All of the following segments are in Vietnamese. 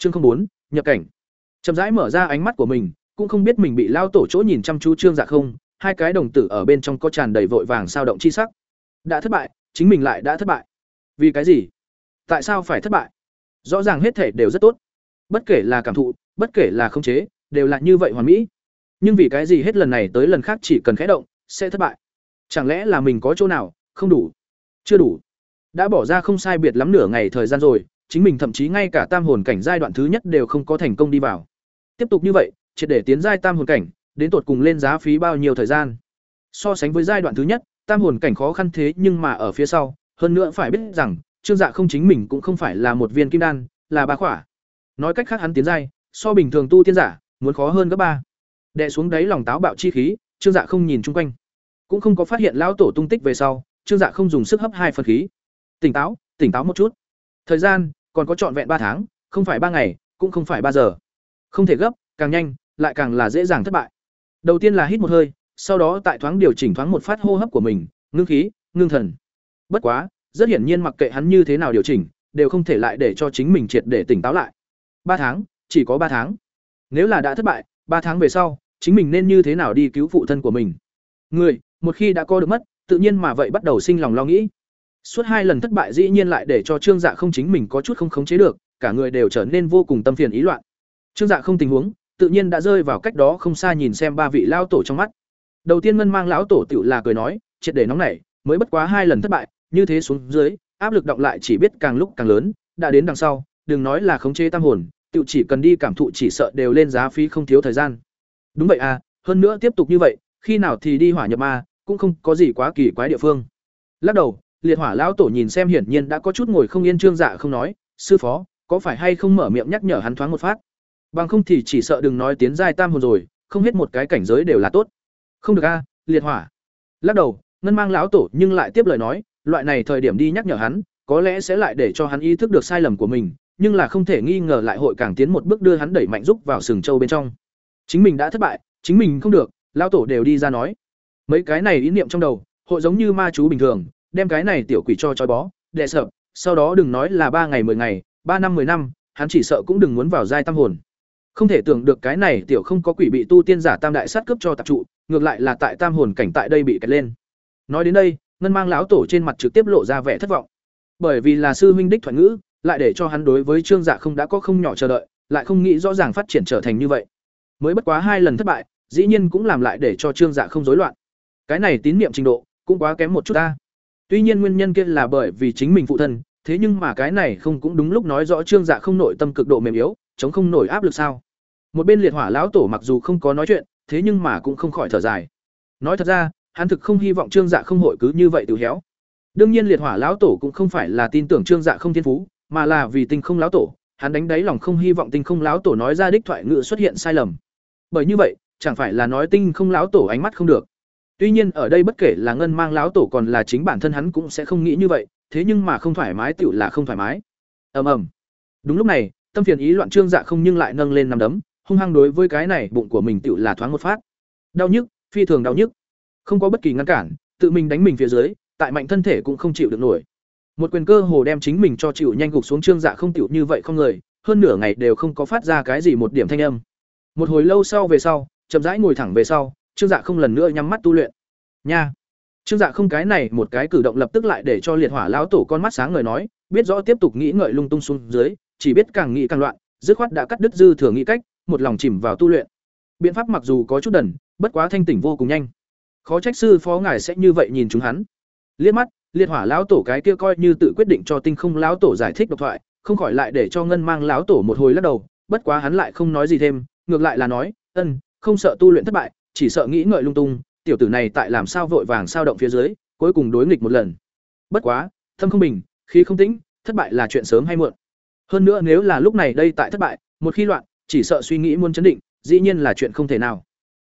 Chương bốn nhập cảnh. Chậm rãi mở ra ánh mắt của mình, cũng không biết mình bị lao tổ chỗ nhìn chăm chú Trương Dạ không, hai cái đồng tử ở bên trong có tràn đầy vội vàng sao động chi sắc. Đã thất bại, chính mình lại đã thất bại. Vì cái gì? Tại sao phải thất bại? Rõ ràng hết thể đều rất tốt. Bất kể là cảm thụ, bất kể là khống chế, đều là như vậy hoàn mỹ. Nhưng vì cái gì hết lần này tới lần khác chỉ cần khẽ động, sẽ thất bại? Chẳng lẽ là mình có chỗ nào không đủ? Chưa đủ. Đã bỏ ra không sai biệt lắm nửa ngày thời gian rồi, chính mình thậm chí ngay cả tam hồn cảnh giai đoạn thứ nhất đều không có thành công đi vào. Tiếp tục như vậy, triệt để tiến giai tam hồn cảnh, đến tột cùng lên giá phí bao nhiêu thời gian. So sánh với giai đoạn thứ nhất, tam hồn cảnh khó khăn thế nhưng mà ở phía sau, hơn nữa phải biết rằng, Trương Dạ không chính mình cũng không phải là một viên kim đan, là ba khỏa. Nói cách khác hắn tiến giai, so bình thường tu tiên giả, muốn khó hơn gấp ba. Đè xuống đáy lòng táo bạo chi khí, Trương Dạ không nhìn chung quanh, cũng không có phát hiện lão tổ tung tích về sau, Trương Dạ không dùng sức hấp hai phần khí. Tỉnh táo, tỉnh táo một chút. Thời gian còn có trọn vẹn ba tháng, không phải ba ngày, cũng không phải ba giờ. Không thể gấp, càng nhanh, lại càng là dễ dàng thất bại. Đầu tiên là hít một hơi, sau đó tại thoáng điều chỉnh thoáng một phát hô hấp của mình, ngưng khí, ngưng thần. Bất quá, rất hiển nhiên mặc kệ hắn như thế nào điều chỉnh, đều không thể lại để cho chính mình triệt để tỉnh táo lại. Ba tháng, chỉ có ba tháng. Nếu là đã thất bại, ba tháng về sau, chính mình nên như thế nào đi cứu phụ thân của mình? Người, một khi đã co được mất, tự nhiên mà vậy bắt đầu sinh lòng lo nghĩ. Suốt hai lần thất bại dĩ nhiên lại để cho Trương Dạ không chính mình có chút không khống chế được, cả người đều trở nên vô cùng tâm phiền ý loạn. Trương Dạ không tình huống, tự nhiên đã rơi vào cách đó không xa nhìn xem ba vị lao tổ trong mắt. Đầu tiên ngân mang lão tổ tựu là cười nói, triệt để nóng nảy, mới bất quá hai lần thất bại, như thế xuống dưới, áp lực động lại chỉ biết càng lúc càng lớn, đã đến đằng sau, đừng nói là khống chế tam hồn, tựu chỉ cần đi cảm thụ chỉ sợ đều lên giá phí không thiếu thời gian. Đúng vậy à, hơn nữa tiếp tục như vậy, khi nào thì đi hỏa nhập ma, cũng không có gì quá kỳ quái địa phương. Lắc đầu, liệt hỏa lão tổ nhìn xem hiển nhiên đã có chút ngồi không yên trương dạ không nói, sư phó, có phải hay không mở miệng nhắc nhở hắn thoáng một phát. Bằng không thì chỉ sợ đừng nói tiến giai tam hồn rồi, không hết một cái cảnh giới đều là tốt. Không được a, liệt hỏa. Lắc đầu, ngân mang lão tổ nhưng lại tiếp lời nói, loại này thời điểm đi nhắc nhở hắn, có lẽ sẽ lại để cho hắn ý thức được sai lầm của mình, nhưng là không thể nghi ngờ lại hội càng tiến một bước đưa hắn đẩy mạnh giúp vào sừng châu bên trong. Chính mình đã thất bại, chính mình không được, lão tổ đều đi ra nói. Mấy cái này ý niệm trong đầu, hội giống như ma chú bình thường, đem cái này tiểu quỷ cho trói bó, đè sợ, sau đó đừng nói là ba ngày 10 ngày, ba năm 10 năm, hắn chỉ sợ cũng đừng muốn vào giai tam hồn. Không thể tưởng được cái này tiểu không có quỷ bị tu tiên giả tam đại sát cướp cho tập trụ, ngược lại là tại tam hồn cảnh tại đây bị kẹt lên. Nói đến đây, ngân mang lão tổ trên mặt trực tiếp lộ ra vẻ thất vọng. Bởi vì là sư huynh đích thuận ngữ, lại để cho hắn đối với Trương Dạ không đã có không nhỏ chờ đợi, lại không nghĩ rõ ràng phát triển trở thành như vậy. Mới bất quá hai lần thất bại, dĩ nhiên cũng làm lại để cho Trương Dạ không rối loạn. Cái này tín niệm trình độ cũng quá kém một chút ta. Tuy nhiên nguyên nhân kia là bởi vì chính mình phụ thân, thế nhưng mà cái này không cũng đúng lúc nói rõ Trương Dạ không nội tâm cực độ mềm yếu, chống không nổi áp lực sao? Một bên liệt hỏa lão tổ mặc dù không có nói chuyện, thế nhưng mà cũng không khỏi thở dài. Nói thật ra, hắn thực không hy vọng Trương Dạ không hội cứ như vậy tự héo. Đương nhiên liệt hỏa lão tổ cũng không phải là tin tưởng Trương Dạ không thiên phú, mà là vì tinh không lão tổ, hắn đánh đáy lòng không hy vọng tinh không lão tổ nói ra đích thoại ngữ xuất hiện sai lầm. Bởi như vậy, chẳng phải là nói tinh không lão tổ ánh mắt không được. Tuy nhiên ở đây bất kể là ngân mang lão tổ còn là chính bản thân hắn cũng sẽ không nghĩ như vậy, thế nhưng mà không thoải mái tựu là không thoải mái. Ầm ầm. Đúng lúc này, tâm phiền ý loạn trương dạ không nhưng lại nâng lên nằm đấm, hung hăng đối với cái này bụng của mình tựu là thoáng một phát. Đau nhức, phi thường đau nhức. Không có bất kỳ ngăn cản, tự mình đánh mình phía dưới, tại mạnh thân thể cũng không chịu được nổi. Một quyền cơ hồ đem chính mình cho chịu nhanh gục xuống trương dạ không tiểu như vậy không người, hơn nửa ngày đều không có phát ra cái gì một điểm thanh âm. Một hồi lâu sau về sau, chậm rãi ngồi thẳng về sau, trương dạ không lần nữa nhắm mắt tu luyện. Nha. Trương Dạ không cái này một cái cử động lập tức lại để cho liệt hỏa lão tổ con mắt sáng người nói, biết rõ tiếp tục nghĩ ngợi lung tung xuống dưới, chỉ biết càng nghĩ càng loạn, dứt khoát đã cắt đứt dư thừa nghĩ cách, một lòng chìm vào tu luyện. Biện pháp mặc dù có chút đần, bất quá thanh tỉnh vô cùng nhanh. Khó trách sư phó ngài sẽ như vậy nhìn chúng hắn. Liếc mắt, liệt hỏa lão tổ cái kia coi như tự quyết định cho tinh không lão tổ giải thích độc thoại, không khỏi lại để cho ngân mang lão tổ một hồi lắc đầu, bất quá hắn lại không nói gì thêm, ngược lại là nói, "Ân, không sợ tu luyện thất bại, chỉ sợ nghĩ ngợi lung tung, tiểu tử này tại làm sao vội vàng sao động phía dưới, cuối cùng đối nghịch một lần. Bất quá, thâm không bình, khí không tĩnh, thất bại là chuyện sớm hay muộn. Hơn nữa nếu là lúc này đây tại thất bại, một khi loạn, chỉ sợ suy nghĩ muốn chấn định, dĩ nhiên là chuyện không thể nào.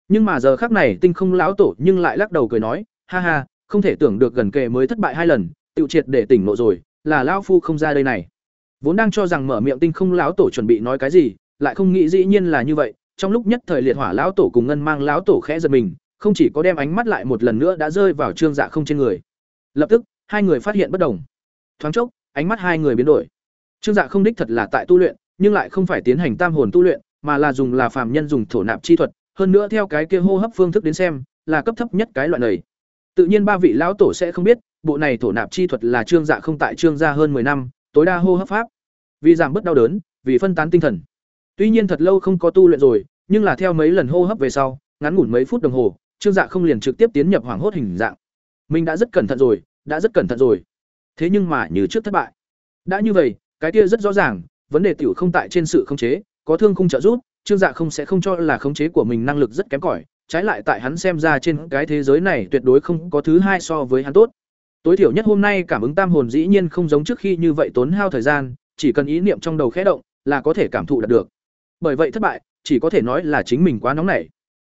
Nhưng mà giờ khắc này Tinh Không lão tổ nhưng lại lắc đầu cười nói, ha ha, không thể tưởng được gần kề mới thất bại hai lần, tiêu triệt để tỉnh ngộ rồi, là lão phu không ra đây này. Vốn đang cho rằng mở miệng Tinh Không lão tổ chuẩn bị nói cái gì, lại không nghĩ dĩ nhiên là như vậy, trong lúc nhất thời liệt hỏa lão tổ cùng ngân mang lão tổ khẽ giật mình, không chỉ có đem ánh mắt lại một lần nữa đã rơi vào trương dạ không trên người lập tức hai người phát hiện bất đồng thoáng chốc ánh mắt hai người biến đổi trương dạ không đích thật là tại tu luyện nhưng lại không phải tiến hành tam hồn tu luyện, mà là dùng là phàm nhân dùng thổ nạp chi thuật, hơn nữa theo cái kia hô hấp phương thức đến xem, là cấp thấp nhất cái loại này. Tự nhiên ba vị lão tổ sẽ không biết, bộ này thổ nạp chi thuật là trương dạ không tại trương gia hơn 10 năm, tối đa hô hấp pháp. Vì giảm bớt đau đớn, vì phân tán tinh thần. Tuy nhiên thật lâu không có tu luyện rồi, nhưng là theo mấy lần hô hấp về sau, ngắn ngủn mấy phút đồng hồ, trương dạ không liền trực tiếp tiến nhập hoàng hốt hình dạng. Mình đã rất cẩn thận rồi, đã rất cẩn thận rồi. Thế nhưng mà như trước thất bại. Đã như vậy, cái kia rất rõ ràng, vấn đề tiểu không tại trên sự khống chế, có thương không trợ giúp, Trương Dạ không sẽ không cho là khống chế của mình năng lực rất kém cỏi, trái lại tại hắn xem ra trên cái thế giới này tuyệt đối không có thứ hai so với hắn tốt. Tối thiểu nhất hôm nay cảm ứng tam hồn dĩ nhiên không giống trước khi như vậy tốn hao thời gian, chỉ cần ý niệm trong đầu khẽ động là có thể cảm thụ đạt được. Bởi vậy thất bại, chỉ có thể nói là chính mình quá nóng nảy.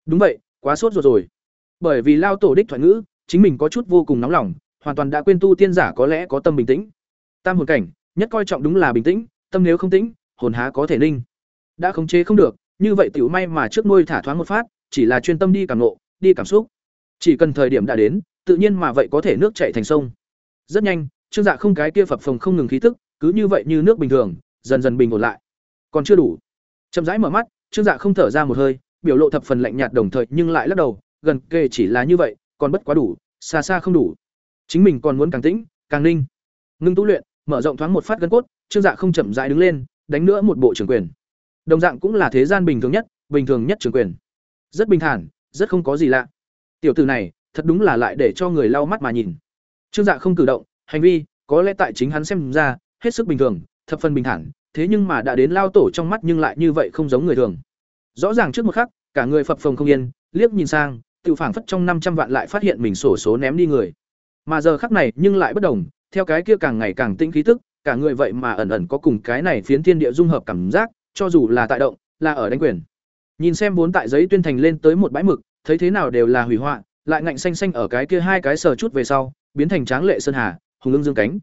Đúng vậy, quá sốt ruột rồi. Bởi vì lao tổ đích thoại ngữ, chính mình có chút vô cùng nóng lòng, hoàn toàn đã quên tu tiên giả có lẽ có tâm bình tĩnh. Tam hồn cảnh, nhất coi trọng đúng là bình tĩnh, tâm nếu không tĩnh, hồn há có thể ninh. Đã khống chế không được, như vậy tiểu may mà trước nuôi thả thoáng một phát, chỉ là chuyên tâm đi cảm nộ, đi cảm xúc. Chỉ cần thời điểm đã đến, tự nhiên mà vậy có thể nước chảy thành sông. Rất nhanh, Trương Dạ không cái kia phập phồng không ngừng khí tức, cứ như vậy như nước bình thường, dần dần bình ổn lại. Còn chưa đủ. Chậm rãi mở mắt, Trương Dạ không thở ra một hơi, biểu lộ thập phần lạnh nhạt đồng thời nhưng lại lắc đầu, gần kề chỉ là như vậy, còn bất quá đủ, xa xa không đủ. Chính mình còn muốn càng tĩnh, càng ninh. Ngưng tu luyện, mở rộng thoáng một phát gân cốt, Trương Dạ không chậm rãi đứng lên, đánh nữa một bộ trưởng quyền. Đồng dạng cũng là thế gian bình thường nhất, bình thường nhất trưởng quyền. Rất bình thản, rất không có gì lạ. Tiểu tử này, thật đúng là lại để cho người lau mắt mà nhìn. Trương Dạ không cử động, hành vi, có lẽ tại chính hắn xem ra, hết sức bình thường, thập phần bình thản, thế nhưng mà đã đến lao tổ trong mắt nhưng lại như vậy không giống người thường. Rõ ràng trước một khắc, cả người phập phồng không yên, liếc nhìn sang, tiểu phảng phất trong năm trăm vạn lại phát hiện mình sổ số ném đi người. Mà giờ khắc này nhưng lại bất đồng, theo cái kia càng ngày càng tĩnh khí tức, cả người vậy mà ẩn ẩn có cùng cái này phiến thiên địa dung hợp cảm giác, cho dù là tại động, là ở đánh quyền. Nhìn xem vốn tại giấy tuyên thành lên tới một bãi mực, thấy thế nào đều là hủy hoại, lại ngạnh xanh xanh ở cái kia hai cái sờ chút về sau, biến thành tráng lệ sơn hà, hùng lưng dương cánh.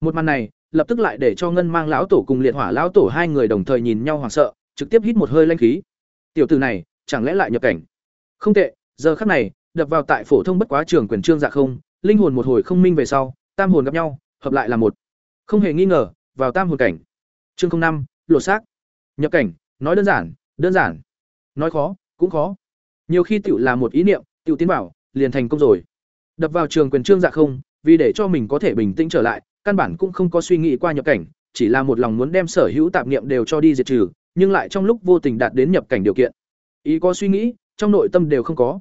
Một màn này, lập tức lại để cho ngân mang lão tổ cùng liệt hỏa lão tổ hai người đồng thời nhìn nhau hoảng sợ, trực tiếp hít một hơi lanh khí. Tiểu tử này, chẳng lẽ lại nhập cảnh? Không tệ, giờ khắc này, đập vào tại phổ thông bất quá trường quyền trương dạ không, linh hồn một hồi không minh về sau, tam hồn gặp nhau, hợp lại là một. Không hề nghi ngờ, vào tam hồn cảnh. Chương năm, lột xác. Nhập cảnh, nói đơn giản, đơn giản. Nói khó, cũng khó. Nhiều khi tiểu là một ý niệm, tiểu tiến bảo, liền thành công rồi. Đập vào trường quyền trương dạ không, vì để cho mình có thể bình tĩnh trở lại, căn bản cũng không có suy nghĩ qua nhập cảnh, chỉ là một lòng muốn đem sở hữu tạp niệm đều cho đi diệt trừ, nhưng lại trong lúc vô tình đạt đến nhập cảnh điều kiện. Ý có suy nghĩ, trong nội tâm đều không có.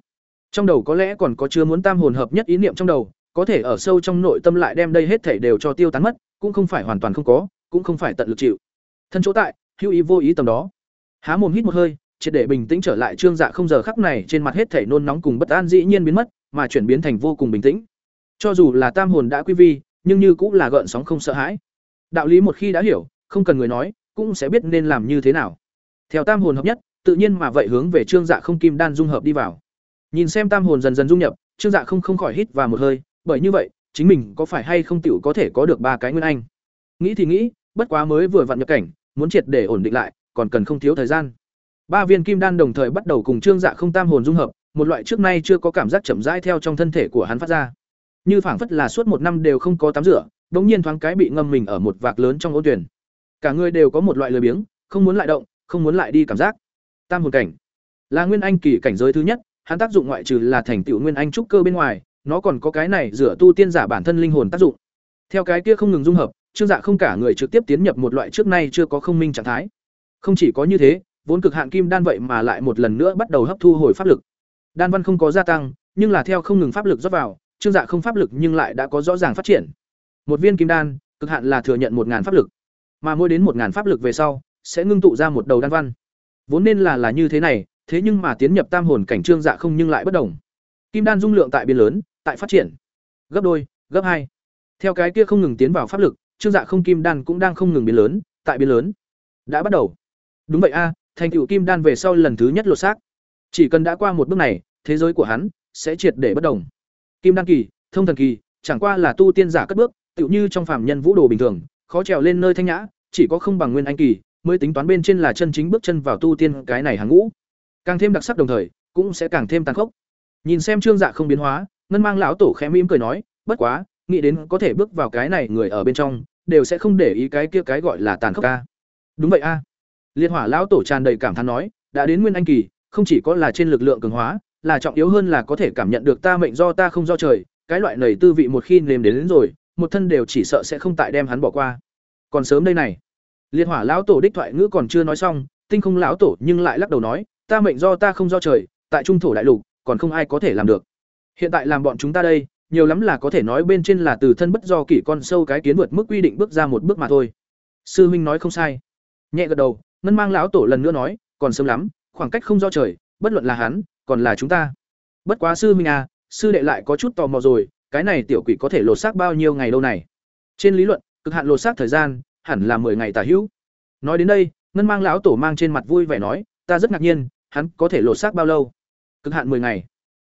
Trong đầu có lẽ còn có chưa muốn tam hồn hợp nhất ý niệm trong đầu, có thể ở sâu trong nội tâm lại đem đây hết thảy đều cho tiêu tán mất, cũng không phải hoàn toàn không có, cũng không phải tận lực chịu. Thân chỗ tại, hữu ý vô ý tầm đó. Há mồm hít một hơi, triệt để bình tĩnh trở lại trương dạ không giờ khắc này trên mặt hết thảy nôn nóng cùng bất an dĩ nhiên biến mất, mà chuyển biến thành vô cùng bình tĩnh. Cho dù là tam hồn đã quy vi, nhưng như cũng là gợn sóng không sợ hãi. Đạo lý một khi đã hiểu, không cần người nói, cũng sẽ biết nên làm như thế nào. Theo tam hồn hợp nhất, tự nhiên mà vậy hướng về trương dạ không kim đan dung hợp đi vào. Nhìn xem tam hồn dần dần dung nhập, trương dạ không không khỏi hít vào một hơi, bởi như vậy, chính mình có phải hay không tiểu có thể có được ba cái nguyên anh. Nghĩ thì nghĩ, bất quá mới vừa vặn nhập cảnh, muốn triệt để ổn định lại, còn cần không thiếu thời gian. Ba viên kim đan đồng thời bắt đầu cùng trương dạ không tam hồn dung hợp, một loại trước nay chưa có cảm giác chậm rãi theo trong thân thể của hắn phát ra. Như phảng phất là suốt một năm đều không có tắm rửa, đột nhiên thoáng cái bị ngâm mình ở một vạc lớn trong ôn tuyển. Cả người đều có một loại lười biếng, không muốn lại động, không muốn lại đi cảm giác. Tam hồn cảnh là nguyên anh kỳ cảnh giới thứ nhất, hắn tác dụng ngoại trừ là thành tựu nguyên anh trúc cơ bên ngoài, nó còn có cái này rửa tu tiên giả bản thân linh hồn tác dụng. Theo cái kia không ngừng dung hợp, Trương Dạ không cả người trực tiếp tiến nhập một loại trước nay chưa có không minh trạng thái. Không chỉ có như thế, vốn cực hạn kim đan vậy mà lại một lần nữa bắt đầu hấp thu hồi pháp lực. Đan văn không có gia tăng, nhưng là theo không ngừng pháp lực rót vào, Trương Dạ không pháp lực nhưng lại đã có rõ ràng phát triển. Một viên kim đan, cực hạn là thừa nhận một ngàn pháp lực, mà mỗi đến một ngàn pháp lực về sau, sẽ ngưng tụ ra một đầu đan văn. Vốn nên là là như thế này, thế nhưng mà tiến nhập tam hồn cảnh Trương Dạ không nhưng lại bất đồng. Kim đan dung lượng tại biến lớn, tại phát triển. Gấp đôi, gấp hai. Theo cái kia không ngừng tiến vào pháp lực, Trương Dạ không kim đan cũng đang không ngừng biến lớn, tại biến lớn. Đã bắt đầu. Đúng vậy a, thành tựu kim đan về sau lần thứ nhất lột xác. Chỉ cần đã qua một bước này, thế giới của hắn sẽ triệt để bất đồng. Kim đan kỳ, thông thần kỳ, chẳng qua là tu tiên giả cất bước, tựu như trong phàm nhân vũ đồ bình thường, khó trèo lên nơi thanh nhã, chỉ có không bằng nguyên anh kỳ, mới tính toán bên trên là chân chính bước chân vào tu tiên cái này hàng ngũ. Càng thêm đặc sắc đồng thời, cũng sẽ càng thêm tàn khốc. Nhìn xem Trương Dạ không biến hóa, ngân mang lão tổ khẽ mỉm cười nói, bất quá, nghĩ đến có thể bước vào cái này người ở bên trong, đều sẽ không để ý cái kia cái gọi là tàn khốc ca. Đúng vậy a. Liệt Hỏa lão tổ tràn đầy cảm thán nói, đã đến nguyên anh kỳ, không chỉ có là trên lực lượng cường hóa, là trọng yếu hơn là có thể cảm nhận được ta mệnh do ta không do trời, cái loại nảy tư vị một khi nếm đến, đến rồi, một thân đều chỉ sợ sẽ không tại đem hắn bỏ qua. Còn sớm đây này. Liệt Hỏa lão tổ đích thoại ngữ còn chưa nói xong, Tinh Không lão tổ nhưng lại lắc đầu nói, ta mệnh do ta không do trời, tại trung thổ đại lục, còn không ai có thể làm được. Hiện tại làm bọn chúng ta đây, nhiều lắm là có thể nói bên trên là từ thân bất do kỷ con sâu cái kiến vượt mức quy định bước ra một bước mà thôi. Sư huynh nói không sai. Nhẹ gật đầu, ngân mang lão tổ lần nữa nói, còn sớm lắm, khoảng cách không do trời, bất luận là hắn, còn là chúng ta. Bất quá sư minh à, sư đệ lại có chút tò mò rồi, cái này tiểu quỷ có thể lột xác bao nhiêu ngày đâu này? Trên lý luận, cực hạn lột xác thời gian hẳn là 10 ngày tả hữu. Nói đến đây, ngân mang lão tổ mang trên mặt vui vẻ nói, ta rất ngạc nhiên, hắn có thể lột xác bao lâu? Cực hạn 10 ngày,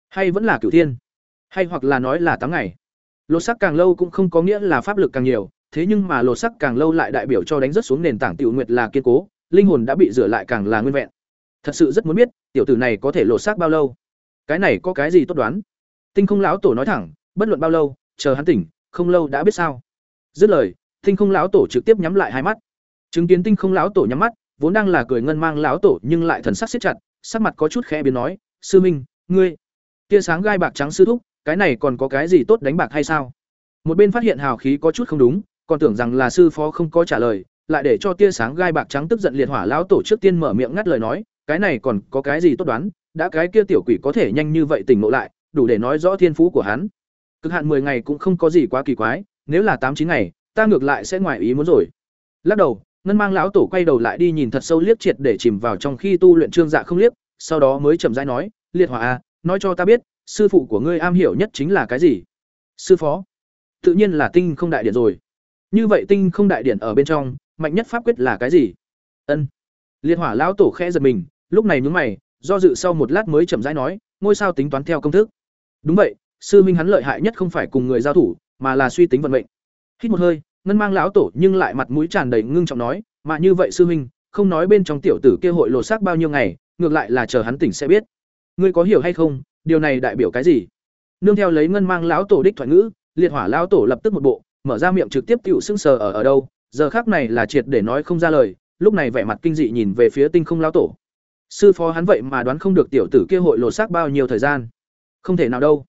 hay vẫn là cửu thiên, hay hoặc là nói là 8 ngày. Lột xác càng lâu cũng không có nghĩa là pháp lực càng nhiều, thế nhưng mà lột xác càng lâu lại đại biểu cho đánh rất xuống nền tảng tiểu nguyệt là kiên cố, linh hồn đã bị rửa lại càng là nguyên vẹn. Thật sự rất muốn biết, tiểu tử này có thể lột xác bao lâu? Cái này có cái gì tốt đoán? Tinh Không lão tổ nói thẳng, bất luận bao lâu, chờ hắn tỉnh, không lâu đã biết sao. Dứt lời, Tinh Không lão tổ trực tiếp nhắm lại hai mắt. Chứng kiến Tinh Không lão tổ nhắm mắt, vốn đang là cười ngân mang lão tổ nhưng lại thần sắc siết chặt, sắc mặt có chút khẽ biến nói, "Sư Minh, ngươi, tia sáng gai bạc trắng sư thúc, cái này còn có cái gì tốt đánh bạc hay sao?" Một bên phát hiện hào khí có chút không đúng, còn tưởng rằng là sư phó không có trả lời, lại để cho tia sáng gai bạc trắng tức giận liệt hỏa lão tổ trước tiên mở miệng ngắt lời nói, "Cái này còn có cái gì tốt đoán, đã cái kia tiểu quỷ có thể nhanh như vậy tỉnh ngộ lại, đủ để nói rõ thiên phú của hắn. Cực hạn 10 ngày cũng không có gì quá kỳ quái, nếu là tám chín ngày, ta ngược lại sẽ ngoài ý muốn rồi." Lắc đầu, ngân mang lão tổ quay đầu lại đi nhìn thật sâu liếc triệt để chìm vào trong khi tu luyện trương dạ không liếc sau đó mới chậm rãi nói liệt hỏa a à, nói cho ta biết sư phụ của ngươi am hiểu nhất chính là cái gì? Sư phó. Tự nhiên là tinh không đại điện rồi. Như vậy tinh không đại điện ở bên trong mạnh nhất pháp quyết là cái gì? Ân. Liệt hỏa lão tổ khẽ giật mình lúc này nhướng mày, do dự sau một lát mới chậm rãi nói, ngôi sao tính toán theo công thức. Đúng vậy, sư minh hắn lợi hại nhất không phải cùng người giao thủ, mà là suy tính vận mệnh. Hít một hơi, ngân mang lão tổ nhưng lại mặt mũi tràn đầy ngưng trọng nói, mà như vậy sư huynh không nói bên trong tiểu tử kia hội lột xác bao nhiêu ngày, ngược lại là chờ hắn tỉnh sẽ biết. Ngươi có hiểu hay không, điều này đại biểu cái gì? Nương theo lấy ngân mang lão tổ đích thoại ngữ, liệt hỏa lão tổ lập tức một bộ, mở ra miệng trực tiếp tựu sưng sờ ở ở đâu, giờ khác này là triệt để nói không ra lời, lúc này vẻ mặt kinh dị nhìn về phía tinh không lão tổ sư phó hắn vậy mà đoán không được tiểu tử kia hội lột xác bao nhiêu thời gian. Không thể nào đâu.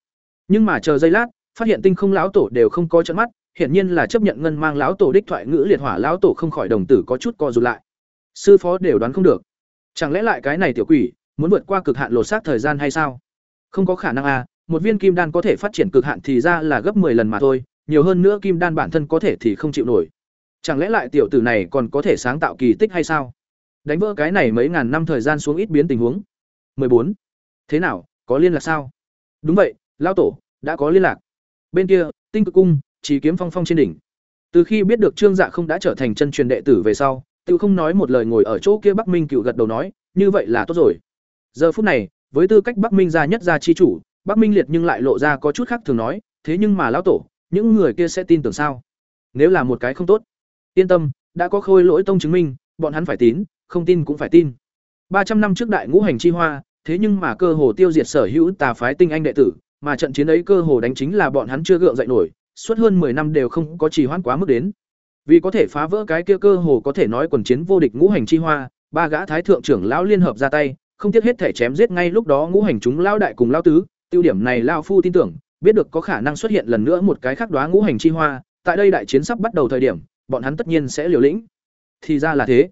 Nhưng mà chờ giây lát, phát hiện tinh không lão tổ đều không có trận mắt, hiển nhiên là chấp nhận ngân mang lão tổ đích thoại ngữ liệt hỏa lão tổ không khỏi đồng tử có chút co rụt lại. Sư phó đều đoán không được. Chẳng lẽ lại cái này tiểu quỷ, muốn vượt qua cực hạn lột xác thời gian hay sao? Không có khả năng à một viên kim đan có thể phát triển cực hạn thì ra là gấp 10 lần mà thôi, nhiều hơn nữa kim đan bản thân có thể thì không chịu nổi. Chẳng lẽ lại tiểu tử này còn có thể sáng tạo kỳ tích hay sao? Đánh vỡ cái này mấy ngàn năm thời gian xuống ít biến tình huống 14. thế nào có liên lạc sao đúng vậy lão tổ đã có liên lạc bên kia tinh cực cung chỉ kiếm phong phong trên đỉnh. Từ khi biết được Trương Dạ không đã trở thành chân truyền đệ tử về sau, tự không nói một lời ngồi ở chỗ kia Bắc Minh Cựu gật đầu nói, như vậy là tốt rồi. Giờ phút này, với tư cách Bắc Minh gia nhất gia chi chủ, Bắc Minh Liệt nhưng lại lộ ra có chút khác thường nói, thế nhưng mà lão tổ, những người kia sẽ tin tưởng sao? Nếu là một cái không tốt, yên tâm, đã có khôi lỗi tông chứng minh, bọn hắn phải tín, không tin cũng phải tin. Ba trăm năm trước đại ngũ hành chi hoa, thế nhưng mà cơ hồ tiêu diệt sở hữu tà phái tinh anh đệ tử, mà trận chiến ấy cơ hồ đánh chính là bọn hắn chưa gượng dậy nổi, suốt hơn 10 năm đều không có trì hoãn quá mức đến. Vì có thể phá vỡ cái kia cơ hồ có thể nói quần chiến vô địch ngũ hành chi hoa, ba gã thái thượng trưởng lão liên hợp ra tay, không tiếc hết thể chém giết ngay lúc đó ngũ hành chúng lão đại cùng lão tứ, tiêu điểm này lão phu tin tưởng, biết được có khả năng xuất hiện lần nữa một cái khác đóa ngũ hành chi hoa, tại đây đại chiến sắp bắt đầu thời điểm, bọn hắn tất nhiên sẽ liều lĩnh. Thì ra là thế.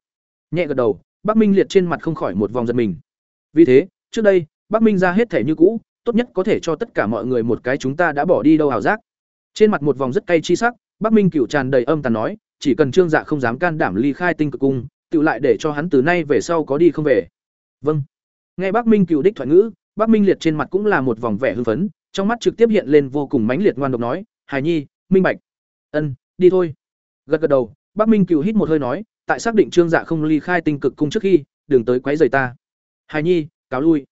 Nhẹ gật đầu, Bắc Minh liệt trên mặt không khỏi một vòng giật mình. Vì thế, trước đây, Bắc Minh ra hết thể như cũ, tốt nhất có thể cho tất cả mọi người một cái chúng ta đã bỏ đi đâu hào giác. Trên mặt một vòng rất cay chi sắc, Bắc Minh cựu tràn đầy âm tàn nói, chỉ cần Trương Dạ không dám can đảm ly khai tinh cực cung, tự lại để cho hắn từ nay về sau có đi không về. Vâng. Nghe Bắc Minh cựu đích thoại ngữ, Bắc Minh Liệt trên mặt cũng là một vòng vẻ hưng phấn, trong mắt trực tiếp hiện lên vô cùng mãnh liệt ngoan độc nói, "Hải Nhi, minh bạch. Ân, đi thôi." Gật gật đầu, Bắc Minh cựu hít một hơi nói, tại xác định Trương Dạ không ly khai tinh cực cung trước khi, đừng tới quấy rầy ta. Hải Nhi, cáo lui.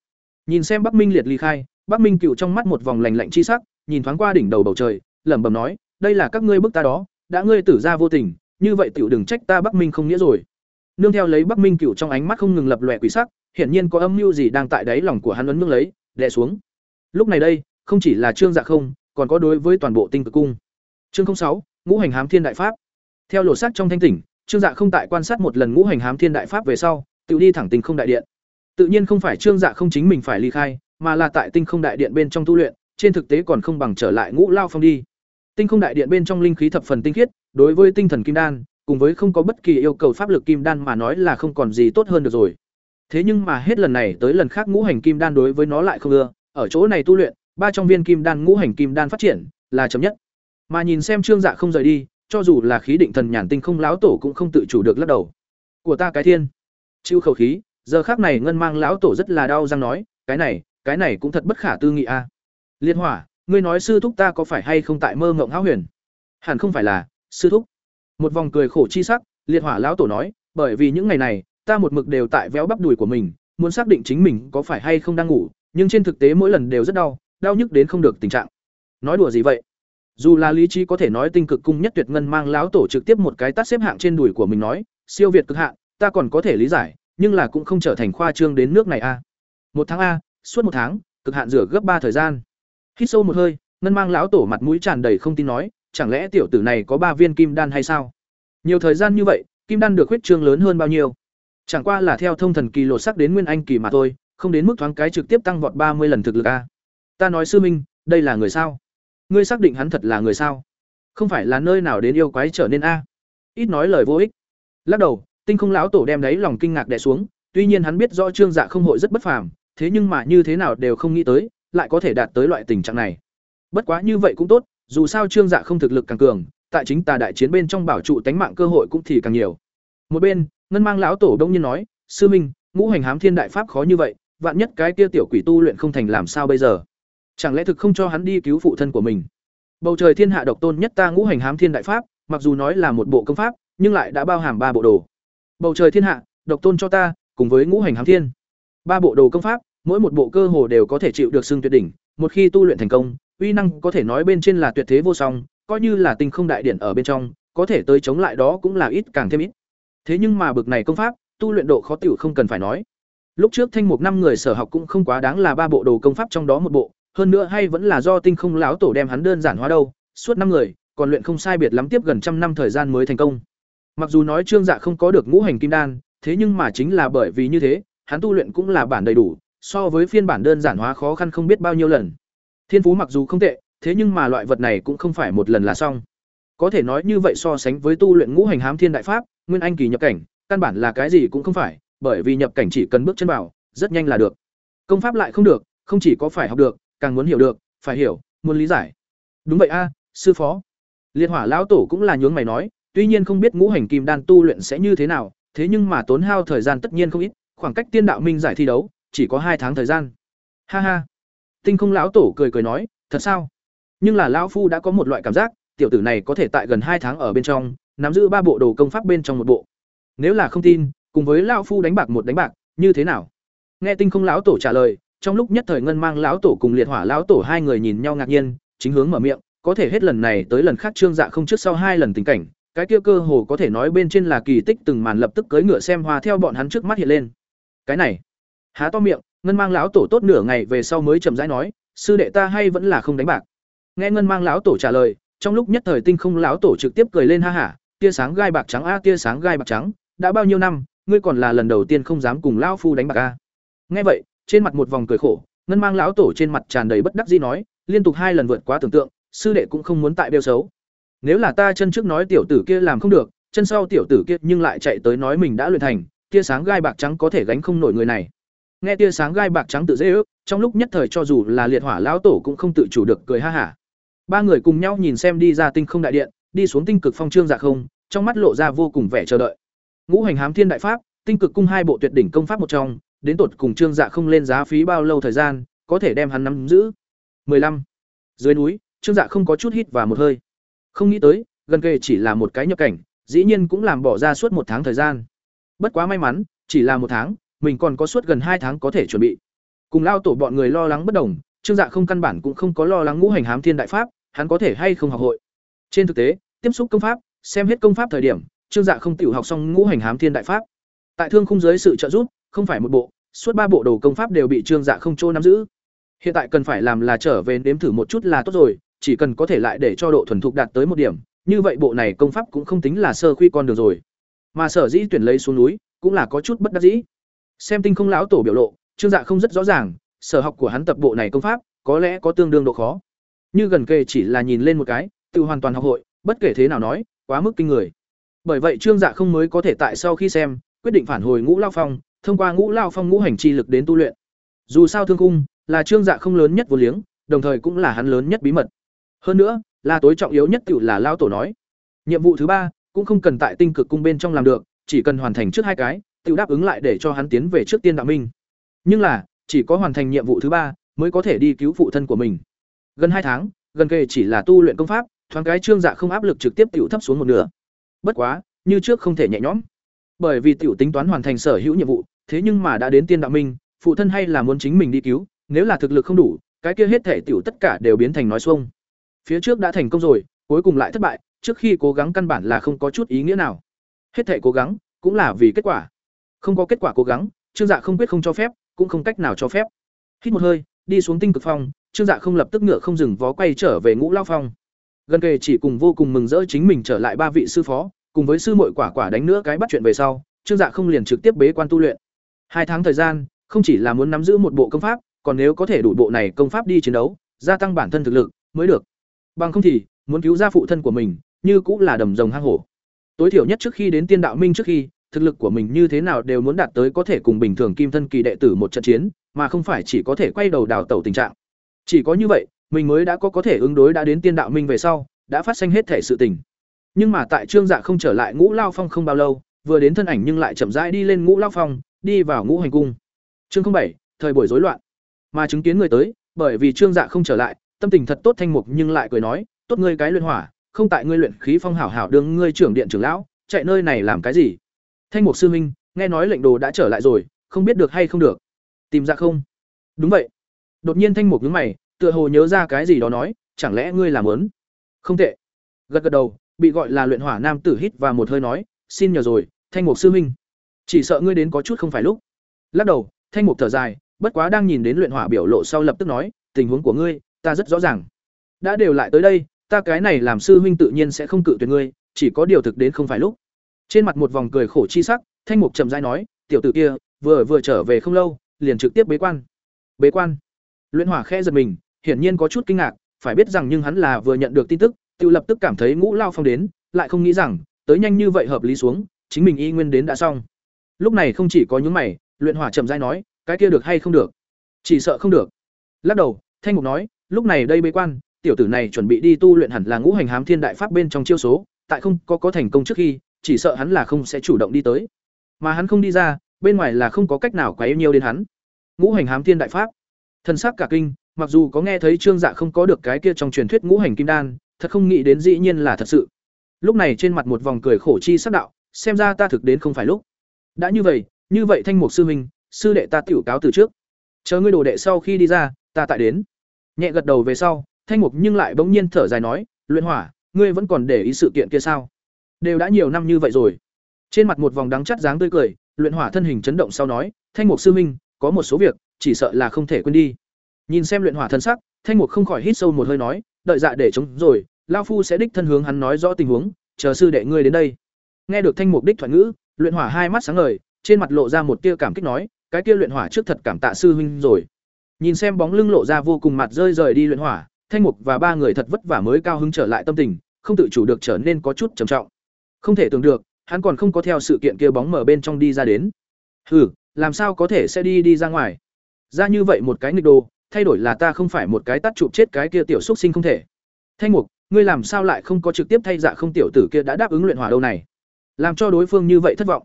Nhìn xem Bắc Minh Liệt ly khai, Bắc Minh Cửu trong mắt một vòng lạnh lạnh chi sắc, nhìn thoáng qua đỉnh đầu bầu trời, lẩm bẩm nói, đây là các ngươi bức ta đó, đã ngươi tử ra vô tình, như vậy tiểu đừng trách ta Bắc Minh không nghĩa rồi. Nương theo lấy Bắc Minh cửu trong ánh mắt không ngừng lập lòe quỷ sắc, hiển nhiên có âm mưu gì đang tại đáy lòng của hắn ấn nương lấy, đè xuống. Lúc này đây, không chỉ là Trương Dạ không, còn có đối với toàn bộ tinh cực cung. Chương sáu, Ngũ hành hám thiên đại pháp. Theo lộ sắc trong thanh tỉnh, Trương Dạ không tại quan sát một lần ngũ hành hám thiên đại pháp về sau, tự đi thẳng tinh không đại điện. Tự nhiên không phải Trương Dạ không chính mình phải ly khai, mà là tại tinh không đại điện bên trong tu luyện, trên thực tế còn không bằng trở lại ngũ lao phong đi. Tinh không đại điện bên trong linh khí thập phần tinh khiết, đối với tinh thần kim đan, cùng với không có bất kỳ yêu cầu pháp lực kim đan mà nói là không còn gì tốt hơn được rồi. Thế nhưng mà hết lần này tới lần khác ngũ hành kim đan đối với nó lại không ưa, ở chỗ này tu luyện, ba trong viên kim đan ngũ hành kim đan phát triển là chấm nhất. Mà nhìn xem Trương Dạ không rời đi, cho dù là khí định thần nhàn tinh không lão tổ cũng không tự chủ được lắc đầu. Của ta cái thiên. Chịu khẩu khí, giờ khác này ngân mang lão tổ rất là đau răng nói, cái này, cái này cũng thật bất khả tư nghị a. Liên Hỏa, ngươi nói sư thúc ta có phải hay không tại mơ ngộng háo huyền? Hẳn không phải là, sư thúc. Một vòng cười khổ chi sắc, Liệt Hỏa lão tổ nói, bởi vì những ngày này, ta một mực đều tại véo bắp đùi của mình, muốn xác định chính mình có phải hay không đang ngủ, nhưng trên thực tế mỗi lần đều rất đau, đau nhức đến không được tình trạng. Nói đùa gì vậy? Dù là lý trí có thể nói tinh cực cung nhất tuyệt ngân mang lão tổ trực tiếp một cái tát xếp hạng trên đùi của mình nói, siêu việt cực hạn, ta còn có thể lý giải, nhưng là cũng không trở thành khoa trương đến nước này a. Một tháng a, suốt một tháng, cực hạn rửa gấp ba thời gian. Hít sâu một hơi, ngân mang lão tổ mặt mũi tràn đầy không tin nói, chẳng lẽ tiểu tử này có ba viên kim đan hay sao? Nhiều thời gian như vậy, kim đan được huyết trương lớn hơn bao nhiêu? Chẳng qua là theo thông thần kỳ lột sắc đến nguyên anh kỳ mà thôi, không đến mức thoáng cái trực tiếp tăng vọt ba mươi lần thực lực a. Ta nói sư minh, đây là người sao? Ngươi xác định hắn thật là người sao? Không phải là nơi nào đến yêu quái trở nên a? Ít nói lời vô ích. Lắc đầu, Tinh Không lão tổ đem đấy lòng kinh ngạc đè xuống, tuy nhiên hắn biết rõ Trương Dạ không hội rất bất phàm, thế nhưng mà như thế nào đều không nghĩ tới, lại có thể đạt tới loại tình trạng này. Bất quá như vậy cũng tốt, dù sao Trương Dạ không thực lực càng cường, tại chính tà đại chiến bên trong bảo trụ tánh mạng cơ hội cũng thì càng nhiều. Một bên, ngân mang lão tổ đông nhiên nói sư minh ngũ hành hám thiên đại pháp khó như vậy vạn nhất cái kia tiểu quỷ tu luyện không thành làm sao bây giờ chẳng lẽ thực không cho hắn đi cứu phụ thân của mình? Bầu trời thiên hạ độc tôn nhất ta ngũ hành hám thiên đại pháp mặc dù nói là một bộ công pháp nhưng lại đã bao hàm ba bộ đồ. Bầu trời thiên hạ độc tôn cho ta cùng với ngũ hành hám thiên. Ba bộ đồ công pháp mỗi một bộ cơ hồ đều có thể chịu được xưng tuyệt đỉnh một khi tu luyện thành công uy năng có thể nói bên trên là tuyệt thế vô song coi như là tinh không đại điển ở bên trong có thể tới chống lại đó cũng là ít càng thêm ít. Thế nhưng mà bực này công pháp, tu luyện độ khó tiểu không cần phải nói. Lúc trước Thanh Mục năm người sở học cũng không quá đáng là ba bộ đồ công pháp trong đó một bộ, hơn nữa hay vẫn là do Tinh Không lão tổ đem hắn đơn giản hóa đâu, suốt năm người, còn luyện không sai biệt lắm tiếp gần trăm năm thời gian mới thành công. Mặc dù nói Trương Dạ không có được ngũ hành kim đan, thế nhưng mà chính là bởi vì như thế, hắn tu luyện cũng là bản đầy đủ, so với phiên bản đơn giản hóa khó khăn không biết bao nhiêu lần. Thiên phú mặc dù không tệ, thế nhưng mà loại vật này cũng không phải một lần là xong. Có thể nói như vậy so sánh với tu luyện ngũ hành hám thiên đại pháp, nguyên anh kỳ nhập cảnh, căn bản là cái gì cũng không phải, bởi vì nhập cảnh chỉ cần bước chân vào, rất nhanh là được. Công pháp lại không được, không chỉ có phải học được, càng muốn hiểu được, phải hiểu, muốn lý giải. Đúng vậy a, sư phó. liệt Hỏa lão tổ cũng là nhướng mày nói, tuy nhiên không biết ngũ hành kim đan tu luyện sẽ như thế nào, thế nhưng mà tốn hao thời gian tất nhiên không ít, khoảng cách tiên đạo minh giải thi đấu, chỉ có hai tháng thời gian. Ha ha. Tinh Không lão tổ cười cười nói, thật sao? Nhưng là lão phu đã có một loại cảm giác, tiểu tử này có thể tại gần hai tháng ở bên trong, nắm giữ ba bộ đồ công pháp bên trong một bộ. Nếu là không tin, cùng với lão phu đánh bạc một đánh bạc, như thế nào? Nghe Tinh Không lão tổ trả lời, trong lúc nhất thời ngân mang lão tổ cùng liệt hỏa lão tổ hai người nhìn nhau ngạc nhiên, chính hướng mở miệng, có thể hết lần này tới lần khác Trương Dạ không trước sau hai lần tình cảnh, cái kia cơ hồ có thể nói bên trên là kỳ tích từng màn lập tức cưỡi ngựa xem hoa theo bọn hắn trước mắt hiện lên. Cái này, há to miệng, ngân mang lão tổ tốt nửa ngày về sau mới chậm rãi nói, sư đệ ta hay vẫn là không đánh bạc. Nghe ngân mang lão tổ trả lời, trong lúc nhất thời tinh không lão tổ trực tiếp cười lên ha hả tia sáng gai bạc trắng a tia sáng gai bạc trắng đã bao nhiêu năm ngươi còn là lần đầu tiên không dám cùng lão phu đánh bạc a nghe vậy trên mặt một vòng cười khổ, ngân mang lão tổ trên mặt tràn đầy bất đắc dĩ nói, liên tục hai lần vượt quá tưởng tượng, sư đệ cũng không muốn tại bêu xấu. Nếu là ta chân trước nói tiểu tử kia làm không được, chân sau tiểu tử kia nhưng lại chạy tới nói mình đã luyện thành, tia sáng gai bạc trắng có thể gánh không nổi người này. Nghe tia sáng gai bạc trắng tự dễ ước, trong lúc nhất thời cho dù là liệt hỏa lão tổ cũng không tự chủ được cười ha hả. Ba người cùng nhau nhìn xem đi ra tinh không đại điện, đi xuống tinh cực phong trương dạ không, trong mắt lộ ra vô cùng vẻ chờ đợi. Ngũ hành hám thiên đại pháp, tinh cực cung hai bộ tuyệt đỉnh công pháp một trong đến tột cùng trương dạ không lên giá phí bao lâu thời gian có thể đem hắn nắm giữ 15. dưới núi trương dạ không có chút hít và một hơi không nghĩ tới gần kề chỉ là một cái nhập cảnh dĩ nhiên cũng làm bỏ ra suốt một tháng thời gian bất quá may mắn chỉ là một tháng mình còn có suốt gần hai tháng có thể chuẩn bị cùng lao tổ bọn người lo lắng bất đồng trương dạ không căn bản cũng không có lo lắng ngũ hành hám thiên đại pháp hắn có thể hay không học hội. Trên thực tế, tiếp xúc công pháp, xem hết công pháp thời điểm, Trương Dạ không tiểu học xong ngũ hành hám thiên đại pháp. Tại thương khung dưới sự trợ giúp, không phải một bộ, suốt ba bộ đồ công pháp đều bị Trương Dạ không chỗ nắm giữ. Hiện tại cần phải làm là trở về nếm thử một chút là tốt rồi, chỉ cần có thể lại để cho độ thuần thục đạt tới một điểm, như vậy bộ này công pháp cũng không tính là sơ khuy con đường rồi. mà sở dĩ tuyển lấy xuống núi cũng là có chút bất đắc dĩ xem tinh không lão tổ biểu lộ trương dạ không rất rõ ràng sở học của hắn tập bộ này công pháp có lẽ có tương đương độ khó như gần kề chỉ là nhìn lên một cái tự hoàn toàn học hội bất kể thế nào nói quá mức kinh người bởi vậy trương dạ không mới có thể tại sau khi xem quyết định phản hồi ngũ lao phong thông qua ngũ lao phong ngũ hành chi lực đến tu luyện. Dù sao thương cung là trương dạ không lớn nhất vô liếng, đồng thời cũng là hắn lớn nhất bí mật. Hơn nữa, là tối trọng yếu nhất tiểu là lao tổ nói. Nhiệm vụ thứ ba, cũng không cần tại tinh cực cung bên trong làm được, chỉ cần hoàn thành trước hai cái, tiểu đáp ứng lại để cho hắn tiến về trước tiên đạo minh. Nhưng là, chỉ có hoàn thành nhiệm vụ thứ ba mới có thể đi cứu phụ thân của mình. Gần hai tháng, gần kề chỉ là tu luyện công pháp, thoáng cái trương dạ không áp lực trực tiếp tiểu thấp xuống một nửa. Bất quá, như trước không thể nhẹ nhõm. Bởi vì tiểu tính toán hoàn thành sở hữu nhiệm vụ thế nhưng mà đã đến tiên đạo minh, phụ thân hay là muốn chính mình đi cứu, nếu là thực lực không đủ, cái kia hết thể tiểu tất cả đều biến thành nói xuông. Phía trước đã thành công rồi, cuối cùng lại thất bại, trước khi cố gắng căn bản là không có chút ý nghĩa nào. Hết thể cố gắng, cũng là vì kết quả. Không có kết quả cố gắng, trương dạ không quyết không cho phép, cũng không cách nào cho phép. Hít một hơi, đi xuống tinh cực phong, trương dạ không lập tức ngựa không dừng vó quay trở về ngũ lao phong. Gần kề chỉ cùng vô cùng mừng rỡ chính mình trở lại ba vị sư phó, cùng với sư muội quả quả đánh nữa cái bắt chuyện về sau, trương dạ không liền trực tiếp bế quan tu luyện hai tháng thời gian, không chỉ là muốn nắm giữ một bộ công pháp, còn nếu có thể đủ bộ này công pháp đi chiến đấu, gia tăng bản thân thực lực, mới được. Bằng không thì, muốn cứu ra phụ thân của mình, như cũng là đầm rồng hang hổ. Tối thiểu nhất trước khi đến tiên đạo minh trước khi, thực lực của mình như thế nào đều muốn đạt tới có thể cùng bình thường kim thân kỳ đệ tử một trận chiến, mà không phải chỉ có thể quay đầu đào tẩu tình trạng. Chỉ có như vậy, mình mới đã có có thể ứng đối đã đến tiên đạo minh về sau, đã phát sinh hết thể sự tình. Nhưng mà tại trương dạ không trở lại ngũ lao phong không bao lâu, vừa đến thân ảnh nhưng lại chậm rãi đi lên ngũ lao phong đi vào ngũ hành cung. Chương bảy, thời buổi rối loạn. Mà chứng kiến người tới, bởi vì trương dạ không trở lại, tâm tình thật tốt thanh mục nhưng lại cười nói, tốt ngươi cái luyện hỏa, không tại ngươi luyện khí phong hảo hảo đương ngươi trưởng điện trưởng lão, chạy nơi này làm cái gì? Thanh mục sư huynh, nghe nói lệnh đồ đã trở lại rồi, không biết được hay không được. Tìm ra không? Đúng vậy. Đột nhiên thanh mục nhướng mày, tựa hồ nhớ ra cái gì đó nói, chẳng lẽ ngươi làm lớn không tệ. Gật gật đầu, bị gọi là luyện hỏa nam tử hít và một hơi nói, xin nhờ rồi, thanh mục sư huynh chỉ sợ ngươi đến có chút không phải lúc. Lắc đầu, thanh mục thở dài, bất quá đang nhìn đến luyện hỏa biểu lộ sau lập tức nói, tình huống của ngươi, ta rất rõ ràng. Đã đều lại tới đây, ta cái này làm sư huynh tự nhiên sẽ không cự tuyệt ngươi, chỉ có điều thực đến không phải lúc. Trên mặt một vòng cười khổ chi sắc, thanh mục chậm rãi nói, tiểu tử kia, vừa vừa trở về không lâu, liền trực tiếp bế quan. Bế quan. Luyện hỏa khẽ giật mình, hiển nhiên có chút kinh ngạc, phải biết rằng nhưng hắn là vừa nhận được tin tức, tự lập tức cảm thấy ngũ lao phong đến, lại không nghĩ rằng, tới nhanh như vậy hợp lý xuống, chính mình y nguyên đến đã xong lúc này không chỉ có những mày, luyện hỏa chậm rãi nói, cái kia được hay không được? Chỉ sợ không được. Lắc đầu, thanh mục nói, lúc này đây bế quan, tiểu tử này chuẩn bị đi tu luyện hẳn là ngũ hành hám thiên đại pháp bên trong chiêu số, tại không có có thành công trước khi, chỉ sợ hắn là không sẽ chủ động đi tới. Mà hắn không đi ra, bên ngoài là không có cách nào quá yêu nhiều đến hắn. Ngũ hành hám thiên đại pháp. Thân xác cả kinh, mặc dù có nghe thấy trương dạ không có được cái kia trong truyền thuyết ngũ hành kim đan, thật không nghĩ đến dĩ nhiên là thật sự. Lúc này trên mặt một vòng cười khổ chi sắc đạo, xem ra ta thực đến không phải lúc đã như vậy như vậy thanh mục sư huynh sư đệ ta tiểu cáo từ trước. Chờ ngươi đồ đệ sau khi đi ra, ta tại đến. Nhẹ gật đầu về sau, thanh mục nhưng lại bỗng nhiên thở dài nói, luyện hỏa, ngươi vẫn còn để ý sự kiện kia sao? Đều đã nhiều năm như vậy rồi. Trên mặt một vòng đắng chắt dáng tươi cười, luyện hỏa thân hình chấn động sau nói, thanh mục sư huynh có một số việc, chỉ sợ là không thể quên đi. Nhìn xem luyện hỏa thân sắc, thanh mục không khỏi hít sâu một hơi nói, đợi dạ để chống rồi, lao phu sẽ đích thân hướng hắn nói rõ tình huống, chờ sư đệ ngươi đến đây. Nghe được thanh mục đích thoại ngữ luyện hỏa hai mắt sáng ngời, trên mặt lộ ra một tia cảm kích nói, cái kia luyện hỏa trước thật cảm tạ sư huynh rồi. Nhìn xem bóng lưng lộ ra vô cùng mặt rơi rời đi luyện hỏa, thanh mục và ba người thật vất vả mới cao hứng trở lại tâm tình, không tự chủ được trở nên có chút trầm trọng. Không thể tưởng được, hắn còn không có theo sự kiện kia bóng mở bên trong đi ra đến. Hừ, làm sao có thể sẽ đi đi ra ngoài? Ra như vậy một cái nghịch đồ, thay đổi là ta không phải một cái tắt chụp chết cái kia tiểu xúc sinh không thể. Thanh mục, ngươi làm sao lại không có trực tiếp thay dạ không tiểu tử kia đã đáp ứng luyện hỏa đâu này? Làm cho đối phương như vậy thất vọng.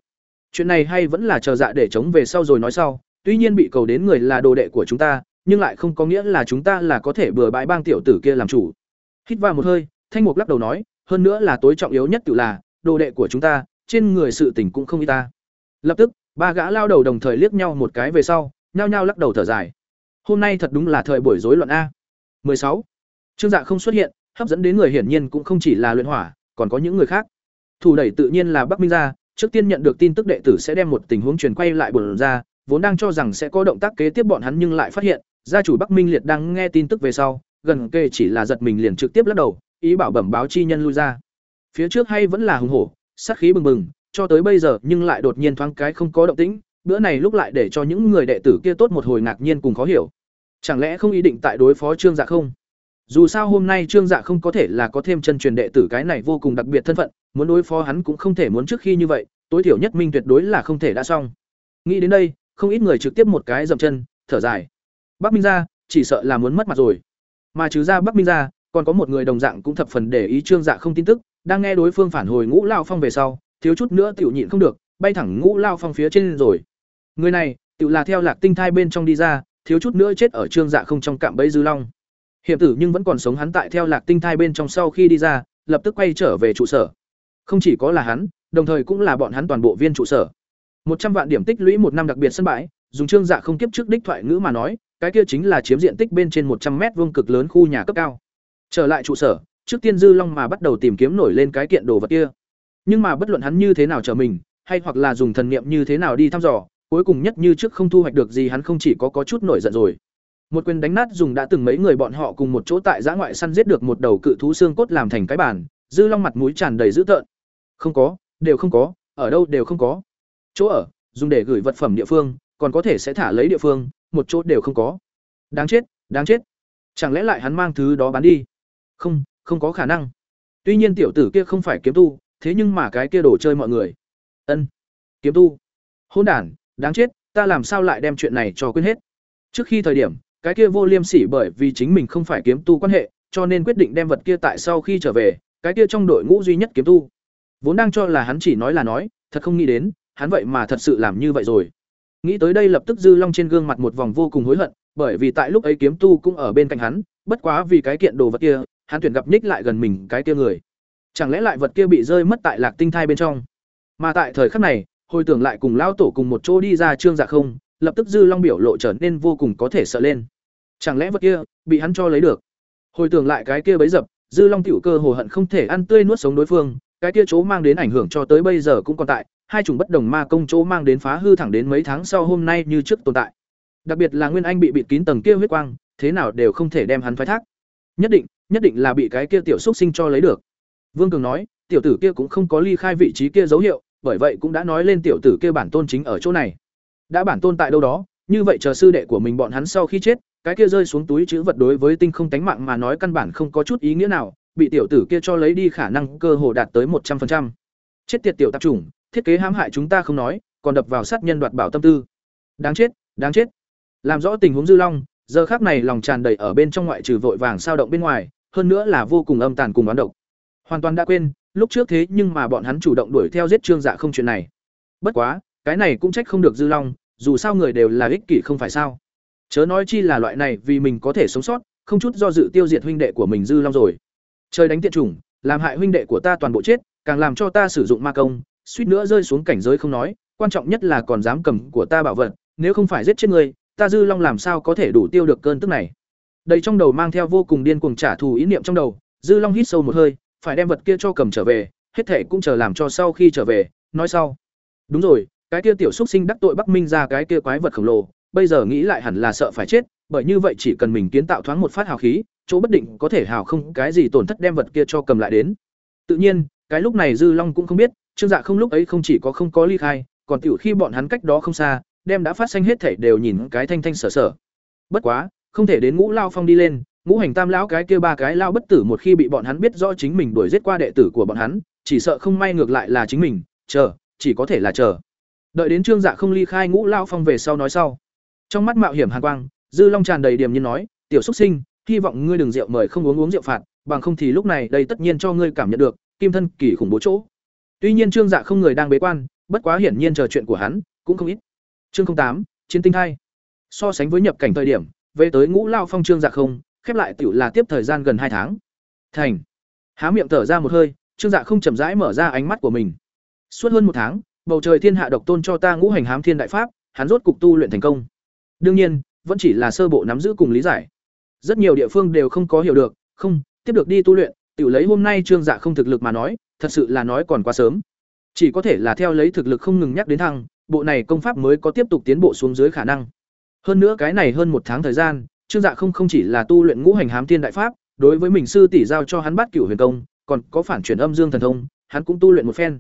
Chuyện này hay vẫn là chờ dạ để chống về sau rồi nói sau, tuy nhiên bị cầu đến người là đồ đệ của chúng ta, nhưng lại không có nghĩa là chúng ta là có thể bừa bãi bang tiểu tử kia làm chủ. Hít vào một hơi, thanh mục lắc đầu nói, hơn nữa là tối trọng yếu nhất tự là, đồ đệ của chúng ta, trên người sự tình cũng không y ta. Lập tức, ba gã lao đầu đồng thời liếc nhau một cái về sau, nhao nhao lắc đầu thở dài. Hôm nay thật đúng là thời buổi rối loạn a. 16. trương dạ không xuất hiện, hấp dẫn đến người hiển nhiên cũng không chỉ là luyện hỏa, còn có những người khác thủ đẩy tự nhiên là bắc minh gia trước tiên nhận được tin tức đệ tử sẽ đem một tình huống truyền quay lại bổn ra vốn đang cho rằng sẽ có động tác kế tiếp bọn hắn nhưng lại phát hiện gia chủ bắc minh liệt đang nghe tin tức về sau gần kề chỉ là giật mình liền trực tiếp lắc đầu ý bảo bẩm báo chi nhân lui ra phía trước hay vẫn là hùng hổ sát khí bừng bừng cho tới bây giờ nhưng lại đột nhiên thoáng cái không có động tĩnh, bữa này lúc lại để cho những người đệ tử kia tốt một hồi ngạc nhiên cùng khó hiểu. Chẳng lẽ không ý định tại đối phó Trương Dạ không? Dù sao hôm nay Trương Dạ không có thể là có thêm chân truyền đệ tử cái này vô cùng đặc biệt thân phận, muốn đối phó hắn cũng không thể muốn trước khi như vậy, tối thiểu nhất minh tuyệt đối là không thể đã xong. Nghĩ đến đây, không ít người trực tiếp một cái dậm chân, thở dài. Bắc Minh gia, chỉ sợ là muốn mất mặt rồi. Mà trừ ra Bắc Minh gia, còn có một người đồng dạng cũng thập phần để ý Trương Dạ không tin tức, đang nghe đối phương phản hồi Ngũ Lao Phong về sau, thiếu chút nữa tiểu nhịn không được, bay thẳng Ngũ Lao Phong phía trên rồi. Người này, tiểu là theo Lạc Tinh thai bên trong đi ra, thiếu chút nữa chết ở Trương Dạ không trong cạm bẫy dư long. Hiểm tử nhưng vẫn còn sống hắn tại theo Lạc Tinh thai bên trong sau khi đi ra, lập tức quay trở về trụ sở. Không chỉ có là hắn, đồng thời cũng là bọn hắn toàn bộ viên trụ sở. một trăm vạn điểm tích lũy một năm đặc biệt sân bãi, dùng Trương Dạ không kiếp trước đích thoại ngữ mà nói, cái kia chính là chiếm diện tích bên trên một trăm mét vuông cực lớn khu nhà cấp cao. Trở lại trụ sở, trước tiên Dư Long mà bắt đầu tìm kiếm nổi lên cái kiện đồ vật kia. Nhưng mà bất luận hắn như thế nào trở mình, hay hoặc là dùng thần niệm như thế nào đi thăm dò, cuối cùng nhất như trước không thu hoạch được gì hắn không chỉ có có chút nổi giận rồi. Một quyền đánh nát dùng đã từng mấy người bọn họ cùng một chỗ tại giã ngoại săn giết được một đầu cự thú xương cốt làm thành cái bàn, Dư Long mặt mũi tràn đầy dữ tợn. Không có, đều không có, ở đâu đều không có. Chỗ ở, dùng để gửi vật phẩm địa phương, còn có thể sẽ thả lấy địa phương, một chỗ đều không có. Đáng chết, đáng chết. Chẳng lẽ lại hắn mang thứ đó bán đi? Không, không có khả năng. Tuy nhiên tiểu tử kia không phải kiếm tu, thế nhưng mà cái kia đồ chơi mọi người. Ân, kiếm tu. Hỗn đản, đáng chết, ta làm sao lại đem chuyện này cho quên hết. Trước khi thời điểm, cái kia vô liêm sỉ bởi vì chính mình không phải kiếm tu quan hệ, cho nên quyết định đem vật kia tại sau khi trở về, cái kia trong đội ngũ duy nhất kiếm tu. Vốn đang cho là hắn chỉ nói là nói, thật không nghĩ đến, hắn vậy mà thật sự làm như vậy rồi. Nghĩ tới đây lập tức Dư Long trên gương mặt một vòng vô cùng hối hận, bởi vì tại lúc ấy kiếm tu cũng ở bên cạnh hắn, bất quá vì cái kiện đồ vật kia, hắn tuyển gặp nhích lại gần mình cái kia người. Chẳng lẽ lại vật kia bị rơi mất tại Lạc Tinh thai bên trong? Mà tại thời khắc này, hồi tưởng lại cùng lão tổ cùng một chỗ đi ra trương dạ không, lập tức Dư Long biểu lộ trở nên vô cùng có thể sợ lên. Chẳng lẽ vật kia bị hắn cho lấy được? Hồi tưởng lại cái kia bấy dập, Dư Long tiểu cơ hồ hận không thể ăn tươi nuốt sống đối phương, cái kia chỗ mang đến ảnh hưởng cho tới bây giờ cũng còn tại, hai chủng bất đồng ma công chỗ mang đến phá hư thẳng đến mấy tháng sau hôm nay như trước tồn tại. Đặc biệt là Nguyên Anh bị bịt kín tầng kia huyết quang, thế nào đều không thể đem hắn phái thác. Nhất định, nhất định là bị cái kia tiểu xúc sinh cho lấy được. Vương Cường nói, tiểu tử kia cũng không có ly khai vị trí kia dấu hiệu, bởi vậy cũng đã nói lên tiểu tử kia bản tôn chính ở chỗ này. Đã bản tôn tại đâu đó, như vậy chờ sư đệ của mình bọn hắn sau khi chết, cái kia rơi xuống túi chữ vật đối với tinh không tánh mạng mà nói căn bản không có chút ý nghĩa nào, bị tiểu tử kia cho lấy đi khả năng cơ hồ đạt tới một trăm 100%. Chết tiệt tiểu tạp chủng, thiết kế hãm hại chúng ta không nói, còn đập vào sát nhân đoạt bảo tâm tư. Đáng chết, đáng chết. Làm rõ tình huống Dư Long, giờ khắc này lòng tràn đầy ở bên trong ngoại trừ vội vàng sao động bên ngoài, hơn nữa là vô cùng âm tàn cùng oán độc. Hoàn toàn đã quên, lúc trước thế nhưng mà bọn hắn chủ động đuổi theo giết Trương Dạ không chuyện này. Bất quá, cái này cũng trách không được Dư Long, dù sao người đều là ích kỷ không phải sao? Chớ nói chi là loại này vì mình có thể sống sót, không chút do dự tiêu diệt huynh đệ của mình Dư Long rồi. Trời đánh tiện chủng, làm hại huynh đệ của ta toàn bộ chết, càng làm cho ta sử dụng ma công, suýt nữa rơi xuống cảnh giới không nói, quan trọng nhất là còn dám cầm của ta bảo vật, nếu không phải giết chết ngươi, ta Dư Long làm sao có thể đủ tiêu được cơn tức này. Đầy trong đầu mang theo vô cùng điên cuồng trả thù ý niệm trong đầu, Dư Long hít sâu một hơi, phải đem vật kia cho cầm trở về, hết thể cũng chờ làm cho sau khi trở về, nói sau. Đúng rồi, cái kia tiểu xúc sinh đắc tội Bắc Minh ra cái kia quái vật khổng lồ, bây giờ nghĩ lại hẳn là sợ phải chết, bởi như vậy chỉ cần mình kiến tạo thoáng một phát hào khí, chỗ bất định có thể hào không cái gì tổn thất đem vật kia cho cầm lại đến. Tự nhiên, cái lúc này Dư Long cũng không biết, Trương Dạ không lúc ấy không chỉ có không có ly khai, còn tiểu khi bọn hắn cách đó không xa, đem đã phát xanh hết thảy đều nhìn cái thanh thanh sở sở. Bất quá, không thể đến Ngũ Lao Phong đi lên, Ngũ Hành Tam lão cái kia ba cái lao bất tử một khi bị bọn hắn biết rõ chính mình đuổi giết qua đệ tử của bọn hắn, chỉ sợ không may ngược lại là chính mình, chờ, chỉ có thể là chờ. Đợi đến Trương Dạ không ly khai Ngũ Lao Phong về sau nói sau. Trong mắt mạo hiểm hàn quang, Dư Long tràn đầy điềm nhiên nói, "Tiểu xuất Sinh, hy vọng ngươi đừng rượu mời không uống uống rượu phạt, bằng không thì lúc này đây tất nhiên cho ngươi cảm nhận được kim thân kỳ khủng bố chỗ." Tuy nhiên Trương Dạ không người đang bế quan, bất quá hiển nhiên chờ chuyện của hắn cũng không ít. Chương tám chiến tinh hai So sánh với nhập cảnh thời điểm, về tới Ngũ Lao Phong Trương Dạ không, khép lại tiểu là tiếp thời gian gần hai tháng. Thành. Há miệng thở ra một hơi, Trương Dạ không chậm rãi mở ra ánh mắt của mình. Suốt hơn một tháng, bầu trời thiên hạ độc tôn cho ta ngũ hành hám thiên đại pháp, hắn rốt cục tu luyện thành công. Đương nhiên, vẫn chỉ là sơ bộ nắm giữ cùng lý giải. Rất nhiều địa phương đều không có hiểu được, không, tiếp được đi tu luyện, tiểu lấy hôm nay Trương Dạ không thực lực mà nói, thật sự là nói còn quá sớm. Chỉ có thể là theo lấy thực lực không ngừng nhắc đến thăng, bộ này công pháp mới có tiếp tục tiến bộ xuống dưới khả năng. Hơn nữa cái này hơn một tháng thời gian, Trương Dạ không không chỉ là tu luyện ngũ hành hám thiên đại pháp, đối với mình sư tỷ giao cho hắn bát cửu huyền công, còn có phản chuyển âm dương thần thông, hắn cũng tu luyện một phen.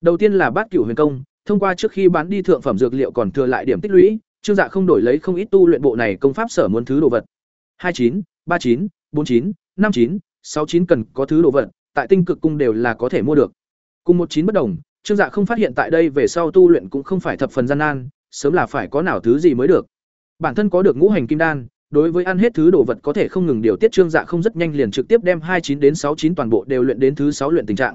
Đầu tiên là bát cửu huyền công, thông qua trước khi bán đi thượng phẩm dược liệu còn thừa lại điểm tích lũy, Trương Dạ không đổi lấy không ít tu luyện bộ này công pháp sở muốn thứ đồ vật. 29, 39, 49, 59, 69 cần có thứ đồ vật, tại tinh cực cung đều là có thể mua được. Cùng một chín bất đồng, Trương Dạ không phát hiện tại đây về sau tu luyện cũng không phải thập phần gian nan, sớm là phải có nào thứ gì mới được. Bản thân có được ngũ hành kim đan, đối với ăn hết thứ đồ vật có thể không ngừng điều tiết Trương Dạ không rất nhanh liền trực tiếp đem 29 đến 69 toàn bộ đều luyện đến thứ 6 luyện tình trạng.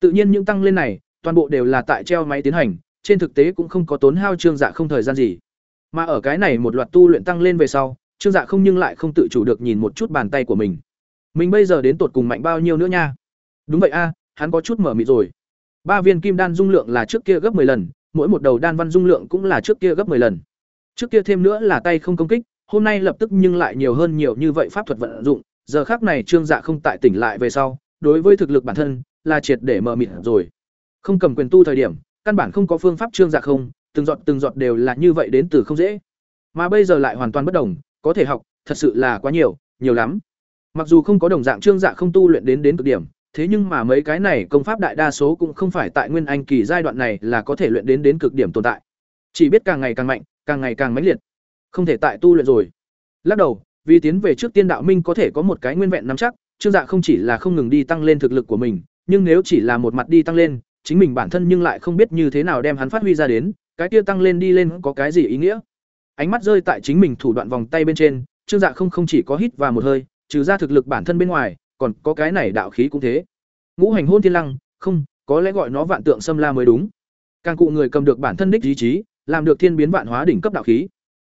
Tự nhiên những tăng lên này, toàn bộ đều là tại treo máy tiến hành, trên thực tế cũng không có tốn hao Trương Dạ không thời gian gì. Mà ở cái này một loạt tu luyện tăng lên về sau, Trương Dạ không nhưng lại không tự chủ được nhìn một chút bàn tay của mình. Mình bây giờ đến tột cùng mạnh bao nhiêu nữa nha? Đúng vậy a, hắn có chút mở mịt rồi. Ba viên kim đan dung lượng là trước kia gấp 10 lần, mỗi một đầu đan văn dung lượng cũng là trước kia gấp 10 lần. Trước kia thêm nữa là tay không công kích, hôm nay lập tức nhưng lại nhiều hơn nhiều như vậy pháp thuật vận dụng, giờ khác này Trương Dạ không tại tỉnh lại về sau, đối với thực lực bản thân là triệt để mở mịt rồi. Không cầm quyền tu thời điểm, căn bản không có phương pháp Trương Dạ không, từng giọt từng giọt đều là như vậy đến từ không dễ. Mà bây giờ lại hoàn toàn bất đồng, có thể học, thật sự là quá nhiều, nhiều lắm. Mặc dù không có đồng dạng Trương Dạ không tu luyện đến đến cực điểm, thế nhưng mà mấy cái này công pháp đại đa số cũng không phải tại nguyên anh kỳ giai đoạn này là có thể luyện đến đến cực điểm tồn tại. Chỉ biết càng ngày càng mạnh, càng ngày càng mãnh liệt. Không thể tại tu luyện rồi. Lắc đầu, vì tiến về trước tiên đạo minh có thể có một cái nguyên vẹn nắm chắc, Trương Dạ không chỉ là không ngừng đi tăng lên thực lực của mình, nhưng nếu chỉ là một mặt đi tăng lên, chính mình bản thân nhưng lại không biết như thế nào đem hắn phát huy ra đến, cái kia tăng lên đi lên có cái gì ý nghĩa? Ánh mắt rơi tại chính mình thủ đoạn vòng tay bên trên, Trương Dạ không không chỉ có hít vào một hơi, trừ ra thực lực bản thân bên ngoài, còn có cái này đạo khí cũng thế. Ngũ hành hôn thiên lăng, không, có lẽ gọi nó vạn tượng xâm la mới đúng. Càng cụ người cầm được bản thân đích ý chí, làm được thiên biến vạn hóa đỉnh cấp đạo khí.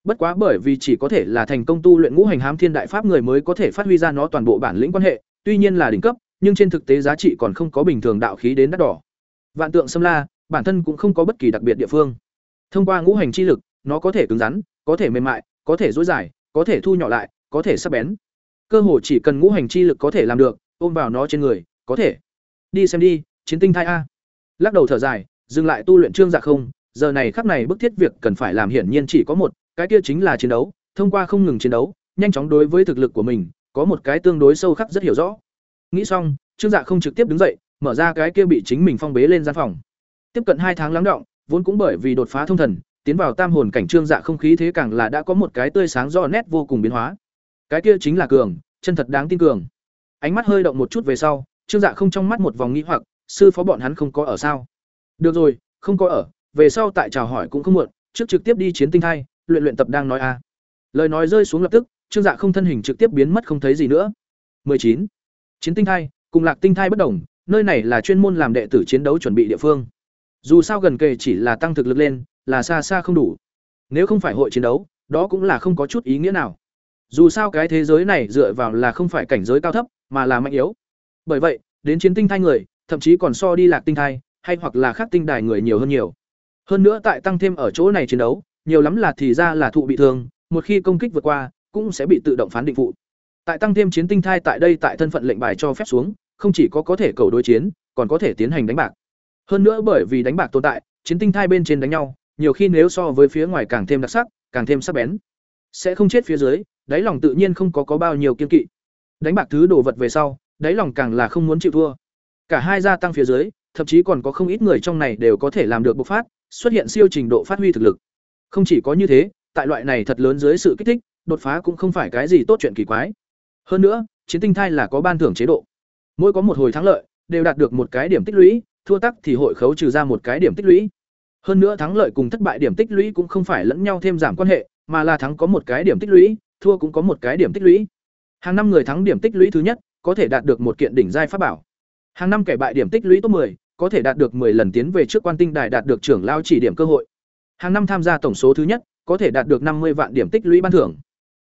Bất quá bởi vì chỉ có thể là thành công tu luyện ngũ hành hám thiên đại pháp người mới có thể phát huy ra nó toàn bộ bản lĩnh quan hệ, tuy nhiên là đỉnh cấp, nhưng trên thực tế giá trị còn không có bình thường đạo khí đến đắt đỏ. Vạn tượng xâm la, bản thân cũng không có bất kỳ đặc biệt địa phương. Thông qua ngũ hành chi lực, nó có thể cứng rắn, có thể mềm mại, có thể dối dài, có thể thu nhỏ lại, có thể sắc bén. Cơ hồ chỉ cần ngũ hành chi lực có thể làm được, ôm vào nó trên người, có thể. Đi xem đi, chiến tinh thai a. Lắc đầu thở dài, dừng lại tu luyện trương dạ không, giờ này khắc này bức thiết việc cần phải làm hiển nhiên chỉ có một, cái kia chính là chiến đấu, thông qua không ngừng chiến đấu, nhanh chóng đối với thực lực của mình, có một cái tương đối sâu khắc rất hiểu rõ. Nghĩ xong, Trương Dạ không trực tiếp đứng dậy, mở ra cái kia bị chính mình phong bế lên gian phòng. Tiếp cận hai tháng lắng động, vốn cũng bởi vì đột phá thông thần, tiến vào tam hồn cảnh Trương Dạ không khí thế càng là đã có một cái tươi sáng rõ nét vô cùng biến hóa. Cái kia chính là cường, chân thật đáng tin cường. Ánh mắt hơi động một chút về sau, Trương Dạ không trong mắt một vòng nghi hoặc, sư phó bọn hắn không có ở sao? Được rồi, không có ở, về sau tại chào hỏi cũng không muộn, trước trực tiếp đi chiến tinh thai, luyện luyện tập đang nói a. Lời nói rơi xuống lập tức, Trương Dạ không thân hình trực tiếp biến mất không thấy gì nữa. 19. Chiến tinh thai, cùng Lạc tinh thai bất đồng, nơi này là chuyên môn làm đệ tử chiến đấu chuẩn bị địa phương. Dù sao gần kề chỉ là tăng thực lực lên, là xa xa không đủ. Nếu không phải hội chiến đấu, đó cũng là không có chút ý nghĩa nào. Dù sao cái thế giới này dựa vào là không phải cảnh giới cao thấp, mà là mạnh yếu. Bởi vậy, đến chiến tinh thai người, thậm chí còn so đi lạc tinh thai, hay hoặc là khác tinh đài người nhiều hơn nhiều. Hơn nữa tại tăng thêm ở chỗ này chiến đấu, nhiều lắm là thì ra là thụ bị thương, một khi công kích vượt qua, cũng sẽ bị tự động phán định phụ. Tại tăng thêm chiến tinh thai tại đây tại thân phận lệnh bài cho phép xuống, không chỉ có có thể cầu đối chiến, còn có thể tiến hành đánh bạc. Hơn nữa bởi vì đánh bạc tồn tại, chiến tinh thai bên trên đánh nhau, nhiều khi nếu so với phía ngoài càng thêm đặc sắc, càng thêm sắc bén. Sẽ không chết phía dưới, đáy lòng tự nhiên không có có bao nhiêu kiên kỵ. Đánh bạc thứ đồ vật về sau, đáy lòng càng là không muốn chịu thua. Cả hai gia tăng phía dưới, thậm chí còn có không ít người trong này đều có thể làm được bộc phát, xuất hiện siêu trình độ phát huy thực lực. Không chỉ có như thế, tại loại này thật lớn dưới sự kích thích, đột phá cũng không phải cái gì tốt chuyện kỳ quái. Hơn nữa, chiến tinh thai là có ban thưởng chế độ. Mỗi có một hồi thắng lợi, đều đạt được một cái điểm tích lũy, thua tắc thì hội khấu trừ ra một cái điểm tích lũy. Hơn nữa thắng lợi cùng thất bại điểm tích lũy cũng không phải lẫn nhau thêm giảm quan hệ, mà là thắng có một cái điểm tích lũy, thua cũng có một cái điểm tích lũy. Hàng năm người thắng điểm tích lũy thứ nhất, có thể đạt được một kiện đỉnh giai pháp bảo. Hàng năm kẻ bại điểm tích lũy top 10, có thể đạt được 10 lần tiến về trước quan tinh đài đạt được trưởng lao chỉ điểm cơ hội. Hàng năm tham gia tổng số thứ nhất, có thể đạt được 50 vạn điểm tích lũy ban thưởng.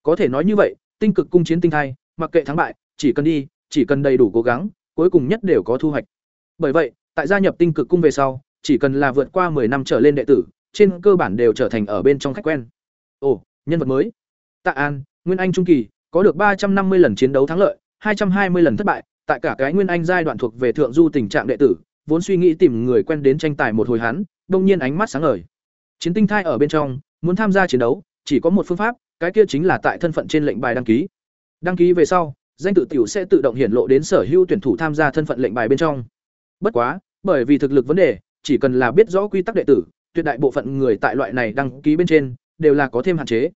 Có thể nói như vậy, tinh cực cung chiến tinh thai, mặc kệ thắng bại, chỉ cần đi, chỉ cần đầy đủ cố gắng, cuối cùng nhất đều có thu hoạch. Bởi vậy, tại gia nhập tinh cực cung về sau, chỉ cần là vượt qua 10 năm trở lên đệ tử, trên cơ bản đều trở thành ở bên trong khách quen. Ồ, nhân vật mới. Tạ An, Nguyên Anh trung kỳ, có được 350 lần chiến đấu thắng lợi, 220 lần thất bại, tại cả cái Nguyên Anh giai đoạn thuộc về thượng du tình trạng đệ tử, vốn suy nghĩ tìm người quen đến tranh tài một hồi hắn, đông nhiên ánh mắt sáng ngời. Chiến tinh thai ở bên trong, muốn tham gia chiến đấu, chỉ có một phương pháp, cái kia chính là tại thân phận trên lệnh bài đăng ký. Đăng ký về sau, danh tự tiểu sẽ tự động hiển lộ đến sở hữu tuyển thủ tham gia thân phận lệnh bài bên trong. Bất quá, bởi vì thực lực vấn đề, chỉ cần là biết rõ quy tắc đệ tử, tuyệt đại bộ phận người tại loại này đăng ký bên trên đều là có thêm hạn chế.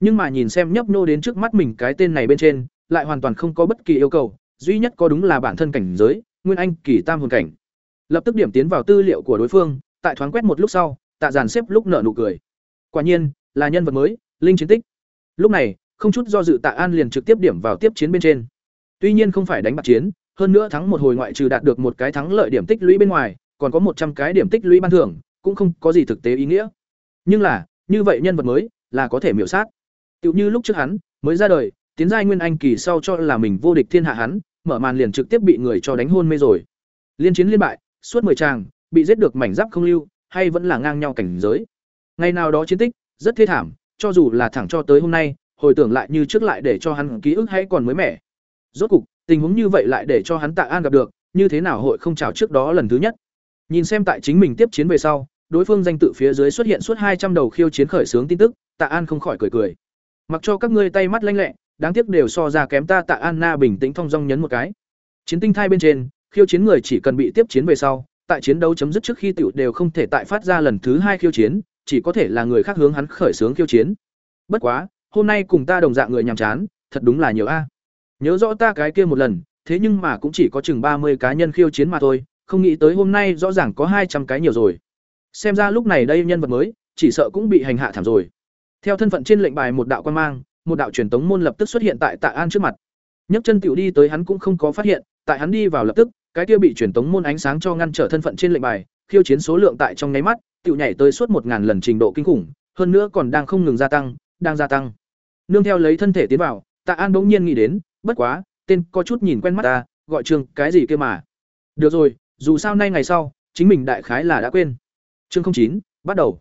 Nhưng mà nhìn xem nhấp nô đến trước mắt mình cái tên này bên trên, lại hoàn toàn không có bất kỳ yêu cầu, duy nhất có đúng là bản thân cảnh giới, nguyên anh kỳ tam hồn cảnh. Lập tức điểm tiến vào tư liệu của đối phương, tại thoáng quét một lúc sau, tạ giàn xếp lúc nở nụ cười. Quả nhiên, là nhân vật mới, linh chiến tích. Lúc này, không chút do dự Tạ An liền trực tiếp điểm vào tiếp chiến bên trên. Tuy nhiên không phải đánh bạc chiến, hơn nữa thắng một hồi ngoại trừ đạt được một cái thắng lợi điểm tích lũy bên ngoài, còn có một trăm cái điểm tích lũy ban thưởng, cũng không có gì thực tế ý nghĩa. Nhưng là, như vậy nhân vật mới là có thể miểu sát. Tựu như lúc trước hắn mới ra đời, tiến giai nguyên anh kỳ sau cho là mình vô địch thiên hạ hắn, mở màn liền trực tiếp bị người cho đánh hôn mê rồi. Liên chiến liên bại, suốt 10 tràng, bị giết được mảnh giáp không lưu, hay vẫn là ngang nhau cảnh giới. Ngày nào đó chiến tích, rất thê thảm, cho dù là thẳng cho tới hôm nay, hồi tưởng lại như trước lại để cho hắn ký ức hay còn mới mẻ. Rốt cục, tình huống như vậy lại để cho hắn Tạ An gặp được, như thế nào hội không chào trước đó lần thứ nhất. Nhìn xem tại chính mình tiếp chiến về sau, đối phương danh tự phía dưới xuất hiện suốt hai trăm đầu khiêu chiến khởi sướng tin tức, Tạ An không khỏi cười cười. Mặc cho các ngươi tay mắt lanh lẹ, đáng tiếc đều so ra kém ta Tạ An Na bình tĩnh thong dong nhấn một cái. Chiến tinh thai bên trên, khiêu chiến người chỉ cần bị tiếp chiến về sau, tại chiến đấu chấm dứt trước khi tiểu đều không thể tại phát ra lần thứ hai khiêu chiến, chỉ có thể là người khác hướng hắn khởi xướng khiêu chiến. Bất quá, hôm nay cùng ta đồng dạng người nhàm chán, thật đúng là nhiều a. Nhớ rõ ta cái kia một lần, thế nhưng mà cũng chỉ có chừng ba mươi cá nhân khiêu chiến mà thôi, không nghĩ tới hôm nay rõ ràng có hai trăm cái nhiều rồi. Xem ra lúc này đây nhân vật mới, chỉ sợ cũng bị hành hạ thảm rồi. Theo thân phận trên lệnh bài một đạo quan mang, một đạo truyền tống môn lập tức xuất hiện tại Tạ An trước mặt. Nhấc chân tiểu đi tới hắn cũng không có phát hiện, tại hắn đi vào lập tức, cái kia bị truyền tống môn ánh sáng cho ngăn trở thân phận trên lệnh bài, khiêu chiến số lượng tại trong nháy mắt, tiểu nhảy tới suốt một ngàn lần trình độ kinh khủng, hơn nữa còn đang không ngừng gia tăng, đang gia tăng. Nương theo lấy thân thể tiến vào, Tạ An bỗng nhiên nghĩ đến, bất quá, tên có chút nhìn quen mắt ta, gọi Trương, cái gì kia mà. Được rồi, dù sao nay ngày sau, chính mình đại khái là đã quên. Chương chín bắt đầu.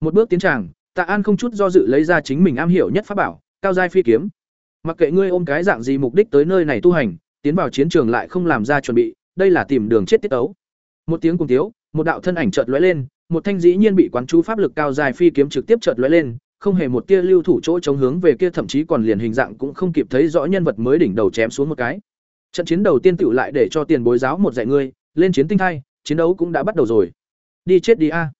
Một bước tiến tràng, Tạ An không chút do dự lấy ra chính mình am hiểu nhất pháp bảo, cao giai phi kiếm. Mặc kệ ngươi ôm cái dạng gì mục đích tới nơi này tu hành, tiến vào chiến trường lại không làm ra chuẩn bị, đây là tìm đường chết tiết tấu. Một tiếng cùng tiếu, một đạo thân ảnh chợt lóe lên, một thanh dĩ nhiên bị quán chú pháp lực cao dài phi kiếm trực tiếp chợt lóe lên, không hề một tia lưu thủ chỗ chống hướng về kia thậm chí còn liền hình dạng cũng không kịp thấy rõ nhân vật mới đỉnh đầu chém xuống một cái. Trận chiến đầu tiên tựu lại để cho tiền bối giáo một dạy ngươi, lên chiến tinh thay, chiến đấu cũng đã bắt đầu rồi. Đi chết đi a.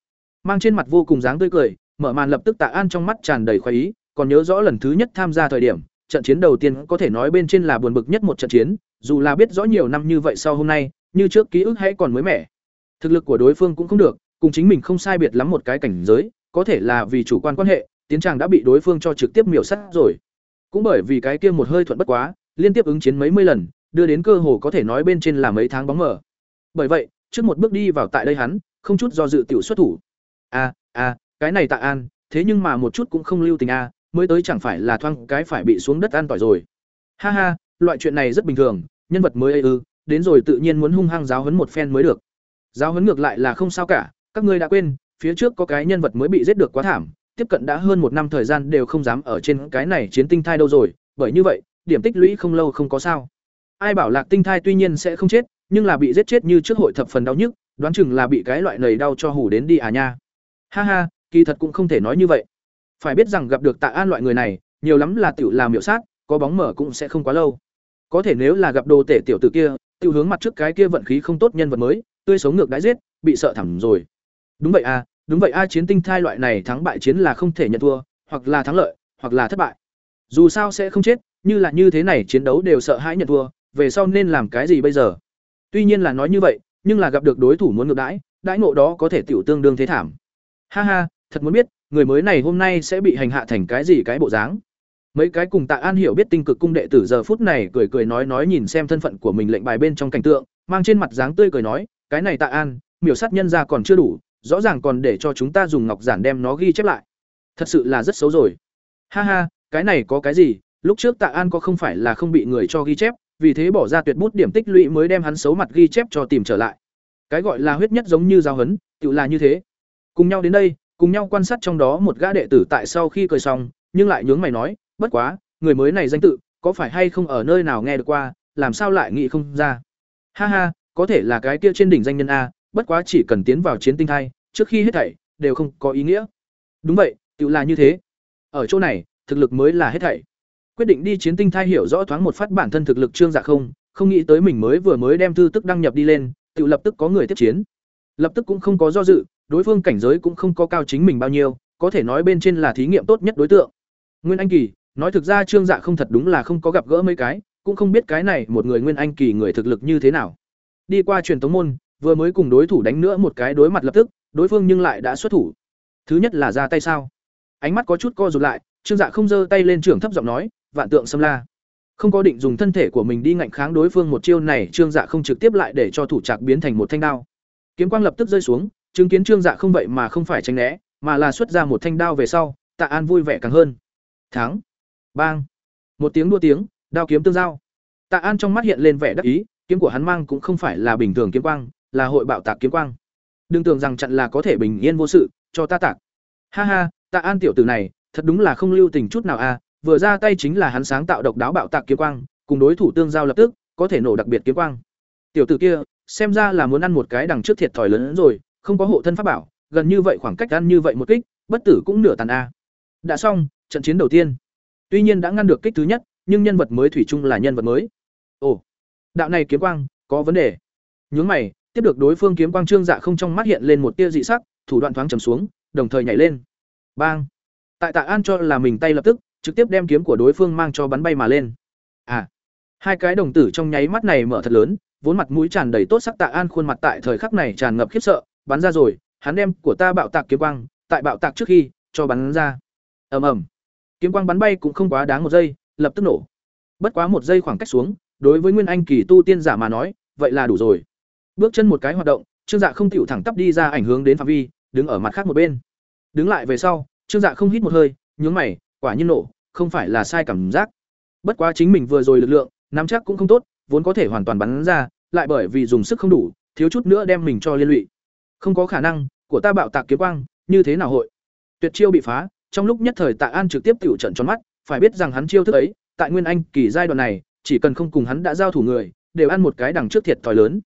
Mang trên mặt vô cùng dáng tươi cười, mở màn lập tức Tạ An trong mắt tràn đầy khoái ý, còn nhớ rõ lần thứ nhất tham gia thời điểm, trận chiến đầu tiên có thể nói bên trên là buồn bực nhất một trận chiến, dù là biết rõ nhiều năm như vậy sau hôm nay, như trước ký ức hãy còn mới mẻ. Thực lực của đối phương cũng không được, cùng chính mình không sai biệt lắm một cái cảnh giới, có thể là vì chủ quan quan hệ, tiến tràng đã bị đối phương cho trực tiếp miểu sát rồi. Cũng bởi vì cái kia một hơi thuận bất quá, liên tiếp ứng chiến mấy mươi lần, đưa đến cơ hồ có thể nói bên trên là mấy tháng bóng mở Bởi vậy, trước một bước đi vào tại đây hắn, không chút do dự tiểu xuất thủ. A, a, cái này Tạ An, thế nhưng mà một chút cũng không lưu tình a, mới tới chẳng phải là thoang cái phải bị xuống đất an tỏi rồi. Ha ha, loại chuyện này rất bình thường, nhân vật mới ấy ư, đến rồi tự nhiên muốn hung hăng giáo huấn một phen mới được. Giáo huấn ngược lại là không sao cả, các ngươi đã quên, phía trước có cái nhân vật mới bị giết được quá thảm, tiếp cận đã hơn một năm thời gian đều không dám ở trên cái này chiến tinh thai đâu rồi, bởi như vậy, điểm tích lũy không lâu không có sao. Ai bảo Lạc Tinh thai tuy nhiên sẽ không chết, nhưng là bị giết chết như trước hội thập phần đau nhức, đoán chừng là bị cái loại nầy đau cho hủ đến đi à nha. Ha ha, kỳ thật cũng không thể nói như vậy. Phải biết rằng gặp được Tạ An loại người này, nhiều lắm là tiểu làm miểu sát, có bóng mở cũng sẽ không quá lâu. Có thể nếu là gặp đồ tể tiểu tử kia, tiểu hướng mặt trước cái kia vận khí không tốt nhân vật mới, tươi sống ngược đãi giết, bị sợ thẳm rồi. Đúng vậy à, đúng vậy a chiến tinh thai loại này thắng bại chiến là không thể nhận thua, hoặc là thắng lợi, hoặc là thất bại. Dù sao sẽ không chết, như là như thế này chiến đấu đều sợ hãi nhận thua, về sau nên làm cái gì bây giờ? Tuy nhiên là nói như vậy, nhưng là gặp được đối thủ muốn ngược đãi, đãi ngộ đó có thể tiểu tương đương thế thảm. Ha ha, thật muốn biết, người mới này hôm nay sẽ bị hành hạ thành cái gì cái bộ dáng. Mấy cái cùng Tạ An hiểu biết tinh cực cung đệ tử giờ phút này cười cười nói nói nhìn xem thân phận của mình lệnh bài bên trong cảnh tượng, mang trên mặt dáng tươi cười nói, cái này Tạ An, miểu sát nhân ra còn chưa đủ, rõ ràng còn để cho chúng ta dùng ngọc giản đem nó ghi chép lại. Thật sự là rất xấu rồi. Ha ha, cái này có cái gì, lúc trước Tạ An có không phải là không bị người cho ghi chép, vì thế bỏ ra tuyệt bút điểm tích lũy mới đem hắn xấu mặt ghi chép cho tìm trở lại. Cái gọi là huyết nhất giống như giao hấn, tự là như thế. Cùng nhau đến đây, cùng nhau quan sát trong đó một gã đệ tử tại sau khi cười xong, nhưng lại nhướng mày nói, bất quá, người mới này danh tự, có phải hay không ở nơi nào nghe được qua, làm sao lại nghĩ không ra. Ha ha, có thể là cái kia trên đỉnh danh nhân a, bất quá chỉ cần tiến vào chiến tinh thai, trước khi hết thảy đều không có ý nghĩa. Đúng vậy, tự là như thế. Ở chỗ này, thực lực mới là hết thảy. Quyết định đi chiến tinh thai hiểu rõ thoáng một phát bản thân thực lực trương dạ không, không nghĩ tới mình mới vừa mới đem thư tức đăng nhập đi lên, tự lập tức có người tiếp chiến. lập tức cũng không có do dự đối phương cảnh giới cũng không có cao chính mình bao nhiêu có thể nói bên trên là thí nghiệm tốt nhất đối tượng nguyên anh kỳ nói thực ra trương dạ không thật đúng là không có gặp gỡ mấy cái cũng không biết cái này một người nguyên anh kỳ người thực lực như thế nào đi qua truyền tống môn vừa mới cùng đối thủ đánh nữa một cái đối mặt lập tức, đối phương nhưng lại đã xuất thủ. Thứ nhất là ra tay sao? Ánh mắt có chút co rụt lại, trương dạ không giơ tay lên trưởng thấp giọng nói, vạn tượng xâm la. Không có định dùng thân thể của mình đi ngạnh kháng đối phương một chiêu này, trương dạ không trực tiếp lại để cho thủ trạc biến thành một thanh đao. Kiếm quang lập tức rơi xuống, chứng kiến trương dạ không vậy mà không phải tránh né, mà là xuất ra một thanh đao về sau, tạ an vui vẻ càng hơn. Thắng! Bang! Một tiếng đua tiếng, đao kiếm tương giao. Tạ an trong mắt hiện lên vẻ đắc ý, kiếm của hắn mang cũng không phải là bình thường kiếm quang là hội bạo tạc kiếm quang. Đừng tưởng rằng chặn là có thể bình yên vô sự, cho ta tạc. Ha ha, tạ an tiểu tử này, thật đúng là không lưu tình chút nào a vừa ra tay chính là hắn sáng tạo độc đáo bạo tạc kiếm quang, cùng đối thủ tương giao lập tức, có thể nổ đặc biệt kiếm quang. Tiểu tử kia, xem ra là muốn ăn một cái đằng trước thiệt thòi lớn hơn rồi, không có hộ thân pháp bảo, gần như vậy khoảng cách ăn như vậy một kích, bất tử cũng nửa tàn a. Đã xong, trận chiến đầu tiên. Tuy nhiên đã ngăn được kích thứ nhất, nhưng nhân vật mới thủy chung là nhân vật mới. Ồ, đạo này kiếm quang, có vấn đề. Nhướng mày tiếp được đối phương kiếm quang trương dạ không trong mắt hiện lên một tia dị sắc, thủ đoạn thoáng trầm xuống, đồng thời nhảy lên. Bang! Tại tạ an cho là mình tay lập tức, trực tiếp đem kiếm của đối phương mang cho bắn bay mà lên. À! Hai cái đồng tử trong nháy mắt này mở thật lớn, vốn mặt mũi tràn đầy tốt sắc tạ an khuôn mặt tại thời khắc này tràn ngập khiếp sợ, bắn ra rồi, hắn đem của ta bạo tạc kiếm quang, tại bạo tạc trước khi, cho bắn ra. Ầm ầm. Kiếm quang bắn bay cũng không quá đáng một giây, lập tức nổ. Bất quá một giây khoảng cách xuống, đối với nguyên anh kỳ tu tiên giả mà nói, vậy là đủ rồi bước chân một cái hoạt động, trương dạ không tựu thẳng tắp đi ra ảnh hướng đến phạm vi, đứng ở mặt khác một bên. Đứng lại về sau, trương dạ không hít một hơi, nhướng mày, quả nhiên nổ, không phải là sai cảm giác. Bất quá chính mình vừa rồi lực lượng, nắm chắc cũng không tốt, vốn có thể hoàn toàn bắn ra, lại bởi vì dùng sức không đủ, thiếu chút nữa đem mình cho liên lụy. Không có khả năng, của ta bạo tạc kiếm quang, như thế nào hội? Tuyệt chiêu bị phá, trong lúc nhất thời tạ an trực tiếp tiểu trận tròn mắt, phải biết rằng hắn chiêu thức ấy, tại nguyên anh kỳ giai đoạn này, chỉ cần không cùng hắn đã giao thủ người, đều ăn một cái đằng trước thiệt thòi lớn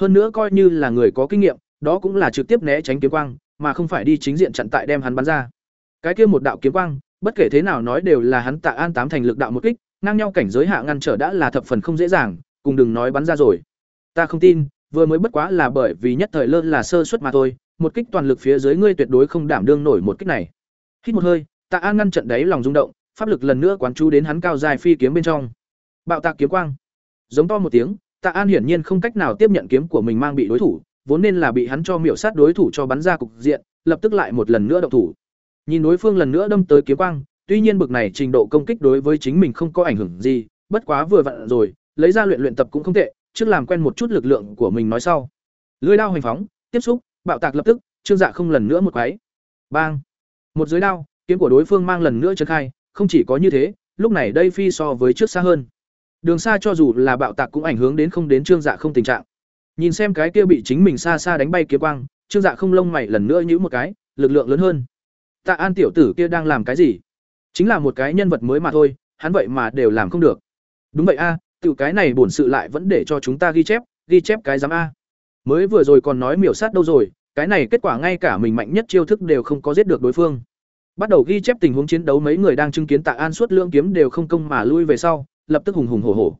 hơn nữa coi như là người có kinh nghiệm, đó cũng là trực tiếp né tránh kiếm quang, mà không phải đi chính diện chặn tại đem hắn bắn ra. Cái kia một đạo kiếm quang, bất kể thế nào nói đều là hắn tạ an tám thành lực đạo một kích, ngang nhau cảnh giới hạ ngăn trở đã là thập phần không dễ dàng, cùng đừng nói bắn ra rồi. Ta không tin, vừa mới bất quá là bởi vì nhất thời lơ là sơ suất mà thôi, một kích toàn lực phía dưới ngươi tuyệt đối không đảm đương nổi một kích này. Hít một hơi, tạ an ngăn trận đấy lòng rung động, pháp lực lần nữa quán chú đến hắn cao dài phi kiếm bên trong. Bạo tạc kiếm quang. Giống to một tiếng tạ an hiển nhiên không cách nào tiếp nhận kiếm của mình mang bị đối thủ, vốn nên là bị hắn cho miểu sát đối thủ cho bắn ra cục diện, lập tức lại một lần nữa động thủ. Nhìn đối phương lần nữa đâm tới kiếm quang, tuy nhiên bực này trình độ công kích đối với chính mình không có ảnh hưởng gì, bất quá vừa vặn rồi, lấy ra luyện luyện tập cũng không tệ, trước làm quen một chút lực lượng của mình nói sau. Lưỡi đao hành phóng, tiếp xúc, bạo tạc lập tức, trương dạ không lần nữa một quái. Bang! Một dưới đao, kiếm của đối phương mang lần nữa trấn khai, không chỉ có như thế, lúc này đây phi so với trước xa hơn đường xa cho dù là bạo tạc cũng ảnh hưởng đến không đến trương dạ không tình trạng. Nhìn xem cái kia bị chính mình xa xa đánh bay kiếm quang trương dạ không lông mày lần nữa nhữ một cái lực lượng lớn hơn. Tạ an tiểu tử kia đang làm cái gì? Chính là một cái nhân vật mới mà thôi hắn vậy mà đều làm không được. Đúng vậy a à, tiểu cái này bổn sự lại vẫn để cho chúng ta ghi chép ghi chép cái giám a. Mới vừa rồi còn nói miểu sát đâu rồi cái này kết quả ngay cả mình mạnh nhất chiêu thức đều không có giết được đối phương. Bắt đầu ghi chép tình huống chiến đấu mấy người đang chứng kiến tạ an suốt lưỡng kiếm đều không công mà lui về sau lập tức hùng hùng hổ hổ.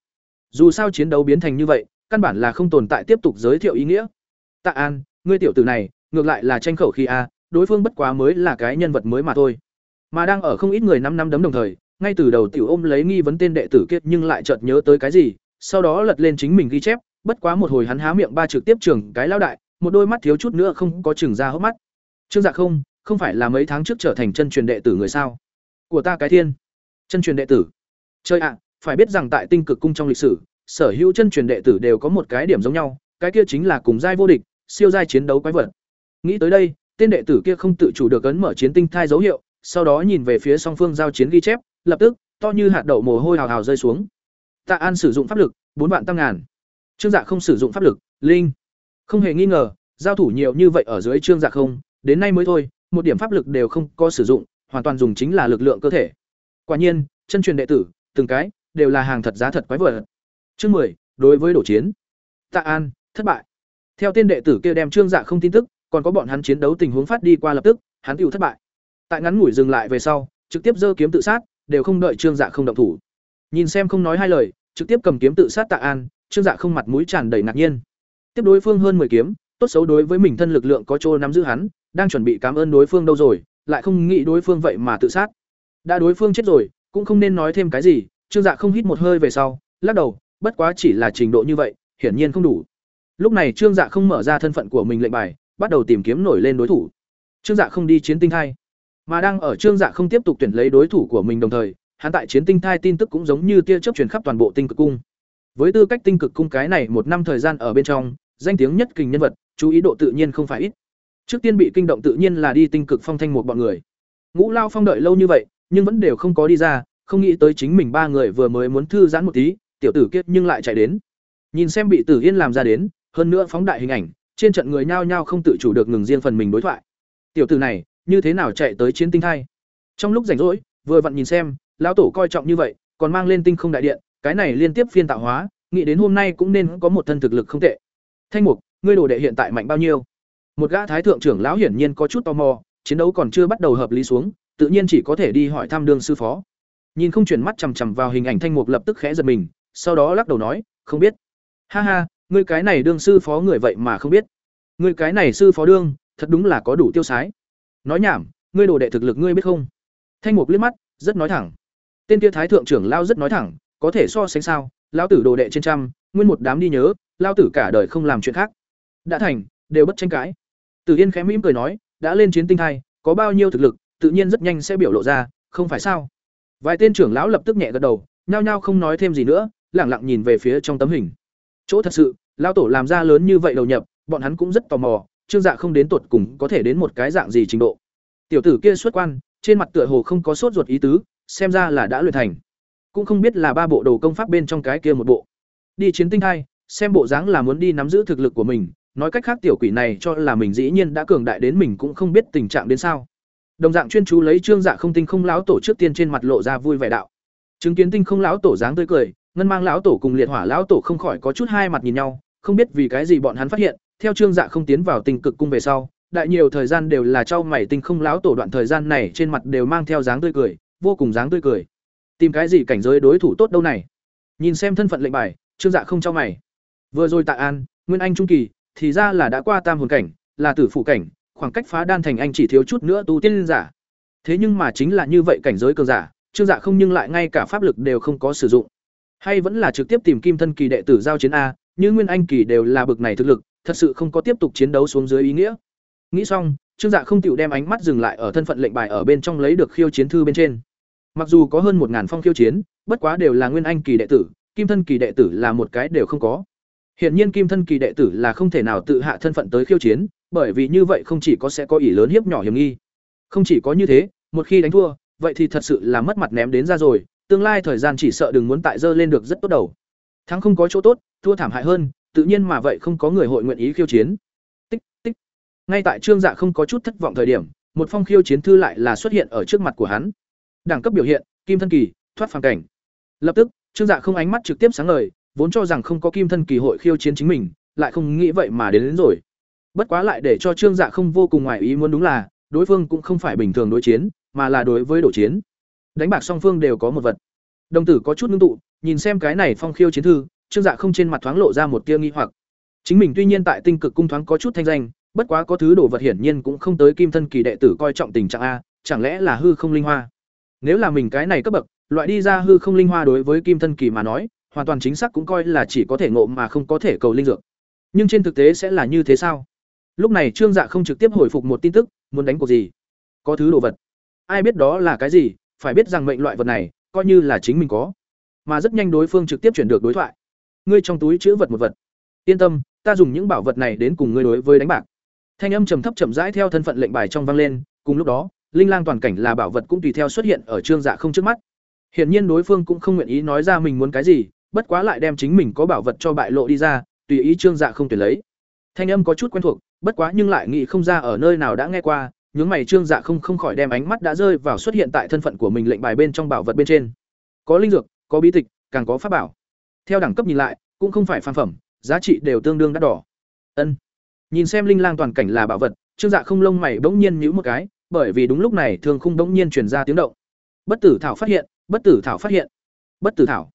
Dù sao chiến đấu biến thành như vậy, căn bản là không tồn tại tiếp tục giới thiệu ý nghĩa. Tạ an, ngươi tiểu tử này, ngược lại là tranh khẩu khi a, đối phương bất quá mới là cái nhân vật mới mà thôi. Mà đang ở không ít người năm năm đấm đồng thời, ngay từ đầu tiểu ôm lấy nghi vấn tên đệ tử kiếp nhưng lại chợt nhớ tới cái gì, sau đó lật lên chính mình ghi chép, bất quá một hồi hắn há miệng ba trực tiếp trường cái lão đại, một đôi mắt thiếu chút nữa không có chừng ra hốc mắt. Trương dạ không không phải là mấy tháng trước trở thành chân truyền đệ tử người sao? Của ta cái thiên. Chân truyền đệ tử. Chơi ạ phải biết rằng tại tinh cực cung trong lịch sử, sở hữu chân truyền đệ tử đều có một cái điểm giống nhau, cái kia chính là cùng giai vô địch, siêu giai chiến đấu quái vật. Nghĩ tới đây, tên đệ tử kia không tự chủ được ấn mở chiến tinh thai dấu hiệu, sau đó nhìn về phía song phương giao chiến ghi chép, lập tức, to như hạt đậu mồ hôi hào hào rơi xuống. Tạ an sử dụng pháp lực, bốn vạn tăng ngàn. Trương dạ không sử dụng pháp lực, linh. Không hề nghi ngờ, giao thủ nhiều như vậy ở dưới trương dạ không, đến nay mới thôi, một điểm pháp lực đều không có sử dụng, hoàn toàn dùng chính là lực lượng cơ thể. Quả nhiên, chân truyền đệ tử, từng cái đều là hàng thật giá thật quái vật. Chương mười, đối với đổ chiến. Tạ an, thất bại. Theo tên đệ tử kia đem trương dạ không tin tức, còn có bọn hắn chiến đấu tình huống phát đi qua lập tức, hắn tiểu thất bại. Tại ngắn ngủi dừng lại về sau, trực tiếp giơ kiếm tự sát, đều không đợi trương dạ không động thủ. Nhìn xem không nói hai lời, trực tiếp cầm kiếm tự sát tạ an, trương dạ không mặt mũi tràn đầy ngạc nhiên. Tiếp đối phương hơn 10 kiếm, tốt xấu đối với mình thân lực lượng có chỗ nắm giữ hắn, đang chuẩn bị cảm ơn đối phương đâu rồi, lại không nghĩ đối phương vậy mà tự sát. Đã đối phương chết rồi, cũng không nên nói thêm cái gì trương dạ không hít một hơi về sau, lắc đầu, bất quá chỉ là trình độ như vậy, hiển nhiên không đủ. Lúc này trương dạ không mở ra thân phận của mình lệnh bài, bắt đầu tìm kiếm nổi lên đối thủ. Trương dạ không đi chiến tinh thai. Mà đang ở trương dạ không tiếp tục tuyển lấy đối thủ của mình đồng thời, hắn tại chiến tinh thai tin tức cũng giống như tia chớp truyền khắp toàn bộ tinh cực cung. Với tư cách tinh cực cung cái này một năm thời gian ở bên trong, danh tiếng nhất kình nhân vật, chú ý độ tự nhiên không phải ít. Trước tiên bị kinh động tự nhiên là đi tinh cực phong thanh một bọn người. Ngũ lao phong đợi lâu như vậy, nhưng vẫn đều không có đi ra không nghĩ tới chính mình ba người vừa mới muốn thư giãn một tí, tiểu tử kiết nhưng lại chạy đến. Nhìn xem bị tử yên làm ra đến, hơn nữa phóng đại hình ảnh, trên trận người nhao nhao không tự chủ được ngừng riêng phần mình đối thoại. Tiểu tử này, như thế nào chạy tới chiến tinh thai trong lúc rảnh rỗi, vừa vặn nhìn xem, lão tổ coi trọng như vậy, còn mang lên tinh không đại điện, cái này liên tiếp phiên tạo hóa, nghĩ đến hôm nay cũng nên có một thân thực lực không tệ. Thanh mục, ngươi đồ đệ hiện tại mạnh bao nhiêu? Một gã thái thượng trưởng lão hiển nhiên có chút tò mò, chiến đấu còn chưa bắt đầu hợp lý xuống, tự nhiên chỉ có thể đi hỏi thăm đương sư phó nhìn không chuyển mắt chằm chằm vào hình ảnh thanh mục lập tức khẽ giật mình, sau đó lắc đầu nói, không biết. Ha ha, ngươi cái này đương sư phó người vậy mà không biết. Ngươi cái này sư phó đương, thật đúng là có đủ tiêu sái. Nói nhảm, ngươi đồ đệ thực lực ngươi biết không? Thanh mục liếc mắt, rất nói thẳng. Tên kia thái thượng trưởng lao rất nói thẳng, có thể so sánh sao? Lao tử đồ đệ trên trăm, nguyên một đám đi nhớ lao tử cả đời không làm chuyện khác. Đã thành, đều bất tranh cãi. Tử yên khẽ mỉm cười nói, đã lên chiến tinh thai có bao nhiêu thực lực, tự nhiên rất nhanh sẽ biểu lộ ra, không phải sao? Vài tên trưởng lão lập tức nhẹ gật đầu, nhao nhao không nói thêm gì nữa, lẳng lặng nhìn về phía trong tấm hình. Chỗ thật sự lao tổ làm ra lớn như vậy đầu nhập, bọn hắn cũng rất tò mò, trương dạ không đến tuột cùng có thể đến một cái dạng gì trình độ. Tiểu tử kia xuất quan, trên mặt tựa hồ không có sốt ruột ý tứ, xem ra là đã luyện thành. Cũng không biết là ba bộ đồ công pháp bên trong cái kia một bộ. Đi chiến tinh hai, xem bộ dáng là muốn đi nắm giữ thực lực của mình, nói cách khác tiểu quỷ này cho là mình dĩ nhiên đã cường đại đến mình cũng không biết tình trạng đến sao đồng dạng chuyên chú lấy trương dạ không tinh không lão tổ trước tiên trên mặt lộ ra vui vẻ đạo. Chứng kiến tinh không lão tổ dáng tươi cười, ngân mang lão tổ cùng liệt hỏa lão tổ không khỏi có chút hai mặt nhìn nhau, không biết vì cái gì bọn hắn phát hiện, theo trương dạ không tiến vào tinh cực cung về sau, đại nhiều thời gian đều là trao mày tinh không lão tổ đoạn thời gian này trên mặt đều mang theo dáng tươi cười, vô cùng dáng tươi cười. Tìm cái gì cảnh giới đối thủ tốt đâu này? Nhìn xem thân phận lệnh bài, trương dạ không trao mày. Vừa rồi tạ an, nguyên anh trung kỳ, thì ra là đã qua tam hồn cảnh, là tử phụ cảnh khoảng cách phá đan thành anh chỉ thiếu chút nữa tu tiên giả. Thế nhưng mà chính là như vậy cảnh giới cường giả, trương dạ không nhưng lại ngay cả pháp lực đều không có sử dụng. Hay vẫn là trực tiếp tìm kim thân kỳ đệ tử giao chiến a, như nguyên anh kỳ đều là bực này thực lực, thật sự không có tiếp tục chiến đấu xuống dưới ý nghĩa. Nghĩ xong, trương dạ không chịu đem ánh mắt dừng lại ở thân phận lệnh bài ở bên trong lấy được khiêu chiến thư bên trên. Mặc dù có hơn một ngàn phong khiêu chiến, bất quá đều là nguyên anh kỳ đệ tử, kim thân kỳ đệ tử là một cái đều không có. Hiện nhiên kim thân kỳ đệ tử là không thể nào tự hạ thân phận tới khiêu chiến bởi vì như vậy không chỉ có sẽ có ỷ lớn hiếp nhỏ hiểm nghi. Không chỉ có như thế một khi đánh thua vậy thì thật sự là mất mặt ném đến ra rồi tương lai thời gian chỉ sợ đừng muốn tại dơ lên được rất tốt đầu. Thắng không có chỗ tốt thua thảm hại hơn tự nhiên mà vậy không có người hội nguyện ý khiêu chiến. Tích tích. Ngay tại trương dạ không có chút thất vọng thời điểm một phong khiêu chiến thư lại là xuất hiện ở trước mặt của hắn. Đẳng cấp biểu hiện kim thân kỳ thoát phàm cảnh. Lập tức trương dạ không ánh mắt trực tiếp sáng ngời vốn cho rằng không có kim thân kỳ hội khiêu chiến chính mình lại không nghĩ vậy mà đến, đến rồi bất quá lại để cho trương dạ không vô cùng ngoài ý muốn đúng là, đối phương cũng không phải bình thường đối chiến, mà là đối với đổ chiến. Đánh bạc song phương đều có một vật. Đồng tử có chút ngưng tụ, nhìn xem cái này phong khiêu chiến thư, trương dạ không trên mặt thoáng lộ ra một tia nghi hoặc. Chính mình tuy nhiên tại tinh cực cung thoáng có chút thanh danh, bất quá có thứ đồ vật hiển nhiên cũng không tới kim thân kỳ đệ tử coi trọng tình trạng a, chẳng lẽ là hư không linh hoa? Nếu là mình cái này cấp bậc, loại đi ra hư không linh hoa đối với kim thân kỳ mà nói, hoàn toàn chính xác cũng coi là chỉ có thể ngộ mà không có thể cầu linh dược. Nhưng trên thực tế sẽ là như thế sao? Lúc này trương dạ không trực tiếp hồi phục một tin tức, muốn đánh cuộc gì? Có thứ đồ vật. Ai biết đó là cái gì, phải biết rằng mệnh loại vật này, coi như là chính mình có. Mà rất nhanh đối phương trực tiếp chuyển được đối thoại. Ngươi trong túi chữ vật một vật. Yên tâm, ta dùng những bảo vật này đến cùng ngươi đối với đánh bạc. Thanh âm trầm thấp chậm rãi theo thân phận lệnh bài trong vang lên, cùng lúc đó, linh lang toàn cảnh là bảo vật cũng tùy theo xuất hiện ở trương dạ không trước mắt. Hiển nhiên đối phương cũng không nguyện ý nói ra mình muốn cái gì, bất quá lại đem chính mình có bảo vật cho bại lộ đi ra, tùy ý trương dạ không tuyển lấy. Thanh âm có chút quen thuộc bất quá nhưng lại nghĩ không ra ở nơi nào đã nghe qua nhướng mày trương dạ không không khỏi đem ánh mắt đã rơi vào xuất hiện tại thân phận của mình lệnh bài bên trong bảo vật bên trên. Có linh dược có bí tịch càng có pháp bảo. Theo đẳng cấp nhìn lại cũng không phải phàm phẩm giá trị đều tương đương đắt đỏ. Ân. Nhìn xem linh lang toàn cảnh là bảo vật trương dạ không lông mày bỗng nhiên nhíu một cái bởi vì đúng lúc này thường khung bỗng nhiên truyền ra tiếng động. Bất tử thảo phát hiện bất tử thảo phát hiện. Bất tử thảo.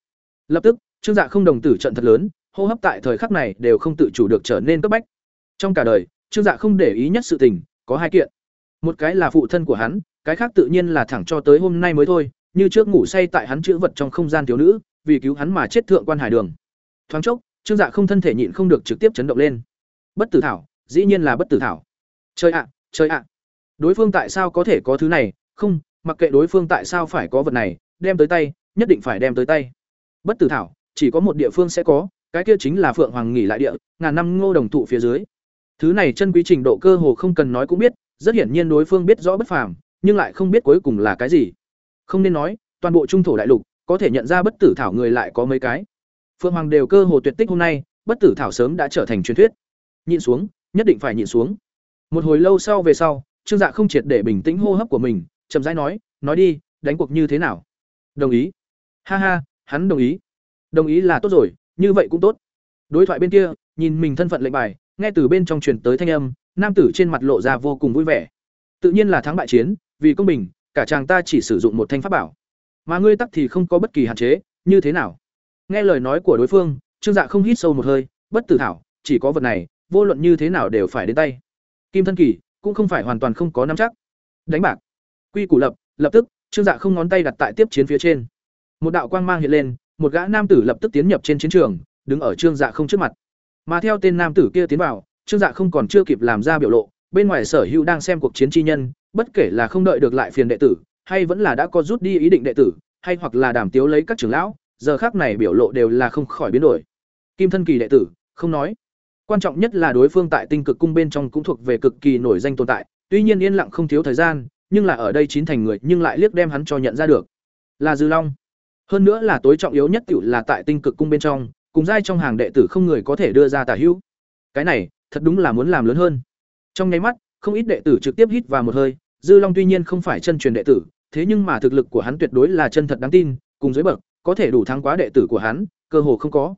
Lập tức trương dạ không đồng tử trận thật lớn hô hấp tại thời khắc này đều không tự chủ được trở nên cấp bách. Trong cả đời, Trương Dạ không để ý nhất sự tình, có hai kiện. Một cái là phụ thân của hắn, cái khác tự nhiên là thẳng cho tới hôm nay mới thôi, như trước ngủ say tại hắn chữ vật trong không gian thiếu nữ, vì cứu hắn mà chết thượng quan hải đường. Thoáng chốc, Trương Dạ không thân thể nhịn không được trực tiếp chấn động lên. Bất tử thảo, dĩ nhiên là bất tử thảo. Chơi ạ, chơi ạ. Đối phương tại sao có thể có thứ này? Không, mặc kệ đối phương tại sao phải có vật này, đem tới tay, nhất định phải đem tới tay. Bất tử thảo, chỉ có một địa phương sẽ có, cái kia chính là Phượng Hoàng nghỉ lại địa, ngàn năm ngô đồng thụ phía dưới. Thứ này chân quý trình độ cơ hồ không cần nói cũng biết, rất hiển nhiên đối phương biết rõ bất phàm, nhưng lại không biết cuối cùng là cái gì. Không nên nói, toàn bộ trung thổ đại lục, có thể nhận ra bất tử thảo người lại có mấy cái. Phượng Hoàng đều cơ hồ tuyệt tích hôm nay, bất tử thảo sớm đã trở thành truyền thuyết. Nhịn xuống, nhất định phải nhịn xuống. Một hồi lâu sau về sau, Trương Dạ không triệt để bình tĩnh hô hấp của mình, chậm rãi nói, nói đi, đánh cuộc như thế nào? Đồng ý. Ha ha, hắn đồng ý. Đồng ý là tốt rồi, như vậy cũng tốt. Đối thoại bên kia, nhìn mình thân phận lệnh bài, nghe từ bên trong truyền tới thanh âm, nam tử trên mặt lộ ra vô cùng vui vẻ. Tự nhiên là thắng bại chiến, vì công bình, cả chàng ta chỉ sử dụng một thanh pháp bảo. Mà ngươi tắc thì không có bất kỳ hạn chế, như thế nào? Nghe lời nói của đối phương, Trương Dạ không hít sâu một hơi, bất tử thảo, chỉ có vật này, vô luận như thế nào đều phải đến tay. Kim thân kỳ, cũng không phải hoàn toàn không có nắm chắc. Đánh bạc. Quy củ lập, lập tức, Trương Dạ không ngón tay đặt tại tiếp chiến phía trên. Một đạo quang mang hiện lên, một gã nam tử lập tức tiến nhập trên chiến trường, đứng ở Trương Dạ không trước mặt. Mà theo tên nam tử kia tiến vào, Trương Dạ không còn chưa kịp làm ra biểu lộ, bên ngoài sở hữu đang xem cuộc chiến chi nhân, bất kể là không đợi được lại phiền đệ tử, hay vẫn là đã có rút đi ý định đệ tử, hay hoặc là đảm tiếu lấy các trưởng lão, giờ khác này biểu lộ đều là không khỏi biến đổi. Kim thân kỳ đệ tử, không nói. Quan trọng nhất là đối phương tại tinh cực cung bên trong cũng thuộc về cực kỳ nổi danh tồn tại, tuy nhiên yên lặng không thiếu thời gian, nhưng là ở đây chín thành người nhưng lại liếc đem hắn cho nhận ra được. Là Dư Long. Hơn nữa là tối trọng yếu nhất tiểu là tại tinh cực cung bên trong, cùng giai trong hàng đệ tử không người có thể đưa ra tả hữu. Cái này, thật đúng là muốn làm lớn hơn. Trong nháy mắt, không ít đệ tử trực tiếp hít vào một hơi, Dư Long tuy nhiên không phải chân truyền đệ tử, thế nhưng mà thực lực của hắn tuyệt đối là chân thật đáng tin, cùng dưới bậc, có thể đủ thắng quá đệ tử của hắn, cơ hồ không có.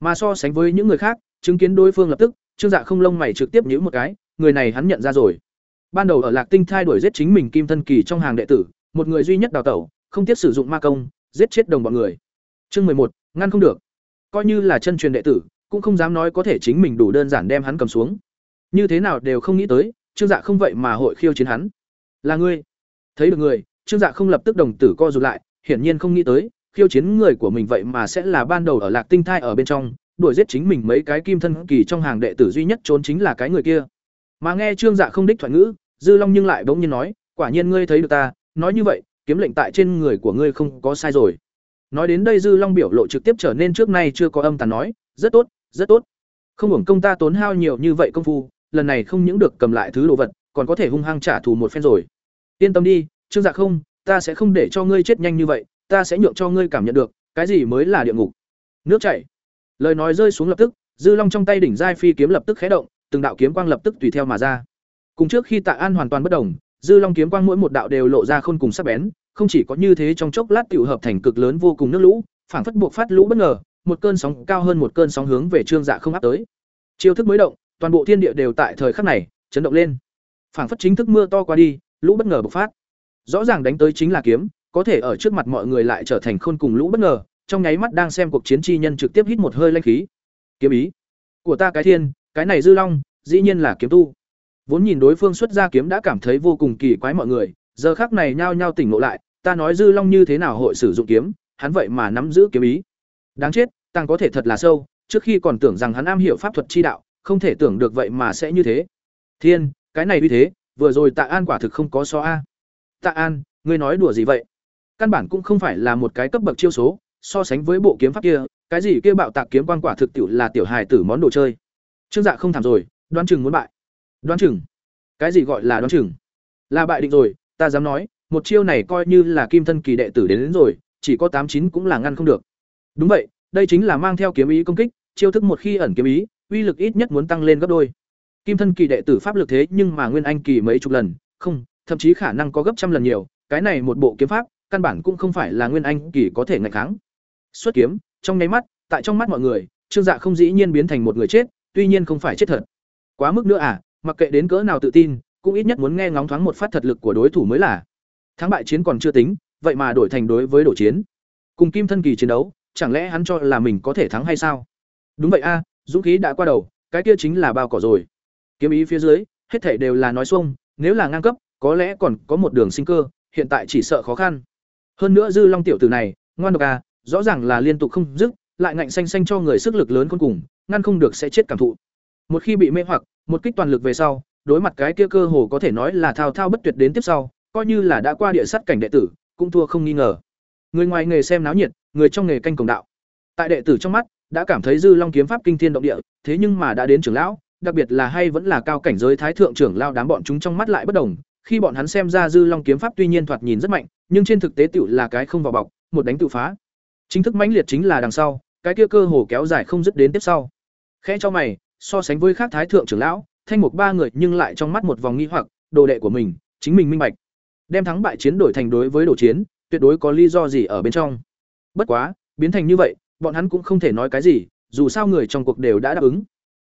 Mà so sánh với những người khác, chứng kiến đối phương lập tức, Trương Dạ không lông mày trực tiếp nhíu một cái, người này hắn nhận ra rồi. Ban đầu ở Lạc Tinh thai đuổi giết chính mình Kim Thân Kỳ trong hàng đệ tử, một người duy nhất đào tẩu, không tiếc sử dụng ma công, giết chết đồng bọn người. Chương một, ngăn không được. Coi như là chân truyền đệ tử, cũng không dám nói có thể chính mình đủ đơn giản đem hắn cầm xuống. Như thế nào đều không nghĩ tới, Trương Dạ không vậy mà hội khiêu chiến hắn. Là ngươi? Thấy được người, Trương Dạ không lập tức đồng tử co rụt lại, hiển nhiên không nghĩ tới, khiêu chiến người của mình vậy mà sẽ là ban đầu ở Lạc Tinh thai ở bên trong, đuổi giết chính mình mấy cái kim thân kỳ trong hàng đệ tử duy nhất trốn chính là cái người kia. Mà nghe Trương Dạ không đích thoại ngữ, Dư Long nhưng lại bỗng nhiên nói, quả nhiên ngươi thấy được ta, nói như vậy, kiếm lệnh tại trên người của ngươi không có sai rồi. Nói đến đây Dư Long biểu lộ trực tiếp trở nên trước nay chưa có âm tàn nói, rất tốt, rất tốt. Không hưởng công ta tốn hao nhiều như vậy công phu, lần này không những được cầm lại thứ đồ vật, còn có thể hung hăng trả thù một phen rồi. Yên tâm đi, Trương Dạ không, ta sẽ không để cho ngươi chết nhanh như vậy, ta sẽ nhượng cho ngươi cảm nhận được, cái gì mới là địa ngục. Nước chảy. Lời nói rơi xuống lập tức, Dư Long trong tay đỉnh giai phi kiếm lập tức khé động, từng đạo kiếm quang lập tức tùy theo mà ra. Cùng trước khi Tạ An hoàn toàn bất động, Dư Long kiếm quang mỗi một đạo đều lộ ra khôn cùng sắc bén, không chỉ có như thế trong chốc lát tiểu hợp thành cực lớn vô cùng nước lũ, phảng phất buộc phát lũ bất ngờ, một cơn sóng cao hơn một cơn sóng hướng về Trương Dạ không áp tới. Chiêu thức mới động, toàn bộ thiên địa đều tại thời khắc này chấn động lên. Phảng phất chính thức mưa to qua đi, lũ bất ngờ bộc phát. Rõ ràng đánh tới chính là kiếm, có thể ở trước mặt mọi người lại trở thành khôn cùng lũ bất ngờ, trong nháy mắt đang xem cuộc chiến chi nhân trực tiếp hít một hơi linh khí. Kiếm ý của ta cái thiên, cái này dư long, dĩ nhiên là kiếm tu. Vốn nhìn đối phương xuất ra kiếm đã cảm thấy vô cùng kỳ quái mọi người, giờ khắc này nhao nhao tỉnh ngộ lại, ta nói dư long như thế nào hội sử dụng kiếm, hắn vậy mà nắm giữ kiếm ý. Đáng chết, tăng có thể thật là sâu, trước khi còn tưởng rằng hắn am hiểu pháp thuật chi đạo, không thể tưởng được vậy mà sẽ như thế. Thiên, cái này như thế, vừa rồi Tạ An quả thực không có so a. Tạ An, ngươi nói đùa gì vậy? Căn bản cũng không phải là một cái cấp bậc chiêu số, so sánh với bộ kiếm pháp kia, cái gì kia bạo tạc kiếm quan quả thực tiểu là tiểu hài tử món đồ chơi. Trương Dạ không thảm rồi, đoán chừng muốn bại. Đoán chừng? Cái gì gọi là đoán chừng? Là bại định rồi, ta dám nói, một chiêu này coi như là kim thân kỳ đệ tử đến, đến rồi, chỉ có tám chín cũng là ngăn không được. Đúng vậy, đây chính là mang theo kiếm ý công kích, chiêu thức một khi ẩn kiếm ý, uy lực ít nhất muốn tăng lên gấp đôi. Kim thân kỳ đệ tử pháp lực thế nhưng mà nguyên anh kỳ mấy chục lần, không, thậm chí khả năng có gấp trăm lần nhiều, cái này một bộ kiếm pháp, căn bản cũng không phải là nguyên anh kỳ có thể ngạch kháng. Xuất kiếm, trong nháy mắt, tại trong mắt mọi người, Trương Dạ không dĩ nhiên biến thành một người chết, tuy nhiên không phải chết thật. Quá mức nữa à, mặc kệ đến cỡ nào tự tin, cũng ít nhất muốn nghe ngóng thoáng một phát thật lực của đối thủ mới là. Thắng bại chiến còn chưa tính, vậy mà đổi thành đối với đổ chiến. Cùng Kim thân kỳ chiến đấu, chẳng lẽ hắn cho là mình có thể thắng hay sao? Đúng vậy a, dũng khí đã qua đầu, cái kia chính là bao cỏ rồi. Kiếm ý phía dưới, hết thảy đều là nói xuông, nếu là ngang cấp, có lẽ còn có một đường sinh cơ, hiện tại chỉ sợ khó khăn. Hơn nữa Dư Long tiểu tử này, ngoan độc à, rõ ràng là liên tục không dứt, lại ngạnh xanh xanh cho người sức lực lớn cuối cùng, ngăn không được sẽ chết cảm thụ. Một khi bị mê hoặc, một kích toàn lực về sau, đối mặt cái kia cơ hồ có thể nói là thao thao bất tuyệt đến tiếp sau, coi như là đã qua địa sát cảnh đệ tử, cũng thua không nghi ngờ. Người ngoài nghề xem náo nhiệt, người trong nghề canh cổng đạo. Tại đệ tử trong mắt, đã cảm thấy Dư Long kiếm pháp kinh thiên động địa, thế nhưng mà đã đến trưởng lão, đặc biệt là hay vẫn là cao cảnh giới thái thượng trưởng lao đám bọn chúng trong mắt lại bất đồng, khi bọn hắn xem ra Dư Long kiếm pháp tuy nhiên thoạt nhìn rất mạnh, nhưng trên thực tế tiểu là cái không vào bọc, một đánh tự phá. Chính thức mãnh liệt chính là đằng sau, cái kia cơ hồ kéo dài không dứt đến tiếp sau. Khẽ cho mày, so sánh với khác thái thượng trưởng lão, thanh mục ba người nhưng lại trong mắt một vòng nghi hoặc, đồ đệ của mình, chính mình minh bạch. Đem thắng bại chiến đổi thành đối với đổ chiến, tuyệt đối có lý do gì ở bên trong. Bất quá, biến thành như vậy, bọn hắn cũng không thể nói cái gì, dù sao người trong cuộc đều đã đáp ứng.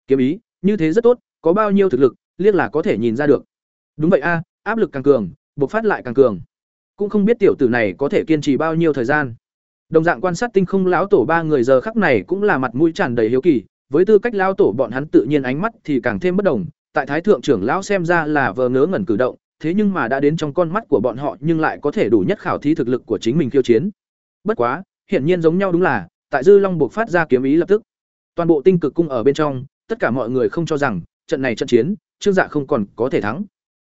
Kiếm ý, như thế rất tốt, có bao nhiêu thực lực, liếc là có thể nhìn ra được. Đúng vậy a, áp lực càng cường, bộc phát lại càng cường. Cũng không biết tiểu tử này có thể kiên trì bao nhiêu thời gian. Đồng dạng quan sát tinh không lão tổ ba người giờ khắc này cũng là mặt mũi tràn đầy hiếu kỳ, với tư cách lão tổ bọn hắn tự nhiên ánh mắt thì càng thêm bất đồng, tại thái thượng trưởng lão xem ra là vờ ngớ ngẩn cử động, thế nhưng mà đã đến trong con mắt của bọn họ nhưng lại có thể đủ nhất khảo thí thực lực của chính mình khiêu chiến. Bất quá, hiển nhiên giống nhau đúng là, tại Dư Long buộc phát ra kiếm ý lập tức. Toàn bộ tinh cực cung ở bên trong, tất cả mọi người không cho rằng trận này trận chiến, Trương Dạ không còn có thể thắng.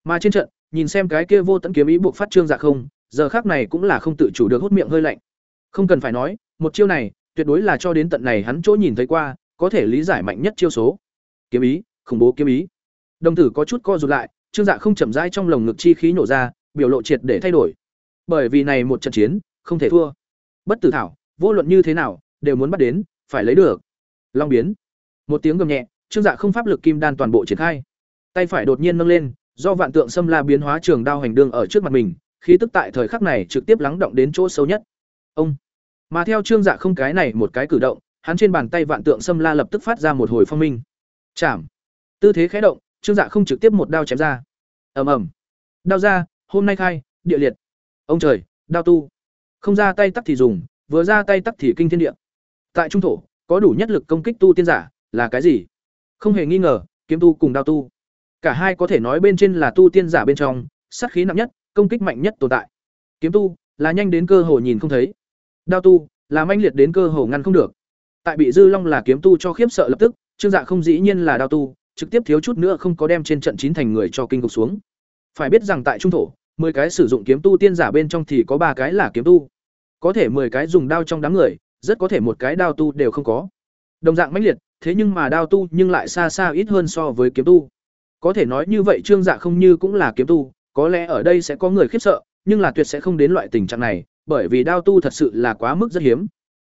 Mà trên trận, nhìn xem cái kia vô tận kiếm ý buộc phát Trương Dạ không, giờ khác này cũng là không tự chủ được hút miệng hơi lạnh. Không cần phải nói, một chiêu này, tuyệt đối là cho đến tận này hắn chỗ nhìn thấy qua, có thể lý giải mạnh nhất chiêu số. Kiếm ý, khủng bố kiếm ý. Đồng tử có chút co rụt lại, Trương Dạ không chậm rãi trong lồng ngực chi khí nổ ra, biểu lộ triệt để thay đổi. Bởi vì này một trận chiến, không thể thua. Bất tử thảo, vô luận như thế nào, đều muốn bắt đến, phải lấy được. Long biến. Một tiếng gầm nhẹ, Trương Dạ không pháp lực kim đan toàn bộ triển khai. Tay phải đột nhiên nâng lên, do vạn tượng xâm la biến hóa trường đao hành đương ở trước mặt mình, khí tức tại thời khắc này trực tiếp lắng động đến chỗ sâu nhất. Ông. Mà theo Trương Dạ không cái này một cái cử động, hắn trên bàn tay vạn tượng xâm la lập tức phát ra một hồi phong minh. Chạm. Tư thế khẽ động, Trương Dạ không trực tiếp một đao chém ra. Ầm ầm. Đao ra, hôm nay khai, địa liệt. Ông trời, đao tu. Không ra tay tắc thì dùng, vừa ra tay tắc thì kinh thiên địa. Tại trung thổ, có đủ nhất lực công kích tu tiên giả, là cái gì? Không hề nghi ngờ, kiếm tu cùng đao tu. Cả hai có thể nói bên trên là tu tiên giả bên trong, sát khí nặng nhất, công kích mạnh nhất tồn tại. Kiếm tu là nhanh đến cơ hồ nhìn không thấy. Đao tu là manh liệt đến cơ hồ ngăn không được. Tại bị Dư Long là kiếm tu cho khiếp sợ lập tức, Trương Dạ không dĩ nhiên là đao tu, trực tiếp thiếu chút nữa không có đem trên trận chín thành người cho kinh gục xuống. Phải biết rằng tại trung thổ, 10 cái sử dụng kiếm tu tiên giả bên trong thì có ba cái là kiếm tu. Có thể 10 cái dùng đao trong đám người, rất có thể một cái đao tu đều không có. Đồng dạng mãnh liệt, thế nhưng mà đao tu nhưng lại xa xa ít hơn so với kiếm tu. Có thể nói như vậy Trương Dạ không như cũng là kiếm tu, có lẽ ở đây sẽ có người khiếp sợ, nhưng là tuyệt sẽ không đến loại tình trạng này, bởi vì đao tu thật sự là quá mức rất hiếm.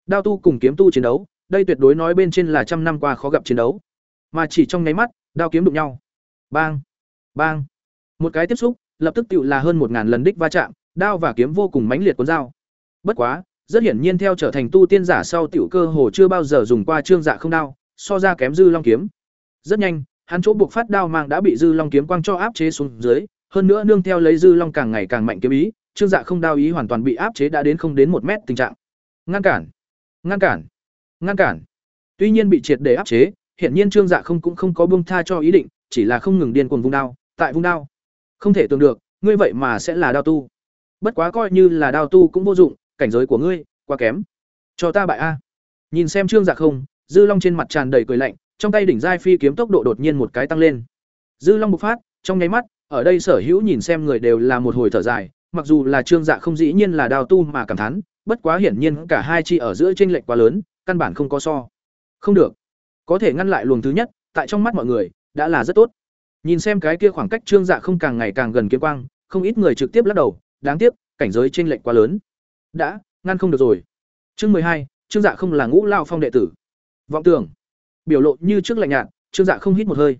Đao tu cùng kiếm tu chiến đấu, đây tuyệt đối nói bên trên là trăm năm qua khó gặp chiến đấu. Mà chỉ trong nháy mắt, đao kiếm đụng nhau. Bang, bang. Một cái tiếp xúc, lập tức tựu là hơn một ngàn lần đích va chạm, đao và kiếm vô cùng mãnh liệt cuốn dao. Bất quá, rất hiển nhiên theo trở thành tu tiên giả sau tiểu cơ hồ chưa bao giờ dùng qua trương dạ không đao, so ra kém dư long kiếm. Rất nhanh, hắn chỗ buộc phát đao mang đã bị dư long kiếm quang cho áp chế xuống dưới, hơn nữa nương theo lấy dư long càng ngày càng mạnh kiếm ý, trương dạ không đao ý hoàn toàn bị áp chế đã đến không đến một mét tình trạng. Ngăn cản, ngăn cản, ngăn cản. Tuy nhiên bị triệt để áp chế, hiển nhiên trương dạ không cũng không có buông tha cho ý định, chỉ là không ngừng điên cuồng vung đao, tại vung đao. Không thể tưởng được, ngươi vậy mà sẽ là đao tu. Bất quá coi như là đao tu cũng vô dụng, cảnh giới của ngươi quá kém. Cho ta bại a. Nhìn xem trương dạ không, dư long trên mặt tràn đầy cười lạnh, trong tay đỉnh giai phi kiếm tốc độ đột nhiên một cái tăng lên. Dư long bộc phát, trong nháy mắt, ở đây sở hữu nhìn xem người đều là một hồi thở dài, mặc dù là trương dạ không dĩ nhiên là đao tu mà cảm thán, bất quá hiển nhiên cả hai chi ở giữa chênh lệch quá lớn, căn bản không có so. Không được. Có thể ngăn lại luồng thứ nhất, tại trong mắt mọi người, đã là rất tốt. Nhìn xem cái kia khoảng cách trương dạ không càng ngày càng gần kiếm quang, không ít người trực tiếp lắc đầu, đáng tiếc, cảnh giới chênh lệch quá lớn. Đã, ngăn không được rồi. Chương hai, Trương Dạ không là Ngũ Lao Phong đệ tử. Vọng tưởng, biểu lộ như trước lạnh nhạt, Trương Dạ không hít một hơi.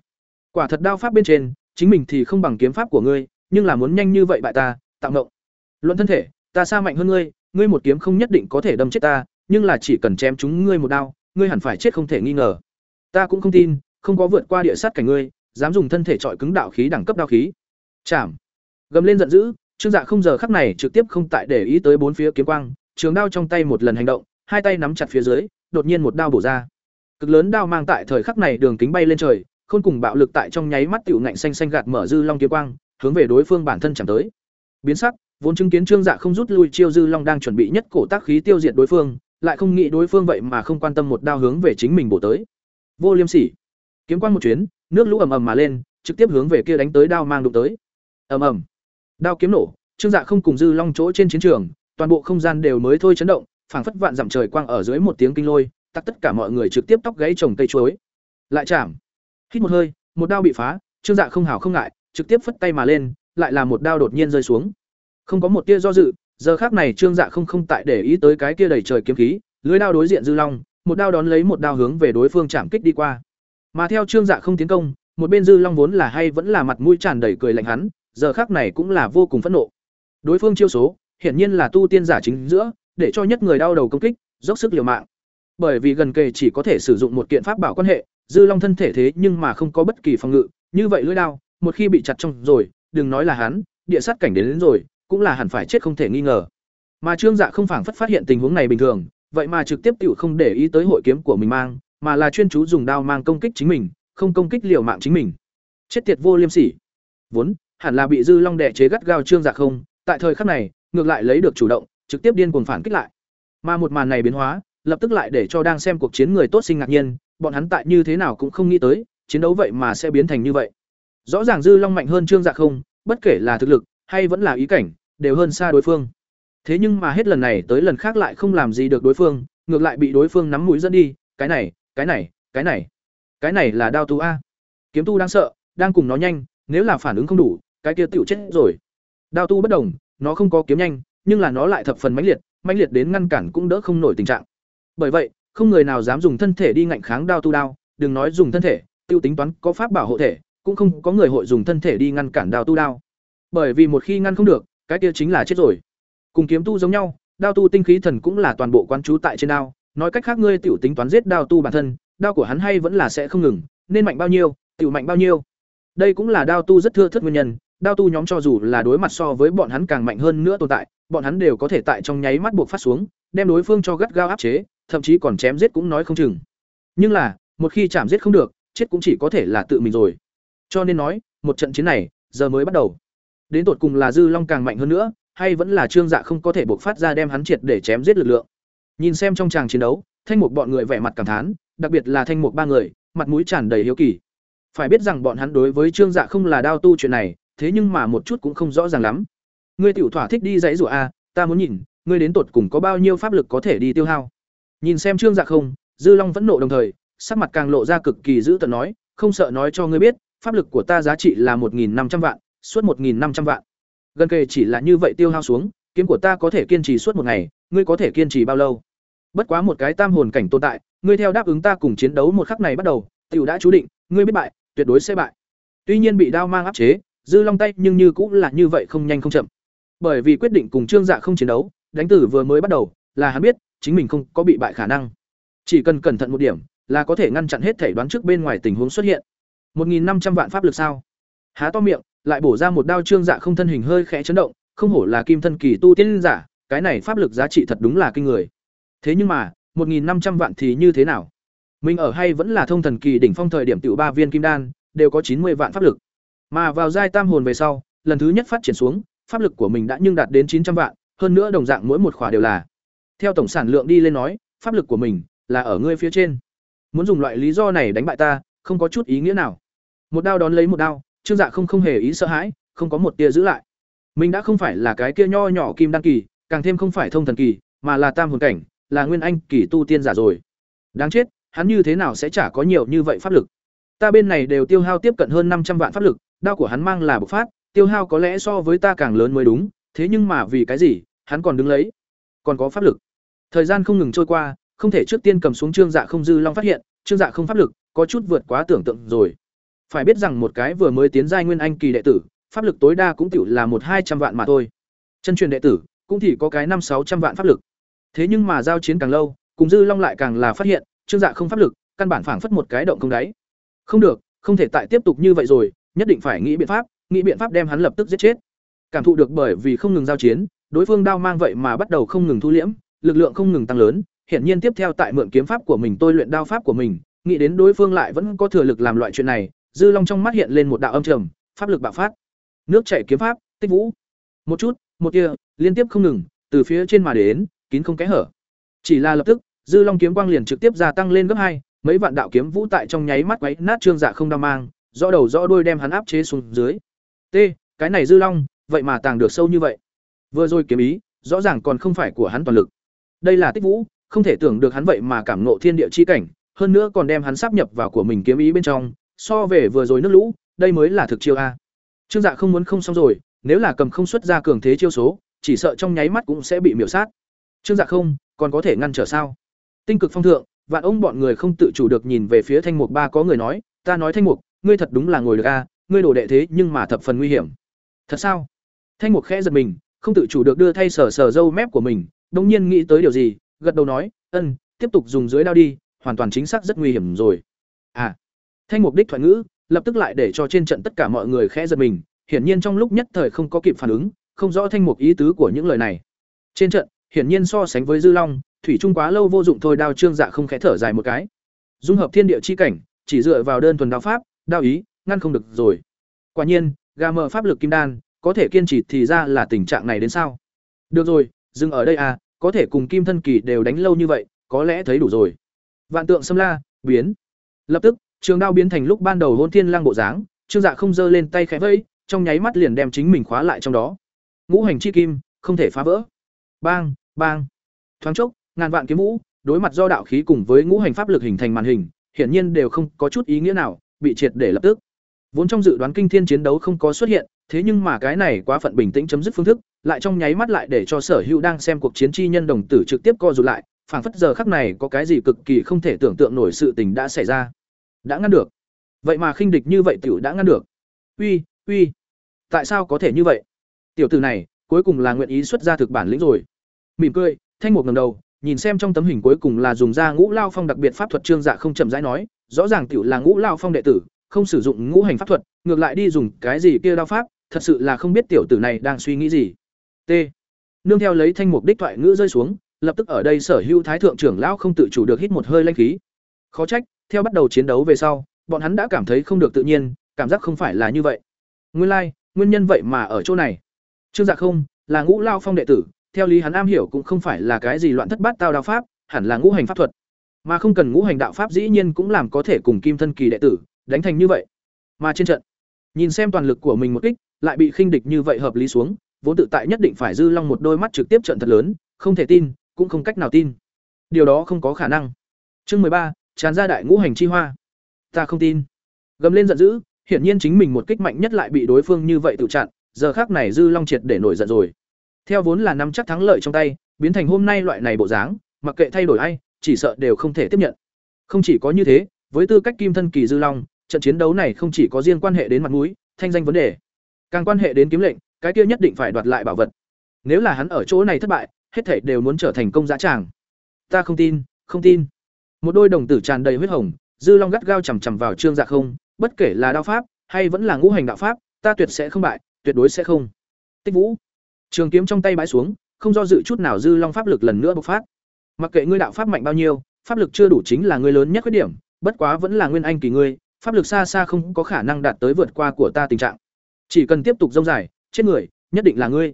Quả thật đao pháp bên trên, chính mình thì không bằng kiếm pháp của ngươi, nhưng là muốn nhanh như vậy bại ta, tạm ngộng. Luận thân thể, ta xa mạnh hơn ngươi, ngươi một kiếm không nhất định có thể đâm chết ta, nhưng là chỉ cần chém chúng ngươi một đao, ngươi hẳn phải chết không thể nghi ngờ. Ta cũng không tin, không có vượt qua địa sát cảnh ngươi, dám dùng thân thể trọi cứng đạo khí đẳng cấp đao khí. Chạm. Gầm lên giận dữ, Trương Dạ không giờ khắc này trực tiếp không tại để ý tới bốn phía kiếm quang, trường đao trong tay một lần hành động, hai tay nắm chặt phía dưới, đột nhiên một đao bổ ra. Cực lớn đao mang tại thời khắc này đường kính bay lên trời, khôn cùng bạo lực tại trong nháy mắt tiểu ngạnh xanh xanh gạt mở dư long kiếm quang, hướng về đối phương bản thân chẳng tới. Biến sắc, vốn chứng kiến Trương Dạ không rút lui chiêu dư long đang chuẩn bị nhất cổ tác khí tiêu diệt đối phương, lại không nghĩ đối phương vậy mà không quan tâm một đao hướng về chính mình bổ tới. Vô Liêm Sỉ, kiếm quang một chuyến, nước lũ ầm ầm mà lên, trực tiếp hướng về kia đánh tới đao mang đụng tới. Ầm ầm. Đao kiếm nổ, Trương Dạ không cùng dư long chỗ trên chiến trường, toàn bộ không gian đều mới thôi chấn động, phảng phất vạn dặm trời quang ở dưới một tiếng kinh lôi, tắt tất cả mọi người trực tiếp tóc gãy trồng cây chuối. Lại chạm. Hít một hơi, một đao bị phá, Trương Dạ không hảo không ngại, trực tiếp phất tay mà lên, lại là một đao đột nhiên rơi xuống. Không có một tia do dự, giờ khác này Trương Dạ không không tại để ý tới cái kia đầy trời kiếm khí, lưới đao đối diện Dư Long, một đao đón lấy một đao hướng về đối phương chạm kích đi qua. Mà theo Trương Dạ không tiến công, một bên Dư Long vốn là hay vẫn là mặt mũi tràn đầy cười lạnh hắn, giờ khắc này cũng là vô cùng phẫn nộ. Đối phương chiêu số, hiển nhiên là tu tiên giả chính giữa, để cho nhất người đau đầu công kích, dốc sức liều mạng. Bởi vì gần kề chỉ có thể sử dụng một kiện pháp bảo quan hệ, Dư Long thân thể thế nhưng mà không có bất kỳ phòng ngự, như vậy lưỡi đao, một khi bị chặt trong rồi, đừng nói là hắn, địa sát cảnh đến, đến rồi, cũng là hẳn phải chết không thể nghi ngờ. Mà Trương Dạ không phảng phất phát hiện tình huống này bình thường, vậy mà trực tiếp tiểu không để ý tới hội kiếm của mình mang, mà là chuyên chú dùng đao mang công kích chính mình, không công kích liều mạng chính mình. Chết tiệt vô liêm sỉ. Vốn hẳn là bị Dư Long đè chế gắt gao Trương Dạ không, tại thời khắc này, ngược lại lấy được chủ động, trực tiếp điên cuồng phản kích lại. Mà một màn này biến hóa, lập tức lại để cho đang xem cuộc chiến người tốt sinh ngạc nhiên, bọn hắn tại như thế nào cũng không nghĩ tới, chiến đấu vậy mà sẽ biến thành như vậy. Rõ ràng Dư Long mạnh hơn Trương Dạ không, bất kể là thực lực hay vẫn là ý cảnh, đều hơn xa đối phương. Thế nhưng mà hết lần này tới lần khác lại không làm gì được đối phương, ngược lại bị đối phương nắm mũi dẫn đi, cái này, cái này, cái này. Cái này là đao tu a. Kiếm tu đang sợ, đang cùng nó nhanh, nếu là phản ứng không đủ, cái kia tiểu chết rồi. Đao tu bất đồng, nó không có kiếm nhanh, nhưng là nó lại thập phần mãnh liệt, mãnh liệt đến ngăn cản cũng đỡ không nổi tình trạng. Bởi vậy, không người nào dám dùng thân thể đi ngạnh kháng đao tu đao, đừng nói dùng thân thể, tiêu tính toán có pháp bảo hộ thể, cũng không có người hội dùng thân thể đi ngăn cản đao tu đao. Bởi vì một khi ngăn không được, cái kia chính là chết rồi. Cùng kiếm tu giống nhau, đao tu tinh khí thần cũng là toàn bộ quán trú tại trên đao, nói cách khác ngươi tiểu tính toán giết đao tu bản thân, đao của hắn hay vẫn là sẽ không ngừng, nên mạnh bao nhiêu, tiểu mạnh bao nhiêu. Đây cũng là đao tu rất thưa thớt nguyên nhân, đao tu nhóm cho dù là đối mặt so với bọn hắn càng mạnh hơn nữa tồn tại, bọn hắn đều có thể tại trong nháy mắt buộc phát xuống, đem đối phương cho gắt gao áp chế, thậm chí còn chém giết cũng nói không chừng. Nhưng là, một khi chạm giết không được, chết cũng chỉ có thể là tự mình rồi. Cho nên nói, một trận chiến này, giờ mới bắt đầu. Đến tột cùng là Dư Long càng mạnh hơn nữa, hay vẫn là Trương Dạ không có thể buộc phát ra đem hắn triệt để chém giết lực lượng. Nhìn xem trong tràng chiến đấu, Thanh Mục bọn người vẻ mặt cảm thán, đặc biệt là Thanh Mục ba người, mặt mũi tràn đầy hiếu kỳ. Phải biết rằng bọn hắn đối với Trương Dạ không là đao tu chuyện này, thế nhưng mà một chút cũng không rõ ràng lắm. Ngươi tiểu thỏa thích đi dãy rủa a, ta muốn nhìn, ngươi đến tột cùng có bao nhiêu pháp lực có thể đi tiêu hao. Nhìn xem Trương Dạ không, Dư Long vẫn nộ đồng thời, sắc mặt càng lộ ra cực kỳ dữ tợn nói, không sợ nói cho ngươi biết, pháp lực của ta giá trị là một năm trăm vạn, suốt một năm trăm vạn. Gần kề chỉ là như vậy tiêu hao xuống, kiếm của ta có thể kiên trì suốt một ngày, ngươi có thể kiên trì bao lâu? Bất quá một cái tam hồn cảnh tồn tại, ngươi theo đáp ứng ta cùng chiến đấu một khắc này bắt đầu, tiểu đã chú định, ngươi biết bại, tuyệt đối sẽ bại. Tuy nhiên bị đao mang áp chế, dư long tay nhưng như cũng là như vậy không nhanh không chậm. Bởi vì quyết định cùng Trương Dạ không chiến đấu, đánh tử vừa mới bắt đầu, là hắn biết, chính mình không có bị bại khả năng. Chỉ cần cẩn thận một điểm, là có thể ngăn chặn hết thể đoán trước bên ngoài tình huống xuất hiện. 1500 vạn pháp lực sao? Há to miệng, lại bổ ra một đao trương dạ không thân hình hơi khẽ chấn động, không hổ là kim thân kỳ tu tiên giả, cái này pháp lực giá trị thật đúng là kinh người. Thế nhưng mà, 1500 vạn thì như thế nào? Mình ở hay vẫn là thông thần kỳ đỉnh phong thời điểm tiểu ba viên kim đan, đều có 90 vạn pháp lực. Mà vào giai tam hồn về sau, lần thứ nhất phát triển xuống, pháp lực của mình đã nhưng đạt đến 900 vạn, hơn nữa đồng dạng mỗi một khỏa đều là. Theo tổng sản lượng đi lên nói, pháp lực của mình là ở ngươi phía trên. Muốn dùng loại lý do này đánh bại ta, không có chút ý nghĩa nào. Một đao đón lấy một đao, Trương Dạ không không hề ý sợ hãi, không có một tia giữ lại. Mình đã không phải là cái kia nho nhỏ kim đan kỳ, càng thêm không phải thông thần kỳ, mà là tam hồn cảnh, là nguyên anh kỳ tu tiên giả rồi. Đáng chết, hắn như thế nào sẽ chả có nhiều như vậy pháp lực? Ta bên này đều tiêu hao tiếp cận hơn năm trăm vạn pháp lực, đao của hắn mang là bộc phát, tiêu hao có lẽ so với ta càng lớn mới đúng, thế nhưng mà vì cái gì, hắn còn đứng lấy, còn có pháp lực. Thời gian không ngừng trôi qua, không thể trước tiên cầm xuống Trương Dạ không dư long phát hiện, Trương Dạ không pháp lực, có chút vượt quá tưởng tượng rồi. Phải biết rằng một cái vừa mới tiến giai nguyên anh kỳ đệ tử, pháp lực tối đa cũng tiểu là một hai trăm vạn mà thôi. Chân truyền đệ tử cũng chỉ có cái năm sáu trăm vạn pháp lực. Thế nhưng mà giao chiến càng lâu, cùng dư long lại càng là phát hiện, Trương Dạ không pháp lực, căn bản phảng phất một cái động không đáy. Không được, không thể tại tiếp tục như vậy rồi, nhất định phải nghĩ biện pháp, nghĩ biện pháp đem hắn lập tức giết chết. Cảm thụ được bởi vì không ngừng giao chiến, đối phương đao mang vậy mà bắt đầu không ngừng thu liễm, lực lượng không ngừng tăng lớn, hiển nhiên tiếp theo tại mượn kiếm pháp của mình tôi luyện đao pháp của mình, nghĩ đến đối phương lại vẫn có thừa lực làm loại chuyện này, Dư Long trong mắt hiện lên một đạo âm trầm, pháp lực bạo phát. Nước chảy kiếm pháp, tích vũ. Một chút, một kia, liên tiếp không ngừng, từ phía trên mà đến, kín không kẽ hở. Chỉ là lập tức, Dư Long kiếm quang liền trực tiếp gia tăng lên gấp hai, mấy vạn đạo kiếm vũ tại trong nháy mắt quấy nát trương dạ không đao mang, rõ đầu rõ đuôi đem hắn áp chế xuống dưới. T, cái này Dư Long, vậy mà tàng được sâu như vậy. Vừa rồi kiếm ý, rõ ràng còn không phải của hắn toàn lực. Đây là tích vũ, không thể tưởng được hắn vậy mà cảm ngộ thiên địa chi cảnh, hơn nữa còn đem hắn sắp nhập vào của mình kiếm ý bên trong, so về vừa rồi nước lũ, đây mới là thực chiêu a. Trương Dạ không muốn không xong rồi, nếu là cầm không xuất ra cường thế chiêu số, chỉ sợ trong nháy mắt cũng sẽ bị miểu sát. Trương Dạ không, còn có thể ngăn trở sao? Tinh cực phong thượng, vạn ông bọn người không tự chủ được nhìn về phía Thanh Mục Ba có người nói, ta nói Thanh Mục, ngươi thật đúng là ngồi được a, ngươi đổ đệ thế nhưng mà thập phần nguy hiểm. Thật sao? Thanh Mục khẽ giật mình, không tự chủ được đưa thay sờ sờ râu mép của mình, đông nhiên nghĩ tới điều gì, gật đầu nói, "Ân, tiếp tục dùng dưới đao đi, hoàn toàn chính xác rất nguy hiểm rồi." À. Thanh Mục đích thoại ngữ, lập tức lại để cho trên trận tất cả mọi người khẽ giật mình, hiển nhiên trong lúc nhất thời không có kịp phản ứng, không rõ Thanh Mục ý tứ của những lời này. Trên trận, hiển nhiên so sánh với Dư Long, thủy trung quá lâu vô dụng thôi đao trương dạ không khẽ thở dài một cái. Dung hợp thiên địa chi cảnh, chỉ dựa vào đơn thuần đao pháp, đao ý, ngăn không được rồi. Quả nhiên, gà mờ pháp lực kim đan, có thể kiên trì thì ra là tình trạng này đến sao? Được rồi, dừng ở đây à, có thể cùng kim thân kỳ đều đánh lâu như vậy, có lẽ thấy đủ rồi. Vạn tượng xâm la, biến. Lập tức, trường đao biến thành lúc ban đầu hôn thiên lang bộ dáng, Trương Dạ không giơ lên tay khẽ vẫy, trong nháy mắt liền đem chính mình khóa lại trong đó. Ngũ hành chi kim, không thể phá vỡ. Bang, bang. Thoáng chốc, ngàn vạn kiếm vũ, đối mặt do đạo khí cùng với ngũ hành pháp lực hình thành màn hình, hiển nhiên đều không có chút ý nghĩa nào, bị triệt để lập tức. Vốn trong dự đoán kinh thiên chiến đấu không có xuất hiện, thế nhưng mà cái này quá phận bình tĩnh chấm dứt phương thức, lại trong nháy mắt lại để cho Sở Hữu đang xem cuộc chiến chi nhân đồng tử trực tiếp co rụt lại, phảng phất giờ khắc này có cái gì cực kỳ không thể tưởng tượng nổi sự tình đã xảy ra. Đã ngăn được. Vậy mà khinh địch như vậy tiểu đã ngăn được. Uy, uy, tại sao có thể như vậy? Tiểu tử này, cuối cùng là nguyện ý xuất ra thực bản lĩnh rồi. Mỉm cười, Thanh Mục ngẩng đầu, nhìn xem trong tấm hình cuối cùng là dùng ra Ngũ Lao Phong đặc biệt pháp thuật trương dạ không chậm rãi nói, rõ ràng tiểu là Ngũ Lao Phong đệ tử, không sử dụng ngũ hành pháp thuật, ngược lại đi dùng cái gì kia đao pháp, thật sự là không biết tiểu tử này đang suy nghĩ gì. T. Nương theo lấy thanh mục đích thoại ngữ rơi xuống, lập tức ở đây sở hữu thái thượng trưởng lão không tự chủ được hít một hơi lanh khí. Khó trách, theo bắt đầu chiến đấu về sau, bọn hắn đã cảm thấy không được tự nhiên, cảm giác không phải là như vậy. Nguyên lai, like, nguyên nhân vậy mà ở chỗ này. Trương Dạ không, là Ngũ Lao Phong đệ tử, theo lý hắn am hiểu cũng không phải là cái gì loạn thất bát tao đao pháp, hẳn là ngũ hành pháp thuật. Mà không cần ngũ hành đạo pháp dĩ nhiên cũng làm có thể cùng Kim thân kỳ đệ tử, đánh thành như vậy. Mà trên trận, nhìn xem toàn lực của mình một kích, lại bị khinh địch như vậy hợp lý xuống, vốn tự tại nhất định phải dư long một đôi mắt trực tiếp trận thật lớn, không thể tin, cũng không cách nào tin. Điều đó không có khả năng. Chương mười ba, tràn ra đại ngũ hành chi hoa. Ta không tin. Gầm lên giận dữ, hiển nhiên chính mình một kích mạnh nhất lại bị đối phương như vậy tự chặn, giờ khác này dư long triệt để nổi giận rồi. Theo vốn là nắm chắc thắng lợi trong tay, biến thành hôm nay loại này bộ dáng, mặc kệ thay đổi ai, chỉ sợ đều không thể tiếp nhận. Không chỉ có như thế, với tư cách kim thân kỳ dư long, trận chiến đấu này không chỉ có riêng quan hệ đến mặt mũi, thanh danh vấn đề, càng quan hệ đến kiếm lệnh, cái kia nhất định phải đoạt lại bảo vật. Nếu là hắn ở chỗ này thất bại, hết thảy đều muốn trở thành công giá tràng. Ta không tin, không tin. Một đôi đồng tử tràn đầy huyết hồng, Dư Long gắt gao chằm chằm vào Trương Dạ không, bất kể là đao pháp hay vẫn là ngũ hành đạo pháp, ta tuyệt sẽ không bại, tuyệt đối sẽ không. Tích Vũ, trường kiếm trong tay bãi xuống, không do dự chút nào Dư Long pháp lực lần nữa bộc phát. Mặc kệ ngươi đạo pháp mạnh bao nhiêu, pháp lực chưa đủ chính là ngươi lớn nhất khuyết điểm, bất quá vẫn là nguyên anh kỳ ngươi, pháp lực xa xa không có khả năng đạt tới vượt qua của ta tình trạng. Chỉ cần tiếp tục rông dài, chết người, nhất định là ngươi.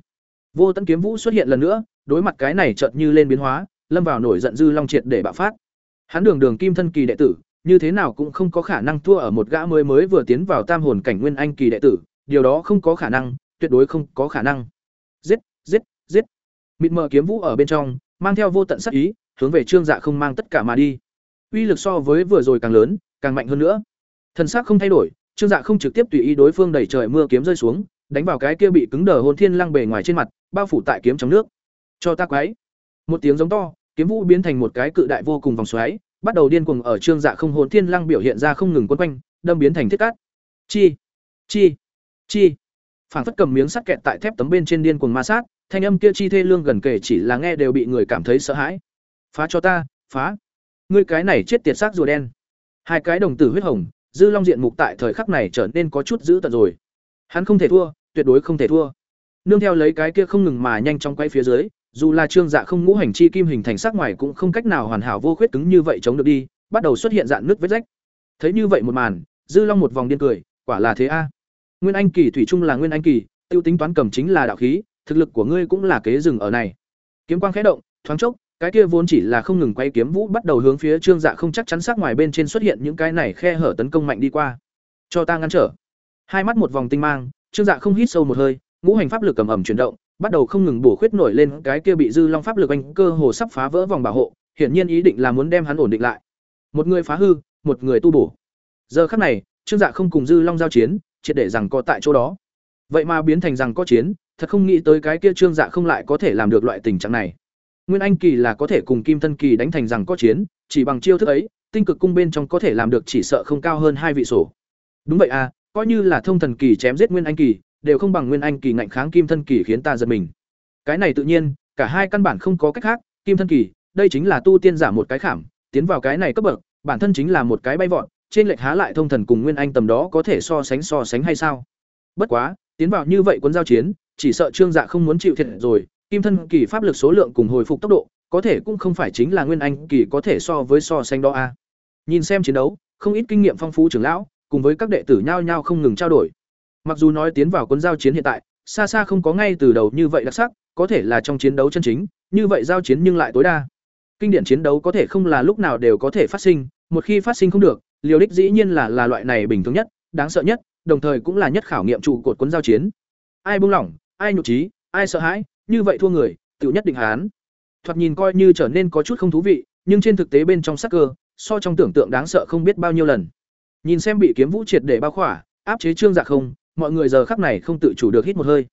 Vô tận Kiếm Vũ xuất hiện lần nữa, đối mặt cái này chợt như lên biến hóa, lâm vào nổi giận dư long triệt để bạo phát. Hắn đường đường kim thân kỳ đệ tử, như thế nào cũng không có khả năng thua ở một gã mới mới vừa tiến vào tam hồn cảnh nguyên anh kỳ đệ tử, điều đó không có khả năng, tuyệt đối không có khả năng. Giết, giết, giết. Mịt mờ kiếm vũ ở bên trong, mang theo vô tận sát ý, hướng về Trương Dạ không mang tất cả mà đi. Uy lực so với vừa rồi càng lớn, càng mạnh hơn nữa. Thần sắc không thay đổi, Trương Dạ không trực tiếp tùy ý đối phương đẩy trời mưa kiếm rơi xuống, đánh vào cái kia bị cứng đờ hồn thiên lăng bề ngoài trên mặt, bao phủ tại kiếm trong nước. Cho ta quái. Một tiếng giống to, kiếm vũ biến thành một cái cự đại vô cùng vòng xoáy, bắt đầu điên cuồng ở Trương Dạ không hồn thiên lăng biểu hiện ra không ngừng quấn quanh, đâm biến thành thiết cát. Chi, chi, chi. Phản phất cầm miếng sắt kẹt tại thép tấm bên trên điên cuồng ma sát, thanh âm kia chi thê lương gần kể chỉ là nghe đều bị người cảm thấy sợ hãi. Phá cho ta, phá. Ngươi cái này chết tiệt xác rùa đen. Hai cái đồng tử huyết hồng, Dư Long diện mục tại thời khắc này trở nên có chút dữ tợn rồi. Hắn không thể thua, tuyệt đối không thể thua. Nương theo lấy cái kia không ngừng mà nhanh chóng quay phía dưới, dù là trương dạ không ngũ hành chi kim hình thành sắc ngoài cũng không cách nào hoàn hảo vô khuyết cứng như vậy chống được đi, bắt đầu xuất hiện dạn nước vết rách. Thấy như vậy một màn, dư long một vòng điên cười quả là thế a. Nguyên anh kỳ thủy chung là nguyên anh kỳ tiêu tính toán cầm chính là đạo khí thực lực của ngươi cũng là kế rừng ở này. Kiếm quang khẽ động thoáng chốc cái kia vốn chỉ là không ngừng quay kiếm vũ bắt đầu hướng phía trương dạ không chắc chắn sắc ngoài bên trên xuất hiện những cái này khe hở tấn công mạnh đi qua. Cho ta ngăn trở. Hai mắt một vòng tinh mang trương dạ không hít sâu một hơi ngũ hành pháp lực cầm ẩm chuyển động bắt đầu không ngừng bổ khuyết nổi lên cái kia bị dư long pháp lực anh cơ hồ sắp phá vỡ vòng bảo hộ, hiển nhiên ý định là muốn đem hắn ổn định lại. Một người phá hư, một người tu bổ. Giờ khắc này, trương dạ không cùng dư long giao chiến, triệt để rằng có tại chỗ đó. Vậy mà biến thành rằng có chiến, thật không nghĩ tới cái kia trương dạ không lại có thể làm được loại tình trạng này. Nguyên anh kỳ là có thể cùng kim thân kỳ đánh thành rằng có chiến, chỉ bằng chiêu thức ấy, tinh cực cung bên trong có thể làm được chỉ sợ không cao hơn hai vị sổ. Đúng vậy à coi như là thông thần kỳ chém giết nguyên anh kỳ đều không bằng nguyên anh kỳ ngạnh kháng kim thân kỳ khiến ta giật mình. Cái này tự nhiên, cả hai căn bản không có cách khác, kim thân kỳ, đây chính là tu tiên giả một cái khảm, tiến vào cái này cấp bậc, bản thân chính là một cái bay vọt, trên lệch há lại thông thần cùng nguyên anh tầm đó có thể so sánh so sánh hay sao? Bất quá, tiến vào như vậy quân giao chiến, chỉ sợ trương dạ không muốn chịu thiệt rồi, kim thân kỳ pháp lực số lượng cùng hồi phục tốc độ, có thể cũng không phải chính là nguyên anh kỳ có thể so với so sánh đó a nhìn xem chiến đấu, không ít kinh nghiệm phong phú trưởng lão, cùng với các đệ tử nhao nhao không ngừng trao đổi mặc dù nói tiến vào quân giao chiến hiện tại, xa xa không có ngay từ đầu như vậy đặc sắc, có thể là trong chiến đấu chân chính, như vậy giao chiến nhưng lại tối đa. Kinh điển chiến đấu có thể không là lúc nào đều có thể phát sinh, một khi phát sinh không được liều đích dĩ nhiên là là loại này bình thường nhất, đáng sợ nhất, đồng thời cũng là nhất khảo nghiệm trụ cột cuốn giao chiến. Ai buông lỏng, ai nhục trí, ai sợ hãi, như vậy thua người tự nhất định hán. Thoạt nhìn coi như trở nên có chút không thú vị, nhưng trên thực tế bên trong sắc cơ, so trong tưởng tượng đáng sợ không biết bao nhiêu lần. Nhìn xem bị kiếm vũ triệt để bao khỏa, áp chế trương dạ không mọi người giờ khắc này không tự chủ được hít một hơi.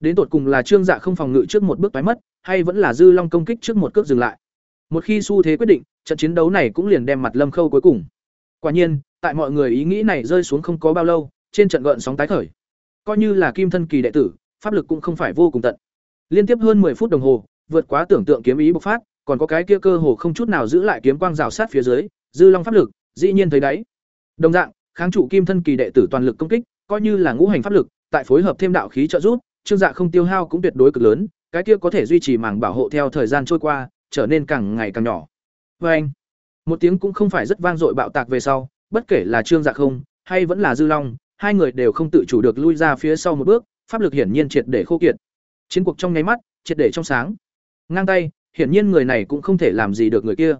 Đến tột cùng là trương dạ không phòng ngự trước một bước tái mất, hay vẫn là dư long công kích trước một cước dừng lại. Một khi xu thế quyết định, trận chiến đấu này cũng liền đem mặt lâm khâu cuối cùng. Quả nhiên, tại mọi người ý nghĩ này rơi xuống không có bao lâu, trên trận gợn sóng tái khởi. Coi như là kim thân kỳ đệ tử, pháp lực cũng không phải vô cùng tận. Liên tiếp hơn 10 phút đồng hồ, vượt quá tưởng tượng kiếm ý bộc phát, còn có cái kia cơ hồ không chút nào giữ lại kiếm quang rào sát phía dưới, dư long pháp lực, dĩ nhiên thấy đáy. Đồng dạng, kháng trụ kim thân kỳ đệ tử toàn lực công kích coi như là ngũ hành pháp lực, tại phối hợp thêm đạo khí trợ giúp, trương dạ không tiêu hao cũng tuyệt đối cực lớn, cái kia có thể duy trì màng bảo hộ theo thời gian trôi qua, trở nên càng ngày càng nhỏ. Oeng. anh, một tiếng cũng không phải rất vang dội bạo tạc về sau, bất kể là trương dạ không, hay vẫn là dư long, hai người đều không tự chủ được lui ra phía sau một bước, pháp lực hiển nhiên triệt để khô kiệt. Chiến cuộc trong nháy mắt, triệt để trong sáng. Ngang tay, hiển nhiên người này cũng không thể làm gì được người kia.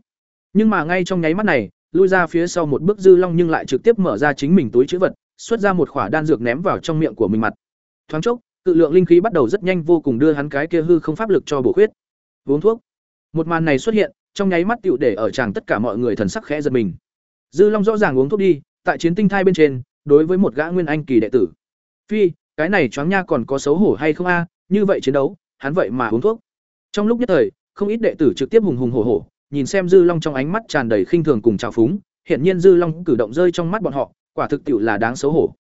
Nhưng mà ngay trong nháy mắt này, lui ra phía sau một bước dư long nhưng lại trực tiếp mở ra chính mình túi chữ vật xuất ra một khỏa đan dược ném vào trong miệng của mình mặt. Thoáng chốc tự lượng linh khí bắt đầu rất nhanh vô cùng đưa hắn cái kia hư không pháp lực cho bổ khuyết. Uống thuốc. Một màn này xuất hiện, trong nháy mắt tựu để ở chàng tất cả mọi người thần sắc khẽ giật mình. Dư long rõ ràng uống thuốc đi, tại chiến tinh thai bên trên, đối với một gã nguyên anh kỳ đệ tử. Phi, cái này choáng nha còn có xấu hổ hay không a? Như vậy chiến đấu, hắn vậy mà uống thuốc. Trong lúc nhất thời, không ít đệ tử trực tiếp hùng hùng hổ hổ, nhìn xem dư long trong ánh mắt tràn đầy khinh thường cùng trào phúng. Hiện nhiên dư long cử động rơi trong mắt bọn họ quả thực tiệu là đáng xấu hổ.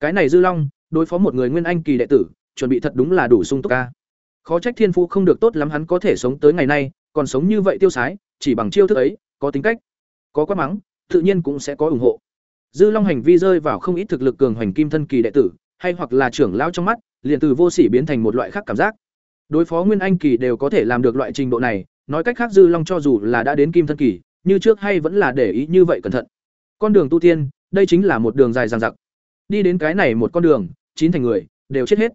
Cái này dư long, đối phó một người nguyên anh kỳ đệ tử, chuẩn bị thật đúng là đủ sung túc ca. Khó trách thiên phú không được tốt lắm hắn có thể sống tới ngày nay, còn sống như vậy tiêu sái, chỉ bằng chiêu thức ấy, có tính cách, có quát mắng, tự nhiên cũng sẽ có ủng hộ. Dư long hành vi rơi vào không ít thực lực cường hoành kim thân kỳ đệ tử, hay hoặc là trưởng lão trong mắt, liền từ vô sỉ biến thành một loại khác cảm giác. Đối phó nguyên anh kỳ đều có thể làm được loại trình độ này, nói cách khác dư long cho dù là đã đến kim thân kỳ, như trước hay vẫn là để ý như vậy cẩn thận. Con đường tu tiên đây chính là một đường dài dằng dặc. Đi đến cái này một con đường, chín thành người, đều chết hết.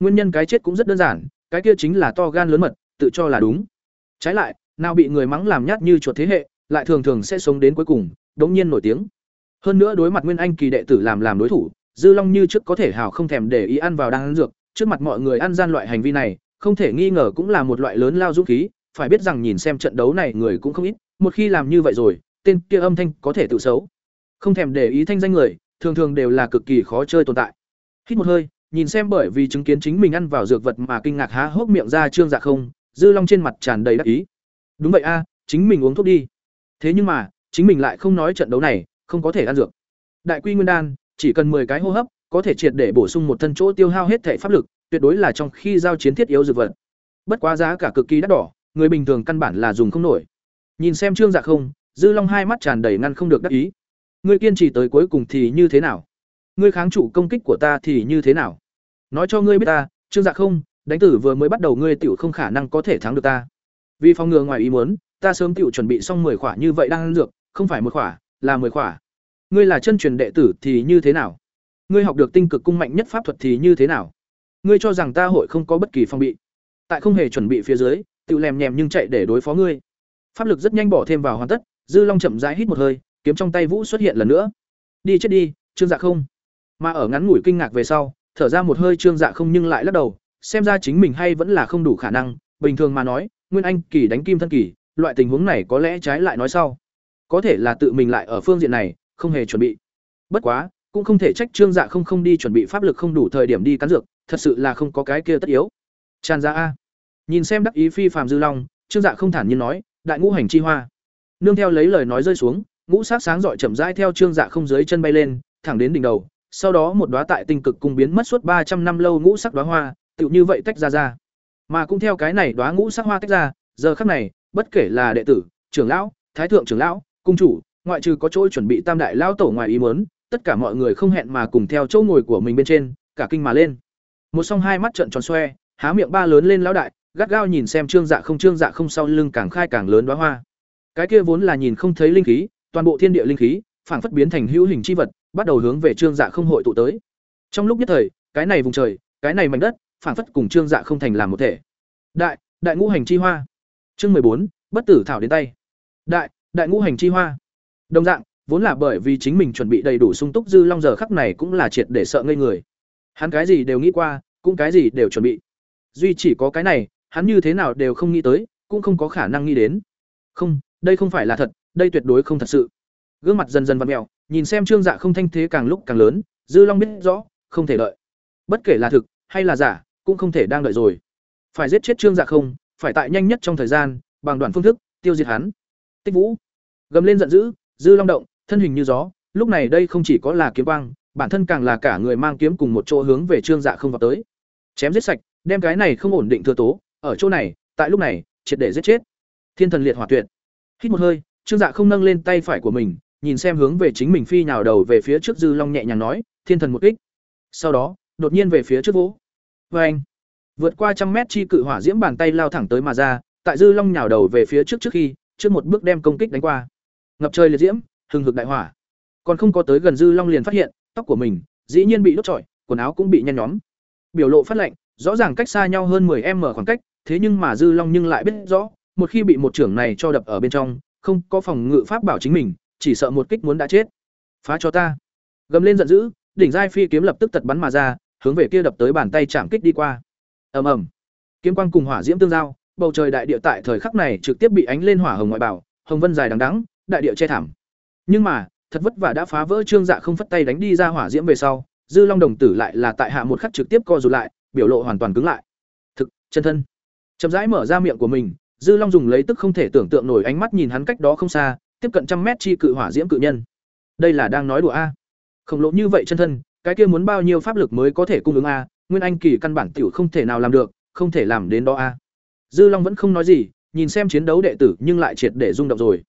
Nguyên nhân cái chết cũng rất đơn giản, cái kia chính là to gan lớn mật, tự cho là đúng. Trái lại, nào bị người mắng làm nhát như chuột thế hệ, lại thường thường sẽ sống đến cuối cùng, đống nhiên nổi tiếng. Hơn nữa đối mặt nguyên anh kỳ đệ tử làm làm đối thủ, dư long như trước có thể hào không thèm để ý ăn vào đang ăn dược, trước mặt mọi người ăn gian loại hành vi này, không thể nghi ngờ cũng là một loại lớn lao dũng khí, phải biết rằng nhìn xem trận đấu này người cũng không ít, một khi làm như vậy rồi, tên kia âm thanh có thể tự xấu không thèm để ý thanh danh người, thường thường đều là cực kỳ khó chơi tồn tại. Hít một hơi, nhìn xem bởi vì chứng kiến chính mình ăn vào dược vật mà kinh ngạc há hốc miệng ra trương dạ không, dư long trên mặt tràn đầy đắc ý. Đúng vậy a, chính mình uống thuốc đi. Thế nhưng mà, chính mình lại không nói trận đấu này, không có thể ăn dược. Đại quy nguyên đan, chỉ cần 10 cái hô hấp, có thể triệt để bổ sung một thân chỗ tiêu hao hết thể pháp lực, tuyệt đối là trong khi giao chiến thiết yếu dược vật. Bất quá giá cả cực kỳ đắt đỏ, người bình thường căn bản là dùng không nổi. Nhìn xem trương dạ không, dư long hai mắt tràn đầy ngăn không được đắc ý ngươi kiên trì tới cuối cùng thì như thế nào? Ngươi kháng chủ công kích của ta thì như thế nào? Nói cho ngươi biết ta, trương dạ không, đánh tử vừa mới bắt đầu ngươi tiểu không khả năng có thể thắng được ta. Vì phòng ngừa ngoài ý muốn, ta sớm tiểu chuẩn bị xong mười khỏa như vậy đang ăn dược, không phải một khỏa, là mười khỏa. Ngươi là chân truyền đệ tử thì như thế nào? Ngươi học được tinh cực cung mạnh nhất pháp thuật thì như thế nào? Ngươi cho rằng ta hội không có bất kỳ phong bị. Tại không hề chuẩn bị phía dưới tự lèm nhèm nhưng chạy để đối phó ngươi. Pháp lực rất nhanh bỏ thêm vào hoàn tất, dư long chậm rãi hít một hơi kiếm trong tay vũ xuất hiện lần nữa. Đi chết đi, trương dạ không. Mà ở ngắn ngủi kinh ngạc về sau, thở ra một hơi trương dạ không nhưng lại lắc đầu, xem ra chính mình hay vẫn là không đủ khả năng, bình thường mà nói, nguyên anh, kỳ đánh kim thân kỳ, loại tình huống này có lẽ trái lại nói sau. Có thể là tự mình lại ở phương diện này, không hề chuẩn bị. Bất quá, cũng không thể trách trương dạ không không đi chuẩn bị pháp lực không đủ thời điểm đi cắn dược, thật sự là không có cái kia tất yếu. Tràn ra a. Nhìn xem đắc ý phi phàm dư long, trương dạ không thản nhiên nói, đại ngũ hành chi hoa. Nương theo lấy lời nói rơi xuống ngũ sắc sáng rọi chậm rãi theo trương dạ không dưới chân bay lên, thẳng đến đỉnh đầu, sau đó một đóa tại tinh cực cung biến mất suốt ba trăm năm lâu ngũ sắc đóa hoa, tựu như vậy tách ra ra. Mà cũng theo cái này đóa ngũ sắc hoa tách ra, giờ khắc này, bất kể là đệ tử, trưởng lão, thái thượng trưởng lão, cung chủ, ngoại trừ có chỗ chuẩn bị tam đại lão tổ ngoài ý muốn, tất cả mọi người không hẹn mà cùng theo chỗ ngồi của mình bên trên, cả kinh mà lên. Một song hai mắt trợn tròn xoe, há miệng ba lớn lên lão đại, gắt gao nhìn xem trương dạ không, trương dạ không sau lưng càng khai càng lớn đóa hoa. Cái kia vốn là nhìn không thấy linh khí toàn bộ thiên địa linh khí, phảng phất biến thành hữu hình chi vật, bắt đầu hướng về trương dạ không hội tụ tới. Trong lúc nhất thời, cái này vùng trời, cái này mảnh đất, phảng phất cùng trương dạ không thành làm một thể. Đại đại ngũ hành chi hoa. Chương mười bốn, bất tử thảo đến tay. Đại đại ngũ hành chi hoa. Đồng dạng, vốn là bởi vì chính mình chuẩn bị đầy đủ sung túc dư long giờ khắc này cũng là triệt để sợ ngây người. Hắn cái gì đều nghĩ qua, cũng cái gì đều chuẩn bị. Duy chỉ có cái này, hắn như thế nào đều không nghĩ tới, cũng không có khả năng nghĩ đến. Không, đây không phải là thật đây tuyệt đối không thật sự. Gương mặt dần dần vặn mèo nhìn xem trương dạ không thanh thế càng lúc càng lớn, dư long biết rõ, không thể đợi. Bất kể là thực hay là giả, cũng không thể đang đợi rồi. Phải giết chết trương dạ không, phải tại nhanh nhất trong thời gian, bằng đoạn phương thức, tiêu diệt hắn. Tích vũ. Gầm lên giận dữ, dư long động, thân hình như gió, lúc này đây không chỉ có là kiếm quang, bản thân càng là cả người mang kiếm cùng một chỗ hướng về trương dạ không vào tới. Chém giết sạch, đem cái này không ổn định thừa tố, ở chỗ này, tại lúc này, triệt để giết chết. Thiên thần liệt hỏa tuyệt. Hít một hơi trương dạ không nâng lên tay phải của mình, nhìn xem hướng về chính mình phi nhào đầu về phía trước dư long nhẹ nhàng nói, thiên thần một kích. Sau đó, đột nhiên về phía trước vỗ. Oeng! anh, vượt qua trăm mét chi cự hỏa diễm bàn tay lao thẳng tới mà ra, tại dư long nhào đầu về phía trước trước khi, trước một bước đem công kích đánh qua. Ngập trời liệt diễm, hừng hực đại hỏa. Còn không có tới gần dư long liền phát hiện, tóc của mình dĩ nhiên bị đốt trọi, quần áo cũng bị nhăn nhóm. Biểu lộ phát lạnh rõ ràng cách xa nhau hơn 10 m khoảng cách, thế nhưng mà dư long nhưng lại biết rõ, một khi bị một trưởng này cho đập ở bên trong không có phòng ngự pháp bảo chính mình, chỉ sợ một kích muốn đã chết. Phá cho ta. Gầm lên giận dữ, đỉnh giai phi kiếm lập tức tật bắn mà ra, hướng về kia đập tới bàn tay chạm kích đi qua. Ầm ầm. Kiếm quang cùng hỏa diễm tương giao, bầu trời đại địa tại thời khắc này trực tiếp bị ánh lên hỏa hồng ngoại bảo, hồng vân dài đằng đẵng, đại địa che thảm. Nhưng mà, thật vất vả đã phá vỡ trương dạ không phất tay đánh đi ra hỏa diễm về sau, dư long đồng tử lại là tại hạ một khắc trực tiếp co rụt lại, biểu lộ hoàn toàn cứng lại. Thực, chân thân. Chậm rãi mở ra miệng của mình dư long dùng lấy tức không thể tưởng tượng nổi ánh mắt nhìn hắn cách đó không xa, tiếp cận trăm mét chi cự hỏa diễm cự nhân. Đây là đang nói đùa a. Khổng lồ như vậy chân thân, cái kia muốn bao nhiêu pháp lực mới có thể cung ứng a, nguyên anh kỳ căn bản tiểu không thể nào làm được, không thể làm đến đó a. Dư long vẫn không nói gì, nhìn xem chiến đấu đệ tử nhưng lại triệt để rung động rồi.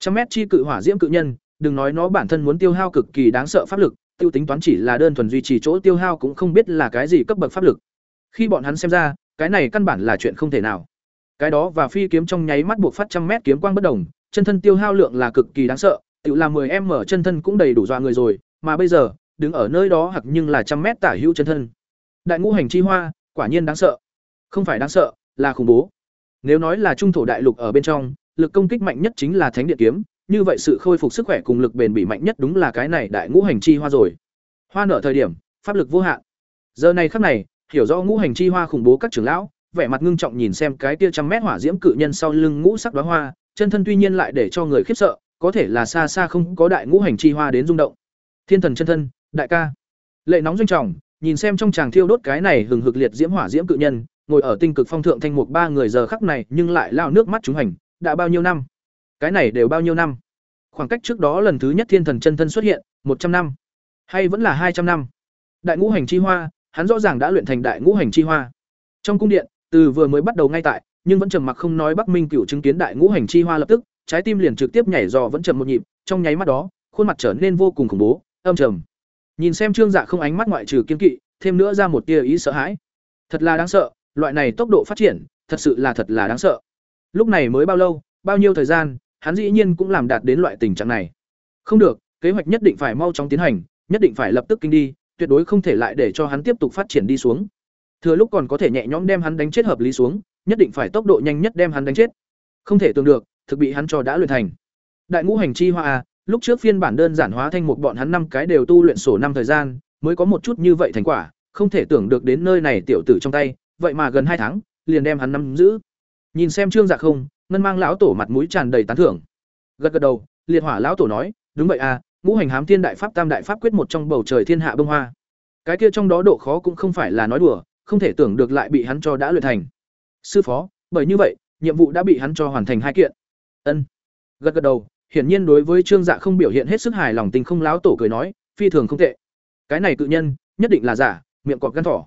Trăm mét chi cự hỏa diễm cự nhân, đừng nói nó bản thân muốn tiêu hao cực kỳ đáng sợ pháp lực, tiêu tính toán chỉ là đơn thuần duy trì chỗ tiêu hao cũng không biết là cái gì cấp bậc pháp lực. Khi bọn hắn xem ra, cái này căn bản là chuyện không thể nào cái đó và phi kiếm trong nháy mắt buộc phát trăm mét kiếm quang bất đồng, chân thân tiêu hao lượng là cực kỳ đáng sợ tự là 10 m chân thân cũng đầy đủ dọa người rồi, mà bây giờ, đứng ở nơi đó hoặc nhưng là trăm mét tả hữu chân thân. Đại ngũ hành chi hoa, quả nhiên đáng sợ. Không phải đáng sợ, là khủng bố. Nếu nói là trung thổ đại lục ở bên trong, lực công kích mạnh nhất chính là thánh điện kiếm, như vậy sự khôi phục sức khỏe cùng lực bền bỉ mạnh nhất đúng là cái này đại ngũ hành chi hoa rồi. Hoa nở thời điểm, pháp lực vô hạn. Giờ này khắc này, hiểu rõ ngũ hành chi hoa khủng bố các trưởng lão vẻ mặt ngưng trọng nhìn xem cái tia trăm mét hỏa diễm cự nhân sau lưng ngũ sắc đóa hoa, chân thân tuy nhiên lại để cho người khiếp sợ, có thể là xa xa không có đại ngũ hành chi hoa đến rung động. Thiên thần chân thân, đại ca. Lệ nóng doanh trọng, nhìn xem trong chàng thiêu đốt cái này hừng hực liệt diễm hỏa diễm cự nhân, ngồi ở tinh cực phong thượng thanh mục ba người giờ khắc này nhưng lại lao nước mắt chúng hành, đã bao nhiêu năm? Cái này đều bao nhiêu năm? Khoảng cách trước đó lần thứ nhất thiên thần chân thân xuất hiện, một trăm năm. Hay vẫn là hai trăm năm? Đại ngũ hành chi hoa, hắn rõ ràng đã luyện thành đại ngũ hành chi hoa. Trong cung điện từ vừa mới bắt đầu ngay tại, nhưng vẫn trầm mặc không nói bắc minh cựu chứng kiến đại ngũ hành chi hoa lập tức, trái tim liền trực tiếp nhảy dò vẫn trầm một nhịp, trong nháy mắt đó, khuôn mặt trở nên vô cùng khủng bố, âm trầm. Nhìn xem trương dạ không ánh mắt ngoại trừ kiên kỵ, thêm nữa ra một tia ý sợ hãi. Thật là đáng sợ, loại này tốc độ phát triển, thật sự là thật là đáng sợ. Lúc này mới bao lâu, bao nhiêu thời gian, hắn dĩ nhiên cũng làm đạt đến loại tình trạng này. Không được, kế hoạch nhất định phải mau chóng tiến hành, nhất định phải lập tức kinh đi, tuyệt đối không thể lại để cho hắn tiếp tục phát triển đi xuống thừa lúc còn có thể nhẹ nhõm đem hắn đánh chết hợp lý xuống, nhất định phải tốc độ nhanh nhất đem hắn đánh chết. Không thể tưởng được, thực bị hắn cho đã luyện thành. Đại ngũ hành chi hoa, lúc trước phiên bản đơn giản hóa thành một bọn hắn năm cái đều tu luyện sổ năm thời gian, mới có một chút như vậy thành quả, không thể tưởng được đến nơi này tiểu tử trong tay, vậy mà gần hai tháng, liền đem hắn nắm giữ. Nhìn xem trương dạ không, ngân mang lão tổ mặt mũi tràn đầy tán thưởng. Gật gật đầu, liệt hỏa lão tổ nói, đúng vậy à ngũ hành hám thiên đại pháp tam đại pháp quyết một trong bầu trời thiên hạ bông hoa. Cái kia trong đó độ khó cũng không phải là nói đùa không thể tưởng được lại bị hắn cho đã luyện thành. Sư phó, bởi như vậy, nhiệm vụ đã bị hắn cho hoàn thành hai kiện. Ân. Gật gật đầu, hiển nhiên đối với trương dạ không biểu hiện hết sức hài lòng tình không láo tổ cười nói, phi thường không tệ. Cái này cự nhân, nhất định là giả, miệng cọp gan thỏ.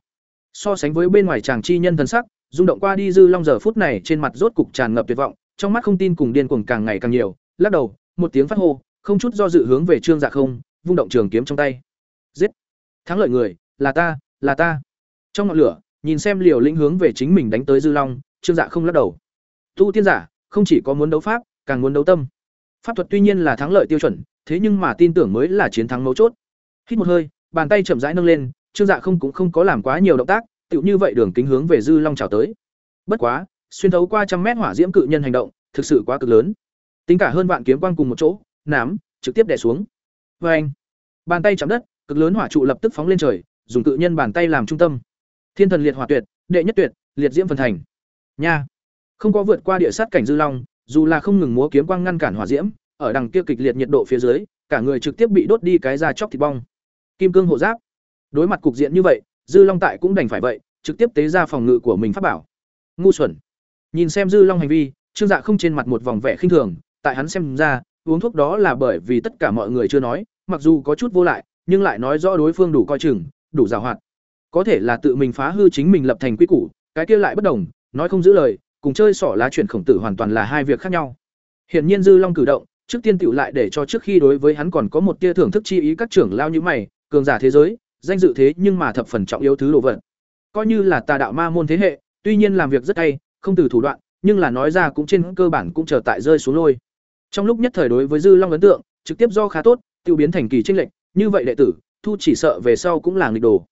So sánh với bên ngoài chàng chi nhân thân sắc, rung động qua đi dư long giờ phút này trên mặt rốt cục tràn ngập tuyệt vọng, trong mắt không tin cùng điên cuồng càng ngày càng nhiều, lắc đầu, một tiếng phát hô, không chút do dự hướng về trương dạ không, vung động trường kiếm trong tay. Giết. Thắng lợi người, là ta là ta trong ngọn lửa, nhìn xem liều lĩnh hướng về chính mình đánh tới dư long, trương dạ không lắc đầu. Tu tiên giả, không chỉ có muốn đấu pháp, càng muốn đấu tâm. Pháp thuật tuy nhiên là thắng lợi tiêu chuẩn, thế nhưng mà tin tưởng mới là chiến thắng mấu chốt. Hít một hơi, bàn tay chậm rãi nâng lên, trương dạ không cũng không có làm quá nhiều động tác, tựu như vậy đường kính hướng về dư long trào tới. Bất quá, xuyên thấu qua trăm mét hỏa diễm cự nhân hành động, thực sự quá cực lớn. Tính cả hơn vạn kiếm quang cùng một chỗ, nám, trực tiếp đè xuống. Vê anh bàn tay chạm đất, cực lớn hỏa trụ lập tức phóng lên trời, dùng cự nhân bàn tay làm trung tâm thiên thần liệt hỏa tuyệt, đệ nhất tuyệt, liệt diễm phần thành. Nha. Không có vượt qua địa sát cảnh dư long, dù là không ngừng múa kiếm quang ngăn cản hỏa diễm, ở đằng kia kịch liệt nhiệt độ phía dưới, cả người trực tiếp bị đốt đi cái da chóc thịt bong. Kim cương hộ giáp. Đối mặt cục diện như vậy, dư long tại cũng đành phải vậy, trực tiếp tế ra phòng ngự của mình phát bảo. Ngu xuẩn. Nhìn xem dư long hành vi, trương dạ không trên mặt một vòng vẻ khinh thường, tại hắn xem ra, uống thuốc đó là bởi vì tất cả mọi người chưa nói, mặc dù có chút vô lại, nhưng lại nói rõ đối phương đủ coi chừng, đủ giàu hoạt có thể là tự mình phá hư chính mình lập thành quy củ, cái kia lại bất đồng, nói không giữ lời, cùng chơi sỏ lá chuyển khổng tử hoàn toàn là hai việc khác nhau. Hiển nhiên dư long cử động, trước tiên tựu lại để cho trước khi đối với hắn còn có một tia thưởng thức chi ý các trưởng lao như mày, cường giả thế giới, danh dự thế nhưng mà thập phần trọng yếu thứ đồ vật. Coi như là tà đạo ma môn thế hệ, tuy nhiên làm việc rất hay, không từ thủ đoạn, nhưng là nói ra cũng trên cơ bản cũng trở tại rơi xuống lôi. Trong lúc nhất thời đối với dư long ấn tượng, trực tiếp do khá tốt tiêu biến thành kỳ tranh lệnh như vậy đệ tử, thu chỉ sợ về sau cũng là nghịch đồ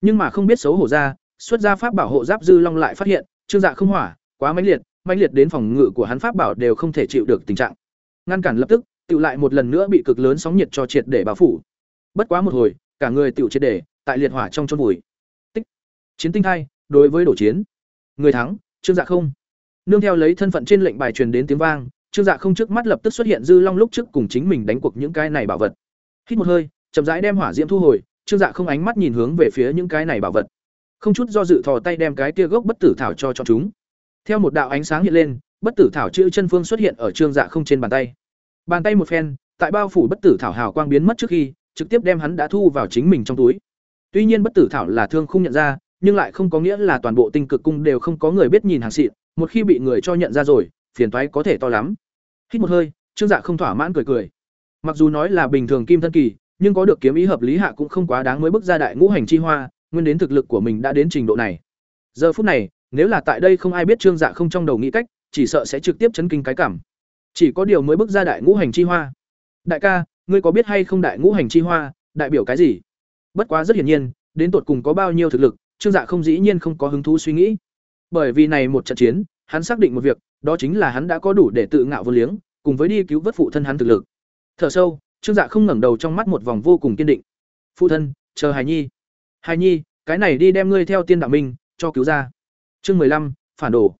nhưng mà không biết xấu hổ ra, xuất ra pháp bảo hộ giáp dư long lại phát hiện, trương dạ không hỏa, quá mãnh liệt mãnh liệt đến phòng ngự của hắn pháp bảo đều không thể chịu được tình trạng. Ngăn cản lập tức tự lại một lần nữa bị cực lớn sóng nhiệt cho triệt để bao phủ. Bất quá một hồi, cả người tự triệt để, tại liệt hỏa trong chôn vùi. Tích. Chiến tinh thay đối với đổ chiến. Người thắng, trương dạ không. Nương theo lấy thân phận trên lệnh bài truyền đến tiếng vang, trương dạ không trước mắt lập tức xuất hiện dư long lúc trước cùng chính mình đánh cuộc những cái này bảo vật. Hít một hơi, chậm rãi đem hỏa diễm thu hồi trương dạ không ánh mắt nhìn hướng về phía những cái này bảo vật. Không chút do dự thò tay đem cái kia gốc bất tử thảo cho cho chúng. Theo một đạo ánh sáng hiện lên, bất tử thảo chữ chân phương xuất hiện ở trương dạ không trên bàn tay. Bàn tay một phen, tại bao phủ bất tử thảo hào quang biến mất trước khi, trực tiếp đem hắn đã thu vào chính mình trong túi. Tuy nhiên bất tử thảo là thương không nhận ra, nhưng lại không có nghĩa là toàn bộ tinh cực cung đều không có người biết nhìn hàng xịn, một khi bị người cho nhận ra rồi, phiền toái có thể to lắm. Hít một hơi, trương dạ không thỏa mãn cười cười. Mặc dù nói là bình thường kim thân kỳ nhưng có được kiếm ý hợp lý hạ cũng không quá đáng mới bước ra đại ngũ hành chi hoa, nguyên đến thực lực của mình đã đến trình độ này. Giờ phút này, nếu là tại đây không ai biết trương dạ không trong đầu nghĩ cách, chỉ sợ sẽ trực tiếp chấn kinh cái cảm. Chỉ có điều mới bước ra đại ngũ hành chi hoa. Đại ca, ngươi có biết hay không đại ngũ hành chi hoa, đại biểu cái gì? Bất quá rất hiển nhiên, đến tột cùng có bao nhiêu thực lực, trương dạ không dĩ nhiên không có hứng thú suy nghĩ. Bởi vì này một trận chiến, hắn xác định một việc, đó chính là hắn đã có đủ để tự ngạo vô liếng, cùng với đi cứu vớt phụ thân hắn thực lực. Thở sâu trương dạ không ngẩng đầu trong mắt một vòng vô cùng kiên định. Phụ thân, chờ hài nhi. Hài nhi, cái này đi đem ngươi theo tiên đạo minh cho cứu ra. Chương mười lăm, phản đồ.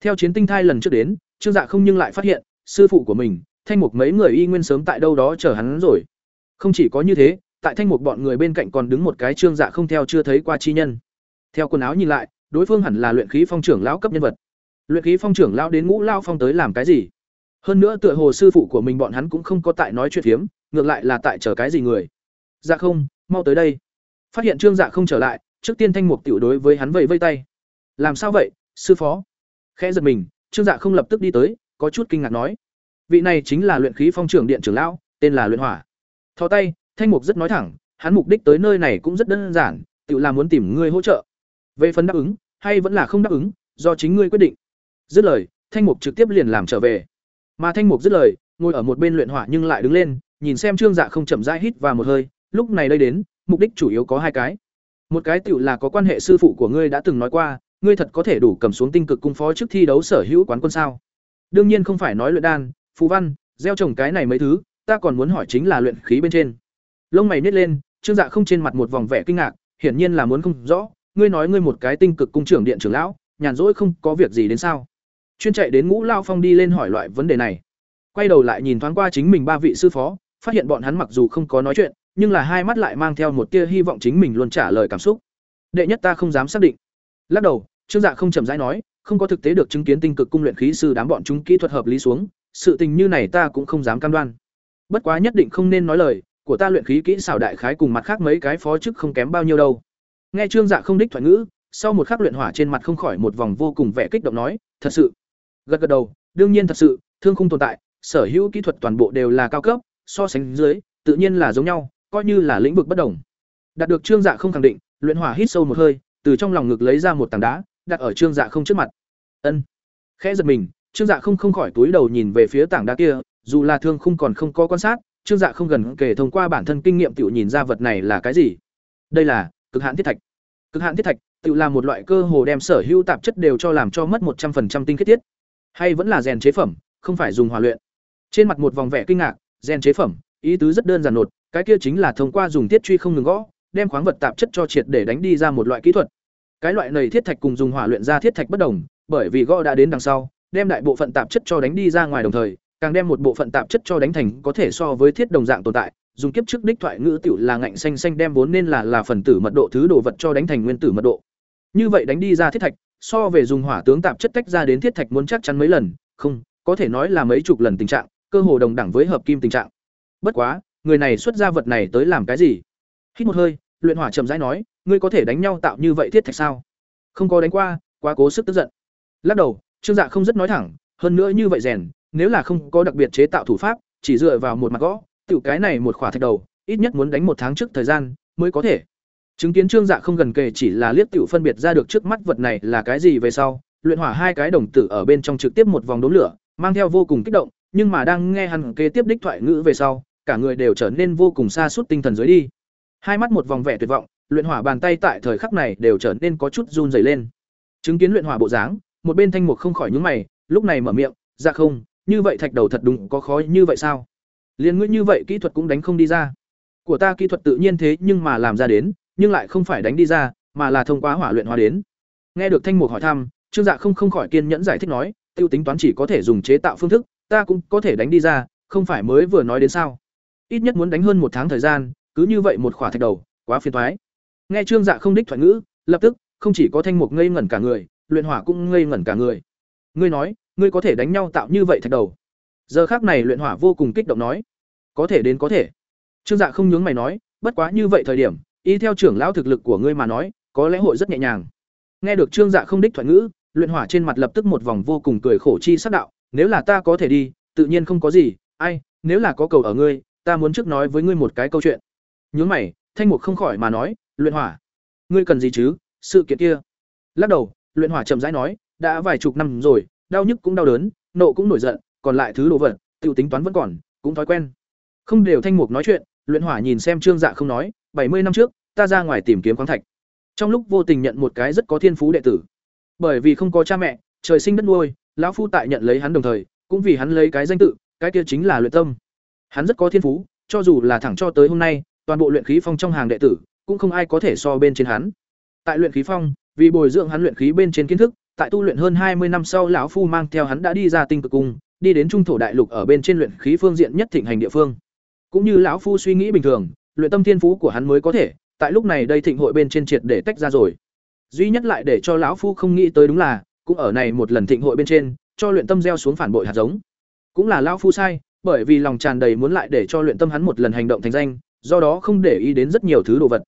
Theo chiến tinh thai lần trước đến, trương dạ không nhưng lại phát hiện, sư phụ của mình, thanh mục mấy người y nguyên sớm tại đâu đó chờ hắn rồi. Không chỉ có như thế, tại thanh mục bọn người bên cạnh còn đứng một cái trương dạ không theo chưa thấy qua chi nhân. Theo quần áo nhìn lại, đối phương hẳn là luyện khí phong trưởng lão cấp nhân vật. Luyện khí phong trưởng lão đến ngũ lao phong tới làm cái gì? Hơn nữa tựa hồ sư phụ của mình bọn hắn cũng không có tại nói chuyện phiếm ngược lại là tại chờ cái gì người? Dạ không, mau tới đây. Phát hiện trương dạ không trở lại, trước tiên thanh mục tiểu đối với hắn vẫy vây tay. Làm sao vậy, sư phó? Khẽ giật mình, trương dạ không lập tức đi tới, có chút kinh ngạc nói. Vị này chính là luyện khí phong trưởng điện trưởng lão, tên là luyện hỏa. Thò tay, thanh mục rất nói thẳng, hắn mục đích tới nơi này cũng rất đơn giản tự là muốn tìm ngươi hỗ trợ. Về phần đáp ứng, hay vẫn là không đáp ứng, do chính ngươi quyết định. Dứt lời, thanh mục trực tiếp liền làm trở về. Mà thanh mục dứt lời, ngồi ở một bên luyện hỏa nhưng lại đứng lên nhìn xem Trương Dạ không chậm rãi hít vào một hơi, lúc này đây đến, mục đích chủ yếu có hai cái. Một cái tiểu là có quan hệ sư phụ của ngươi đã từng nói qua, ngươi thật có thể đủ cầm xuống tinh cực cung phó trước thi đấu sở hữu quán quân sao? Đương nhiên không phải nói luyện đan, phù văn, gieo trồng cái này mấy thứ, ta còn muốn hỏi chính là luyện khí bên trên. Lông mày nhếch lên, Trương Dạ không trên mặt một vòng vẻ kinh ngạc, hiển nhiên là muốn không rõ, ngươi nói ngươi một cái tinh cực cung trưởng điện trưởng lão, nhàn rỗi không có việc gì đến sao? Chuyên chạy đến Ngũ Lao Phong đi lên hỏi loại vấn đề này. Quay đầu lại nhìn thoáng qua chính mình ba vị sư phó, phát hiện bọn hắn mặc dù không có nói chuyện, nhưng là hai mắt lại mang theo một tia hy vọng chính mình luôn trả lời cảm xúc. Đệ nhất ta không dám xác định. Lắc đầu, Trương Dạ không chậm rãi nói, không có thực tế được chứng kiến tinh cực cung luyện khí sư đám bọn chúng kỹ thuật hợp lý xuống, sự tình như này ta cũng không dám cam đoan. Bất quá nhất định không nên nói lời, của ta luyện khí kỹ xảo đại khái cùng mặt khác mấy cái phó chức không kém bao nhiêu đâu. Nghe Trương Dạ không đích thoại ngữ, sau một khắc luyện hỏa trên mặt không khỏi một vòng vô cùng vẻ kích động nói, thật sự. Gật gật đầu, đương nhiên thật sự, thương không tồn tại, sở hữu kỹ thuật toàn bộ đều là cao cấp, so sánh dưới, tự nhiên là giống nhau, coi như là lĩnh vực bất đồng. Đạt được Trương Dạ không khẳng định, luyện hỏa hít sâu một hơi, từ trong lòng ngực lấy ra một tảng đá, đặt ở Trương Dạ không trước mặt. Ân. Khẽ giật mình, Trương Dạ không không khỏi túi đầu nhìn về phía tảng đá kia, dù là thương không còn không có quan sát, Trương Dạ không gần kể thông qua bản thân kinh nghiệm tiểu nhìn ra vật này là cái gì. Đây là cực hạn thiết thạch. Cực hạn thiết thạch tự là một loại cơ hồ đem sở hữu tạp chất đều cho làm cho mất một trăm 100% tinh khiết thiết. Hay vẫn là rèn chế phẩm, không phải dùng hòa luyện. Trên mặt một vòng vẻ kinh ngạc, Gen chế phẩm, ý tứ rất đơn giản nột, cái kia chính là thông qua dùng thiết truy không ngừng gõ, đem khoáng vật tạp chất cho triệt để đánh đi ra một loại kỹ thuật. Cái loại này thiết thạch cùng dùng hỏa luyện ra thiết thạch bất đồng, bởi vì gõ đã đến đằng sau, đem đại bộ phận tạp chất cho đánh đi ra ngoài đồng thời, càng đem một bộ phận tạp chất cho đánh thành có thể so với thiết đồng dạng tồn tại, dùng kiếp trước đích thoại ngữ tiểu là ngạnh xanh xanh đem vốn nên là là phần tử mật độ thứ đồ vật cho đánh thành nguyên tử mật độ. Như vậy đánh đi ra thiết thạch, so về dùng hỏa tướng tạp chất tách ra đến thiết thạch muốn chắc chắn mấy lần, không, có thể nói là mấy chục lần tình trạng, cơ hồ đồng đẳng với hợp kim tình trạng. Bất quá, người này xuất ra vật này tới làm cái gì? Hít một hơi, luyện hỏa chậm rãi nói, ngươi có thể đánh nhau tạo như vậy thiết thạch sao? Không có đánh qua, quá cố sức tức giận. Lắc đầu, Trương Dạ không rất nói thẳng, hơn nữa như vậy rèn, nếu là không có đặc biệt chế tạo thủ pháp, chỉ dựa vào một mặt gõ, tiểu cái này một khỏa thạch đầu, ít nhất muốn đánh một tháng trước thời gian mới có thể. Chứng kiến Trương Dạ không gần kề chỉ là liếc tiểu phân biệt ra được trước mắt vật này là cái gì về sau, luyện hỏa hai cái đồng tử ở bên trong trực tiếp một vòng đốm lửa, mang theo vô cùng kích động, nhưng mà đang nghe hắn kế tiếp đích thoại ngữ về sau, cả người đều trở nên vô cùng xa suốt tinh thần dưới đi. Hai mắt một vòng vẻ tuyệt vọng, luyện hỏa bàn tay tại thời khắc này đều trở nên có chút run rẩy lên. Chứng kiến luyện hỏa bộ dáng, một bên thanh mục không khỏi nhướng mày, lúc này mở miệng, "Dạ không, như vậy thạch đầu thật đúng có khó như vậy sao? Liên ngươi như vậy kỹ thuật cũng đánh không đi ra. Của ta kỹ thuật tự nhiên thế nhưng mà làm ra đến, nhưng lại không phải đánh đi ra, mà là thông qua hỏa luyện hóa đến." Nghe được thanh mục hỏi thăm, Trương Dạ không không khỏi kiên nhẫn giải thích nói, tiêu tính toán chỉ có thể dùng chế tạo phương thức, ta cũng có thể đánh đi ra, không phải mới vừa nói đến sao? Ít nhất muốn đánh hơn một tháng thời gian, cứ như vậy một khỏa thạch đầu, quá phiền toái. Nghe Trương Dạ không đích thoại ngữ, lập tức, không chỉ có thanh mục ngây ngẩn cả người, luyện hỏa cũng ngây ngẩn cả người. Ngươi nói, ngươi có thể đánh nhau tạo như vậy thạch đầu. Giờ khác này luyện hỏa vô cùng kích động nói, có thể đến có thể. Trương Dạ không nhướng mày nói, bất quá như vậy thời điểm, y theo trưởng lão thực lực của ngươi mà nói, có lẽ hội rất nhẹ nhàng. Nghe được Trương Dạ không đích thoại ngữ, luyện hỏa trên mặt lập tức một vòng vô cùng cười khổ chi sắc đạo, nếu là ta có thể đi, tự nhiên không có gì, ai, nếu là có cầu ở ngươi, ta muốn trước nói với ngươi một cái câu chuyện. Nhướng mày, Thanh Mục không khỏi mà nói, luyện hỏa, ngươi cần gì chứ, sự kiện kia. Lắc đầu, luyện hỏa chậm rãi nói, đã vài chục năm rồi, đau nhức cũng đau đớn, nộ cũng nổi giận, còn lại thứ đồ vật, tiểu tính toán vẫn còn, cũng thói quen. Không đều Thanh Mục nói chuyện, luyện hỏa nhìn xem Trương Dạ không nói, bảy mươi năm trước, ta ra ngoài tìm kiếm khoáng thạch. Trong lúc vô tình nhận một cái rất có thiên phú đệ tử. Bởi vì không có cha mẹ, trời sinh đất nuôi, lão phu tại nhận lấy hắn đồng thời, cũng vì hắn lấy cái danh tự, cái kia chính là luyện tâm. Hắn rất có thiên phú, cho dù là thẳng cho tới hôm nay, toàn bộ luyện khí phong trong hàng đệ tử, cũng không ai có thể so bên trên hắn. Tại luyện khí phong, vì bồi dưỡng hắn luyện khí bên trên kiến thức, tại tu luyện hơn hai mươi năm sau lão phu mang theo hắn đã đi ra tinh cực cung, đi đến trung thổ đại lục ở bên trên luyện khí phương diện nhất thịnh hành địa phương. Cũng như lão phu suy nghĩ bình thường, luyện tâm thiên phú của hắn mới có thể, tại lúc này đây thịnh hội bên trên triệt để tách ra rồi. Duy nhất lại để cho lão phu không nghĩ tới đúng là, cũng ở này một lần thịnh hội bên trên, cho luyện tâm gieo xuống phản bội hạt giống. Cũng là lão phu sai, bởi vì lòng tràn đầy muốn lại để cho luyện tâm hắn một lần hành động thành danh, do đó không để ý đến rất nhiều thứ đồ vật.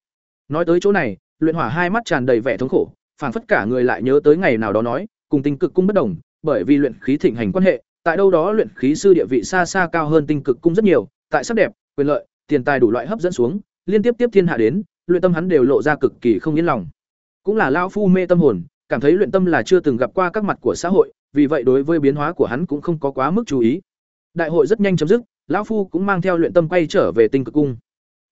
Nói tới chỗ này, luyện hỏa hai mắt tràn đầy vẻ thống khổ, phảng phất cả người lại nhớ tới ngày nào đó nói, cùng tinh cực cung bất đồng, bởi vì luyện khí thịnh hành quan hệ, tại đâu đó luyện khí sư địa vị xa xa cao hơn tinh cực cung rất nhiều, tại sắc đẹp, quyền lợi, tiền tài đủ loại hấp dẫn xuống, liên tiếp tiếp thiên hạ đến, luyện tâm hắn đều lộ ra cực kỳ không yên lòng. Cũng là lão phu mê tâm hồn, cảm thấy luyện tâm là chưa từng gặp qua các mặt của xã hội, vì vậy đối với biến hóa của hắn cũng không có quá mức chú ý. Đại hội rất nhanh chấm dứt, lão phu cũng mang theo luyện tâm quay trở về tinh cực cung.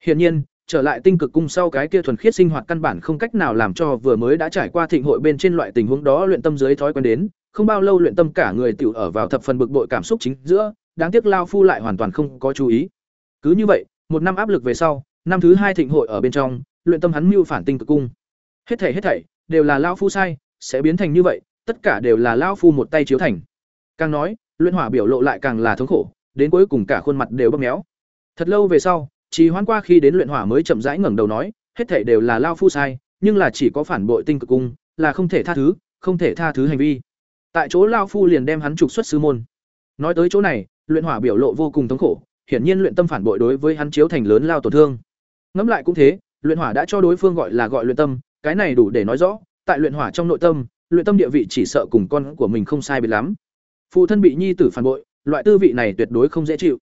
Hiển nhiên, trở lại tinh cực cung sau cái kia thuần khiết sinh hoạt căn bản không cách nào làm cho vừa mới đã trải qua thịnh hội bên trên loại tình huống đó luyện tâm dưới thói quen đến, không bao lâu luyện tâm cả người tiểu ở vào thập phần bực bội cảm xúc chính giữa, đáng tiếc lão phu lại hoàn toàn không có chú ý. Cứ như vậy, một năm áp lực về sau, năm thứ hai thịnh hội ở bên trong, luyện tâm hắn mưu phản tinh cực cung. Hết thảy hết thảy đều là lão phu sai, sẽ biến thành như vậy, tất cả đều là lão phu một tay chiếu thành. Càng nói, luyện hỏa biểu lộ lại càng là thống khổ, đến cuối cùng cả khuôn mặt đều bầm méo. Thật lâu về sau, Trì Hoãn qua khi đến luyện hỏa mới chậm rãi ngẩng đầu nói, hết thảy đều là lão phu sai, nhưng là chỉ có phản bội tinh cực cung, là không thể tha thứ, không thể tha thứ hành vi. Tại chỗ lão phu liền đem hắn trục xuất sư môn. Nói tới chỗ này, luyện hỏa biểu lộ vô cùng thống khổ, hiển nhiên luyện tâm phản bội đối với hắn chiếu thành lớn lao tổn thương. Ngẫm lại cũng thế, luyện hỏa đã cho đối phương gọi là gọi luyện tâm, cái này đủ để nói rõ, tại luyện hỏa trong nội tâm, luyện tâm địa vị chỉ sợ cùng con của mình không sai biệt lắm. Phụ thân bị nhi tử phản bội, loại tư vị này tuyệt đối không dễ chịu.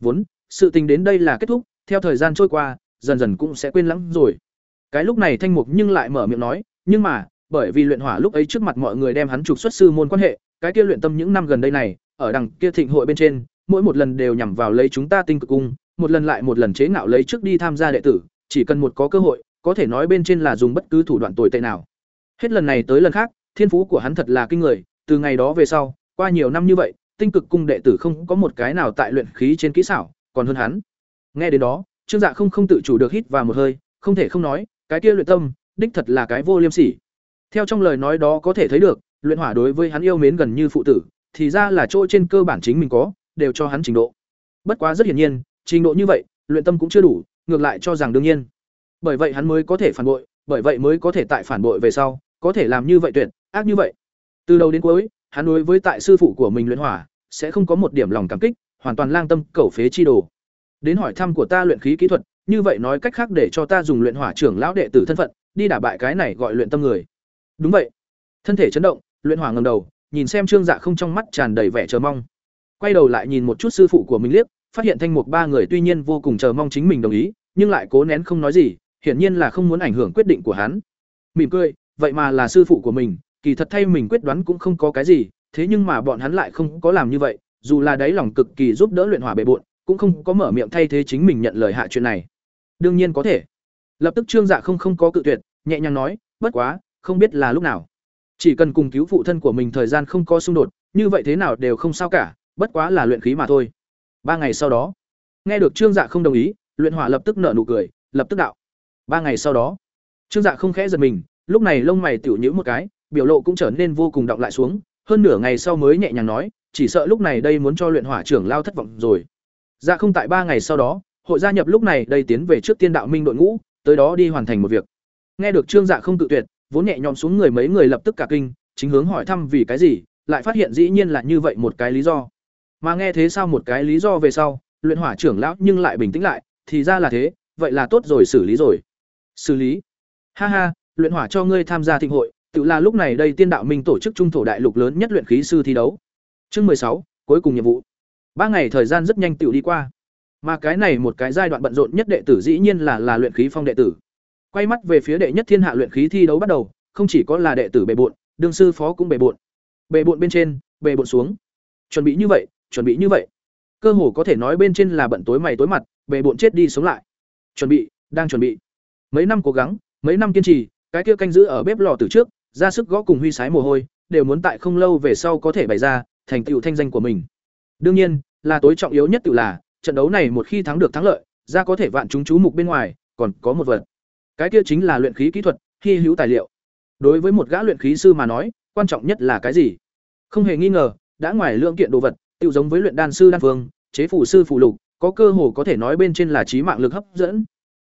Vốn, sự tình đến đây là kết thúc, theo thời gian trôi qua, dần dần cũng sẽ quên lãng rồi. Cái lúc này Thanh Mục nhưng lại mở miệng nói, nhưng mà, bởi vì luyện hỏa lúc ấy trước mặt mọi người đem hắn trục xuất sư môn quan hệ, cái kia luyện tâm những năm gần đây này, ở đằng kia thịnh hội bên trên, mỗi một lần đều nhằm vào lấy chúng ta tinh cực cung, một lần lại một lần chế ngạo lấy trước đi tham gia đệ tử, chỉ cần một có cơ hội, có thể nói bên trên là dùng bất cứ thủ đoạn tồi tệ nào. Hết lần này tới lần khác, thiên phú của hắn thật là kinh người, từ ngày đó về sau, qua nhiều năm như vậy, tinh cực cung đệ tử không có một cái nào tại luyện khí trên kỹ xảo, còn hơn hắn. Nghe đến đó, Trương Dạ không không tự chủ được hít vào một hơi, không thể không nói, cái kia luyện tâm, đích thật là cái vô liêm sỉ. Theo trong lời nói đó có thể thấy được, luyện hỏa đối với hắn yêu mến gần như phụ tử, thì ra là chỗ trên cơ bản chính mình có, đều cho hắn trình độ. Bất quá rất hiển nhiên, trình độ như vậy, luyện tâm cũng chưa đủ, ngược lại cho rằng đương nhiên. Bởi vậy hắn mới có thể phản bội, bởi vậy mới có thể tại phản bội về sau, có thể làm như vậy tuyệt, ác như vậy. Từ đầu đến cuối, hắn đối với tại sư phụ của mình luyện hỏa, sẽ không có một điểm lòng cảm kích, hoàn toàn lang tâm cẩu phế chi đồ. Đến hỏi thăm của ta luyện khí kỹ thuật, như vậy nói cách khác để cho ta dùng luyện hỏa trưởng lão đệ tử thân phận, đi đả bại cái này gọi luyện tâm người. Đúng vậy. Thân thể chấn động, luyện hỏa ngẩng đầu, nhìn xem Trương Dạ không trong mắt tràn đầy vẻ chờ mong. Quay đầu lại nhìn một chút sư phụ của mình liếc, phát hiện thanh mục ba người tuy nhiên vô cùng chờ mong chính mình đồng ý, nhưng lại cố nén không nói gì, hiển nhiên là không muốn ảnh hưởng quyết định của hắn. Mỉm cười, vậy mà là sư phụ của mình, kỳ thật thay mình quyết đoán cũng không có cái gì, thế nhưng mà bọn hắn lại không có làm như vậy, dù là đáy lòng cực kỳ giúp đỡ luyện hỏa bệ bội, cũng không có mở miệng thay thế chính mình nhận lời hạ chuyện này. Đương nhiên có thể. Lập tức Trương Dạ không không có cự tuyệt, nhẹ nhàng nói, bất quá, không biết là lúc nào. Chỉ cần cùng cứu phụ thân của mình thời gian không có xung đột, như vậy thế nào đều không sao cả, bất quá là luyện khí mà thôi. Ba ngày sau đó, nghe được Trương Dạ không đồng ý, luyện hỏa lập tức nở nụ cười, lập tức đạo. Ba ngày sau đó, Trương Dạ không khẽ giật mình, lúc này lông mày tiểu nhữ một cái, biểu lộ cũng trở nên vô cùng động lại xuống, hơn nửa ngày sau mới nhẹ nhàng nói, chỉ sợ lúc này đây muốn cho luyện hỏa trưởng lao thất vọng rồi. Dạ không tại ba ngày sau đó, hội gia nhập lúc này đây tiến về trước tiên đạo minh đội ngũ, tới đó đi hoàn thành một việc. Nghe được Trương Dạ không tự tuyệt, vốn nhẹ nhõm xuống người mấy người lập tức cả kinh, chính hướng hỏi thăm vì cái gì, lại phát hiện dĩ nhiên là như vậy một cái lý do. Mà nghe thế sao một cái lý do về sau, luyện hỏa trưởng lão nhưng lại bình tĩnh lại, thì ra là thế, vậy là tốt rồi xử lý rồi. Xử lý? Ha ha, luyện hỏa cho ngươi tham gia thịnh hội, tự là lúc này đây tiên đạo minh tổ chức trung thổ đại lục lớn nhất luyện khí sư thi đấu. Chương mười sáu, cuối cùng nhiệm vụ. Ba ngày thời gian rất nhanh tiểu đi qua. Mà cái này một cái giai đoạn bận rộn nhất đệ tử dĩ nhiên là là luyện khí phong đệ tử. Quay mắt về phía đệ nhất thiên hạ luyện khí thi đấu bắt đầu, không chỉ có là đệ tử bề bộn, đương sư phó cũng bề bộn. Bề bộn bên trên, bề bộn xuống. Chuẩn bị như vậy, chuẩn bị như vậy. Cơ hồ có thể nói bên trên là bận tối mày tối mặt, bề bộn chết đi sống lại. Chuẩn bị, đang chuẩn bị. Mấy năm cố gắng, mấy năm kiên trì, cái kia canh giữ ở bếp lò từ trước, ra sức gõ cùng huy sái mồ hôi, đều muốn tại không lâu về sau có thể bày ra, thành tựu thanh danh của mình. Đương nhiên, là tối trọng yếu nhất tự là, trận đấu này một khi thắng được thắng lợi, ra có thể vạn chúng chú mục bên ngoài, còn có một vật. Cái kia chính là luyện khí kỹ thuật, hy hữu tài liệu. Đối với một gã luyện khí sư mà nói, quan trọng nhất là cái gì? Không hề nghi ngờ, đã ngoài lượng kiện đồ vật, tiêu giống với luyện đan sư đan phương, chế phủ sư phù lục, có cơ hồ có thể nói bên trên là trí mạng lực hấp dẫn.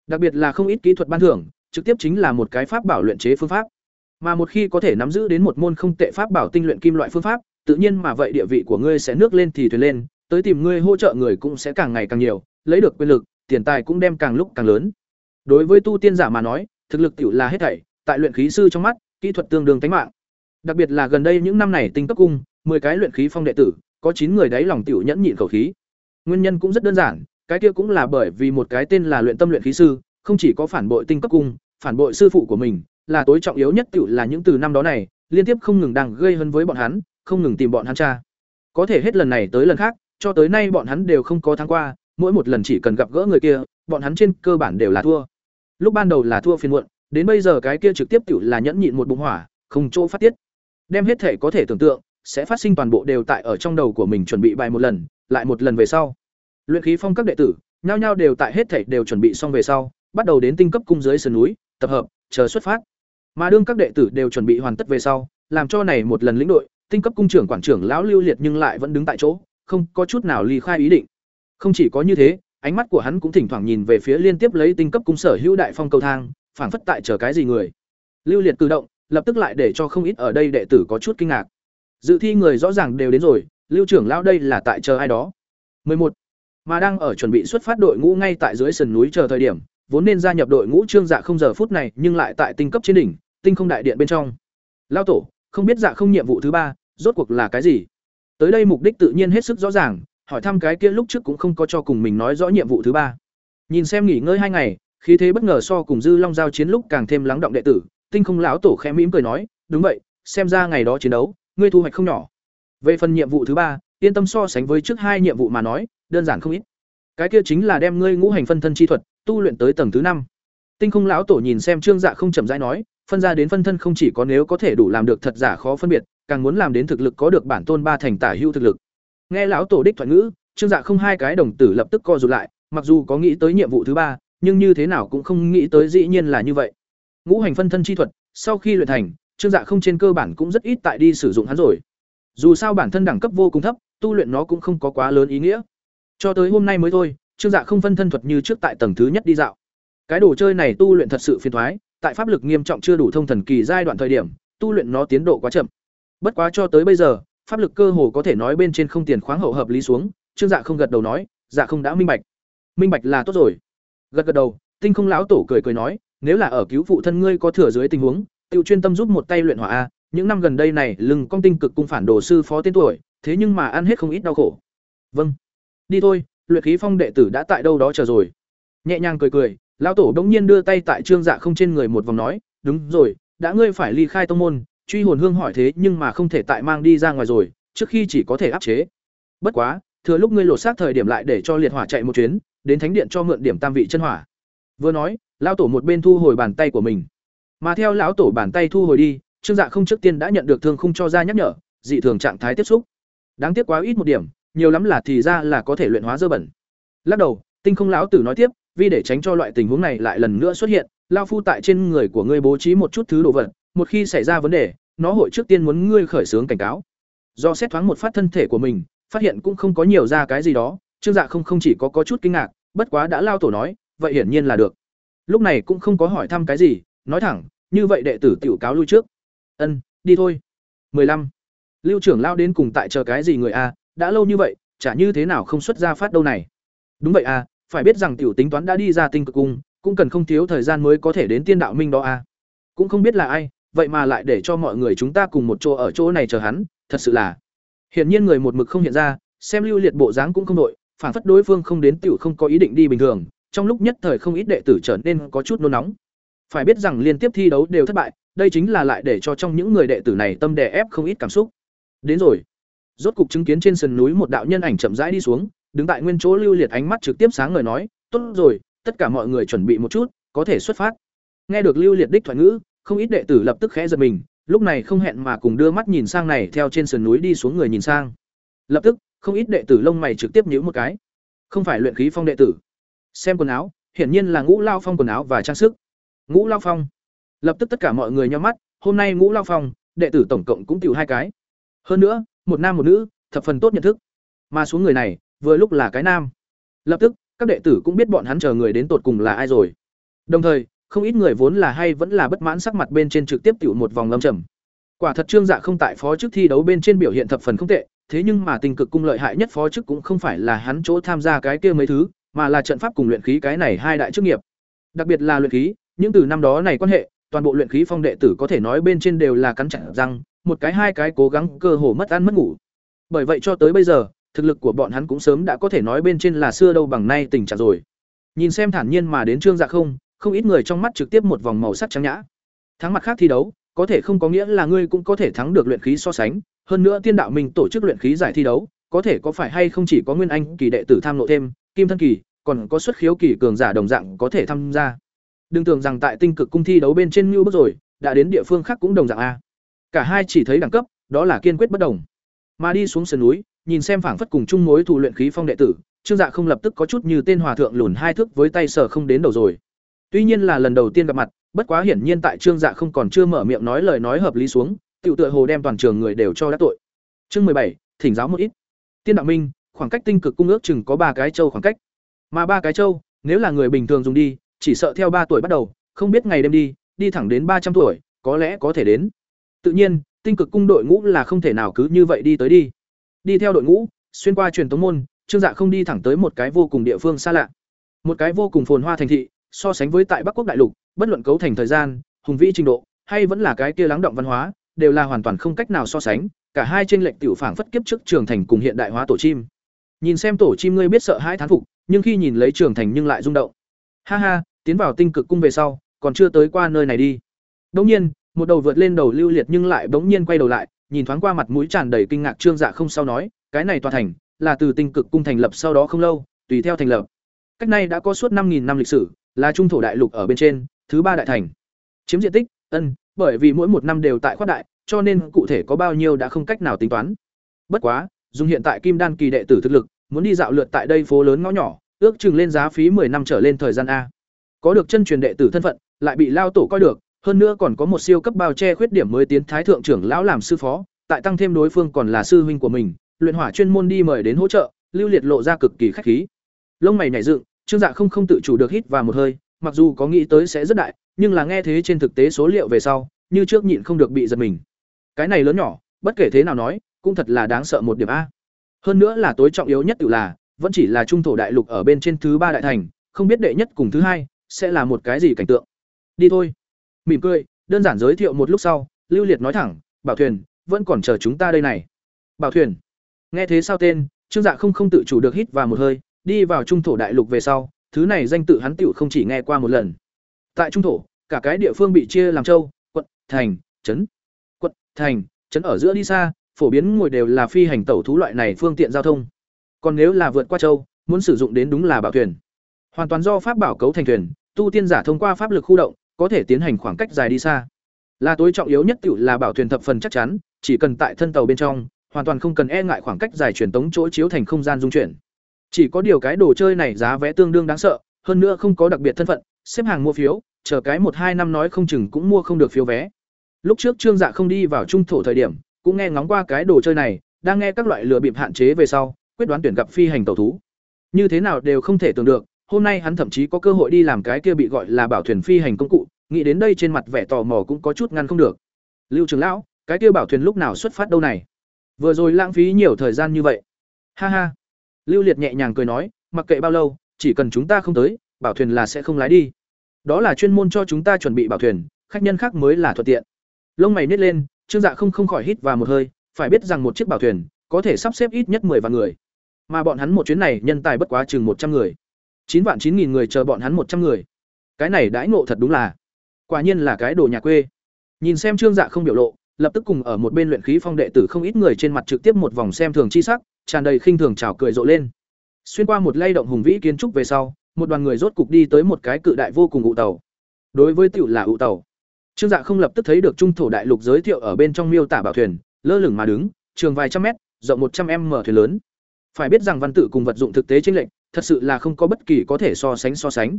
Đặc biệt là không ít kỹ thuật ban thưởng, trực tiếp chính là một cái pháp bảo luyện chế phương pháp. Mà một khi có thể nắm giữ đến một môn không tệ pháp bảo tinh luyện kim loại phương pháp, tự nhiên mà vậy địa vị của ngươi sẽ nước lên thì thuyền lên, tới tìm ngươi hỗ trợ người cũng sẽ càng ngày càng nhiều, lấy được quyền lực, tiền tài cũng đem càng lúc càng lớn. Đối với tu tiên giả mà nói, thực lực tiểu là hết thảy, tại luyện khí sư trong mắt, kỹ thuật tương đương tánh mạng. Đặc biệt là gần đây những năm này tinh cấp cung, 10 cái luyện khí phong đệ tử, có 9 người đấy lòng tiểu nhẫn nhịn khẩu khí. Nguyên nhân cũng rất đơn giản, cái kia cũng là bởi vì một cái tên là luyện tâm luyện khí sư, không chỉ có phản bội tinh cấp cung, phản bội sư phụ của mình, là tối trọng yếu nhất tiểu là những từ năm đó này, liên tiếp không ngừng đang gây hấn với bọn hắn, không ngừng tìm bọn hắn cha. Có thể hết lần này tới lần khác, cho tới nay bọn hắn đều không có thắng qua, mỗi một lần chỉ cần gặp gỡ người kia, bọn hắn trên cơ bản đều là thua. Lúc ban đầu là thua phiền muộn, đến bây giờ cái kia trực tiếp tiểu là nhẫn nhịn một bụng hỏa, không chỗ phát tiết. Đem hết thể có thể tưởng tượng, sẽ phát sinh toàn bộ đều tại ở trong đầu của mình chuẩn bị bài một lần, lại một lần về sau. Luyện khí phong các đệ tử, nhao nhao đều tại hết thể đều chuẩn bị xong về sau, bắt đầu đến tinh cấp cung dưới sườn núi, tập hợp, chờ xuất phát. Mà đương các đệ tử đều chuẩn bị hoàn tất về sau, làm cho này một lần lĩnh đội, tinh cấp cung trưởng quản trưởng lão Lưu Liệt nhưng lại vẫn đứng tại chỗ, không có chút nào ly khai ý định. Không chỉ có như thế, ánh mắt của hắn cũng thỉnh thoảng nhìn về phía liên tiếp lấy tinh cấp cung sở hữu đại phong cầu thang, phảng phất tại chờ cái gì người. Lưu Liệt cử động, lập tức lại để cho không ít ở đây đệ tử có chút kinh ngạc. Dự thi người rõ ràng đều đến rồi, Lưu trưởng lão đây là tại chờ ai đó. 11. Mà đang ở chuẩn bị xuất phát đội ngũ ngay tại dưới sườn núi chờ thời điểm, vốn nên gia nhập đội ngũ Trương Dạ không giờ phút này, nhưng lại tại tinh cấp trên đỉnh, tinh không đại điện bên trong. Lão tổ, không biết Dạ không nhiệm vụ thứ ba, rốt cuộc là cái gì? Tới đây mục đích tự nhiên hết sức rõ ràng, hỏi thăm cái kia lúc trước cũng không có cho cùng mình nói rõ nhiệm vụ thứ ba. Nhìn xem nghỉ ngơi hai ngày, khí thế bất ngờ so cùng Dư Long giao chiến lúc càng thêm lắng động đệ tử, Tinh Không lão tổ khẽ mỉm cười nói, "Đúng vậy, xem ra ngày đó chiến đấu, ngươi thu hoạch không nhỏ." Về phần nhiệm vụ thứ ba, yên tâm so sánh với trước hai nhiệm vụ mà nói, đơn giản không ít. Cái kia chính là đem ngươi ngũ hành phân thân chi thuật tu luyện tới tầng thứ năm. Tinh Không lão tổ nhìn xem Trương Dạ không chậm rãi nói, phân ra đến phân thân không chỉ có nếu có thể đủ làm được thật giả khó phân biệt, càng muốn làm đến thực lực có được bản tôn ba thành tả hữu thực lực. Nghe lão tổ đích thoại ngữ, Trương Dạ không hai cái đồng tử lập tức co rụt lại, mặc dù có nghĩ tới nhiệm vụ thứ ba, nhưng như thế nào cũng không nghĩ tới dĩ nhiên là như vậy. Ngũ hành phân thân chi thuật, sau khi luyện thành, Trương Dạ không trên cơ bản cũng rất ít tại đi sử dụng hắn rồi. Dù sao bản thân đẳng cấp vô cùng thấp, tu luyện nó cũng không có quá lớn ý nghĩa. Cho tới hôm nay mới thôi, Trương Dạ không phân thân thuật như trước tại tầng thứ nhất đi dạo. Cái đồ chơi này tu luyện thật sự phiền toái, tại pháp lực nghiêm trọng chưa đủ thông thần kỳ giai đoạn thời điểm, tu luyện nó tiến độ quá chậm. Bất quá cho tới bây giờ, pháp lực cơ hồ có thể nói bên trên không tiền khoáng hậu hợp lý xuống, Trương Dạ không gật đầu nói, dạ không đã minh bạch. Minh bạch là tốt rồi. Gật gật đầu, Tinh Không lão tổ cười cười nói, nếu là ở cứu phụ thân ngươi có thừa dưới tình huống, tiêu chuyên tâm giúp một tay luyện hỏa a, những năm gần đây này, lưng công tinh cực cung phản đồ sư phó tên tuổi, thế nhưng mà ăn hết không ít đau khổ. Vâng. Đi thôi, luyện khí phong đệ tử đã tại đâu đó chờ rồi. Nhẹ nhàng cười cười, lão tổ đống nhiên đưa tay tại Trương Dạ không trên người một vòng nói, đúng rồi, đã ngươi phải ly khai tông môn, truy hồn hương hỏi thế nhưng mà không thể tại mang đi ra ngoài rồi, trước khi chỉ có thể áp chế. Bất quá, thừa lúc ngươi lột xác thời điểm lại để cho liệt hỏa chạy một chuyến, đến thánh điện cho mượn điểm tam vị chân hỏa. Vừa nói, lão tổ một bên thu hồi bàn tay của mình. Mà theo lão tổ bàn tay thu hồi đi, Trương Dạ không trước tiên đã nhận được thương không cho ra nhắc nhở, dị thường trạng thái tiếp xúc. Đáng tiếc quá ít một điểm, nhiều lắm là thì ra là có thể luyện hóa dơ bẩn. Lắc đầu, Tinh Không lão tử nói tiếp, vì để tránh cho loại tình huống này lại lần nữa xuất hiện, lão phu tại trên người của ngươi bố trí một chút thứ đồ vật, một khi xảy ra vấn đề, nó hội trước tiên muốn ngươi khởi xướng cảnh cáo. Do xét thoáng một phát thân thể của mình, phát hiện cũng không có nhiều ra cái gì đó, Trương Dạ không không chỉ có có chút kinh ngạc, bất quá đã lao tổ nói, vậy hiển nhiên là được. Lúc này cũng không có hỏi thăm cái gì, nói thẳng, như vậy đệ tử tiểu cáo lui trước. Ân, đi thôi. 15. Lưu trưởng lao đến cùng tại chờ cái gì người a, đã lâu như vậy, chả như thế nào không xuất ra phát đâu này. Đúng vậy à, phải biết rằng tiểu tính toán đã đi ra tinh cực cung, cũng cần không thiếu thời gian mới có thể đến tiên đạo minh đó à. Cũng không biết là ai, vậy mà lại để cho mọi người chúng ta cùng một chỗ ở chỗ này chờ hắn, thật sự là. Hiển nhiên người một mực không hiện ra, xem Lưu Liệt bộ dáng cũng không đội, phản phất đối phương không đến tiểu không có ý định đi bình thường, trong lúc nhất thời không ít đệ tử trở nên có chút nôn nóng. Phải biết rằng liên tiếp thi đấu đều thất bại, đây chính là lại để cho trong những người đệ tử này tâm đè ép không ít cảm xúc. Đến rồi. Rốt cục chứng kiến trên sườn núi một đạo nhân ảnh chậm rãi đi xuống, đứng tại nguyên chỗ Lưu Liệt ánh mắt trực tiếp sáng ngời nói, "Tốt rồi, tất cả mọi người chuẩn bị một chút, có thể xuất phát." Nghe được Lưu Liệt đích thoại ngữ, không ít đệ tử lập tức khẽ giật mình, lúc này không hẹn mà cùng đưa mắt nhìn sang này theo trên sườn núi đi xuống người nhìn sang. Lập tức, không ít đệ tử lông mày trực tiếp nhíu một cái. Không phải luyện khí phong đệ tử. Xem quần áo, hiển nhiên là Ngũ Lao Phong quần áo và trang sức. Ngũ Lao Phong. Lập tức tất cả mọi người nhíu mắt, hôm nay Ngũ Lao Phong, đệ tử tổng cộng cũng tiểu hai cái. Hơn nữa, một nam một nữ, thập phần tốt nhận thức. Mà xuống người này, vừa lúc là cái nam. Lập tức, các đệ tử cũng biết bọn hắn chờ người đến tột cùng là ai rồi. Đồng thời, không ít người vốn là hay vẫn là bất mãn sắc mặt bên trên trực tiếp tiểu một vòng lâm trầm. Quả thật Trương Dạ không tại phó chức thi đấu bên trên biểu hiện thập phần không tệ, thế nhưng mà tình cực cung lợi hại nhất phó chức cũng không phải là hắn chỗ tham gia cái kia mấy thứ, mà là trận pháp cùng luyện khí cái này hai đại chức nghiệp. Đặc biệt là luyện khí, những từ năm đó này quan hệ, toàn bộ luyện khí phong đệ tử có thể nói bên trên đều là cắn chặt răng, một cái hai cái cố gắng cơ hồ mất ăn mất ngủ. Bởi vậy cho tới bây giờ, thực lực của bọn hắn cũng sớm đã có thể nói bên trên là xưa đâu bằng nay tình trạng rồi. Nhìn xem thản nhiên mà đến Trương Dạ không, không ít người trong mắt trực tiếp một vòng màu sắc trắng nhã. Thắng mặt khác thi đấu, có thể không có nghĩa là ngươi cũng có thể thắng được luyện khí so sánh, hơn nữa tiên đạo mình tổ chức luyện khí giải thi đấu, có thể có phải hay không chỉ có nguyên anh kỳ đệ tử tham lộ thêm kim thân kỳ còn có xuất khiếu kỳ cường giả đồng dạng có thể tham gia đừng tưởng rằng tại tinh cực cung thi đấu bên trên như bước rồi đã đến địa phương khác cũng đồng dạng a cả hai chỉ thấy đẳng cấp, đó là kiên quyết bất đồng. Mà đi xuống sườn núi, nhìn xem phảng phất cùng chung mối thủ luyện khí phong đệ tử, trương dạ không lập tức có chút như tên hòa thượng lùn hai thước với tay sở không đến đầu rồi. Tuy nhiên là lần đầu tiên gặp mặt, bất quá hiển nhiên tại trương dạ không còn chưa mở miệng nói lời nói hợp lý xuống, tiểu tựa hồ đem toàn trường người đều cho đắc tội. Chương mười bảy, thỉnh giáo một ít. Tiên đạo minh, khoảng cách tinh cực cung ước chừng có ba cái châu khoảng cách. Mà ba cái châu, nếu là người bình thường dùng đi, chỉ sợ theo ba tuổi bắt đầu, không biết ngày đêm đi đi thẳng đến ba trăm tuổi, có lẽ có thể đến tự nhiên, tinh cực cung đội ngũ là không thể nào cứ như vậy đi tới đi. Đi theo đội ngũ, xuyên qua truyền tống môn, trương dạ không đi thẳng tới một cái vô cùng địa phương xa lạ. Một cái vô cùng phồn hoa thành thị, so sánh với tại bắc quốc đại lục, bất luận cấu thành thời gian, hùng vĩ trình độ, hay vẫn là cái kia lắng động văn hóa, đều là hoàn toàn không cách nào so sánh, cả hai trên lệch tiểu phảng phất kiếp trước trường thành cùng hiện đại hóa tổ chim. Nhìn xem tổ chim ngươi biết sợ hãi thán phục, nhưng khi nhìn lấy trường thành nhưng lại rung động. Ha ha, tiến vào tinh cực cung về sau, còn chưa tới qua nơi này đi. Đống nhiên một đầu vượt lên đầu lưu liệt nhưng lại bỗng nhiên quay đầu lại, nhìn thoáng qua mặt mũi tràn đầy kinh ngạc trương dạ không sao nói, cái này tòa thành là từ tinh cực cung thành lập sau đó không lâu, tùy theo thành lập. Cách này đã có suốt năm nghìn năm lịch sử, là trung thổ đại lục ở bên trên, thứ ba đại thành. Chiếm diện tích, ân, bởi vì mỗi một năm đều tại khoát đại, cho nên cụ thể có bao nhiêu đã không cách nào tính toán. Bất quá, dùng hiện tại kim đan kỳ đệ tử thực lực, muốn đi dạo lượt tại đây phố lớn ngõ nhỏ, ước chừng lên giá phí 10 năm trở lên thời gian a. Có được chân truyền đệ tử thân phận, lại bị lao tổ coi được hơn nữa còn có một siêu cấp bao che khuyết điểm mới tiến thái thượng trưởng lão làm sư phó, tại tăng thêm đối phương còn là sư huynh của mình, luyện hỏa chuyên môn đi mời đến hỗ trợ, lưu liệt lộ ra cực kỳ khách khí. Lông mày nhảy dựng, trương dạ không không tự chủ được hít vào một hơi, mặc dù có nghĩ tới sẽ rất đại, nhưng là nghe thế trên thực tế số liệu về sau, như trước nhịn không được bị giật mình. Cái này lớn nhỏ, bất kể thế nào nói, cũng thật là đáng sợ một điểm a. Hơn nữa là tối trọng yếu nhất tự là, vẫn chỉ là trung thổ đại lục ở bên trên thứ ba đại thành, không biết đệ nhất cùng thứ hai, sẽ là một cái gì cảnh tượng. Đi thôi mỉm cười, đơn giản giới thiệu một lúc sau, lưu liệt nói thẳng, bảo thuyền, vẫn còn chờ chúng ta đây này. Bảo thuyền? Nghe thế sao tên? Trương dạ không không tự chủ được hít vào một hơi, đi vào trung thổ đại lục về sau, thứ này danh tự hắn tựu không chỉ nghe qua một lần. Tại trung thổ, cả cái địa phương bị chia làm châu, quận, thành, trấn. Quận, thành, trấn ở giữa đi xa, phổ biến ngồi đều là phi hành tẩu thú loại này phương tiện giao thông. Còn nếu là vượt qua châu, muốn sử dụng đến đúng là bảo thuyền. Hoàn toàn do pháp bảo cấu thành thuyền, tu tiên giả thông qua pháp lực khu động có thể tiến hành khoảng cách dài đi xa. Là tối trọng yếu nhất tiểu là bảo thuyền thập phần chắc chắn, chỉ cần tại thân tàu bên trong, hoàn toàn không cần e ngại khoảng cách dài truyền tống chỗ chiếu thành không gian dung chuyển. Chỉ có điều cái đồ chơi này giá vé tương đương đáng sợ, hơn nữa không có đặc biệt thân phận, xếp hàng mua phiếu, chờ cái một hai năm nói không chừng cũng mua không được phiếu vé. Lúc trước trương dạ không đi vào trung thổ thời điểm, cũng nghe ngóng qua cái đồ chơi này, đang nghe các loại lừa bịp hạn chế về sau, quyết đoán tuyển gặp phi hành tàu thú. Như thế nào đều không thể tưởng được hôm nay hắn thậm chí có cơ hội đi làm cái kia bị gọi là bảo thuyền phi hành công cụ, nghĩ đến đây trên mặt vẻ tò mò cũng có chút ngăn không được. Lưu trường lão, cái kia bảo thuyền lúc nào xuất phát đâu này? Vừa rồi lãng phí nhiều thời gian như vậy. Ha ha. Lưu liệt nhẹ nhàng cười nói, mặc kệ bao lâu, chỉ cần chúng ta không tới, bảo thuyền là sẽ không lái đi. Đó là chuyên môn cho chúng ta chuẩn bị bảo thuyền, khách nhân khác mới là thuận tiện. Lông mày nít lên, trương dạ không không khỏi hít vào một hơi, phải biết rằng một chiếc bảo thuyền có thể sắp xếp ít nhất 10 vạn người. Mà bọn hắn một chuyến này nhân tài bất quá chừng một trăm người chín vạn chín nghìn người chờ bọn hắn một trăm người. Cái này đãi ngộ thật đúng là, quả nhiên là cái đồ nhà quê. Nhìn xem trương dạ không biểu lộ, lập tức cùng ở một bên luyện khí phong đệ tử không ít người trên mặt trực tiếp một vòng xem thường chi sắc, tràn đầy khinh thường trào cười rộ lên. Xuyên qua một lay động hùng vĩ kiến trúc về sau, một đoàn người rốt cục đi tới một cái cự đại vô cùng ụ tàu. Đối với tiểu là ụ tàu, trương dạ không lập tức thấy được trung thổ đại lục giới thiệu ở bên trong miêu tả bảo thuyền, lơ lửng mà đứng, trường vài trăm mét, rộng một trăm m thuyền lớn. Phải biết rằng văn tự cùng vật dụng thực tế trên lệnh thật sự là không có bất kỳ có thể so sánh so sánh.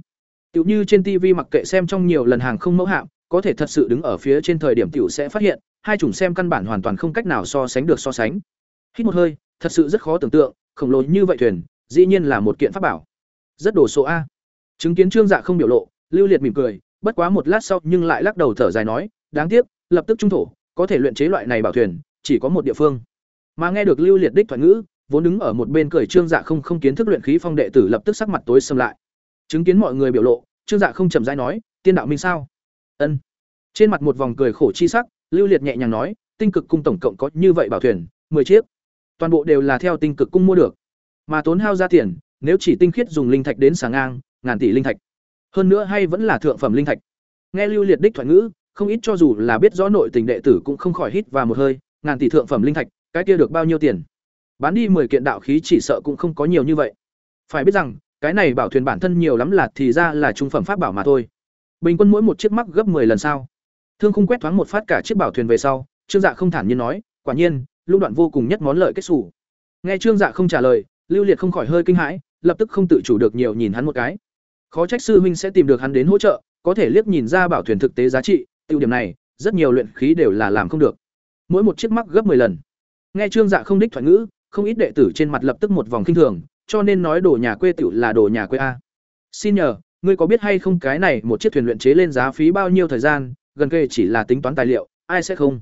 Tiểu như trên tv mặc kệ xem trong nhiều lần hàng không mẫu hạm, có thể thật sự đứng ở phía trên thời điểm tiểu sẽ phát hiện, hai chủng xem căn bản hoàn toàn không cách nào so sánh được so sánh. Hít một hơi, thật sự rất khó tưởng tượng, khổng lồ như vậy thuyền, dĩ nhiên là một kiện pháp bảo. Rất đồ số a. Chứng kiến trương dạ không biểu lộ, lưu liệt mỉm cười, bất quá một lát sau nhưng lại lắc đầu thở dài nói, đáng tiếc, lập tức trung thổ, có thể luyện chế loại này bảo thuyền, chỉ có một địa phương. Mà nghe được lưu liệt đích thoại ngữ vốn đứng ở một bên cười trương dạ không không kiến thức luyện khí phong đệ tử lập tức sắc mặt tối xâm lại. Chứng kiến mọi người biểu lộ, trương dạ không chậm rãi nói, tiên đạo minh sao? Ân. Trên mặt một vòng cười khổ chi sắc, lưu liệt nhẹ nhàng nói, tinh cực cung tổng cộng có như vậy bảo thuyền, mười chiếc, toàn bộ đều là theo tinh cực cung mua được. Mà tốn hao ra tiền, nếu chỉ tinh khiết dùng linh thạch đến sáng ngang, ngàn tỷ linh thạch. Hơn nữa hay vẫn là thượng phẩm linh thạch. Nghe lưu liệt đích thoại ngữ, không ít cho dù là biết rõ nội tình đệ tử cũng không khỏi hít vào một hơi, ngàn tỷ thượng phẩm linh thạch, cái kia được bao nhiêu tiền? Bán đi mười kiện đạo khí chỉ sợ cũng không có nhiều như vậy. Phải biết rằng, cái này bảo thuyền bản thân nhiều lắm là thì ra là trung phẩm pháp bảo mà thôi. Bình quân mỗi một chiếc mắc gấp 10 lần sao? Thương khung quét thoáng một phát cả chiếc bảo thuyền về sau, Trương Dạ không thản nhiên nói, quả nhiên, lúc đoạn vô cùng nhất món lợi kết sủ. Nghe Trương Dạ không trả lời, Lưu Liệt không khỏi hơi kinh hãi, lập tức không tự chủ được nhiều nhìn hắn một cái. Khó trách sư huynh sẽ tìm được hắn đến hỗ trợ, có thể liếc nhìn ra bảo thuyền thực tế giá trị, tiêu điểm này, rất nhiều luyện khí đều là làm không được. Mỗi một chiếc mắc gấp 10 lần. Nghe Trương Dạ không đích thoại ngữ, không ít đệ tử trên mặt lập tức một vòng kinh thường, cho nên nói đồ nhà quê tiểu là đồ nhà quê a. Xin nhờ, ngươi có biết hay không cái này một chiếc thuyền luyện chế lên giá phí bao nhiêu thời gian, gần kề chỉ là tính toán tài liệu, ai sẽ không.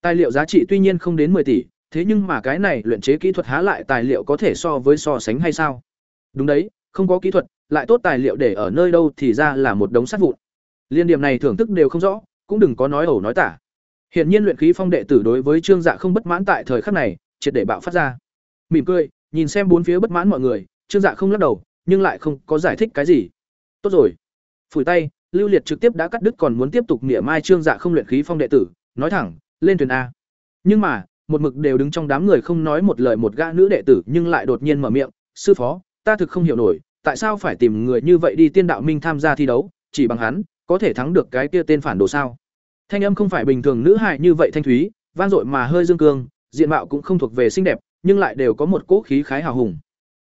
Tài liệu giá trị tuy nhiên không đến 10 tỷ, thế nhưng mà cái này luyện chế kỹ thuật há lại tài liệu có thể so với so sánh hay sao? Đúng đấy, không có kỹ thuật, lại tốt tài liệu để ở nơi đâu thì ra là một đống sắt vụn. Liên điểm này thưởng thức đều không rõ, cũng đừng có nói ẩu nói tả. Hiện nhiên luyện khí phong đệ tử đối với Trương Dạ không bất mãn tại thời khắc này, triệt để bạo phát ra. Mỉm cười, nhìn xem bốn phía bất mãn mọi người, Trương Dạ không lắc đầu, nhưng lại không có giải thích cái gì. Tốt rồi. Phủi tay, Lưu Liệt trực tiếp đã cắt đứt còn muốn tiếp tục mỉa mai Trương Dạ không luyện khí phong đệ tử, nói thẳng, lên thuyền a. Nhưng mà, một mực đều đứng trong đám người không nói một lời một gã nữ đệ tử, nhưng lại đột nhiên mở miệng, "Sư phó, ta thực không hiểu nổi, tại sao phải tìm người như vậy đi tiên đạo minh tham gia thi đấu, chỉ bằng hắn, có thể thắng được cái kia tên phản đồ sao?" Thanh âm không phải bình thường nữ hài như vậy thanh thúy, vang dội mà hơi dương cương, diện mạo cũng không thuộc về xinh đẹp, nhưng lại đều có một cỗ khí khái hào hùng.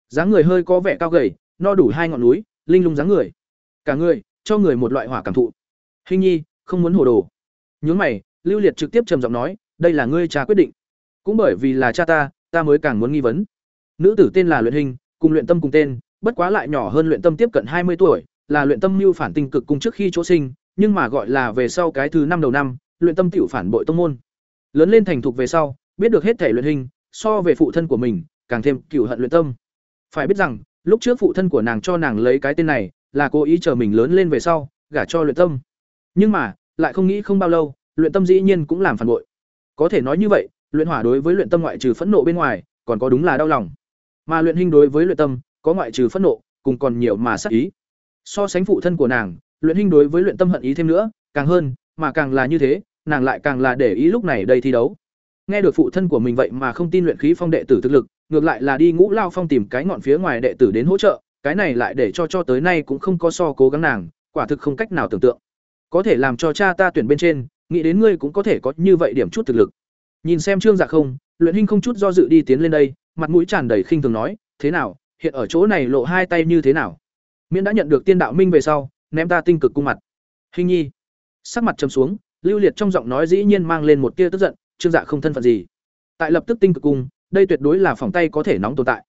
Dáng người hơi có vẻ cao gầy, no đủ hai ngọn núi, linh lung dáng người. Cả người, cho người một loại hỏa cảm thụ. Hình nhi, không muốn hồ đồ. Nhướng mày, Lưu Liệt trực tiếp trầm giọng nói, đây là ngươi cha quyết định. Cũng bởi vì là cha ta, ta mới càng muốn nghi vấn. Nữ tử tên là Luyện Hình, cùng luyện tâm cùng tên, bất quá lại nhỏ hơn luyện tâm tiếp cận hai mươi tuổi, là luyện tâm mưu phản tinh cực cùng trước khi chỗ sinh, nhưng mà gọi là về sau cái thứ năm đầu năm, luyện tâm tiểu phản bội tông môn. Lớn lên thành thục về sau, biết được hết thể luyện hình, so về phụ thân của mình, càng thêm cựu hận luyện tâm. Phải biết rằng, lúc trước phụ thân của nàng cho nàng lấy cái tên này, là cố ý chờ mình lớn lên về sau, gả cho luyện tâm. Nhưng mà, lại không nghĩ không bao lâu, luyện tâm dĩ nhiên cũng làm phản bội. Có thể nói như vậy, luyện hỏa đối với luyện tâm ngoại trừ phẫn nộ bên ngoài, còn có đúng là đau lòng. Mà luyện hình đối với luyện tâm, có ngoại trừ phẫn nộ, cùng còn nhiều mà sát ý. So sánh phụ thân của nàng, luyện hình đối với luyện tâm hận ý thêm nữa, càng hơn, mà càng là như thế, nàng lại càng là để ý lúc này đây thi đấu. Nghe được phụ thân của mình vậy mà không tin luyện khí phong đệ tử thực lực, ngược lại là đi ngũ lao phong tìm cái ngọn phía ngoài đệ tử đến hỗ trợ, cái này lại để cho cho tới nay cũng không có so cố gắng nàng, quả thực không cách nào tưởng tượng. Có thể làm cho cha ta tuyển bên trên, nghĩ đến ngươi cũng có thể có như vậy điểm chút thực lực. Nhìn xem Trương Dạ không, Luyện Hinh không chút do dự đi tiến lên đây, mặt mũi tràn đầy khinh thường nói, "Thế nào, hiện ở chỗ này lộ hai tay như thế nào?" Miễn đã nhận được tiên đạo minh về sau, ném ta tinh cực cung mặt. Hình nhi, sắc mặt trầm xuống, lưu liệt trong giọng nói dĩ nhiên mang lên một tia tức giận, Trương Dạ không thân phận gì. Tại lập tức tinh cực cung, đây tuyệt đối là phòng tay có thể nóng tồn tại.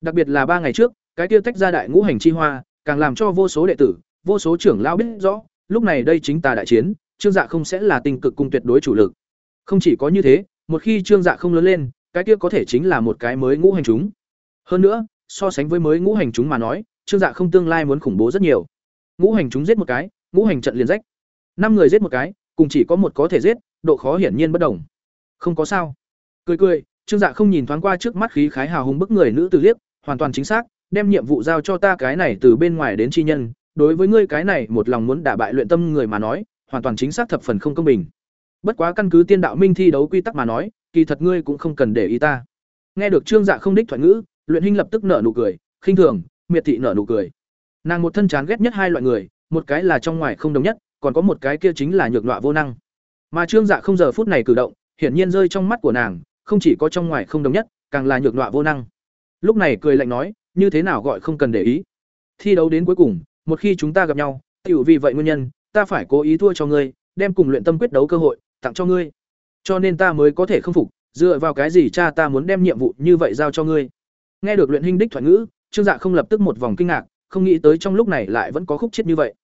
Đặc biệt là ba ngày trước, cái kia tách ra đại ngũ hành chi hoa, càng làm cho vô số đệ tử, vô số trưởng lao biết rõ, lúc này đây chính tà đại chiến, Trương Dạ không sẽ là tinh cực cung tuyệt đối chủ lực. Không chỉ có như thế, một khi Trương Dạ không lớn lên, cái kia có thể chính là một cái mới ngũ hành chúng. Hơn nữa, so sánh với mới ngũ hành chúng mà nói, Trương Dạ không tương lai muốn khủng bố rất nhiều. Ngũ hành chúng giết một cái, ngũ hành trận liền rách. Năm người giết một cái, cùng chỉ có một có thể giết, độ khó hiển nhiên bất đồng. Không có sao. Cười cười, Trương Dạ không nhìn thoáng qua trước mắt khí khái hào hùng bức người nữ tử liếc, hoàn toàn chính xác, đem nhiệm vụ giao cho ta cái này từ bên ngoài đến chi nhân, đối với ngươi cái này một lòng muốn đả bại luyện tâm người mà nói, hoàn toàn chính xác thập phần không công bình. Bất quá căn cứ tiên đạo minh thi đấu quy tắc mà nói, kỳ thật ngươi cũng không cần để ý ta. Nghe được Trương Dạ không đích thoại ngữ, luyện hinh lập tức nở nụ cười, khinh thường, miệt thị nở nụ cười. Nàng một thân chán ghét nhất hai loại người, một cái là trong ngoài không đồng nhất, còn có một cái kia chính là nhược nọa vô năng. Mà Trương Dạ không giờ phút này cử động, hiển nhiên rơi trong mắt của nàng, không chỉ có trong ngoài không đồng nhất, càng là nhược nọa vô năng. Lúc này cười lạnh nói, như thế nào gọi không cần để ý. Thi đấu đến cuối cùng, một khi chúng ta gặp nhau, tiểu vì vậy nguyên nhân, ta phải cố ý thua cho ngươi, đem cùng luyện tâm quyết đấu cơ hội tặng cho ngươi. Cho nên ta mới có thể không phục, dựa vào cái gì cha ta muốn đem nhiệm vụ như vậy giao cho ngươi. Nghe được luyện hình đích thoại ngữ, Trương Dạ không lập tức một vòng kinh ngạc, không nghĩ tới trong lúc này lại vẫn có khúc chết như vậy.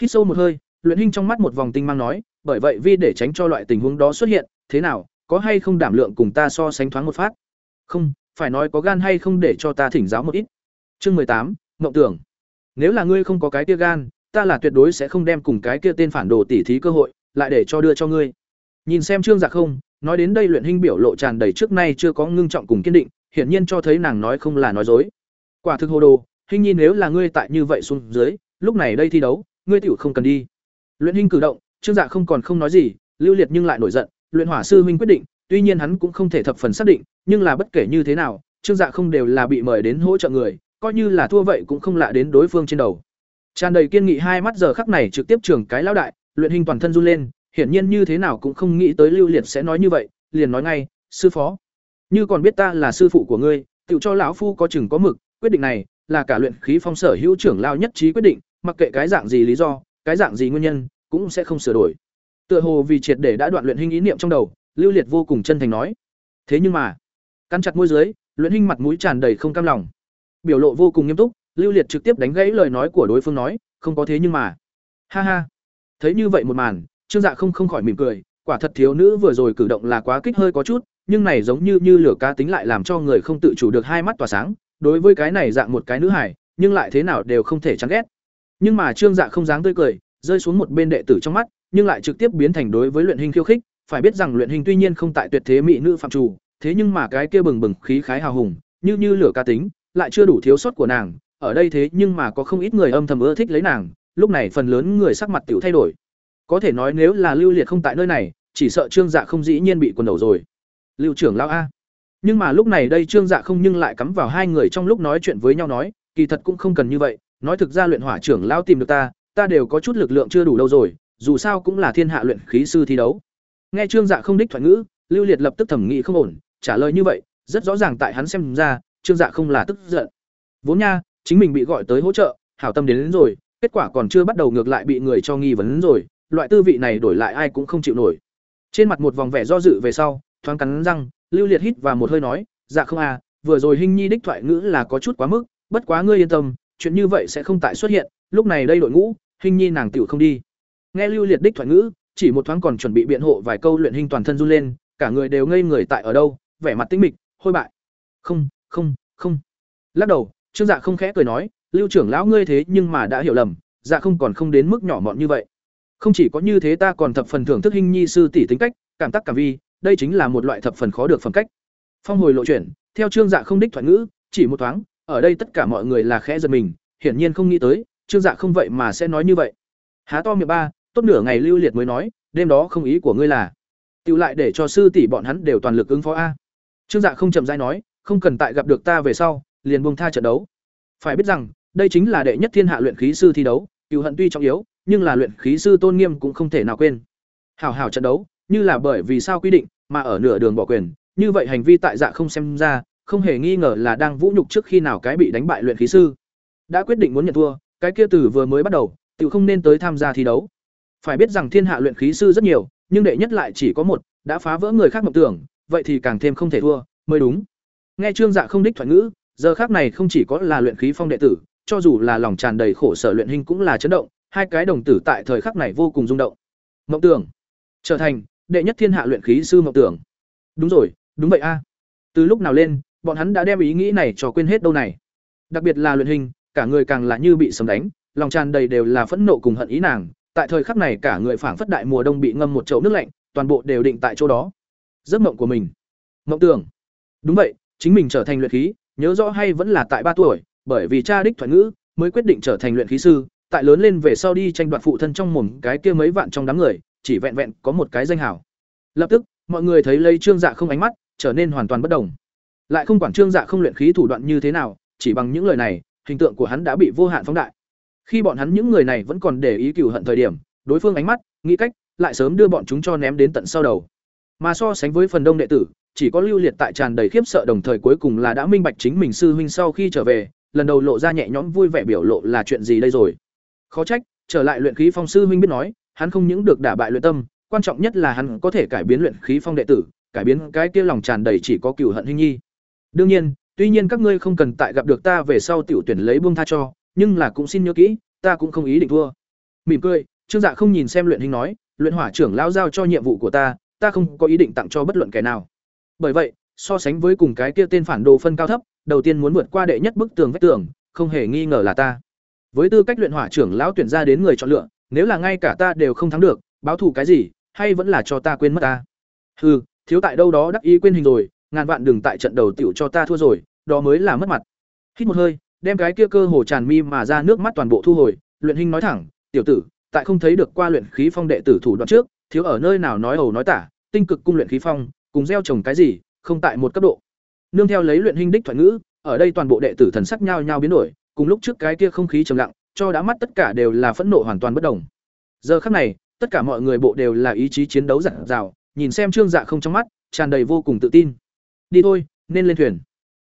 Hít sâu một hơi, luyện hình trong mắt một vòng tinh mang nói, bởi vậy vì để tránh cho loại tình huống đó xuất hiện, thế nào, có hay không đảm lượng cùng ta so sánh thoáng một phát? Không, phải nói có gan hay không để cho ta thỉnh giáo một ít. Chương mười tám, Ngộng tưởng. Nếu là ngươi không có cái kia gan, ta là tuyệt đối sẽ không đem cùng cái kia tên phản đồ tỉ thí cơ hội, lại để cho đưa cho ngươi. Nhìn xem Trương Giặc không, nói đến đây luyện hình biểu lộ tràn đầy trước nay chưa có ngưng trọng cùng kiên định, hiển nhiên cho thấy nàng nói không là nói dối. Quả thực hồ đồ, hình nhi nếu là ngươi tại như vậy xuống dưới, lúc này đây thi đấu, ngươi tiểu không cần đi. Luyện hình cử động, Trương Dạ không còn không nói gì, Lưu Liệt nhưng lại nổi giận, luyện hỏa sư huynh quyết định, tuy nhiên hắn cũng không thể thập phần xác định, nhưng là bất kể như thế nào, Trương Dạ không đều là bị mời đến hỗ trợ người, coi như là thua vậy cũng không lạ đến đối phương trên đầu. Tràn đầy kiên nghị hai mắt giờ khắc này trực tiếp trưởng cái lão đại, luyện hình toàn thân run lên, hiển nhiên như thế nào cũng không nghĩ tới Lưu Liệt sẽ nói như vậy, liền nói ngay, "Sư phó, như còn biết ta là sư phụ của ngươi, tự cho lão phu có chừng có mực, quyết định này là cả luyện khí phong sở hữu trưởng lao nhất trí quyết định, mặc kệ cái dạng gì lý do, cái dạng gì nguyên nhân, cũng sẽ không sửa đổi." Tựa hồ vì triệt để đã đoạn luyện hình ý niệm trong đầu, Lưu Liệt vô cùng chân thành nói. Thế nhưng mà, cắn chặt môi dưới, luyện hình mặt mũi tràn đầy không cam lòng. Biểu lộ vô cùng nghiêm túc, Lưu Liệt trực tiếp đánh gãy lời nói của đối phương nói, không có thế nhưng mà. Ha ha. Thấy như vậy một màn, Trương Dạ không không khỏi mỉm cười, quả thật thiếu nữ vừa rồi cử động là quá kích hơi có chút, nhưng này giống như như lửa cá tính lại làm cho người không tự chủ được hai mắt tỏa sáng, đối với cái này dạng một cái nữ hải, nhưng lại thế nào đều không thể chán ghét. Nhưng mà Trương Dạ không dáng tươi cười, rơi xuống một bên đệ tử trong mắt, nhưng lại trực tiếp biến thành đối với luyện hình khiêu khích, phải biết rằng luyện hình tuy nhiên không tại tuyệt thế mỹ nữ phạm chủ, thế nhưng mà cái kia bừng bừng khí khái hào hùng, như như lửa cá tính, lại chưa đủ thiếu sót của nàng, ở đây thế nhưng mà có không ít người âm thầm ưa thích lấy nàng, lúc này phần lớn người sắc mặt tiểu thay đổi. Có thể nói nếu là Lưu Liệt không tại nơi này, chỉ sợ Trương Dạ không dĩ nhiên bị quần đầu rồi. Lưu trưởng lão a. Nhưng mà lúc này đây Trương Dạ không nhưng lại cắm vào hai người trong lúc nói chuyện với nhau nói, kỳ thật cũng không cần như vậy, nói thực ra luyện hỏa trưởng lão tìm được ta, ta đều có chút lực lượng chưa đủ đâu rồi, dù sao cũng là thiên hạ luyện khí sư thi đấu. Nghe Trương Dạ không đích thoại ngữ, Lưu Liệt lập tức thẩm nghị không ổn, trả lời như vậy, rất rõ ràng tại hắn xem ra, Trương Dạ không là tức giận. Vốn nha, chính mình bị gọi tới hỗ trợ, hảo tâm đến, đến rồi, kết quả còn chưa bắt đầu ngược lại bị người cho nghi vấn rồi, loại tư vị này đổi lại ai cũng không chịu nổi. Trên mặt một vòng vẻ do dự về sau, thoáng cắn răng, Lưu Liệt hít và một hơi nói, "Dạ không à, vừa rồi huynh Nhi đích thoại ngữ là có chút quá mức, bất quá ngươi yên tâm, chuyện như vậy sẽ không tại xuất hiện, lúc này đây đội ngũ, huynh Nhi nàng tiểu không đi." Nghe Lưu Liệt đích thoại ngữ, chỉ một thoáng còn chuẩn bị biện hộ vài câu luyện hình toàn thân run lên, cả người đều ngây người tại ở đâu, vẻ mặt tĩnh mịch, hôi bại. "Không, không, không." Lắc đầu, Trương Dạ không khẽ cười nói, "Lưu trưởng lão ngươi thế nhưng mà đã hiểu lầm, dạ không còn không đến mức nhỏ mọn như vậy." Không chỉ có như thế ta còn thập phần thưởng thức hình nhi sư tỷ tính cách, cảm tác cảm vi, đây chính là một loại thập phần khó được phẩm cách. Phong hồi lộ chuyển, theo Trương Dạ không đích thoại ngữ, chỉ một thoáng, ở đây tất cả mọi người là khẽ giật mình, hiển nhiên không nghĩ tới, Trương Dạ không vậy mà sẽ nói như vậy. Há to miệng ba, tốt nửa ngày lưu liệt mới nói, đêm đó không ý của ngươi là, tự lại để cho sư tỷ bọn hắn đều toàn lực ứng phó a. Trương Dạ không chậm rãi nói, không cần tại gặp được ta về sau, liền buông tha trận đấu. Phải biết rằng, đây chính là đệ nhất thiên hạ luyện khí sư thi đấu, cựu hận tuy trọng yếu, nhưng là luyện khí sư tôn nghiêm cũng không thể nào quên. Hảo hảo trận đấu, như là bởi vì sao quy định, mà ở nửa đường bỏ quyền, như vậy hành vi tại dạ không xem ra, không hề nghi ngờ là đang vũ nhục trước khi nào cái bị đánh bại luyện khí sư. Đã quyết định muốn nhận thua, cái kia từ vừa mới bắt đầu, tự không nên tới tham gia thi đấu. Phải biết rằng thiên hạ luyện khí sư rất nhiều, nhưng đệ nhất lại chỉ có một, đã phá vỡ người khác mộng tưởng, vậy thì càng thêm không thể thua, mới đúng. Nghe Trương Dạ không đích thoại ngữ, giờ khác này không chỉ có là luyện khí phong đệ tử, cho dù là lòng tràn đầy khổ sở luyện hình cũng là chấn động, hai cái đồng tử tại thời khắc này vô cùng rung động. Mộng tưởng trở thành đệ nhất thiên hạ luyện khí sư mộng tưởng. Đúng rồi, đúng vậy a. Từ lúc nào lên, bọn hắn đã đem ý nghĩ này cho quên hết đâu này. Đặc biệt là luyện hình, cả người càng là như bị sấm đánh, lòng tràn đầy đều là phẫn nộ cùng hận ý nàng, tại thời khắc này cả người phảng phất đại mùa đông bị ngâm một chậu nước lạnh, toàn bộ đều định tại chỗ đó. Giấc mộng của mình. Mộng tưởng. Đúng vậy, chính mình trở thành luyện khí, nhớ rõ hay vẫn là tại ba tuổi, bởi vì cha đích thoại ngữ, mới quyết định trở thành luyện khí sư, tại lớn lên về sau đi tranh đoạt phụ thân trong mồm cái kia mấy vạn trong đám người, chỉ vẹn vẹn có một cái danh hảo. Lập tức, mọi người thấy Lây Trương Dạ không ánh mắt, trở nên hoàn toàn bất đồng. Lại không quản Trương Dạ không luyện khí thủ đoạn như thế nào, chỉ bằng những lời này, hình tượng của hắn đã bị vô hạn phóng đại. Khi bọn hắn những người này vẫn còn để ý cừu hận thời điểm, đối phương ánh mắt, nghĩ cách, lại sớm đưa bọn chúng cho ném đến tận sau đầu. Mà so sánh với phần đông đệ tử, chỉ có lưu liệt tại tràn đầy khiếp sợ đồng thời cuối cùng là đã minh bạch chính mình sư huynh sau khi trở về, lần đầu lộ ra nhẹ nhõm vui vẻ biểu lộ là chuyện gì đây rồi. Khó trách, trở lại luyện khí phong sư huynh biết nói, hắn không những được đả bại luyện tâm, quan trọng nhất là hắn có thể cải biến luyện khí phong đệ tử, cải biến cái kia lòng tràn đầy chỉ có cừu hận huynh nhi. Đương nhiên, tuy nhiên các ngươi không cần tại gặp được ta về sau tiểu tuyển lấy buông tha cho, nhưng là cũng xin nhớ kỹ, ta cũng không ý định thua. Mỉm cười, Trương Dạ không nhìn xem luyện hình nói, luyện hỏa trưởng lão giao cho nhiệm vụ của ta, ta không có ý định tặng cho bất luận kẻ nào. Bởi vậy, so sánh với cùng cái kia tên phản đồ phân cao thấp, đầu tiên muốn vượt qua đệ nhất bức tường vách tường, không hề nghi ngờ là ta. Với tư cách luyện hỏa trưởng lão tuyển ra đến người chọn lựa, nếu là ngay cả ta đều không thắng được, báo thù cái gì, hay vẫn là cho ta quên mất ta. Hừ, thiếu tại đâu đó đắc ý quên hình rồi, ngàn vạn đừng tại trận đầu tiểu cho ta thua rồi, đó mới là mất mặt. Hít một hơi, đem cái kia cơ hồ tràn mi mà ra nước mắt toàn bộ thu hồi, luyện hình nói thẳng, "Tiểu tử, tại không thấy được qua luyện khí phong đệ tử thủ đoạn trước, thiếu ở nơi nào nói ẩu nói tả, tinh cực cung luyện khí phong, cùng gieo trồng cái gì, không tại một cấp độ." nương theo lấy luyện hình đích thoại ngữ, ở đây toàn bộ đệ tử thần sắc nhao nhao biến đổi, cùng lúc trước cái kia không khí trầm lặng, cho đã mắt tất cả đều là phẫn nộ hoàn toàn bất đồng. Giờ khắc này, tất cả mọi người bộ đều là ý chí chiến đấu dặn dào, nhìn xem Trương Dạ không trong mắt, tràn đầy vô cùng tự tin. Đi thôi, nên lên thuyền.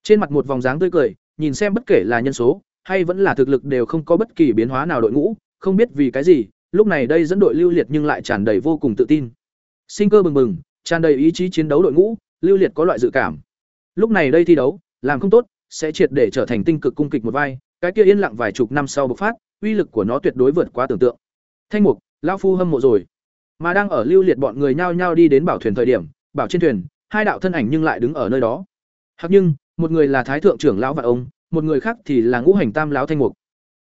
Trên mặt một vòng dáng tươi cười, nhìn xem bất kể là nhân số hay vẫn là thực lực đều không có bất kỳ biến hóa nào đội ngũ, không biết vì cái gì, lúc này đây dẫn đội lưu liệt nhưng lại tràn đầy vô cùng tự tin. Sinh cơ bừng bừng, tràn đầy ý chí chiến đấu đội ngũ, lưu liệt có loại dự cảm. Lúc này đây thi đấu, làm không tốt, sẽ triệt để trở thành tinh cực cung kịch một vai, cái kia yên lặng vài chục năm sau bộc phát, uy lực của nó tuyệt đối vượt quá tưởng tượng. Thanh mục, lão phu hâm mộ rồi. Mà đang ở lưu liệt bọn người nhao nhao đi đến bảo thuyền thời điểm, bảo trên thuyền, hai đạo thân ảnh nhưng lại đứng ở nơi đó. Hoặc nhưng, một người là thái thượng trưởng lão và ông, một người khác thì là ngũ hành tam lão thanh mục.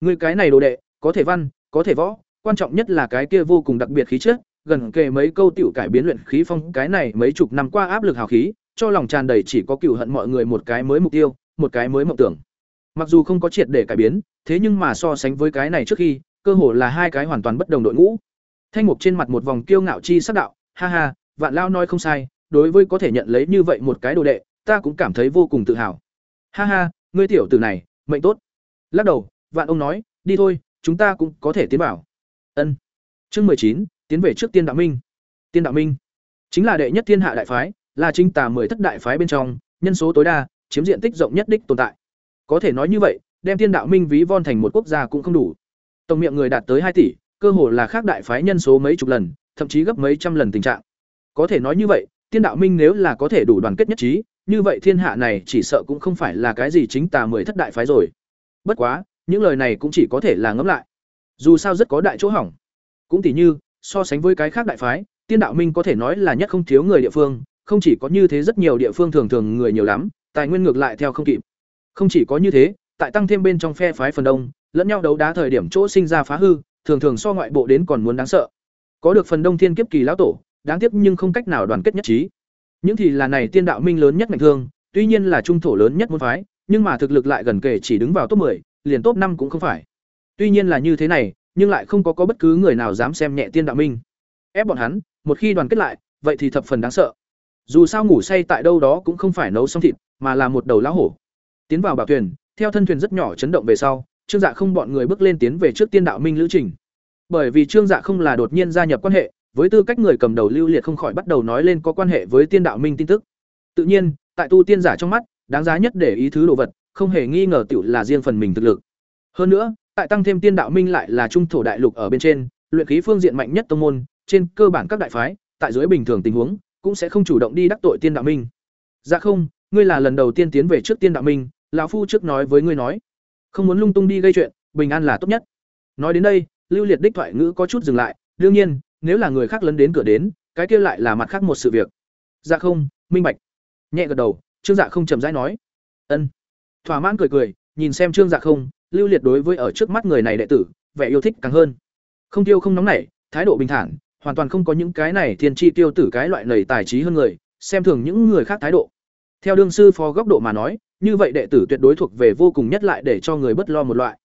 Người cái này đồ đệ, có thể văn, có thể võ, quan trọng nhất là cái kia vô cùng đặc biệt khí chất, gần kề mấy câu tiểu cải biến luyện khí phong cái này mấy chục năm qua áp lực hào khí, cho lòng tràn đầy chỉ có cựu hận mọi người một cái mới mục tiêu, một cái mới mộng tưởng. Mặc dù không có triệt để cải biến, thế nhưng mà so sánh với cái này trước khi, cơ hồ là hai cái hoàn toàn bất đồng đội ngũ. Thanh mục trên mặt một vòng kiêu ngạo chi sắc đạo, ha ha, vạn lao nói không sai, đối với có thể nhận lấy như vậy một cái đồ đệ, ta cũng cảm thấy vô cùng tự hào. Ha ha, ngươi tiểu tử này, mệnh tốt. Lắc đầu, vạn ông nói, đi thôi, chúng ta cũng có thể tiến vào. Ân. Chương mười chín, tiến về trước Tiên Đạo Minh. Tiên Đạo Minh chính là đệ nhất thiên hạ đại phái, là chính tà mười thất đại phái bên trong, nhân số tối đa, chiếm diện tích rộng nhất đích tồn tại. Có thể nói như vậy, đem Tiên Đạo Minh ví von thành một quốc gia cũng không đủ. Tổng miệng người đạt tới hai tỷ, cơ hồ là khác đại phái nhân số mấy chục lần, thậm chí gấp mấy trăm lần tình trạng. Có thể nói như vậy, Tiên Đạo Minh nếu là có thể đủ đoàn kết nhất trí, như vậy thiên hạ này chỉ sợ cũng không phải là cái gì chính tà mười thất đại phái rồi. Bất quá, những lời này cũng chỉ có thể là ngẫm lại. Dù sao rất có đại chỗ hỏng. Cũng tỉ như, so sánh với cái khác đại phái, Tiên Đạo Minh có thể nói là nhất không thiếu người địa phương, không chỉ có như thế rất nhiều địa phương thường thường người nhiều lắm, tài nguyên ngược lại theo không kịp. Không chỉ có như thế, tại tăng thêm bên trong phe phái phần đông, lẫn nhau đấu đá thời điểm chỗ sinh ra phá hư, thường thường so ngoại bộ đến còn muốn đáng sợ. Có được phần đông thiên kiếp kỳ lão tổ, đáng tiếc nhưng không cách nào đoàn kết nhất trí. Những thì là này tiên đạo minh lớn nhất mạnh thương, tuy nhiên là trung thổ lớn nhất môn phái, nhưng mà thực lực lại gần kể chỉ đứng vào top 10, liền top 5 cũng không phải. Tuy nhiên là như thế này, nhưng lại không có có bất cứ người nào dám xem nhẹ tiên đạo minh. Ép bọn hắn, một khi đoàn kết lại, vậy thì thập phần đáng sợ. Dù sao ngủ say tại đâu đó cũng không phải nấu xong thịt, mà là một đầu lão hổ. Tiến vào bảo thuyền, theo thân thuyền rất nhỏ chấn động về sau, Trương Dạ không bọn người bước lên tiến về trước Tiên Đạo Minh lữ trình. Bởi vì Trương Dạ không là đột nhiên gia nhập quan hệ, với tư cách người cầm đầu lưu liệt không khỏi bắt đầu nói lên có quan hệ với Tiên Đạo Minh tin tức. Tự nhiên, tại tu tiên giả trong mắt, đáng giá nhất để ý thứ đồ vật, không hề nghi ngờ tiểu là riêng phần mình thực lực. Hơn nữa, tại tăng thêm Tiên Đạo Minh lại là trung thổ đại lục ở bên trên, luyện khí phương diện mạnh nhất tông môn, trên cơ bản các đại phái, tại dưới bình thường tình huống, cũng sẽ không chủ động đi đắc tội Tiên Đạo Minh. Dạ không, ngươi là lần đầu tiên tiến về trước Tiên Đạo Minh, lão phu trước nói với ngươi nói, không muốn lung tung đi gây chuyện, bình an là tốt nhất. Nói đến đây, Lưu Liệt đích thoại ngữ có chút dừng lại, đương nhiên, nếu là người khác lấn đến cửa đến, cái kia lại là mặt khác một sự việc. Dạ không, minh bạch. Nhẹ gật đầu, Trương Dạ không chậm rãi nói. Ân. Thỏa mãn cười cười, nhìn xem Trương Dạ không, Lưu Liệt đối với ở trước mắt người này đệ tử, vẻ yêu thích càng hơn. Không tiêu không nóng nảy, thái độ bình thản, hoàn toàn không có những cái này thiên chi tiêu tử cái loại lầy tài trí hơn người, xem thường những người khác thái độ. Theo đương sư phó góc độ mà nói, như vậy đệ tử tuyệt đối thuộc về vô cùng nhất lại để cho người bất lo một loại.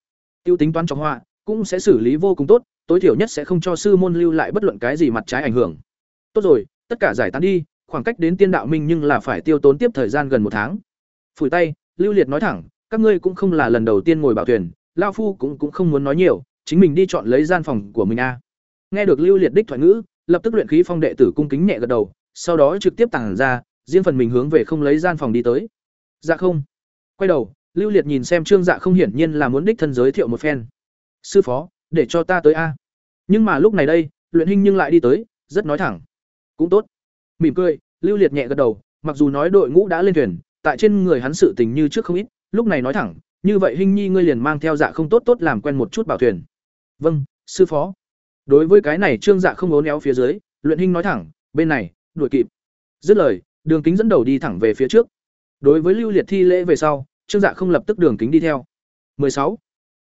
Tiêu tính toán trọng họa, cũng sẽ xử lý vô cùng tốt, tối thiểu nhất sẽ không cho sư môn lưu lại bất luận cái gì mặt trái ảnh hưởng. Tốt rồi, tất cả giải tán đi, khoảng cách đến tiên đạo minh nhưng là phải tiêu tốn tiếp thời gian gần một tháng. Phủi tay, Lưu Liệt nói thẳng, các ngươi cũng không là lần đầu tiên ngồi bảo thuyền, lão phu cũng cũng không muốn nói nhiều, chính mình đi chọn lấy gian phòng của mình a. Nghe được Lưu Liệt đích thoại ngữ, lập tức luyện khí phong đệ tử cung kính nhẹ gật đầu, sau đó trực tiếp tản ra, riêng phần mình hướng về không lấy gian phòng đi tới. Dạ không. Quay đầu, Lưu Liệt nhìn xem Trương Dạ không hiển nhiên là muốn đích thân giới thiệu một phen. Sư phó, để cho ta tới a. Nhưng mà lúc này đây, luyện hình nhưng lại đi tới, rất nói thẳng. Cũng tốt. Mỉm cười, Lưu Liệt nhẹ gật đầu, mặc dù nói đội ngũ đã lên thuyền, tại trên người hắn sự tình như trước không ít, lúc này nói thẳng, như vậy hình nhi ngươi liền mang theo dạ không tốt tốt làm quen một chút bảo thuyền. Vâng, sư phó. Đối với cái này Trương Dạ không ốn éo phía dưới, luyện hình nói thẳng, bên này, đuổi kịp. Dứt lời, Đường Kính dẫn đầu đi thẳng về phía trước. Đối với Lưu Liệt thi lễ về sau, Trương Dạ không lập tức Đường Kính đi theo. 16.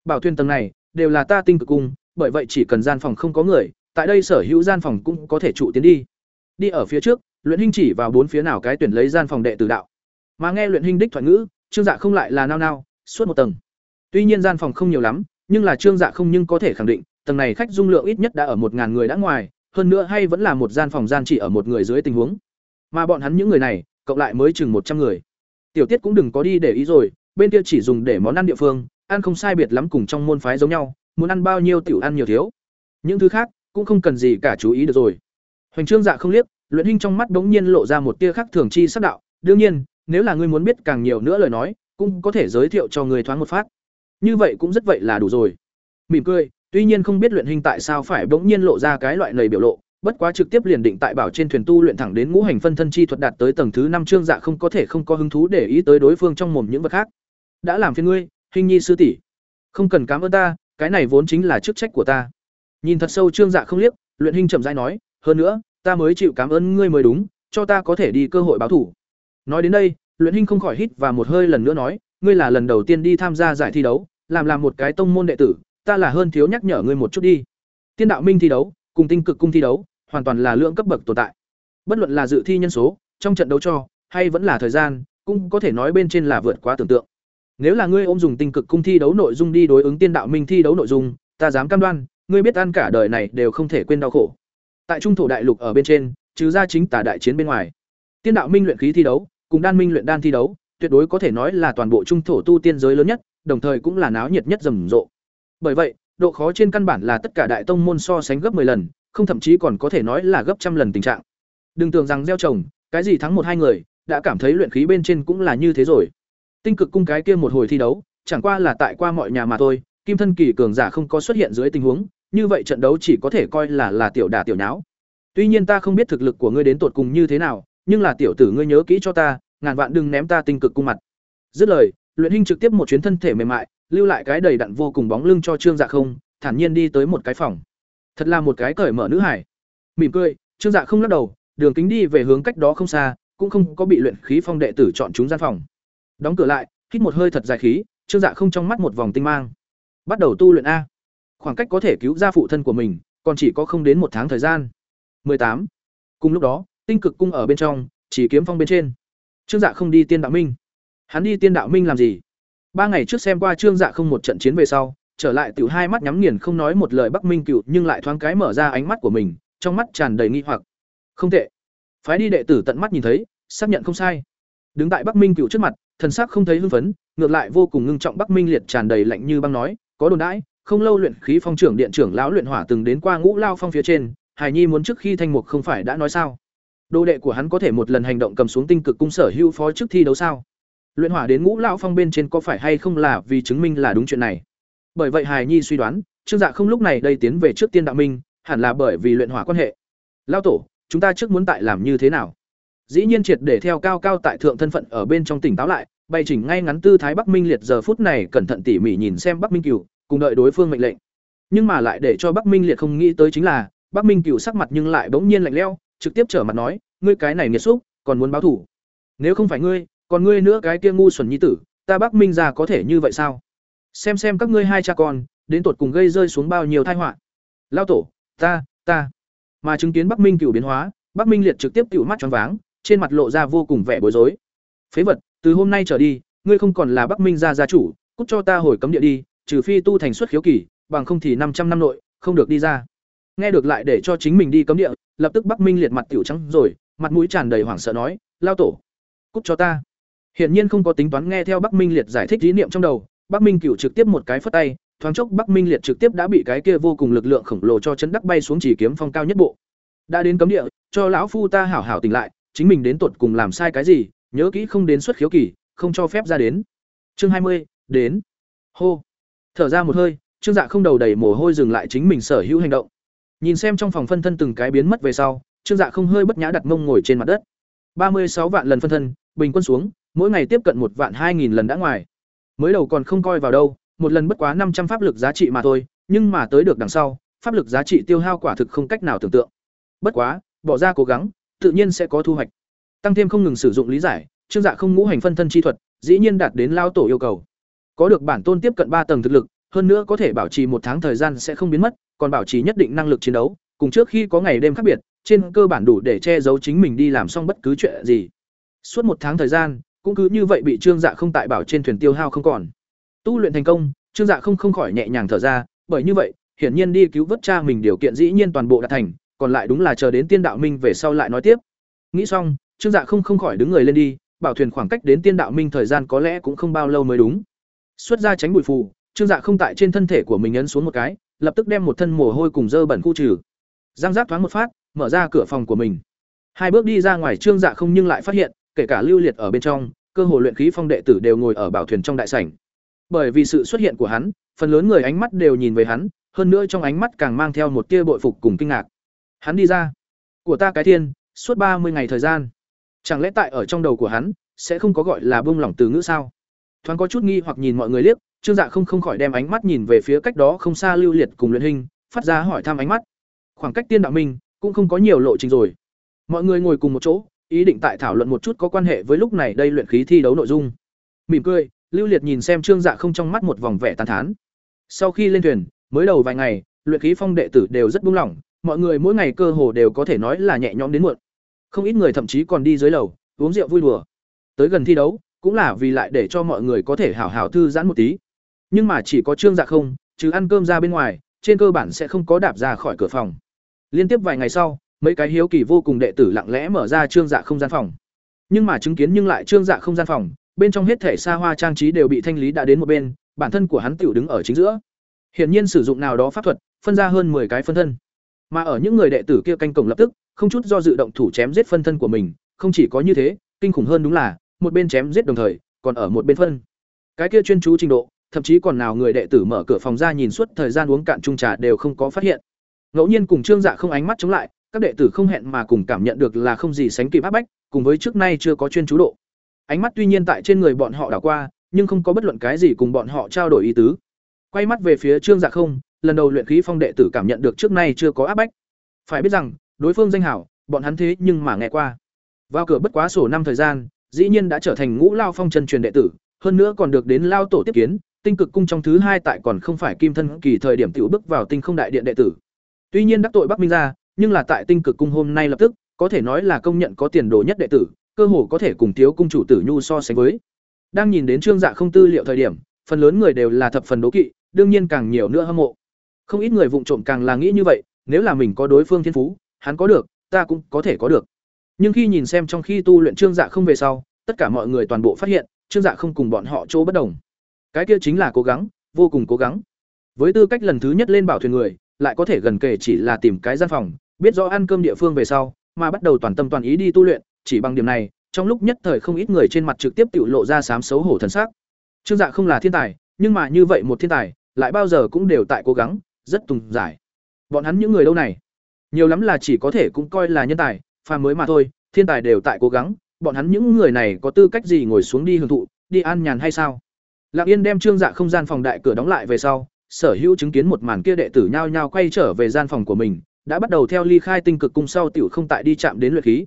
Bảo thuyền tầng này đều là ta tinh cực cung, bởi vậy chỉ cần gian phòng không có người, tại đây sở hữu gian phòng cũng có thể trụ tiến đi. Đi ở phía trước, luyện hình chỉ vào bốn phía nào cái tuyển lấy gian phòng đệ tử đạo. Mà nghe luyện hình đích thoại ngữ, Trương Dạ không lại là nao nao, suốt một tầng. Tuy nhiên gian phòng không nhiều lắm, nhưng là Trương Dạ không nhưng có thể khẳng định, tầng này khách dung lượng ít nhất đã ở một ngàn người đã ngoài, hơn nữa hay vẫn là một gian phòng gian chỉ ở một người dưới tình huống. Mà bọn hắn những người này, cộng lại mới chừng một trăm người. tiểu tiết cũng đừng có đi để ý rồi bên kia chỉ dùng để món ăn địa phương ăn không sai biệt lắm cùng trong môn phái giống nhau, muốn ăn bao nhiêu tiểu ăn nhiều thiếu. Những thứ khác, cũng không cần gì cả chú ý được rồi. Hoành trương dạ không liếc, luyện Hinh trong mắt đống nhiên lộ ra một tia khác thường chi sắc đạo. Đương nhiên, nếu là ngươi muốn biết càng nhiều nữa lời nói, cũng có thể giới thiệu cho người thoáng một phát. Như vậy cũng rất vậy là đủ rồi. Mỉm cười, tuy nhiên không biết luyện Hinh tại sao phải bỗng nhiên lộ ra cái loại lời biểu lộ, bất quá trực tiếp liền định tại bảo trên thuyền tu luyện thẳng đến ngũ hành phân thân chi thuật đạt tới tầng thứ năm trương dạ không có thể không có hứng thú để ý tới đối phương trong mồm những vật khác. Đã làm phiền ngươi hình nhi sư tỷ, không cần cảm ơn ta, cái này vốn chính là chức trách của ta. Nhìn thật sâu trương dạ không liếc, luyện hình chậm rãi nói, hơn nữa, ta mới chịu cảm ơn ngươi mới đúng, cho ta có thể đi cơ hội báo thủ. Nói đến đây, luyện hình không khỏi hít và một hơi lần nữa nói, ngươi là lần đầu tiên đi tham gia giải thi đấu, làm làm một cái tông môn đệ tử, ta là hơn thiếu nhắc nhở ngươi một chút đi. Tiên đạo minh thi đấu, cùng tinh cực cung thi đấu, hoàn toàn là lượng cấp bậc tồn tại. Bất luận là dự thi nhân số, trong trận đấu cho, hay vẫn là thời gian, cũng có thể nói bên trên là vượt quá tưởng tượng nếu là ngươi ôm dùng tinh cực cung thi đấu nội dung đi đối ứng tiên đạo minh thi đấu nội dung, ta dám cam đoan, ngươi biết ăn cả đời này đều không thể quên đau khổ. Tại trung thổ đại lục ở bên trên, trừ ra chính tả đại chiến bên ngoài, tiên đạo minh luyện khí thi đấu, cùng đan minh luyện đan thi đấu, tuyệt đối có thể nói là toàn bộ trung thổ tu tiên giới lớn nhất, đồng thời cũng là náo nhiệt nhất rầm rộ. Bởi vậy, độ khó trên căn bản là tất cả đại tông môn so sánh gấp 10 lần, không thậm chí còn có thể nói là gấp trăm lần tình trạng. Đừng tưởng rằng gieo trồng, cái gì thắng một hai người, đã cảm thấy luyện khí bên trên cũng là như thế rồi tinh cực cung cái kia một hồi thi đấu, chẳng qua là tại qua mọi nhà mà thôi, kim thân kỳ cường giả không có xuất hiện dưới tình huống, như vậy trận đấu chỉ có thể coi là là tiểu đả tiểu nháo. Tuy nhiên ta không biết thực lực của ngươi đến tột cùng như thế nào, nhưng là tiểu tử ngươi nhớ kỹ cho ta, ngàn vạn đừng ném ta tinh cực cung mặt. Dứt lời, luyện hình trực tiếp một chuyến thân thể mềm mại, lưu lại cái đầy đặn vô cùng bóng lưng cho trương dạ không, thản nhiên đi tới một cái phòng. Thật là một cái cởi mở nữ hải. Mỉm cười, trương dạ không lắc đầu, đường kính đi về hướng cách đó không xa, cũng không có bị luyện khí phong đệ tử chọn chúng gian phòng đóng cửa lại hít một hơi thật dài khí trương dạ không trong mắt một vòng tinh mang. Bắt đầu tu luyện a. Khoảng cách có thể cứu ra phụ thân của mình còn chỉ có không đến một tháng thời gian. Tám. Cùng lúc đó tinh cực cung ở bên trong chỉ kiếm phong bên trên. Trương dạ không đi tiên đạo minh. Hắn đi tiên đạo minh làm gì? Ba ngày trước xem qua trương dạ không một trận chiến về sau trở lại tiểu hai mắt nhắm nghiền không nói một lời Bắc Minh Cựu, nhưng lại thoáng cái mở ra ánh mắt của mình, trong mắt tràn đầy nghi hoặc. Không tệ. Phái đi đệ tử tận mắt nhìn thấy, xác nhận không sai. Đứng tại Bắc Minh Cựu trước mặt, thần sắc không thấy hưng phấn, ngược lại vô cùng ngưng trọng Bắc Minh liệt tràn đầy lạnh như băng nói, có đồn đãi, không lâu luyện khí phong trưởng điện trưởng lão luyện hỏa từng đến qua Ngũ Lao phong phía trên, Hải Nhi muốn trước khi thanh mục không phải đã nói sao? Đồ đệ của hắn có thể một lần hành động cầm xuống tinh cực cung sở hữu phó trước thi đấu sao? Luyện hỏa đến Ngũ Lao phong bên trên có phải hay không là vì chứng minh là đúng chuyện này? bởi vậy Hải nhi suy đoán trương dạ không lúc này đây tiến về trước tiên đạo minh hẳn là bởi vì luyện hỏa quan hệ lao tổ chúng ta trước muốn tại làm như thế nào dĩ nhiên triệt để theo cao cao tại thượng thân phận ở bên trong tỉnh táo lại, bày chỉnh ngay ngắn tư thái bắc minh liệt giờ phút này cẩn thận tỉ mỉ nhìn xem bắc minh cửu, cùng đợi đối phương mệnh lệnh. Nhưng mà lại để cho bắc minh liệt không nghĩ tới chính là, bắc minh cửu sắc mặt nhưng lại bỗng nhiên lạnh lẽo, trực tiếp trở mặt nói, ngươi cái này nghiệt xúc, còn muốn báo thủ? Nếu không phải ngươi, còn ngươi nữa cái kia ngu xuẩn nhi tử, ta bắc minh ra có thể như vậy sao? Xem xem các ngươi hai cha con, đến tột cùng gây rơi xuống bao nhiêu tai họa? Lao tổ, ta ta. Mà chứng kiến bắc minh cựu biến hóa, bắc minh liệt trực tiếp cựu mắt choáng váng trên mặt lộ ra vô cùng vẻ bối rối. Phế vật từ hôm nay trở đi ngươi không còn là bắc minh gia gia chủ cút cho ta hồi cấm địa đi trừ phi tu thành xuất khiếu kỳ bằng không thì năm trăm năm nội không được đi ra. Nghe được lại để cho chính mình đi cấm địa lập tức bắc minh liệt mặt tiểu trắng rồi mặt mũi tràn đầy hoảng sợ nói lao tổ cút cho ta. Hiển nhiên không có tính toán nghe theo bắc minh liệt giải thích ý niệm trong đầu Bắc Minh Cửu trực tiếp một cái phất tay, thoáng chốc Bắc Minh Liệt trực tiếp đã bị cái kia vô cùng lực lượng khổng lồ cho chấn đắc bay xuống chỉ kiếm phong cao nhất bộ. Đã đến cấm địa, cho lão phu ta hảo hảo tỉnh lại, chính mình đến tột cùng làm sai cái gì, nhớ kỹ không đến xuất khiếu kỳ, không cho phép ra đến. Chương hai mươi đến. Hô. Thở ra một hơi, Trương Dạ không đầu đầy mồ hôi dừng lại chính mình sở hữu hành động. Nhìn xem trong phòng phân thân từng cái biến mất về sau, Trương Dạ không hơi bất nhã đặt mông ngồi trên mặt đất. ba mươi sáu vạn lần phân thân, bình quân xuống, mỗi ngày tiếp cận một vạn hai nghìn lần đã ngoài. Mới đầu còn không coi vào đâu, một lần bất quá năm trăm pháp lực giá trị mà thôi, nhưng mà tới được đằng sau, pháp lực giá trị tiêu hao quả thực không cách nào tưởng tượng. Bất quá, bỏ ra cố gắng, tự nhiên sẽ có thu hoạch. Tăng thêm không ngừng sử dụng lý giải, Trương Dạ không ngũ hành phân thân chi thuật, dĩ nhiên đạt đến lao tổ yêu cầu. Có được bản tôn tiếp cận ba tầng thực lực, hơn nữa có thể bảo trì một tháng thời gian sẽ không biến mất, còn bảo trì nhất định năng lực chiến đấu, cùng trước khi có ngày đêm khác biệt, trên cơ bản đủ để che giấu chính mình đi làm xong bất cứ chuyện gì. Suốt một tháng thời gian, cũng cứ như vậy bị trương dạ không tại bảo trên thuyền tiêu hao không còn tu luyện thành công trương dạ không không khỏi nhẹ nhàng thở ra bởi như vậy hiển nhiên đi cứu vớt cha mình điều kiện dĩ nhiên toàn bộ đã thành còn lại đúng là chờ đến tiên đạo minh về sau lại nói tiếp. Nghĩ xong, trương dạ không không khỏi đứng người lên đi, bảo thuyền khoảng cách đến tiên đạo minh thời gian có lẽ cũng không bao lâu mới đúng. Xuất ra tránh bụi phù, trương dạ không tại trên thân thể của mình ấn xuống một cái, lập tức đem một thân mồ hôi cùng dơ bẩn khu trừ. Giang giác thoáng một phát, mở ra cửa phòng của mình. Hai bước đi ra ngoài, trương dạ không nhưng lại phát hiện, kể cả lưu liệt ở bên trong, cơ hội luyện khí phong đệ tử đều ngồi ở bảo thuyền trong đại sảnh. Bởi vì sự xuất hiện của hắn, phần lớn người ánh mắt đều nhìn về hắn, hơn nữa trong ánh mắt càng mang theo một tia bội phục cùng kinh ngạc hắn đi ra. Của ta cái thiên, suốt ba mươi ngày thời gian. Chẳng lẽ tại ở trong đầu của hắn, sẽ không có gọi là bông lỏng từ ngữ sao? Thoáng có chút nghi hoặc nhìn mọi người liếc, trương dạ không không khỏi đem ánh mắt nhìn về phía cách đó không xa lưu liệt cùng luyện hình, phát ra hỏi thăm ánh mắt. Khoảng cách tiên đạo minh cũng không có nhiều lộ trình rồi. Mọi người ngồi cùng một chỗ, ý định tại thảo luận một chút có quan hệ với lúc này đây luyện khí thi đấu nội dung. Mỉm cười, lưu liệt nhìn xem trương dạ không trong mắt một vòng vẻ tàn thán. Sau khi lên thuyền, mới đầu vài ngày, luyện khí phong đệ tử đều rất buông lỏng mọi người mỗi ngày cơ hồ đều có thể nói là nhẹ nhõm đến muộn. Không ít người thậm chí còn đi dưới lầu, uống rượu vui đùa. Tới gần thi đấu, cũng là vì lại để cho mọi người có thể hảo hảo thư giãn một tí. Nhưng mà chỉ có trương dạ không chứ ăn cơm ra bên ngoài, trên cơ bản sẽ không có đạp ra khỏi cửa phòng. Liên tiếp vài ngày sau, mấy cái hiếu kỳ vô cùng đệ tử lặng lẽ mở ra trương dạ không gian phòng. Nhưng mà chứng kiến nhưng lại trương dạ không gian phòng, bên trong hết thể xa hoa trang trí đều bị thanh lý đã đến một bên, bản thân của hắn tiểu đứng ở chính giữa. Hiển nhiên sử dụng nào đó pháp thuật, phân ra hơn 10 cái phân thân mà ở những người đệ tử kia canh cổng lập tức, không chút do dự động thủ chém giết phân thân của mình, không chỉ có như thế, kinh khủng hơn đúng là, một bên chém giết đồng thời, còn ở một bên phân. Cái kia chuyên chú trình độ, thậm chí còn nào người đệ tử mở cửa phòng ra nhìn suốt thời gian uống cạn chung trà đều không có phát hiện. Ngẫu nhiên cùng trương dạ không ánh mắt chống lại, các đệ tử không hẹn mà cùng cảm nhận được là không gì sánh kịp áp bách, cùng với trước nay chưa có chuyên chú độ. Ánh mắt tuy nhiên tại trên người bọn họ đảo qua, nhưng không có bất luận cái gì cùng bọn họ trao đổi ý tứ. Quay mắt về phía trương dạ không lần đầu luyện khí phong đệ tử cảm nhận được trước nay chưa có áp bách. Phải biết rằng, đối phương danh hảo, bọn hắn thế nhưng mà nghe qua. Vào cửa bất quá sổ năm thời gian, dĩ nhiên đã trở thành ngũ lao phong chân truyền đệ tử, hơn nữa còn được đến lao tổ tiếp kiến, tinh cực cung trong thứ hai tại còn không phải kim thân kỳ thời điểm tiểu bước vào tinh không đại điện đệ tử. Tuy nhiên đắc tội bắc minh gia nhưng là tại tinh cực cung hôm nay lập tức, có thể nói là công nhận có tiền đồ nhất đệ tử, cơ hồ có thể cùng thiếu cung chủ tử nhu so sánh với. Đang nhìn đến trương dạ không tư liệu thời điểm, phần lớn người đều là thập phần đố kỵ, đương nhiên càng nhiều nữa hâm mộ không ít người vụng trộm càng là nghĩ như vậy, nếu là mình có đối phương thiên phú, hắn có được, ta cũng có thể có được. Nhưng khi nhìn xem trong khi tu luyện trương dạ không về sau, tất cả mọi người toàn bộ phát hiện, trương dạ không cùng bọn họ chỗ bất đồng. Cái kia chính là cố gắng, vô cùng cố gắng. Với tư cách lần thứ nhất lên bảo thuyền người, lại có thể gần kể chỉ là tìm cái gian phòng, biết rõ ăn cơm địa phương về sau, mà bắt đầu toàn tâm toàn ý đi tu luyện, chỉ bằng điểm này, trong lúc nhất thời không ít người trên mặt trực tiếp tiểu lộ ra sám xấu hổ thần sắc. Trương dạ không là thiên tài, nhưng mà như vậy một thiên tài, lại bao giờ cũng đều tại cố gắng rất tùng giải. Bọn hắn những người đâu này? Nhiều lắm là chỉ có thể cũng coi là nhân tài, phàm mới mà thôi, thiên tài đều tại cố gắng. Bọn hắn những người này có tư cách gì ngồi xuống đi hưởng thụ, đi an nhàn hay sao? Lặng yên đem trương dạ không gian phòng đại cửa đóng lại về sau, sở hữu chứng kiến một màn kia đệ tử nhao nhao quay trở về gian phòng của mình, đã bắt đầu theo ly khai tinh cực cung sau tiểu không tại đi chạm đến luyện khí.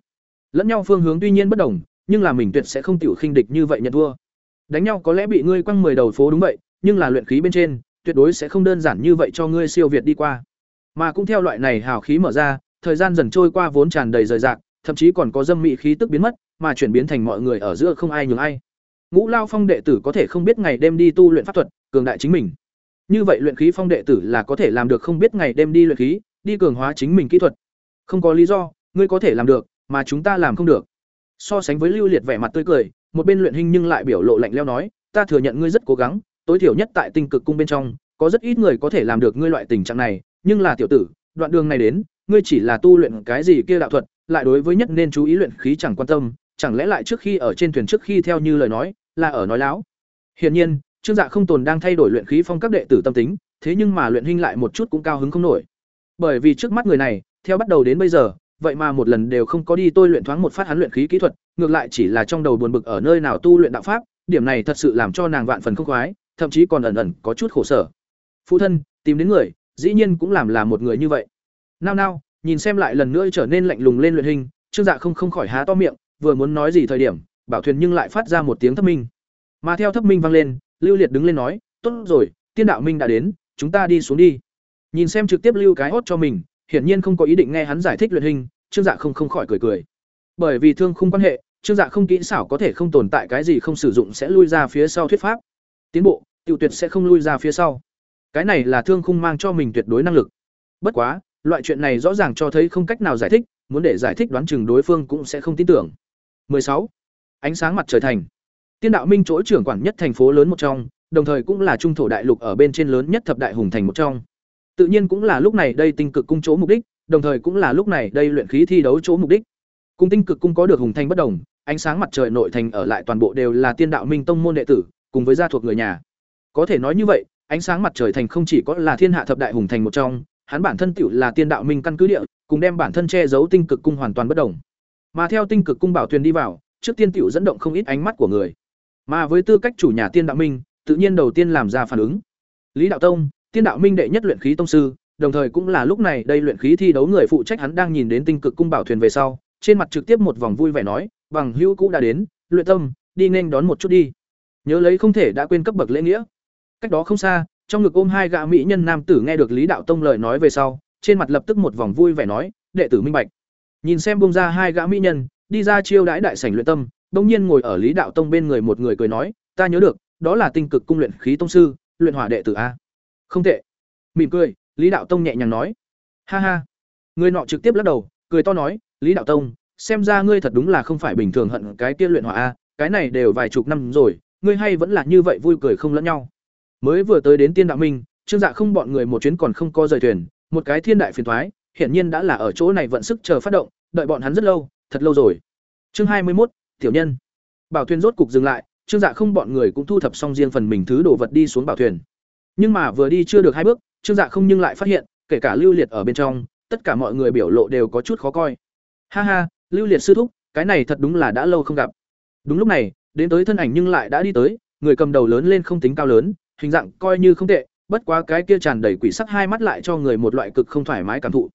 Lẫn nhau phương hướng tuy nhiên bất đồng, nhưng là mình tuyệt sẽ không tiểu khinh địch như vậy nhận thua. Đánh nhau có lẽ bị ngươi quăng mười đầu phố đúng vậy, nhưng là luyện khí bên trên tuyệt đối sẽ không đơn giản như vậy cho ngươi siêu việt đi qua. Mà cũng theo loại này hào khí mở ra, thời gian dần trôi qua vốn tràn đầy rời rạc, thậm chí còn có dâm mị khí tức biến mất, mà chuyển biến thành mọi người ở giữa không ai nhường ai. Ngũ lao phong đệ tử có thể không biết ngày đêm đi tu luyện pháp thuật, cường đại chính mình. Như vậy luyện khí phong đệ tử là có thể làm được không biết ngày đêm đi luyện khí, đi cường hóa chính mình kỹ thuật. Không có lý do, ngươi có thể làm được, mà chúng ta làm không được. So sánh với lưu liệt vẻ mặt tươi cười, một bên luyện hình nhưng lại biểu lộ lạnh lẽo nói, ta thừa nhận ngươi rất cố gắng tối thiểu nhất tại tinh cực cung bên trong, có rất ít người có thể làm được ngươi loại tình trạng này, nhưng là tiểu tử, đoạn đường này đến, ngươi chỉ là tu luyện cái gì kia đạo thuật, lại đối với nhất nên chú ý luyện khí chẳng quan tâm, chẳng lẽ lại trước khi ở trên thuyền trước khi theo như lời nói, là ở nói láo? Hiển nhiên, trương dạ không tồn đang thay đổi luyện khí phong các đệ tử tâm tính, thế nhưng mà luyện hình lại một chút cũng cao hứng không nổi. Bởi vì trước mắt người này, theo bắt đầu đến bây giờ, vậy mà một lần đều không có đi tôi luyện thoáng một phát hắn luyện khí kỹ thuật, ngược lại chỉ là trong đầu buồn bực ở nơi nào tu luyện đạo pháp, điểm này thật sự làm cho nàng vạn phần không khoái thậm chí còn ẩn ẩn có chút khổ sở. Phụ thân, tìm đến người, dĩ nhiên cũng làm là một người như vậy. Nao nao, nhìn xem lại lần nữa trở nên lạnh lùng lên luyện hình, trương dạ không không khỏi há to miệng, vừa muốn nói gì thời điểm, bảo thuyền nhưng lại phát ra một tiếng thấp minh. Mà theo thấp minh vang lên, lưu liệt đứng lên nói, tốt rồi, tiên đạo minh đã đến, chúng ta đi xuống đi. Nhìn xem trực tiếp lưu cái hốt cho mình, hiển nhiên không có ý định nghe hắn giải thích luyện hình, trương dạ không không khỏi cười cười. Bởi vì thương không quan hệ, trương dạ không kỹ xảo có thể không tồn tại cái gì không sử dụng sẽ lui ra phía sau thuyết pháp. Tiến bộ tiêu tuyệt sẽ không lui ra phía sau cái này là thương khung mang cho mình tuyệt đối năng lực bất quá loại chuyện này rõ ràng cho thấy không cách nào giải thích muốn để giải thích đoán chừng đối phương cũng sẽ không tin tưởng 16. Ánh sáng mặt trời thành. Tiên đạo minh chỗ trưởng quản nhất thành phố lớn một trong, đồng thời cũng là trung thổ đại lục ở bên trên lớn nhất thập đại hùng thành một trong. Tự nhiên cũng là lúc này đây tinh cực cung chỗ mục đích, đồng thời cũng là lúc này đây luyện khí thi đấu chỗ mục đích. Cung tinh cực cung có được hùng thành bất đồng, ánh sáng mặt trời nội thành ở lại toàn bộ đều là tiên đạo minh tông môn đệ tử, cùng với gia thuộc người nhà. Có thể nói như vậy, ánh sáng mặt trời thành không chỉ có là thiên hạ thập đại hùng thành một trong, hắn bản thân tiểu là tiên đạo minh căn cứ địa, cùng đem bản thân che giấu tinh cực cung hoàn toàn bất đồng. Mà theo tinh cực cung bảo thuyền đi vào, trước tiên tiểu dẫn động không ít ánh mắt của người. Mà với tư cách chủ nhà tiên đạo minh, tự nhiên đầu tiên làm ra phản ứng. Lý Đạo Tông, tiên đạo minh đệ nhất luyện khí tông sư, đồng thời cũng là lúc này đây luyện khí thi đấu người phụ trách hắn đang nhìn đến tinh cực cung bảo thuyền về sau, trên mặt trực tiếp một vòng vui vẻ nói, "Bằng hữu cũ đã đến, luyện tâm, đi nên đón một chút đi." Nhớ lấy không thể đã quên cấp bậc lễ nghĩa. Cách đó không xa, trong ngực ôm hai gã mỹ nhân nam tử nghe được Lý Đạo Tông lời nói về sau, trên mặt lập tức một vòng vui vẻ nói, "Đệ tử minh bạch." Nhìn xem bung ra hai gã mỹ nhân, đi ra chiêu đãi đại sảnh luyện tâm, bỗng nhiên ngồi ở Lý Đạo Tông bên người một người cười nói, "Ta nhớ được, đó là tinh cực cung luyện khí tông sư, luyện hỏa đệ tử a." "Không tệ." Mỉm cười, Lý Đạo Tông nhẹ nhàng nói, "Ha ha." Người nọ trực tiếp lắc đầu, cười to nói, "Lý Đạo Tông, xem ra ngươi thật đúng là không phải bình thường hận cái kia luyện hỏa a, cái này đều vài chục năm rồi, ngươi hay vẫn là như vậy vui cười không lẫn nhau." Mới vừa tới đến Tiên Đạo Minh, Trương Dạ không bọn người một chuyến còn không có rời thuyền, một cái thiên đại phiền thoái hiển nhiên đã là ở chỗ này vận sức chờ phát động, đợi bọn hắn rất lâu, thật lâu rồi. Chương hai mươi một tiểu nhân. Bảo thuyền rốt cục dừng lại, Trương Dạ không bọn người cũng thu thập xong riêng phần mình thứ đồ vật đi xuống bảo thuyền. Nhưng mà vừa đi chưa được hai bước, Trương Dạ không nhưng lại phát hiện, kể cả Lưu Liệt ở bên trong, tất cả mọi người biểu lộ đều có chút khó coi. Ha ha, Lưu Liệt sư thúc, cái này thật đúng là đã lâu không gặp. Đúng lúc này, đến tới thân ảnh nhưng lại đã đi tới, người cầm đầu lớn lên không tính cao lớn, hình dạng coi như không tệ, bất quá cái kia tràn đầy quỷ sắc hai mắt lại cho người một loại cực không thoải mái cảm thụ.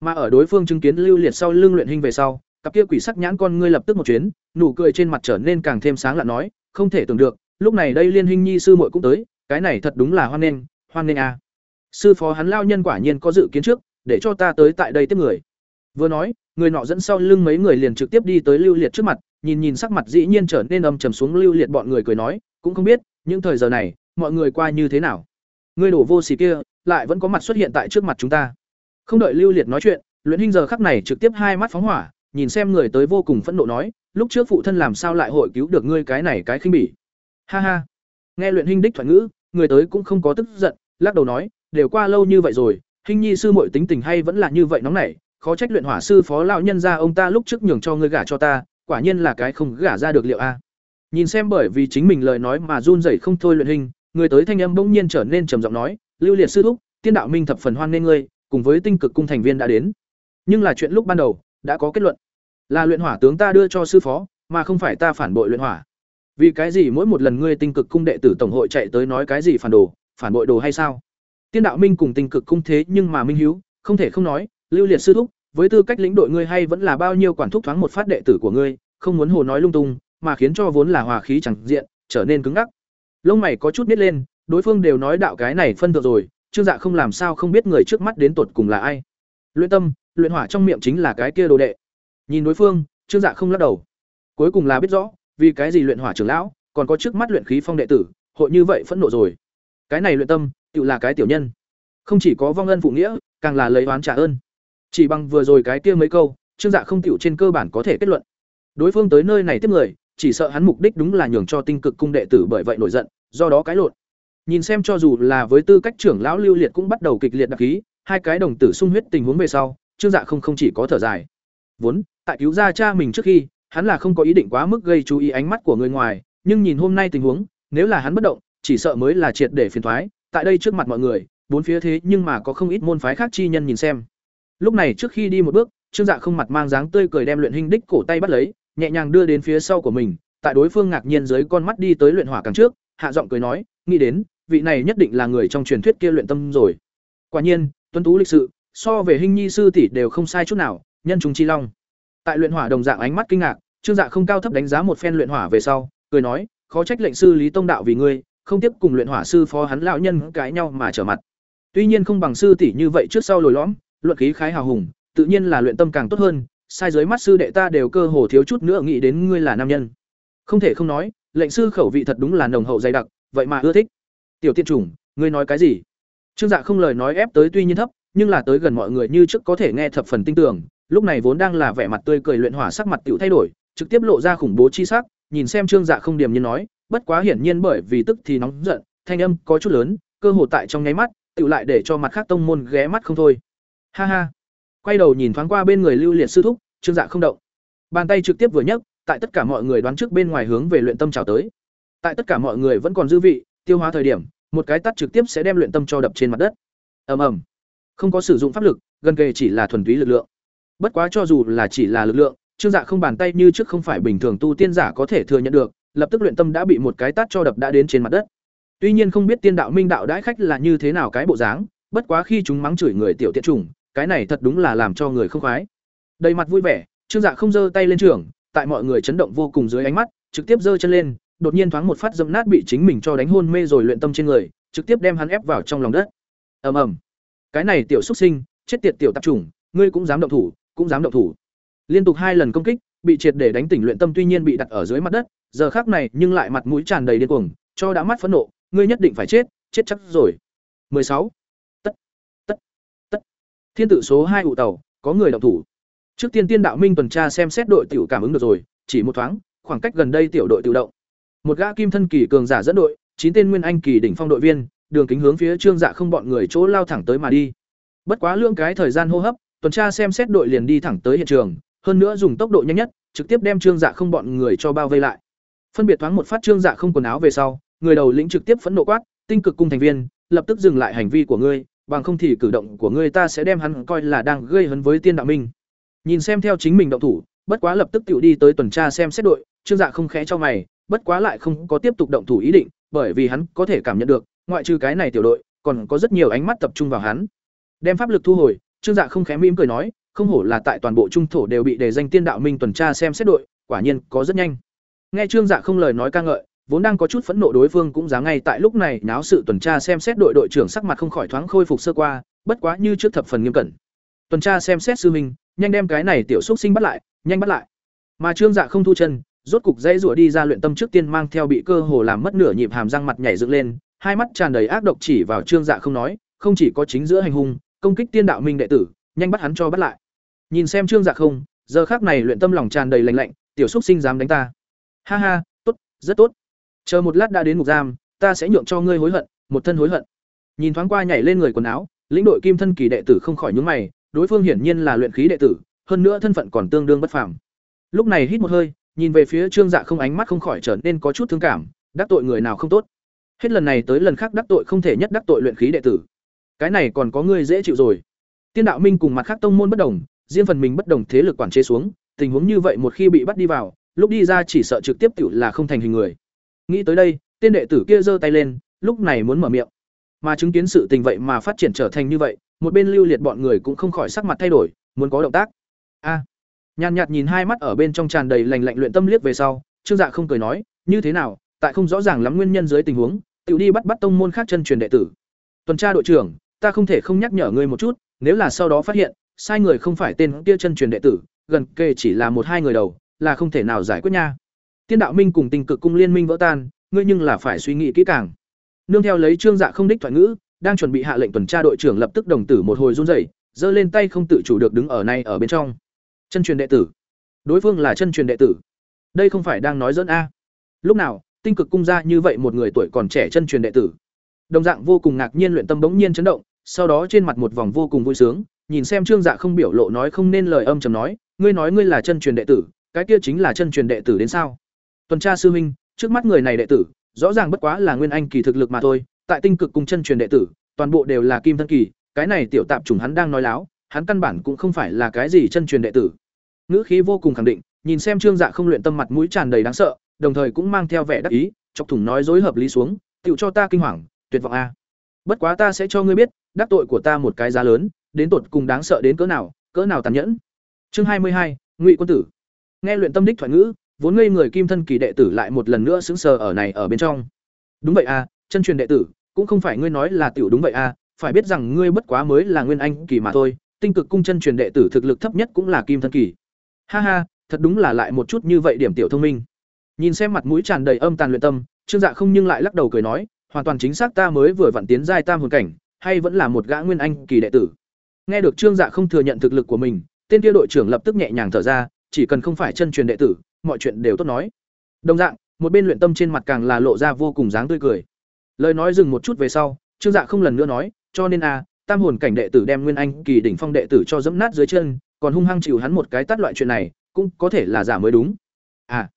Mà ở đối phương chứng kiến Lưu Liệt sau lưng luyện hình về sau, cặp kia quỷ sắc nhãn con ngươi lập tức một chuyến, nụ cười trên mặt trở nên càng thêm sáng lạ nói, không thể tưởng được, lúc này đây Liên Hinh Nhi sư muội cũng tới, cái này thật đúng là hoan nghênh, hoan nghênh a. Sư phó hắn lao nhân quả nhiên có dự kiến trước, để cho ta tới tại đây tiếp người. Vừa nói, người nọ dẫn sau lưng mấy người liền trực tiếp đi tới Lưu Liệt trước mặt, nhìn nhìn sắc mặt dĩ nhiên trở nên âm trầm xuống Lưu Liệt bọn người cười nói, cũng không biết, những thời giờ này, mọi người qua như thế nào. ngươi đổ vô xỉ kia, lại vẫn có mặt xuất hiện tại trước mặt chúng ta. Không đợi Lưu Liệt nói chuyện, Luyện Hinh giờ khắc này trực tiếp hai mắt phóng hỏa, nhìn xem người tới vô cùng phẫn nộ nói, lúc trước phụ thân làm sao lại hội cứu được ngươi cái này cái khinh bỉ. Ha ha. Nghe Luyện Hinh đích thoại ngữ, người tới cũng không có tức giận, lắc đầu nói, đều qua lâu như vậy rồi, hình Nhi sư muội tính tình hay vẫn là như vậy nóng nảy, khó trách luyện hỏa sư phó lão nhân gia ông ta lúc trước nhường cho ngươi gả cho ta, quả nhiên là cái không gả ra được liệu a. Nhìn xem bởi vì chính mình lời nói mà run rẩy không thôi luyện hình, người tới thanh âm bỗng nhiên trở nên trầm giọng nói, "Lưu Liệt sư thúc, Tiên đạo minh thập phần hoan nghênh ngươi, cùng với Tinh Cực cung thành viên đã đến." Nhưng là chuyện lúc ban đầu đã có kết luận, là luyện hỏa tướng ta đưa cho sư phó, mà không phải ta phản bội luyện hỏa. Vì cái gì mỗi một lần ngươi Tinh Cực cung đệ tử tổng hội chạy tới nói cái gì phản đồ, phản bội đồ hay sao? Tiên đạo minh cùng Tinh Cực cung thế nhưng mà minh hiếu, không thể không nói, Lưu Liệt sư thúc, với tư cách lĩnh đội ngươi hay vẫn là bao nhiêu quản thúc thoáng một phát đệ tử của ngươi, không muốn hồ nói lung tung, mà khiến cho vốn là hòa khí chẳng diện, trở nên cứng ngắc. Lông mày có chút nít lên, đối phương đều nói đạo cái này phân thượng rồi, Trương Dạ không làm sao không biết người trước mắt đến tột cùng là ai. Luyện tâm, luyện hỏa trong miệng chính là cái kia đồ đệ. Nhìn đối phương, Trương Dạ không lắc đầu. Cuối cùng là biết rõ, vì cái gì luyện hỏa trưởng lão, còn có trước mắt luyện khí phong đệ tử, hội như vậy phẫn nộ rồi. Cái này luyện tâm, tự là cái tiểu nhân. Không chỉ có vong ân phụ nghĩa, càng là lấy oán trả ơn. Chỉ bằng vừa rồi cái kia mấy câu, Trương Dạ không tiểu trên cơ bản có thể kết luận. Đối phương tới nơi này tiếp người, chỉ sợ hắn mục đích đúng là nhường cho tinh cực cung đệ tử bởi vậy nổi giận, do đó cái lộn. Nhìn xem cho dù là với tư cách trưởng lão Lưu Liệt cũng bắt đầu kịch liệt đặc khí, hai cái đồng tử sung huyết tình huống về sau, Trương Dạ không không chỉ có thở dài. Vốn, tại cứu gia cha mình trước khi, hắn là không có ý định quá mức gây chú ý ánh mắt của người ngoài, nhưng nhìn hôm nay tình huống, nếu là hắn bất động, chỉ sợ mới là triệt để phiền toái, tại đây trước mặt mọi người, bốn phía thế nhưng mà có không ít môn phái khác chi nhân nhìn xem. Lúc này trước khi đi một bước, Trương Dạ không mặt mang dáng tươi cười đem luyện hình đích cổ tay bắt lấy, nhẹ nhàng đưa đến phía sau của mình, tại đối phương ngạc nhiên dưới con mắt đi tới luyện hỏa càng trước, hạ giọng cười nói, nghĩ đến, vị này nhất định là người trong truyền thuyết kia luyện tâm rồi. Quả nhiên, tuấn tú lịch sự, so về hình nhi sư tỷ đều không sai chút nào, nhân chúng chi long. Tại luyện hỏa đồng dạng ánh mắt kinh ngạc, Trương Dạ không cao thấp đánh giá một phen luyện hỏa về sau, cười nói, khó trách lệnh sư Lý Tông đạo vì ngươi, không tiếp cùng luyện hỏa sư phó hắn lão nhân cãi nhau mà trở mặt. Tuy nhiên không bằng sư tỷ như vậy trước sau lồi lõm, luận khí khái hào hùng, tự nhiên là luyện tâm càng tốt hơn, sai dưới mắt sư đệ ta đều cơ hồ thiếu chút nữa nghĩ đến ngươi là nam nhân. Không thể không nói, lệnh sư khẩu vị thật đúng là nồng hậu dày đặc, vậy mà ưa thích. Tiểu tiên chủng, ngươi nói cái gì? Trương Dạ không lời nói ép tới tuy nhiên thấp, nhưng là tới gần mọi người như trước có thể nghe thập phần tin tưởng, lúc này vốn đang là vẻ mặt tươi cười luyện hỏa sắc mặt tiểu thay đổi, trực tiếp lộ ra khủng bố chi sắc, nhìn xem Trương Dạ không điểm nhiên nói, bất quá hiển nhiên bởi vì tức thì nóng giận, thanh âm có chút lớn, cơ hồ tại trong nháy mắt, tựu lại để cho mặt khác tông môn ghé mắt không thôi. Ha ha. Quay đầu nhìn thoáng qua bên người Lưu Liệt sư thúc, Trương Dạ không động. Bàn tay trực tiếp vừa nhấc, tại tất cả mọi người đoán trước bên ngoài hướng về luyện tâm chào tới. Tại tất cả mọi người vẫn còn dư vị, tiêu hóa thời điểm, một cái tát trực tiếp sẽ đem luyện tâm cho đập trên mặt đất. Ầm ầm. Không có sử dụng pháp lực, gần kề chỉ là thuần túy lực lượng. Bất quá cho dù là chỉ là lực lượng, Trương Dạ không bàn tay như trước không phải bình thường tu tiên giả có thể thừa nhận được, lập tức luyện tâm đã bị một cái tát cho đập đã đến trên mặt đất. Tuy nhiên không biết tiên đạo minh đạo đãi khách là như thế nào cái bộ dáng, bất quá khi chúng mắng chửi người tiểu tiện chủng, cái này thật đúng là làm cho người không khoái. Đầy mặt vui vẻ, Trương Dạ không giơ tay lên trường, tại mọi người chấn động vô cùng dưới ánh mắt, trực tiếp giơ chân lên, đột nhiên thoáng một phát dẫm nát bị chính mình cho đánh hôn mê rồi luyện tâm trên người, trực tiếp đem hắn ép vào trong lòng đất. Ầm ầm. Cái này tiểu xuất sinh, chết tiệt tiểu tạp chủng, ngươi cũng dám động thủ, cũng dám động thủ. Liên tục hai lần công kích, bị triệt để đánh tỉnh luyện tâm tuy nhiên bị đặt ở dưới mặt đất, giờ khác này nhưng lại mặt mũi tràn đầy điên cuồng, cho đã mắt phẫn nộ, ngươi nhất định phải chết, chết chắc rồi. 16. Tất, tất, tất. Thiên tự số hai ụ tàu, có người động thủ. Trước tiên tiên đạo minh tuần tra xem xét đội tiểu cảm ứng được rồi, chỉ một thoáng, khoảng cách gần đây tiểu đội tự động. Một gã kim thân kỳ cường giả dẫn đội, chín tên nguyên anh kỳ đỉnh phong đội viên, đường kính hướng phía Trương Dạ không bọn người chỗ lao thẳng tới mà đi. Bất quá lượng cái thời gian hô hấp, tuần tra xem xét đội liền đi thẳng tới hiện trường, hơn nữa dùng tốc độ nhanh nhất, trực tiếp đem Trương Dạ không bọn người cho bao vây lại. Phân biệt thoáng một phát Trương Dạ không quần áo về sau, người đầu lĩnh trực tiếp phẫn nộ quát, "Tinh cực cung thành viên, lập tức dừng lại hành vi của ngươi, bằng không thì cử động của ngươi ta sẽ đem hắn coi là đang gây hấn với tiên đạo minh." Nhìn xem theo chính mình động thủ, bất quá lập tức tiểu đi tới tuần tra xem xét đội, Trương Dạ không khẽ cho mày, bất quá lại không có tiếp tục động thủ ý định, bởi vì hắn có thể cảm nhận được, ngoại trừ cái này tiểu đội, còn có rất nhiều ánh mắt tập trung vào hắn. Đem pháp lực thu hồi, Trương Dạ không khẽ mỉm cười nói, không hổ là tại toàn bộ trung thổ đều bị đề danh tiên đạo minh tuần tra xem xét đội, quả nhiên có rất nhanh. Nghe Trương Dạ không lời nói ca ngợi, vốn đang có chút phẫn nộ đối phương cũng dám ngay tại lúc này náo sự tuần tra xem xét đội đội trưởng sắc mặt không khỏi thoáng khôi phục sơ qua, bất quá như trước thập phần nghiêm cẩn. Tuần tra xem xét sư minh, nhanh đem cái này tiểu xúc sinh bắt lại, nhanh bắt lại. Mà Trương Dạ không thu chân, rốt cục dãy rủa đi ra luyện tâm trước tiên mang theo bị cơ hồ làm mất nửa nhịp hàm răng mặt nhảy dựng lên, hai mắt tràn đầy ác độc chỉ vào Trương Dạ không nói, không chỉ có chính giữa hành hung, công kích tiên đạo minh đệ tử, nhanh bắt hắn cho bắt lại. Nhìn xem Trương Dạ không, giờ khắc này luyện tâm lòng tràn đầy lạnh lạnh, tiểu xúc sinh dám đánh ta. Ha ha, tốt, rất tốt. Chờ một lát đã đến ngục giam, ta sẽ nhượng cho ngươi hối hận, một thân hối hận. Nhìn thoáng qua nhảy lên người quần áo, lĩnh đội kim thân kỳ đệ tử không khỏi nhướng mày, đối phương hiển nhiên là luyện khí đệ tử, hơn nữa thân phận còn tương đương bất phàm. Lúc này hít một hơi, nhìn về phía Trương Dạ không ánh mắt không khỏi trở nên có chút thương cảm, đắc tội người nào không tốt. Hết lần này tới lần khác đắc tội không thể nhất đắc tội luyện khí đệ tử. Cái này còn có ngươi dễ chịu rồi. Tiên đạo minh cùng mặt khác tông môn bất đồng, riêng phần mình bất đồng thế lực quản chế xuống, tình huống như vậy một khi bị bắt đi vào, lúc đi ra chỉ sợ trực tiếp tiểu là không thành hình người. Nghĩ tới đây, tên đệ tử kia giơ tay lên, lúc này muốn mở miệng. Mà chứng kiến sự tình vậy mà phát triển trở thành như vậy, một bên lưu liệt bọn người cũng không khỏi sắc mặt thay đổi, muốn có động tác. A. nhàn nhạt nhìn hai mắt ở bên trong tràn đầy lành lạnh luyện tâm liếc về sau, Trương Dạ không cười nói, như thế nào, tại không rõ ràng lắm nguyên nhân dưới tình huống, tự đi bắt bắt tông môn khác chân truyền đệ tử. Tuần tra đội trưởng, ta không thể không nhắc nhở ngươi một chút, nếu là sau đó phát hiện, sai người không phải tên kia chân truyền đệ tử, gần kề chỉ là một hai người đầu, là không thể nào giải quyết nha. Tiên đạo minh cùng tình cực cung liên minh vỡ tan, ngươi nhưng là phải suy nghĩ kỹ càng. Nương theo lấy trương dạ không đích thoại ngữ, đang chuẩn bị hạ lệnh tuần tra đội trưởng lập tức đồng tử một hồi run rẩy, giơ lên tay không tự chủ được đứng ở này ở bên trong. Chân truyền đệ tử. Đối phương là chân truyền đệ tử. Đây không phải đang nói dẫn a. Lúc nào, tinh cực cung ra như vậy một người tuổi còn trẻ chân truyền đệ tử. Đồng dạng vô cùng ngạc nhiên luyện tâm bỗng nhiên chấn động, sau đó trên mặt một vòng vô cùng vui sướng, nhìn xem Trương Dạ không biểu lộ nói không nên lời âm trầm nói, ngươi nói ngươi là chân truyền đệ tử, cái kia chính là chân truyền đệ tử đến sao? Tuần tra sư huynh, trước mắt người này đệ tử, rõ ràng bất quá là nguyên anh kỳ thực lực mà thôi, tại tinh cực cùng chân truyền đệ tử, toàn bộ đều là kim thân kỳ, cái này tiểu tạp chủng hắn đang nói láo, hắn căn bản cũng không phải là cái gì chân truyền đệ tử. Ngữ khí vô cùng khẳng định, nhìn xem Trương Dạ không luyện tâm mặt mũi tràn đầy đáng sợ, đồng thời cũng mang theo vẻ đắc ý, chọc thủng nói dối hợp lý xuống, tiểu cho ta kinh hoàng, tuyệt vọng a. Bất quá ta sẽ cho ngươi biết, đắc tội của ta một cái giá lớn, đến tột cùng đáng sợ đến cỡ nào, cỡ nào tàn nhẫn. Chương hai mươi hai, Ngụy quân tử. Nghe luyện tâm đích thoại ngữ, vốn ngây người kim thân kỳ đệ tử lại một lần nữa sững sờ ở này ở bên trong. Đúng vậy a, chân truyền đệ tử, cũng không phải ngươi nói là tiểu đúng vậy à? phải biết rằng ngươi bất quá mới là nguyên anh kỳ mà thôi, tinh cực cung chân truyền đệ tử thực lực thấp nhất cũng là kim thân kỳ. Ha ha, thật đúng là lại một chút như vậy điểm tiểu thông minh. Nhìn xem mặt mũi tràn đầy âm tàn luyện tâm, Trương Dạ không nhưng lại lắc đầu cười nói, hoàn toàn chính xác ta mới vừa vặn tiến giai tam hồn cảnh, hay vẫn là một gã nguyên anh kỳ đệ tử. Nghe được Trương Dạ không thừa nhận thực lực của mình, tên kia đội trưởng lập tức nhẹ nhàng thở ra, chỉ cần không phải chân truyền đệ tử, mọi chuyện đều tốt nói. Đồng dạng, một bên luyện tâm trên mặt càng là lộ ra vô cùng dáng tươi cười. Lời nói dừng một chút về sau, Trương Dạ không lần nữa nói, cho nên a, tam hồn cảnh đệ tử đem Nguyên Anh kỳ đỉnh phong đệ tử cho dẫm nát dưới chân, còn hung hăng chịu hắn một cái tát loại chuyện này, cũng có thể là giả mới đúng. À.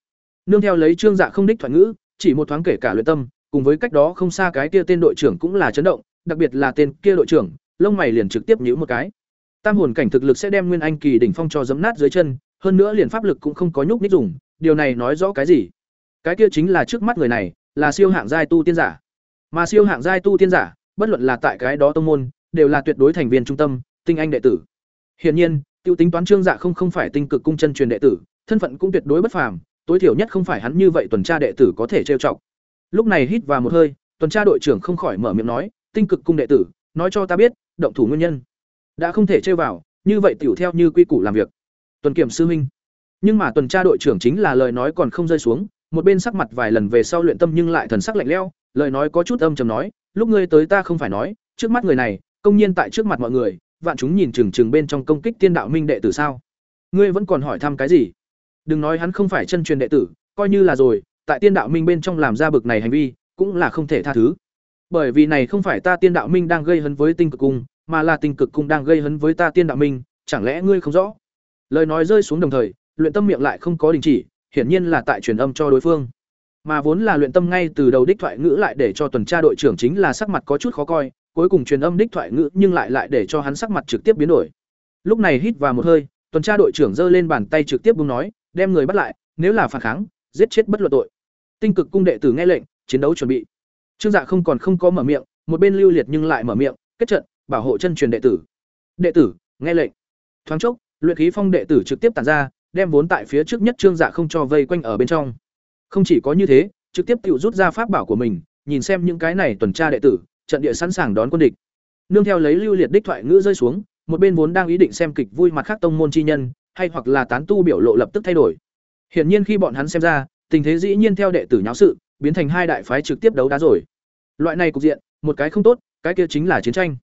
Nương theo lấy Trương Dạ không đích thoại ngữ, chỉ một thoáng kể cả luyện tâm, cùng với cách đó không xa cái kia tên đội trưởng cũng là chấn động, đặc biệt là tên kia đội trưởng, lông mày liền trực tiếp nhíu một cái. Tam hồn cảnh thực lực sẽ đem Nguyên Anh kỳ đỉnh phong cho dẫm nát dưới chân, hơn nữa liền pháp lực cũng không có nhúc nhích dùng, điều này nói rõ cái gì? Cái kia chính là trước mắt người này, là siêu hạng giai tu tiên giả. Mà siêu hạng giai tu tiên giả, bất luận là tại cái đó tông môn, đều là tuyệt đối thành viên trung tâm, tinh anh đệ tử. Hiển nhiên, tiêu tính toán Trương Dạ không không phải tinh cực cung chân truyền đệ tử, thân phận cũng tuyệt đối bất phàm, tối thiểu nhất không phải hắn như vậy tuần tra đệ tử có thể trêu chọc. Lúc này hít vào một hơi, tuần tra đội trưởng không khỏi mở miệng nói, "Tinh cực cung đệ tử, nói cho ta biết, động thủ nguyên nhân." Đã không thể trêu vào, như vậy tiểu theo như quy củ làm việc. Tuần kiểm sư huynh. Nhưng mà tuần tra đội trưởng chính là lời nói còn không rơi xuống, một bên sắc mặt vài lần về sau luyện tâm nhưng lại thần sắc lạnh lẽo, lời nói có chút âm trầm nói, "Lúc ngươi tới ta không phải nói, trước mắt người này, công nhiên tại trước mặt mọi người, vạn chúng nhìn chừng chừng bên trong công kích tiên đạo minh đệ tử sao? Ngươi vẫn còn hỏi thăm cái gì? Đừng nói hắn không phải chân truyền đệ tử, coi như là rồi, tại tiên đạo minh bên trong làm ra bực này hành vi, cũng là không thể tha thứ. Bởi vì này không phải ta tiên đạo minh đang gây hấn với tinh cực cung, mà là tinh cực cung đang gây hấn với ta tiên đạo minh, chẳng lẽ ngươi không rõ? Lời nói rơi xuống đồng thời, luyện tâm miệng lại không có đình chỉ, hiển nhiên là tại truyền âm cho đối phương. Mà vốn là luyện tâm ngay từ đầu đích thoại ngữ lại để cho tuần tra đội trưởng chính là sắc mặt có chút khó coi, cuối cùng truyền âm đích thoại ngữ nhưng lại lại để cho hắn sắc mặt trực tiếp biến đổi. Lúc này hít vào một hơi, tuần tra đội trưởng giơ lên bàn tay trực tiếp buông nói, đem người bắt lại, nếu là phản kháng, giết chết bất luận tội. Tinh cực cung đệ tử nghe lệnh, chiến đấu chuẩn bị. Trương Dạ không còn không có mở miệng, một bên lưu liệt nhưng lại mở miệng, kết trận, bảo hộ chân truyền đệ tử. Đệ tử, nghe lệnh. Thoáng chốc, luyện khí phong đệ tử trực tiếp tản ra, đem vốn tại phía trước nhất Trương Dạ không cho vây quanh ở bên trong. Không chỉ có như thế, trực tiếp tự rút ra pháp bảo của mình, nhìn xem những cái này tuần tra đệ tử, trận địa sẵn sàng đón quân địch. Nương theo lấy lưu liệt đích thoại ngữ rơi xuống, một bên vốn đang ý định xem kịch vui mặt khác tông môn chi nhân, hay hoặc là tán tu biểu lộ lập tức thay đổi. Hiển nhiên khi bọn hắn xem ra, tình thế dĩ nhiên theo đệ tử nháo sự, biến thành hai đại phái trực tiếp đấu đá rồi. Loại này cục diện, một cái không tốt, cái kia chính là chiến tranh.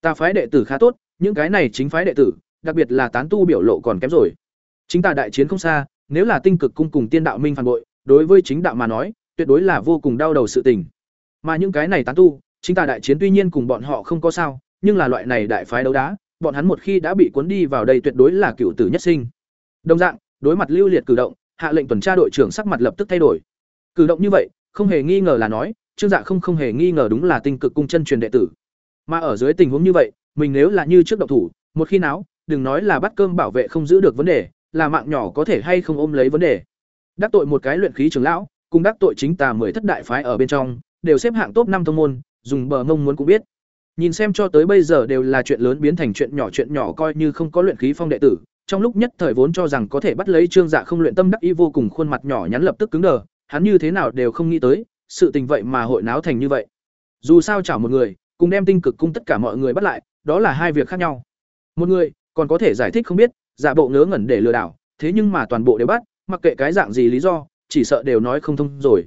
Ta phái đệ tử khá tốt, những cái này chính phái đệ tử, đặc biệt là tán tu biểu lộ còn kém rồi. Chính ta đại chiến không xa, nếu là tinh cực cung cùng tiên đạo minh phản bội, đối với chính đạo mà nói, tuyệt đối là vô cùng đau đầu sự tình. Mà những cái này tán tu, chính ta đại chiến tuy nhiên cùng bọn họ không có sao, nhưng là loại này đại phái đấu đá, bọn hắn một khi đã bị cuốn đi vào đây tuyệt đối là cựu tử nhất sinh. Đồng dạng, đối mặt lưu liệt cử động, hạ lệnh tuần tra đội trưởng sắc mặt lập tức thay đổi. Cử động như vậy, không hề nghi ngờ là nói, Trương Dạ không không hề nghi ngờ đúng là tinh cực cung chân truyền đệ tử. Mà ở dưới tình huống như vậy, mình nếu là như trước động thủ, một khi nào, đừng nói là bắt cơm bảo vệ không giữ được vấn đề, là mạng nhỏ có thể hay không ôm lấy vấn đề. Đắc tội một cái luyện khí trưởng lão, cùng đắc tội chính tà mười thất đại phái ở bên trong, đều xếp hạng top năm thông môn, dùng bờ mông muốn cũng biết. Nhìn xem cho tới bây giờ đều là chuyện lớn biến thành chuyện nhỏ chuyện nhỏ coi như không có luyện khí phong đệ tử, trong lúc nhất thời vốn cho rằng có thể bắt lấy Trương Dạ không luyện tâm đắc ý vô cùng khuôn mặt nhỏ nhắn lập tức cứng đờ, hắn như thế nào đều không nghĩ tới, sự tình vậy mà hội náo thành như vậy. Dù sao chảo một người, cùng đem tinh cực cung tất cả mọi người bắt lại, đó là hai việc khác nhau. Một người còn có thể giải thích không biết, giả bộ ngớ ngẩn để lừa đảo, thế nhưng mà toàn bộ đều bắt, mặc kệ cái dạng gì lý do, chỉ sợ đều nói không thông rồi.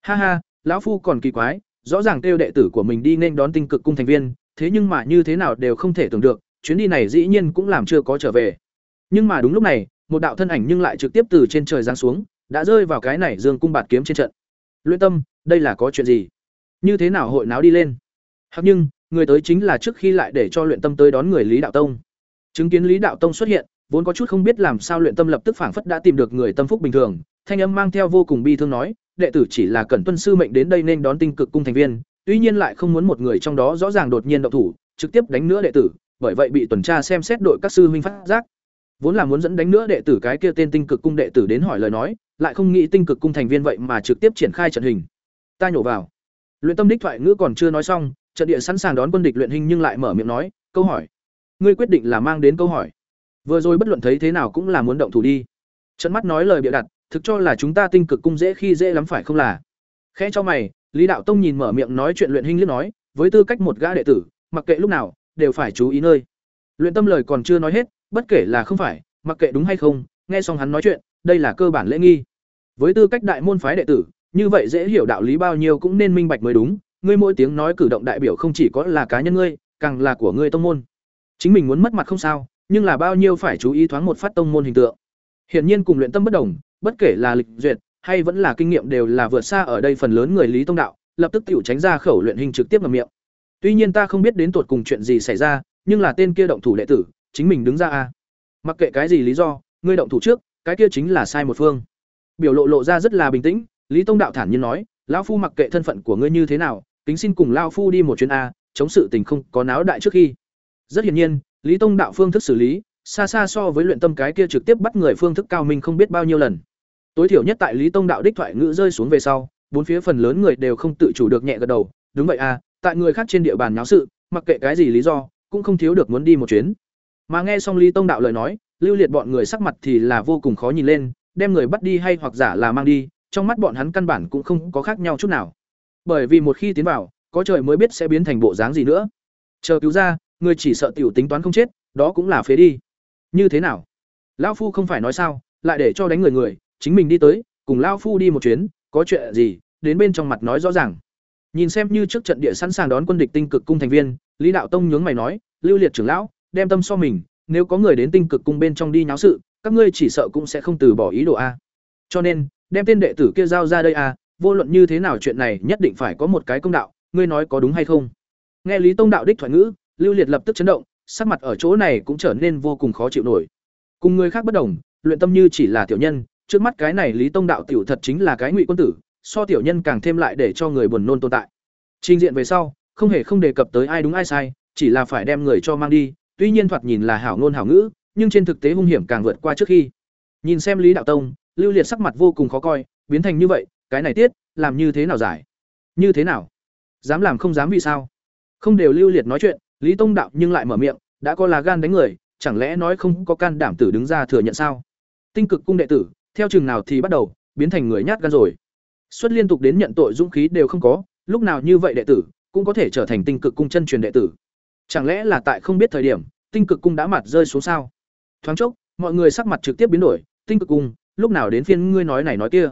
Ha ha, lão phu còn kỳ quái, rõ ràng kêu đệ tử của mình đi nên đón tinh cực cung thành viên, thế nhưng mà như thế nào đều không thể tưởng được, chuyến đi này dĩ nhiên cũng làm chưa có trở về. Nhưng mà đúng lúc này, một đạo thân ảnh nhưng lại trực tiếp từ trên trời giáng xuống, đã rơi vào cái này dương cung bạt kiếm trên trận. Luyện Tâm, đây là có chuyện gì? Như thế nào hội náo đi lên? Hoặc nhưng, người tới chính là trước khi lại để cho Luyện Tâm tới đón người Lý Đạo Tông. Chứng kiến Lý Đạo Tông xuất hiện, vốn có chút không biết làm sao Luyện Tâm lập tức phảng phất đã tìm được người tâm phúc bình thường, thanh âm mang theo vô cùng bi thương nói, đệ tử chỉ là cẩn tuân sư mệnh đến đây nên đón tinh cực cung thành viên, tuy nhiên lại không muốn một người trong đó rõ ràng đột nhiên động thủ, trực tiếp đánh nữa đệ tử, bởi vậy bị tuần tra xem xét đội các sư huynh phát giác. Vốn là muốn dẫn đánh nữa đệ tử cái kia tên tinh cực cung đệ tử đến hỏi lời nói, lại không nghĩ tinh cực cung thành viên vậy mà trực tiếp triển khai trận hình. Ta nhổ vào. Luyện tâm đích thoại ngữ còn chưa nói xong, trận địa sẵn sàng đón quân địch luyện hình nhưng lại mở miệng nói, câu hỏi. Ngươi quyết định là mang đến câu hỏi. Vừa rồi bất luận thấy thế nào cũng là muốn động thủ đi. Trận mắt nói lời bịa đặt, thực cho là chúng ta tinh cực cung dễ khi dễ lắm phải không là? Khẽ cho mày, Lý Đạo Tông nhìn mở miệng nói chuyện luyện hình liếc nói, với tư cách một gã đệ tử, mặc kệ lúc nào đều phải chú ý nơi. Luyện tâm lời còn chưa nói hết, bất kể là không phải, mặc kệ đúng hay không, nghe xong hắn nói chuyện, đây là cơ bản lễ nghi. Với tư cách đại môn phái đệ tử, như vậy dễ hiểu đạo lý bao nhiêu cũng nên minh bạch mới đúng, ngươi mỗi tiếng nói cử động đại biểu không chỉ có là cá nhân ngươi, càng là của ngươi tông môn. Chính mình muốn mất mặt không sao, nhưng là bao nhiêu phải chú ý thoáng một phát tông môn hình tượng. Hiển nhiên cùng luyện tâm bất đồng, bất kể là lịch duyệt, hay vẫn là kinh nghiệm đều là vượt xa ở đây phần lớn người Lý Tông đạo, lập tức tiểu tránh ra khẩu luyện hình trực tiếp ngậm miệng. Tuy nhiên ta không biết đến tuột cùng chuyện gì xảy ra, nhưng là tên kia động thủ đệ tử, chính mình đứng ra a. Mặc kệ cái gì lý do, ngươi động thủ trước, cái kia chính là sai một phương. Biểu lộ lộ ra rất là bình tĩnh, Lý Tông đạo thản nhiên nói, lão phu mặc kệ thân phận của ngươi như thế nào, kính xin cùng lão phu đi một chuyến a, chống sự tình không có náo đại trước khi. Rất hiển nhiên, Lý Tông đạo phương thức xử lý, xa xa so với luyện tâm cái kia trực tiếp bắt người phương thức cao minh không biết bao nhiêu lần. Tối thiểu nhất tại Lý Tông đạo đích thoại ngữ rơi xuống về sau, bốn phía phần lớn người đều không tự chủ được nhẹ gật đầu, đúng vậy à, tại người khác trên địa bàn náo sự, mặc kệ cái gì lý do, cũng không thiếu được muốn đi một chuyến. Mà nghe xong Lý Tông đạo lời nói, lưu liệt bọn người sắc mặt thì là vô cùng khó nhìn lên, đem người bắt đi hay hoặc giả là mang đi, trong mắt bọn hắn căn bản cũng không có khác nhau chút nào. Bởi vì một khi tiến vào, có trời mới biết sẽ biến thành bộ dáng gì nữa. Chờ cứu ra, người chỉ sợ tiểu tính toán không chết, đó cũng là phế đi. Như thế nào? Lão phu không phải nói sao, lại để cho đánh người người, chính mình đi tới, cùng lão phu đi một chuyến, có chuyện gì, đến bên trong mặt nói rõ ràng. Nhìn xem như trước trận địa sẵn sàng đón quân địch tinh cực cung thành viên, Lý đạo tông nhướng mày nói, Lưu Liệt trưởng lão, đem tâm so mình, nếu có người đến tinh cực cung bên trong đi nháo sự, các ngươi chỉ sợ cũng sẽ không từ bỏ ý đồ a. Cho nên, đem tên đệ tử kia giao ra đây a, vô luận như thế nào chuyện này nhất định phải có một cái công đạo, ngươi nói có đúng hay không? Nghe Lý Tông đạo đích thoại ngữ, Lưu Liệt lập tức chấn động, sắc mặt ở chỗ này cũng trở nên vô cùng khó chịu nổi. Cùng người khác bất đồng, luyện tâm như chỉ là tiểu nhân, trước mắt cái này Lý Tông đạo tiểu thật chính là cái ngụy quân tử, so tiểu nhân càng thêm lại để cho người buồn nôn tồn tại. Trình diện về sau, không hề không đề cập tới ai đúng ai sai, chỉ là phải đem người cho mang đi, tuy nhiên thoạt nhìn là hảo ngôn hảo ngữ, nhưng trên thực tế hung hiểm càng vượt qua trước khi. Nhìn xem Lý Đạo Tông, Lưu Liệt sắc mặt vô cùng khó coi, biến thành như vậy, cái này tiết, làm như thế nào giải? Như thế nào? Dám làm không dám vì sao? Không đều Lưu Liệt nói chuyện, Lý Tông đạo nhưng lại mở miệng, đã có là gan đánh người, chẳng lẽ nói không có can đảm tử đứng ra thừa nhận sao? Tinh cực cung đệ tử, theo chừng nào thì bắt đầu biến thành người nhát gan rồi. Xuất liên tục đến nhận tội dũng khí đều không có, lúc nào như vậy đệ tử cũng có thể trở thành tinh cực cung chân truyền đệ tử. Chẳng lẽ là tại không biết thời điểm, tinh cực cung đã mặt rơi xuống sao? Thoáng chốc, mọi người sắc mặt trực tiếp biến đổi, tinh cực cung, lúc nào đến phiên ngươi nói này nói kia.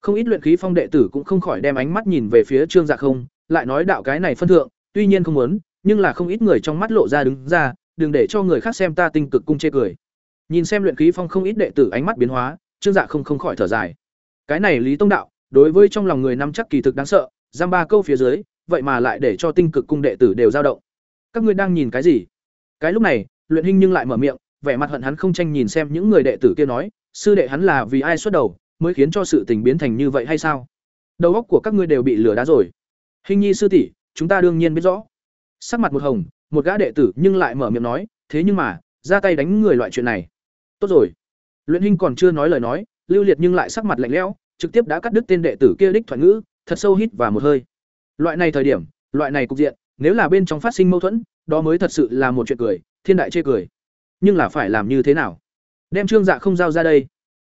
Không ít luyện khí phong đệ tử cũng không khỏi đem ánh mắt nhìn về phía Trương Dạ không, lại nói đạo cái này phân thượng, tuy nhiên không muốn, nhưng là không ít người trong mắt lộ ra đứng ra, đừng để cho người khác xem ta tinh cực cung chê cười. Nhìn xem luyện khí phong không ít đệ tử ánh mắt biến hóa, Trương Dạ không không khỏi thở dài. Cái này Lý Tông đạo, đối với trong lòng người nắm chắc kỳ thực đáng sợ, giam ba câu phía dưới, vậy mà lại để cho tinh cực cung đệ tử đều dao động. Các ngươi đang nhìn cái gì? Cái lúc này, luyện hình nhưng lại mở miệng, vẻ mặt hận hắn không tranh nhìn xem những người đệ tử kia nói, sư đệ hắn là vì ai xuất đầu, mới khiến cho sự tình biến thành như vậy hay sao? Đầu óc của các ngươi đều bị lừa đá rồi. Hình nhi sư tỷ, chúng ta đương nhiên biết rõ. Sắc mặt một hồng, một gã đệ tử nhưng lại mở miệng nói, thế nhưng mà, ra tay đánh người loại chuyện này. Tốt rồi. Luyện Hinh còn chưa nói lời nói, Lưu Liệt nhưng lại sắc mặt lạnh lẽo, trực tiếp đã cắt đứt tên đệ tử kia đích thoại ngữ, thật sâu hít và một hơi. Loại này thời điểm, loại này cục diện, nếu là bên trong phát sinh mâu thuẫn, đó mới thật sự là một chuyện cười, thiên đại chê cười. Nhưng là phải làm như thế nào? Đem Trương Dạ không giao ra đây.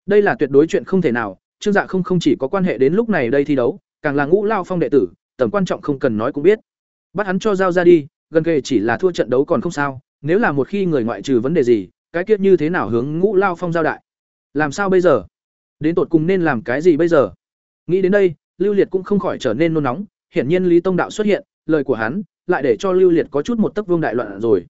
Đây là tuyệt đối chuyện không thể nào, Trương Dạ không không chỉ có quan hệ đến lúc này đây thi đấu, càng là ngũ lao phong đệ tử, tầm quan trọng không cần nói cũng biết. Bắt hắn cho giao ra đi, gần kề chỉ là thua trận đấu còn không sao, nếu là một khi người ngoại trừ vấn đề gì, cái kiết như thế nào hướng ngũ lao phong giao đại? Làm sao bây giờ? Đến tột cùng nên làm cái gì bây giờ? Nghĩ đến đây, Lưu Liệt cũng không khỏi trở nên nôn nóng, hiển nhiên Lý Tông đạo xuất hiện, lời của hắn lại để cho Lưu Liệt có chút một tấc vương đại loạn rồi.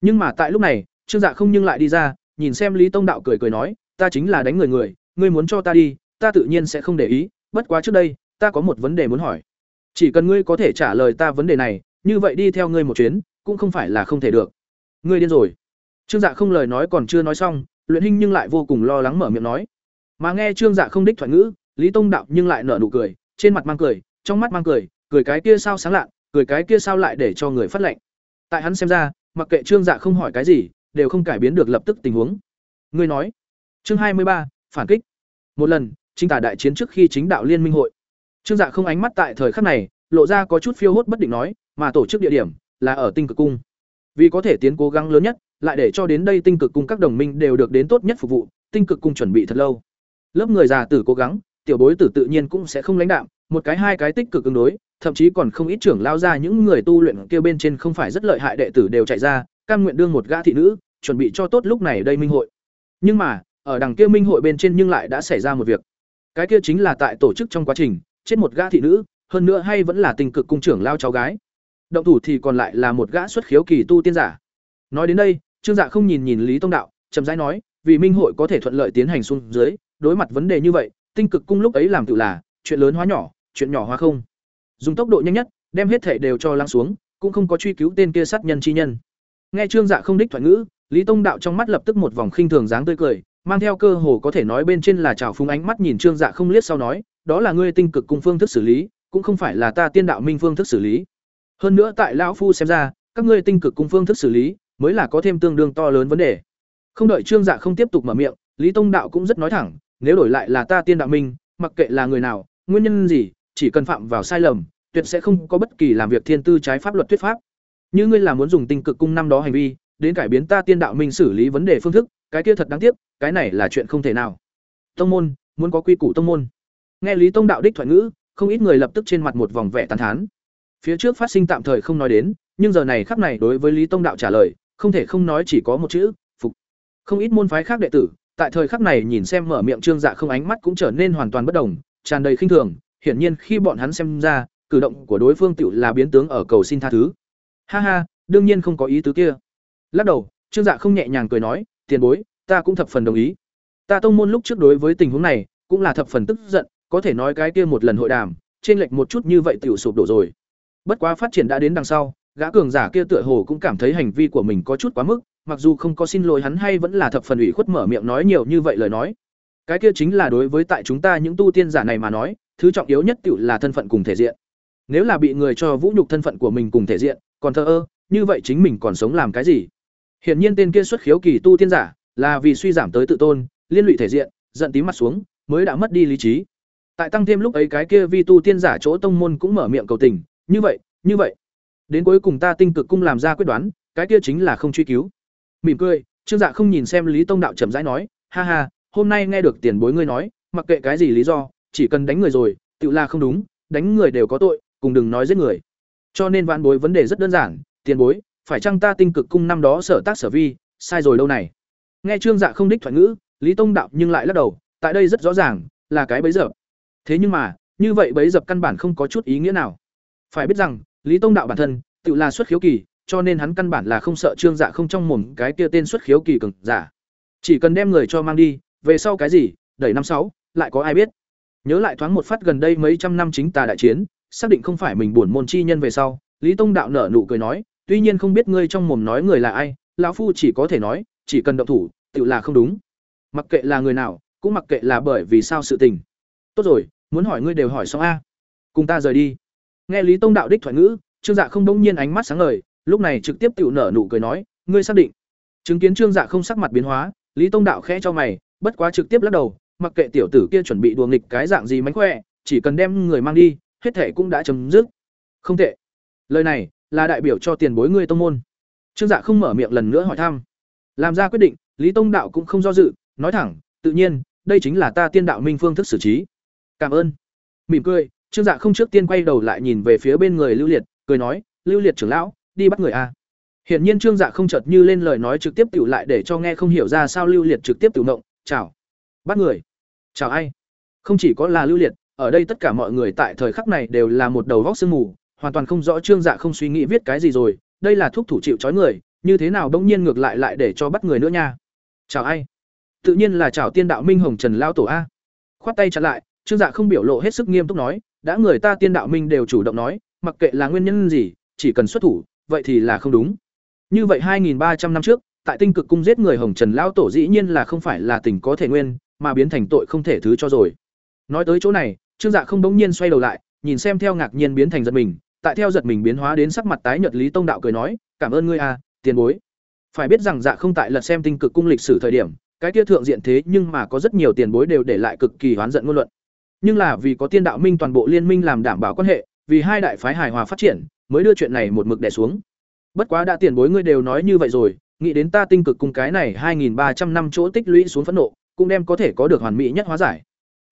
Nhưng mà tại lúc này, Trương Dạ không nhưng lại đi ra, nhìn xem Lý Tông đạo cười cười nói, ta chính là đánh người người, ngươi muốn cho ta đi, ta tự nhiên sẽ không để ý, bất quá trước đây, ta có một vấn đề muốn hỏi. Chỉ cần ngươi có thể trả lời ta vấn đề này, như vậy đi theo ngươi một chuyến, cũng không phải là không thể được. Ngươi điên rồi. Trương Dạ không lời nói còn chưa nói xong, Luyện Hinh nhưng lại vô cùng lo lắng mở miệng nói. Mà nghe Trương Dạ không đích thoại ngữ, Lý Tông đạo nhưng lại nở nụ cười, trên mặt mang cười, trong mắt mang cười, cười cái kia sao sáng lạ, cười cái kia sao lại để cho người phát lệnh. Tại hắn xem ra, mặc kệ Trương Dạ không hỏi cái gì, đều không cải biến được lập tức tình huống. Ngươi nói. Chương hai mươi ba, phản kích. Một lần, chính tả đại chiến trước khi chính đạo liên minh hội. Trương Dạ không ánh mắt tại thời khắc này, lộ ra có chút phiêu hốt bất định nói, mà tổ chức địa điểm là ở Tinh Cực cung. Vì có thể tiến cố gắng lớn nhất, lại để cho đến đây Tinh Cực cung các đồng minh đều được đến tốt nhất phục vụ, Tinh Cực cung chuẩn bị thật lâu. Lớp người già tử cố gắng, tiểu bối tử tự nhiên cũng sẽ không lãnh đạm, một cái hai cái tích cực ứng đối, thậm chí còn không ít trưởng lao ra những người tu luyện kia bên trên không phải rất lợi hại đệ tử đều chạy ra, cam nguyện đương một gã thị nữ, chuẩn bị cho tốt lúc này đây minh hội. Nhưng mà, ở đằng kia minh hội bên trên nhưng lại đã xảy ra một việc. Cái kia chính là tại tổ chức trong quá trình, chết một gã thị nữ, hơn nữa hay vẫn là tình cực cung trưởng lao cháu gái. Động thủ thì còn lại là một gã xuất khiếu kỳ tu tiên giả. Nói đến đây, Trương Dạ không nhìn nhìn Lý Tông đạo, chậm rãi nói, vì minh hội có thể thuận lợi tiến hành xuống dưới, đối mặt vấn đề như vậy, tinh cực cung lúc ấy làm tự là chuyện lớn hóa nhỏ chuyện nhỏ hóa không dùng tốc độ nhanh nhất đem hết thể đều cho lắng xuống cũng không có truy cứu tên kia sát nhân chi nhân nghe trương dạ không đích thoại ngữ lý tông đạo trong mắt lập tức một vòng khinh thường dáng tươi cười mang theo cơ hồ có thể nói bên trên là trào phúng ánh mắt nhìn trương dạ không liếc sau nói đó là ngươi tinh cực cung phương thức xử lý, cũng không phải là ta tiên đạo minh phương thức xử lý. Hơn nữa tại lão phu xem ra, các ngươi tinh cực cung phương thức xử lý, mới là có thêm tương đương to lớn vấn đề. Không đợi trương dạ không tiếp tục mở miệng, lý tông đạo cũng rất nói thẳng, nếu đổi lại là ta tiên đạo minh, mặc kệ là người nào, nguyên nhân gì, chỉ cần phạm vào sai lầm, tuyệt sẽ không có bất kỳ làm việc thiên tư trái pháp luật thuyết pháp. Như ngươi là muốn dùng tinh cực cung năm đó hành vi, đến cải biến ta tiên đạo minh xử lý vấn đề phương thức, cái kia thật đáng tiếc, cái này là chuyện không thể nào. Tông môn, muốn có quy củ tông môn nghe lý tông đạo đích thoại ngữ, không ít người lập tức trên mặt một vòng vẻ tàn thán. Phía trước phát sinh tạm thời không nói đến, nhưng giờ này khắc này đối với lý tông đạo trả lời, không thể không nói chỉ có một chữ, phục. Không ít môn phái khác đệ tử, tại thời khắc này nhìn xem mở miệng trương dạ không ánh mắt cũng trở nên hoàn toàn bất đồng, tràn đầy khinh thường. Hiển nhiên khi bọn hắn xem ra, cử động của đối phương tựu là biến tướng ở cầu xin tha thứ. Ha ha, đương nhiên không có ý tứ kia. Lắc đầu, trương dạ không nhẹ nhàng cười nói, tiền bối, ta cũng thập phần đồng ý. Ta tông môn lúc trước đối với tình huống này, cũng là thập phần tức giận có thể nói cái kia một lần hội đàm, trên lệch một chút như vậy tiểu sụp đổ rồi. Bất quá phát triển đã đến đằng sau, gã cường giả kia tựa hồ cũng cảm thấy hành vi của mình có chút quá mức, mặc dù không có xin lỗi hắn hay vẫn là thập phần ủy khuất mở miệng nói nhiều như vậy lời nói. Cái kia chính là đối với tại chúng ta những tu tiên giả này mà nói, thứ trọng yếu nhất tiểu là thân phận cùng thể diện. Nếu là bị người cho vũ nhục thân phận của mình cùng thể diện, còn thờ ơ, như vậy chính mình còn sống làm cái gì? Hiển nhiên tên kia xuất khiếu kỳ tu tiên giả là vì suy giảm tới tự tôn, liên lụy thể diện, giận tím mặt xuống, mới đã mất đi lý trí tại tăng thêm lúc ấy cái kia vi tu tiên giả chỗ tông môn cũng mở miệng cầu tình, như vậy như vậy, đến cuối cùng ta tinh cực cung làm ra quyết đoán, cái kia chính là không truy cứu. Mỉm cười, trương dạ không nhìn xem lý tông đạo chậm rãi nói, ha ha, hôm nay nghe được tiền bối ngươi nói, mặc kệ cái gì lý do, chỉ cần đánh người rồi, tự là không đúng, đánh người đều có tội, cùng đừng nói giết người. Cho nên vạn bối vấn đề rất đơn giản, tiền bối, phải chăng ta tinh cực cung năm đó sở tác sở vi, sai rồi đâu này? Nghe trương dạ không đích thoại ngữ, lý tông đạo nhưng lại lắc đầu, tại đây rất rõ ràng, là cái bấy giờ thế nhưng mà, như vậy bấy dập căn bản không có chút ý nghĩa nào. Phải biết rằng, lý tông đạo bản thân, tự là xuất khiếu kỳ, cho nên hắn căn bản là không sợ trương dạ không trong mồm cái kia tên xuất khiếu kỳ cường giả. Chỉ cần đem người cho mang đi, về sau cái gì, đẩy năm sáu, lại có ai biết. Nhớ lại thoáng một phát gần đây mấy trăm năm chính tà đại chiến, xác định không phải mình buồn môn chi nhân về sau, lý tông đạo nở nụ cười nói, tuy nhiên không biết ngươi trong mồm nói người là ai, lão phu chỉ có thể nói, chỉ cần động thủ, tự là không đúng. Mặc kệ là người nào, cũng mặc kệ là bởi vì sao sự tình. Tốt rồi muốn hỏi ngươi đều hỏi xong a. Cùng ta rời đi. Nghe lý tông đạo đích thoại ngữ, trương dạ không bỗng nhiên ánh mắt sáng ngời, lúc này trực tiếp tự nở nụ cười nói, ngươi xác định? Chứng kiến trương dạ không sắc mặt biến hóa, lý tông đạo khẽ cho mày, bất quá trực tiếp lắc đầu, mặc kệ tiểu tử kia chuẩn bị đùa nghịch cái dạng gì mánh khỏe, chỉ cần đem người mang đi, hết thể cũng đã chấm dứt. Không tệ. Lời này là đại biểu cho tiền bối ngươi tông môn. Trương dạ không mở miệng lần nữa hỏi thăm. Làm ra quyết định, lý tông đạo cũng không do dự, nói thẳng, tự nhiên, đây chính là ta tiên đạo minh phương thức xử trí cảm ơn. Mỉm cười, trương dạ không trước tiên quay đầu lại nhìn về phía bên người lưu liệt, cười nói, lưu liệt trưởng lão, đi bắt người a. Hiển nhiên trương dạ không chợt như lên lời nói trực tiếp tiểu lại để cho nghe không hiểu ra sao lưu liệt trực tiếp tiểu động chào. Bắt người. Chào ai? Không chỉ có là lưu liệt, ở đây tất cả mọi người tại thời khắc này đều là một đầu vóc sương mù, hoàn toàn không rõ trương dạ không suy nghĩ viết cái gì rồi, đây là thuốc thủ chịu trói người, như thế nào bỗng nhiên ngược lại lại để cho bắt người nữa nha. Chào ai? Tự nhiên là chào tiên đạo minh hồng trần lao tổ a. Khoát tay chặn lại trương dạ không biểu lộ hết sức nghiêm túc nói, đã người ta tiên đạo minh đều chủ động nói, mặc kệ là nguyên nhân gì, chỉ cần xuất thủ, vậy thì là không đúng. Như vậy 2.300 năm trước, tại tinh cực cung giết người hồng trần lao tổ dĩ nhiên là không phải là tình có thể nguyên, mà biến thành tội không thể thứ cho rồi. Nói tới chỗ này, trương dạ không bỗng nhiên xoay đầu lại, nhìn xem theo ngạc nhiên biến thành giật mình, tại theo giật mình biến hóa đến sắc mặt tái nhợt lý tông đạo cười nói, cảm ơn ngươi a tiền bối. Phải biết rằng dạ không tại lật xem tinh cực cung lịch sử thời điểm, cái kia thượng diện thế nhưng mà có rất nhiều tiền bối đều để lại cực kỳ hoán giận ngôn luận nhưng là vì có tiên đạo minh toàn bộ liên minh làm đảm bảo quan hệ, vì hai đại phái hài hòa phát triển, mới đưa chuyện này một mực đè xuống. Bất quá đã tiền bối ngươi đều nói như vậy rồi, nghĩ đến ta tinh cực cùng cái này hai nghìn ba trăm năm chỗ tích lũy xuống phẫn nộ, cũng đem có thể có được hoàn mỹ nhất hóa giải.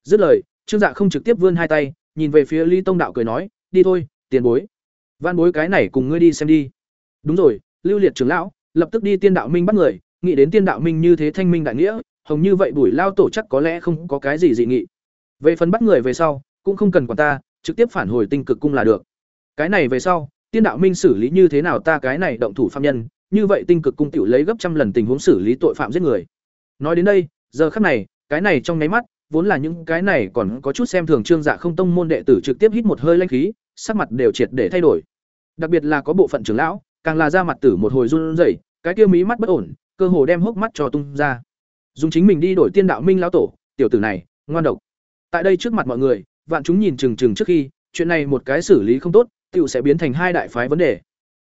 Dứt lời, trương dạ không trực tiếp vươn hai tay, nhìn về phía lý tông đạo cười nói, đi thôi, tiền bối. Van bối cái này cùng ngươi đi xem đi. Đúng rồi, lưu liệt trưởng lão, lập tức đi tiên đạo minh bắt người, nghĩ đến tiên đạo minh như thế thanh minh đại nghĩa, hồng như vậy bùi lao tổ chắc có lẽ không có cái gì dị nghị về phần bắt người về sau, cũng không cần quản ta, trực tiếp phản hồi tinh cực cung là được. Cái này về sau, tiên đạo minh xử lý như thế nào ta cái này động thủ phạm nhân, như vậy tinh cực cung tiểu lấy gấp trăm lần tình huống xử lý tội phạm giết người. Nói đến đây, giờ khắc này, cái này trong nháy mắt, vốn là những cái này còn có chút xem thường trương dạ không tông môn đệ tử trực tiếp hít một hơi lanh khí, sắc mặt đều triệt để thay đổi. Đặc biệt là có bộ phận trưởng lão, càng là ra mặt tử một hồi run rẩy, cái kia mí mắt bất ổn, cơ hồ đem hốc mắt cho tung ra. Dùng chính mình đi đổi tiên đạo minh lão tổ, tiểu tử này, ngoan độc tại đây trước mặt mọi người, vạn chúng nhìn chừng chừng trước khi, chuyện này một cái xử lý không tốt, tựu sẽ biến thành hai đại phái vấn đề.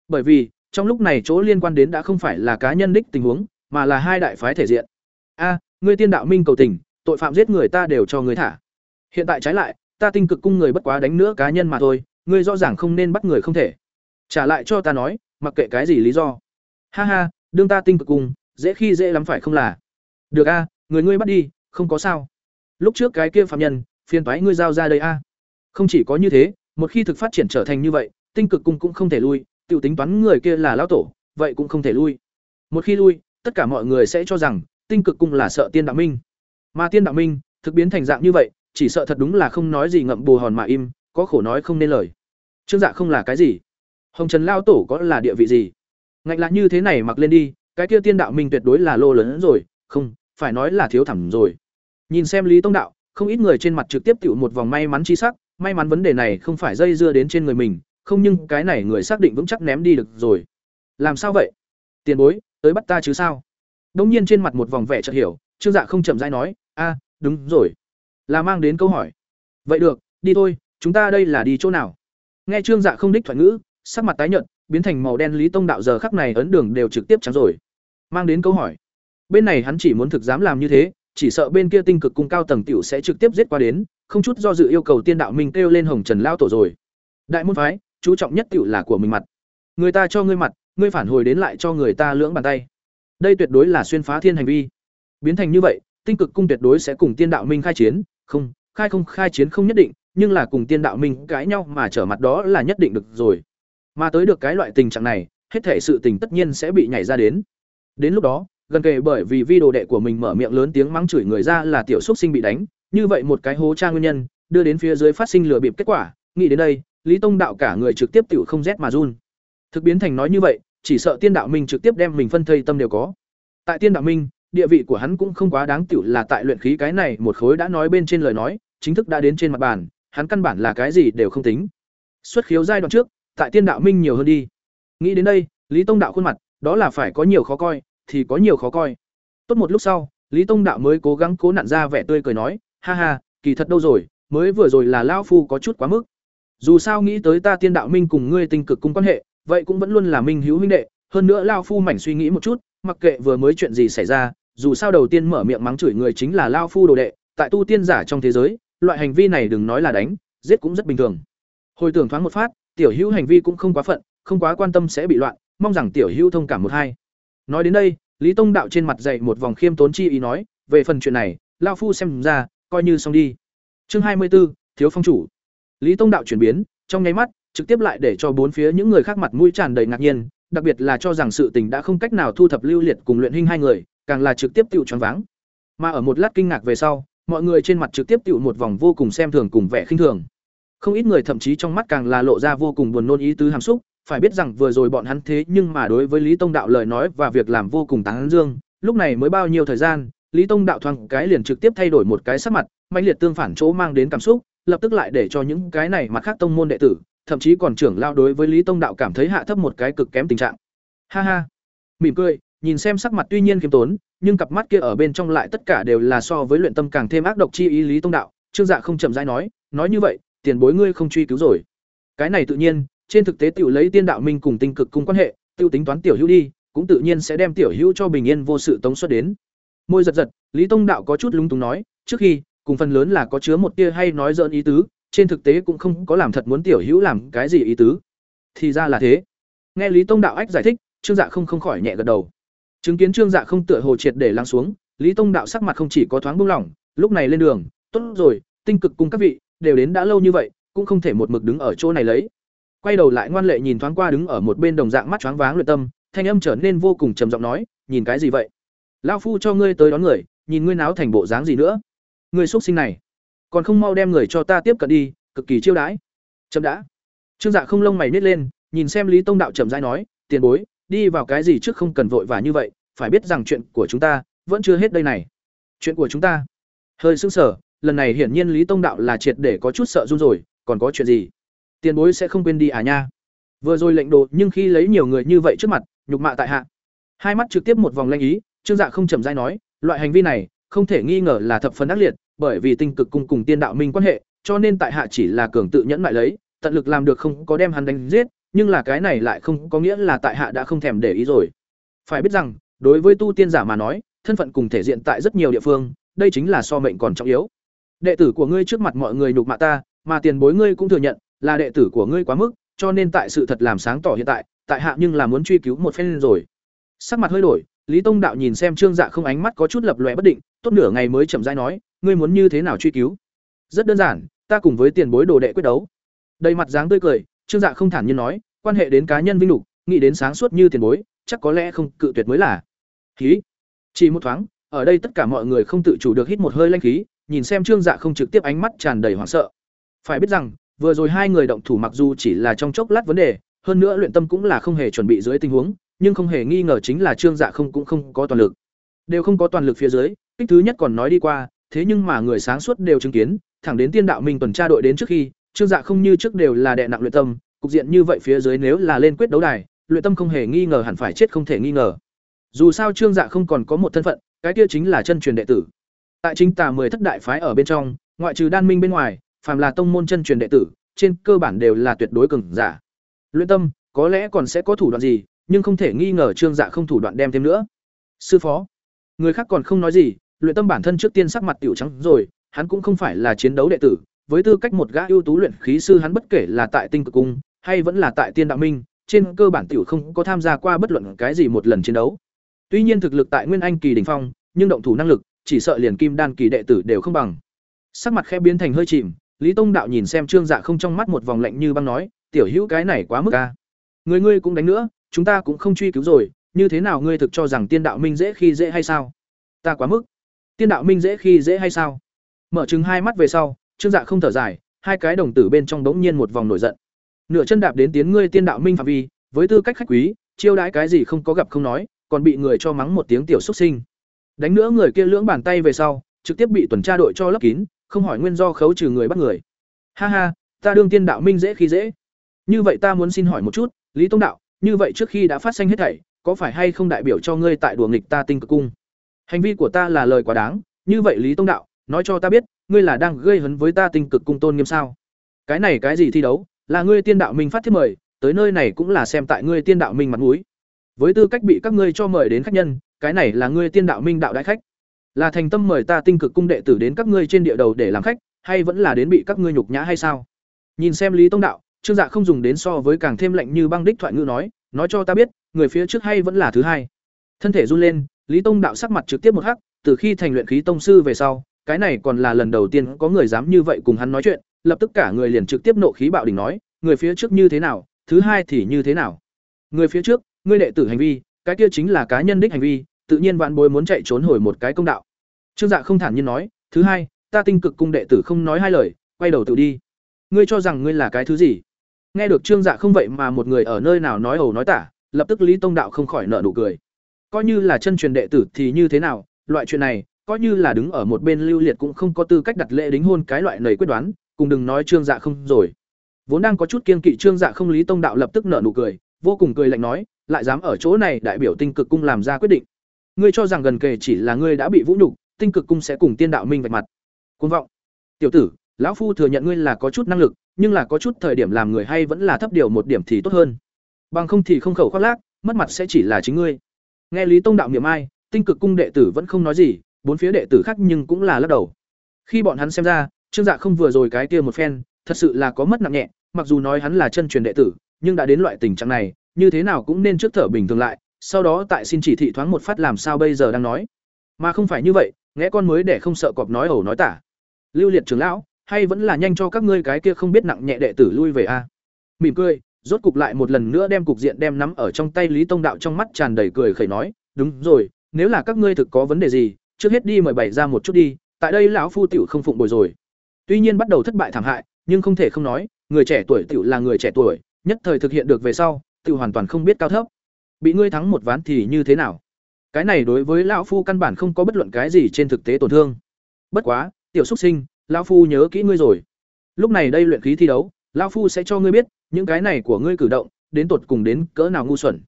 Bởi vì, trong lúc này chỗ liên quan đến đã không phải là cá nhân đích tình huống, mà là hai đại phái thể diện. A, ngươi tiên đạo minh cầu tình, tội phạm giết người ta đều cho người thả. Hiện tại trái lại, ta tinh cực cung người bất quá đánh nữa cá nhân mà thôi, ngươi rõ ràng không nên bắt người không thể. Trả lại cho ta nói, mặc kệ cái gì lý do. Ha ha, đương ta tinh cực cung, dễ khi dễ lắm phải không là? Được a, người ngươi bắt đi, không có sao lúc trước cái kia phạm nhân, phiền toái ngươi giao ra đây a. Không chỉ có như thế, một khi thực phát triển trở thành như vậy, tinh cực cung cũng không thể lui, tiểu tính toán người kia là lão tổ, vậy cũng không thể lui. Một khi lui, tất cả mọi người sẽ cho rằng, tinh cực cung là sợ tiên đạo minh. Mà tiên đạo minh, thực biến thành dạng như vậy, chỉ sợ thật đúng là không nói gì ngậm bù hòn mà im, có khổ nói không nên lời. Trương dạ không là cái gì? Hồng trần lao tổ có là địa vị gì? Ngạnh lại như thế này mặc lên đi, cái kia tiên đạo minh tuyệt đối là lô lớn rồi, không, phải nói là thiếu thẳm rồi nhìn xem lý tông đạo, không ít người trên mặt trực tiếp tụ một vòng may mắn chi sắc, may mắn vấn đề này không phải dây dưa đến trên người mình, không nhưng cái này người xác định vững chắc ném đi được rồi. Làm sao vậy? Tiền bối, tới bắt ta chứ sao? Đông nhiên trên mặt một vòng vẻ chợt hiểu, trương dạ không chậm rãi nói, a, đúng rồi. Là mang đến câu hỏi. Vậy được, đi thôi, chúng ta đây là đi chỗ nào? Nghe trương dạ không đích thoại ngữ, sắc mặt tái nhợt, biến thành màu đen lý tông đạo giờ khắc này ấn đường đều trực tiếp trắng rồi. Mang đến câu hỏi. Bên này hắn chỉ muốn thực dám làm như thế chỉ sợ bên kia tinh cực cung cao tầng tiểu sẽ trực tiếp giết qua đến, không chút do dự yêu cầu tiên đạo minh kêu lên hồng trần lao tổ rồi. Đại môn phái, chú trọng nhất tiểu là của mình mặt. Người ta cho ngươi mặt, ngươi phản hồi đến lại cho người ta lưỡng bàn tay. Đây tuyệt đối là xuyên phá thiên hành vi. Biến thành như vậy, tinh cực cung tuyệt đối sẽ cùng tiên đạo minh khai chiến. Không, khai không, khai chiến không nhất định, nhưng là cùng tiên đạo minh cãi nhau mà trở mặt đó là nhất định được rồi. Mà tới được cái loại tình trạng này, hết thể sự tình tất nhiên sẽ bị nhảy ra đến. Đến lúc đó gần kề bởi vì vi đồ đệ của mình mở miệng lớn tiếng mắng chửi người ra là tiểu xúc sinh bị đánh. Như vậy một cái hố tra nguyên nhân, đưa đến phía dưới phát sinh lừa bịp kết quả. Nghĩ đến đây, lý tông đạo cả người trực tiếp tiểu không rét mà run. Thực biến thành nói như vậy, chỉ sợ tiên đạo minh trực tiếp đem mình phân thây tâm đều có. Tại tiên đạo minh, địa vị của hắn cũng không quá đáng tiểu là tại luyện khí cái này một khối đã nói bên trên lời nói, chính thức đã đến trên mặt bàn, hắn căn bản là cái gì đều không tính. Xuất khiếu giai đoạn trước, tại tiên đạo minh nhiều hơn đi. Nghĩ đến đây, lý tông đạo khuôn mặt, đó là phải có nhiều khó coi thì có nhiều khó coi. Tốt một lúc sau, lý tông đạo mới cố gắng cố nặn ra vẻ tươi cười nói, ha ha, kỳ thật đâu rồi, mới vừa rồi là Lão phu có chút quá mức. Dù sao nghĩ tới ta tiên đạo minh cùng ngươi tinh cực cung quan hệ, vậy cũng vẫn luôn là minh hữu huynh đệ, hơn nữa lao phu mảnh suy nghĩ một chút, mặc kệ vừa mới chuyện gì xảy ra, dù sao đầu tiên mở miệng mắng chửi người chính là lao phu đồ đệ, tại tu tiên giả trong thế giới, loại hành vi này đừng nói là đánh, giết cũng rất bình thường. Hồi tưởng thoáng một phát, tiểu hữu hành vi cũng không quá phận, không quá quan tâm sẽ bị loạn, mong rằng tiểu hữu thông cảm một hai nói đến đây lý tông đạo trên mặt dậy một vòng khiêm tốn chi ý nói về phần chuyện này lao phu xem ra coi như xong đi. Chương hai mươi 24, thiếu phong chủ. Lý tông đạo chuyển biến trong nháy mắt trực tiếp lại để cho bốn phía những người khác mặt mũi tràn đầy ngạc nhiên đặc biệt là cho rằng sự tình đã không cách nào thu thập lưu liệt cùng luyện hình hai người càng là trực tiếp tự choáng váng. Mà ở một lát kinh ngạc về sau mọi người trên mặt trực tiếp tự một vòng vô cùng xem thường cùng vẻ khinh thường. Không ít người thậm chí trong mắt càng là lộ ra vô cùng buồn nôn ý tứ hàm xúc phải biết rằng vừa rồi bọn hắn thế nhưng mà đối với lý tông đạo lời nói và việc làm vô cùng tán dương, lúc này mới bao nhiêu thời gian, lý tông đạo thoáng cái liền trực tiếp thay đổi một cái sắc mặt, mãnh liệt tương phản chỗ mang đến cảm xúc, lập tức lại để cho những cái này mặt khác tông môn đệ tử, thậm chí còn trưởng lao đối với lý tông đạo cảm thấy hạ thấp một cái cực kém tình trạng. Ha ha. Mỉm cười, nhìn xem sắc mặt tuy nhiên kiêm tốn, nhưng cặp mắt kia ở bên trong lại tất cả đều là so với luyện tâm càng thêm ác độc chi ý lý tông đạo, trương dạ không chậm rãi nói nói như vậy, tiền bối ngươi không truy cứu rồi. Cái này tự nhiên trên thực tế tiểu lấy tiên đạo minh cùng tinh cực cung quan hệ tiêu tính toán tiểu hữu đi, cũng tự nhiên sẽ đem tiểu hữu cho bình yên vô sự tống xuất đến. Môi giật giật, lý tông đạo có chút lung túng nói, trước khi, cùng phần lớn là có chứa một tia hay nói giỡn ý tứ, trên thực tế cũng không có làm thật muốn tiểu hữu làm cái gì ý tứ. Thì ra là thế. Nghe lý tông đạo ách giải thích, trương dạ không không khỏi nhẹ gật đầu. Chứng kiến trương dạ không tựa hồ triệt để lắng xuống, lý tông đạo sắc mặt không chỉ có thoáng buông lỏng, lúc này lên đường, tốt rồi, tinh cực cùng các vị, đều đến đã lâu như vậy, cũng không thể một mực đứng ở chỗ này lấy quay đầu lại ngoan lệ nhìn thoáng qua đứng ở một bên đồng dạng mắt choáng váng luyện tâm, thanh âm trở nên vô cùng trầm giọng nói, nhìn cái gì vậy? Lao phu cho ngươi tới đón người, nhìn ngươi náo thành bộ dáng gì nữa. Ngươi xuất sinh này, còn không mau đem người cho ta tiếp cận đi, cực kỳ chiêu đãi. Chậm đã. Trương dạ không lông mày nít lên, nhìn xem lý tông đạo chậm rãi nói, tiền bối, đi vào cái gì trước không cần vội và như vậy, phải biết rằng chuyện của chúng ta vẫn chưa hết đây này. Chuyện của chúng ta? Hơi sững sờ, lần này hiển nhiên lý tông đạo là triệt để có chút sợ run rồi, còn có chuyện gì? Tiền bối sẽ không quên đi à nha. Vừa rồi lệnh đồ nhưng khi lấy nhiều người như vậy trước mặt, nhục mạ tại hạ. Hai mắt trực tiếp một vòng lanh ý, trương dạ không chậm rãi nói, loại hành vi này, không thể nghi ngờ là thập phần ác liệt, bởi vì tinh cực cung cùng tiên đạo minh quan hệ, cho nên tại hạ chỉ là cường tự nhẫn lại lấy, tận lực làm được không có đem hắn đánh giết, nhưng là cái này lại không có nghĩa là tại hạ đã không thèm để ý rồi. Phải biết rằng, đối với tu tiên giả mà nói, thân phận cùng thể diện tại rất nhiều địa phương, đây chính là so mệnh còn trọng yếu. Đệ tử của ngươi trước mặt mọi người nhục mạ ta, mà tiền bối ngươi cũng thừa nhận là đệ tử của ngươi quá mức, cho nên tại sự thật làm sáng tỏ hiện tại tại hạ nhưng là muốn truy cứu một phen rồi. Sắc mặt hơi đổi, lý tông đạo nhìn xem trương dạ không ánh mắt có chút lập lòe bất định, tốt nửa ngày mới chậm rãi nói, ngươi muốn như thế nào truy cứu? Rất đơn giản, ta cùng với tiền bối đồ đệ quyết đấu. Đầy mặt dáng tươi cười, trương dạ không thản nhiên nói, quan hệ đến cá nhân vinh lục, nghĩ đến sáng suốt như tiền bối, chắc có lẽ không cự tuyệt mới là. Khí chỉ một thoáng, ở đây tất cả mọi người không tự chủ được hít một hơi lanh khí, nhìn xem trương dạ không trực tiếp ánh mắt tràn đầy hoảng sợ. Phải biết rằng vừa rồi hai người động thủ mặc dù chỉ là trong chốc lát vấn đề, hơn nữa luyện tâm cũng là không hề chuẩn bị dưới tình huống, nhưng không hề nghi ngờ chính là trương dạ không cũng không có toàn lực. Đều không có toàn lực phía dưới, kích thứ nhất còn nói đi qua, thế nhưng mà người sáng suốt đều chứng kiến, thẳng đến tiên đạo minh tuần tra đội đến trước khi, trương dạ không như trước đều là đè nặng luyện tâm, cục diện như vậy phía dưới nếu là lên quyết đấu đài, luyện tâm không hề nghi ngờ hẳn phải chết không thể nghi ngờ. Dù sao trương dạ không còn có một thân phận, cái kia chính là chân truyền đệ tử. Tại chính tà mười thất đại phái ở bên trong, ngoại trừ đan minh bên ngoài phàm là tông môn chân truyền đệ tử, trên cơ bản đều là tuyệt đối cường giả. Luyện tâm, có lẽ còn sẽ có thủ đoạn gì, nhưng không thể nghi ngờ trương dạ không thủ đoạn đem thêm nữa. Sư phó, người khác còn không nói gì, luyện tâm bản thân trước tiên sắc mặt tiểu trắng rồi, hắn cũng không phải là chiến đấu đệ tử, với tư cách một gã ưu tú luyện khí sư hắn bất kể là tại tinh cực cung, hay vẫn là tại tiên đạo minh, trên cơ bản tiểu không có tham gia qua bất luận cái gì một lần chiến đấu. Tuy nhiên thực lực tại nguyên anh kỳ đỉnh phong, nhưng động thủ năng lực, chỉ sợ liền kim đan kỳ đệ tử đều không bằng. Sắc mặt khẽ biến thành hơi chìm lý tông đạo nhìn xem trương dạ không trong mắt một vòng lạnh như băng nói, tiểu hữu cái này quá mức a. người ngươi cũng đánh nữa, chúng ta cũng không truy cứu rồi, như thế nào ngươi thực cho rằng tiên đạo minh dễ khi dễ hay sao? Ta quá mức. Tiên đạo minh dễ khi dễ hay sao? Mở trừng hai mắt về sau, trương dạ không thở dài, hai cái đồng tử bên trong đống nhiên một vòng nổi giận. Nửa chân đạp đến tiến ngươi tiên đạo minh phạm vi, với tư cách khách quý, chiêu đãi cái gì không có gặp không nói, còn bị người cho mắng một tiếng tiểu xuất sinh. Đánh nữa người kia lưỡng bàn tay về sau, trực tiếp bị tuần tra đội cho lấp kín không hỏi nguyên do khấu trừ người bắt người. Ha ha, ta đương tiên đạo minh dễ khi dễ. Như vậy ta muốn xin hỏi một chút, lý tông đạo, như vậy trước khi đã phát sinh hết thảy, có phải hay không đại biểu cho ngươi tại đùa nghịch ta tinh cực cung? Hành vi của ta là lời quá đáng, như vậy lý tông đạo, nói cho ta biết, ngươi là đang gây hấn với ta tinh cực cung tôn nghiêm sao? Cái này cái gì thi đấu, là ngươi tiên đạo minh phát thiết mời, tới nơi này cũng là xem tại ngươi tiên đạo minh mặt mũi. Với tư cách bị các ngươi cho mời đến khách nhân, cái này là ngươi tiên đạo minh đạo đại khách là thành tâm mời ta tinh cực cung đệ tử đến các ngươi trên địa đầu để làm khách, hay vẫn là đến bị các ngươi nhục nhã hay sao? Nhìn xem lý tông đạo, trương dạ không dùng đến so với càng thêm lạnh như băng đích thoại ngữ nói nói cho ta biết, người phía trước hay vẫn là thứ hai. Thân thể run lên, lý tông đạo sắc mặt trực tiếp một hắc, từ khi thành luyện khí tông sư về sau, cái này còn là lần đầu tiên có người dám như vậy cùng hắn nói chuyện, lập tức cả người liền trực tiếp nộ khí bạo đỉnh nói, người phía trước như thế nào, thứ hai thì như thế nào? Người phía trước, ngươi đệ tử hành vi, cái kia chính là cá nhân đích hành vi tự nhiên vạn bối muốn chạy trốn hồi một cái công đạo. Trương dạ không thản nhiên nói, thứ hai, ta tinh cực cung đệ tử không nói hai lời, quay đầu tự đi. Ngươi cho rằng ngươi là cái thứ gì? Nghe được trương dạ không vậy mà một người ở nơi nào nói ẩu nói tả, lập tức lý tông đạo không khỏi nợ nụ cười. Coi như là chân truyền đệ tử thì như thế nào, loại chuyện này, coi như là đứng ở một bên lưu liệt cũng không có tư cách đặt lễ đính hôn cái loại nầy quyết đoán, cùng đừng nói trương dạ không rồi. Vốn đang có chút kiên kỵ trương dạ không lý tông đạo lập tức nợ nụ cười, vô cùng cười lạnh nói, lại dám ở chỗ này đại biểu tinh cực cung làm ra quyết định ngươi cho rằng gần kề chỉ là ngươi đã bị vũ nhục, tinh cực cung sẽ cùng tiên đạo minh vạch mặt. Côn vọng. Tiểu tử, lão phu thừa nhận ngươi là có chút năng lực, nhưng là có chút thời điểm làm người hay vẫn là thấp điều một điểm thì tốt hơn. Bằng không thì không khẩu khoác lác, mất mặt sẽ chỉ là chính ngươi. Nghe lý tông đạo niệm ai, tinh cực cung đệ tử vẫn không nói gì, bốn phía đệ tử khác nhưng cũng là lắc đầu. Khi bọn hắn xem ra, trương dạ không vừa rồi cái kia một phen, thật sự là có mất nặng nhẹ, mặc dù nói hắn là chân truyền đệ tử, nhưng đã đến loại tình trạng này, như thế nào cũng nên trước thở bình thường lại sau đó tại xin chỉ thị thoáng một phát làm sao bây giờ đang nói? Mà không phải như vậy nghe con mới để không sợ cọp nói ẩu nói tả. Lưu liệt trưởng lão, hay vẫn là nhanh cho các ngươi cái kia không biết nặng nhẹ đệ tử lui về a? Mỉm cười, rốt cục lại một lần nữa đem cục diện đem nắm ở trong tay lý tông đạo trong mắt tràn đầy cười khẩy nói, đúng rồi, nếu là các ngươi thực có vấn đề gì, trước hết đi mời bày ra một chút đi, tại đây lão phu tiểu không phụng bồi rồi. Tuy nhiên bắt đầu thất bại thảm hại, nhưng không thể không nói, người trẻ tuổi tiểu là người trẻ tuổi, nhất thời thực hiện được về sau, tiểu hoàn toàn không biết cao thấp bị ngươi thắng một ván thì như thế nào? Cái này đối với lão phu căn bản không có bất luận cái gì trên thực tế tổn thương. Bất quá, tiểu xúc sinh, lão phu nhớ kỹ ngươi rồi. Lúc này đây luyện khí thi đấu, lão phu sẽ cho ngươi biết những cái này của ngươi cử động, đến tột cùng đến cỡ nào ngu xuẩn.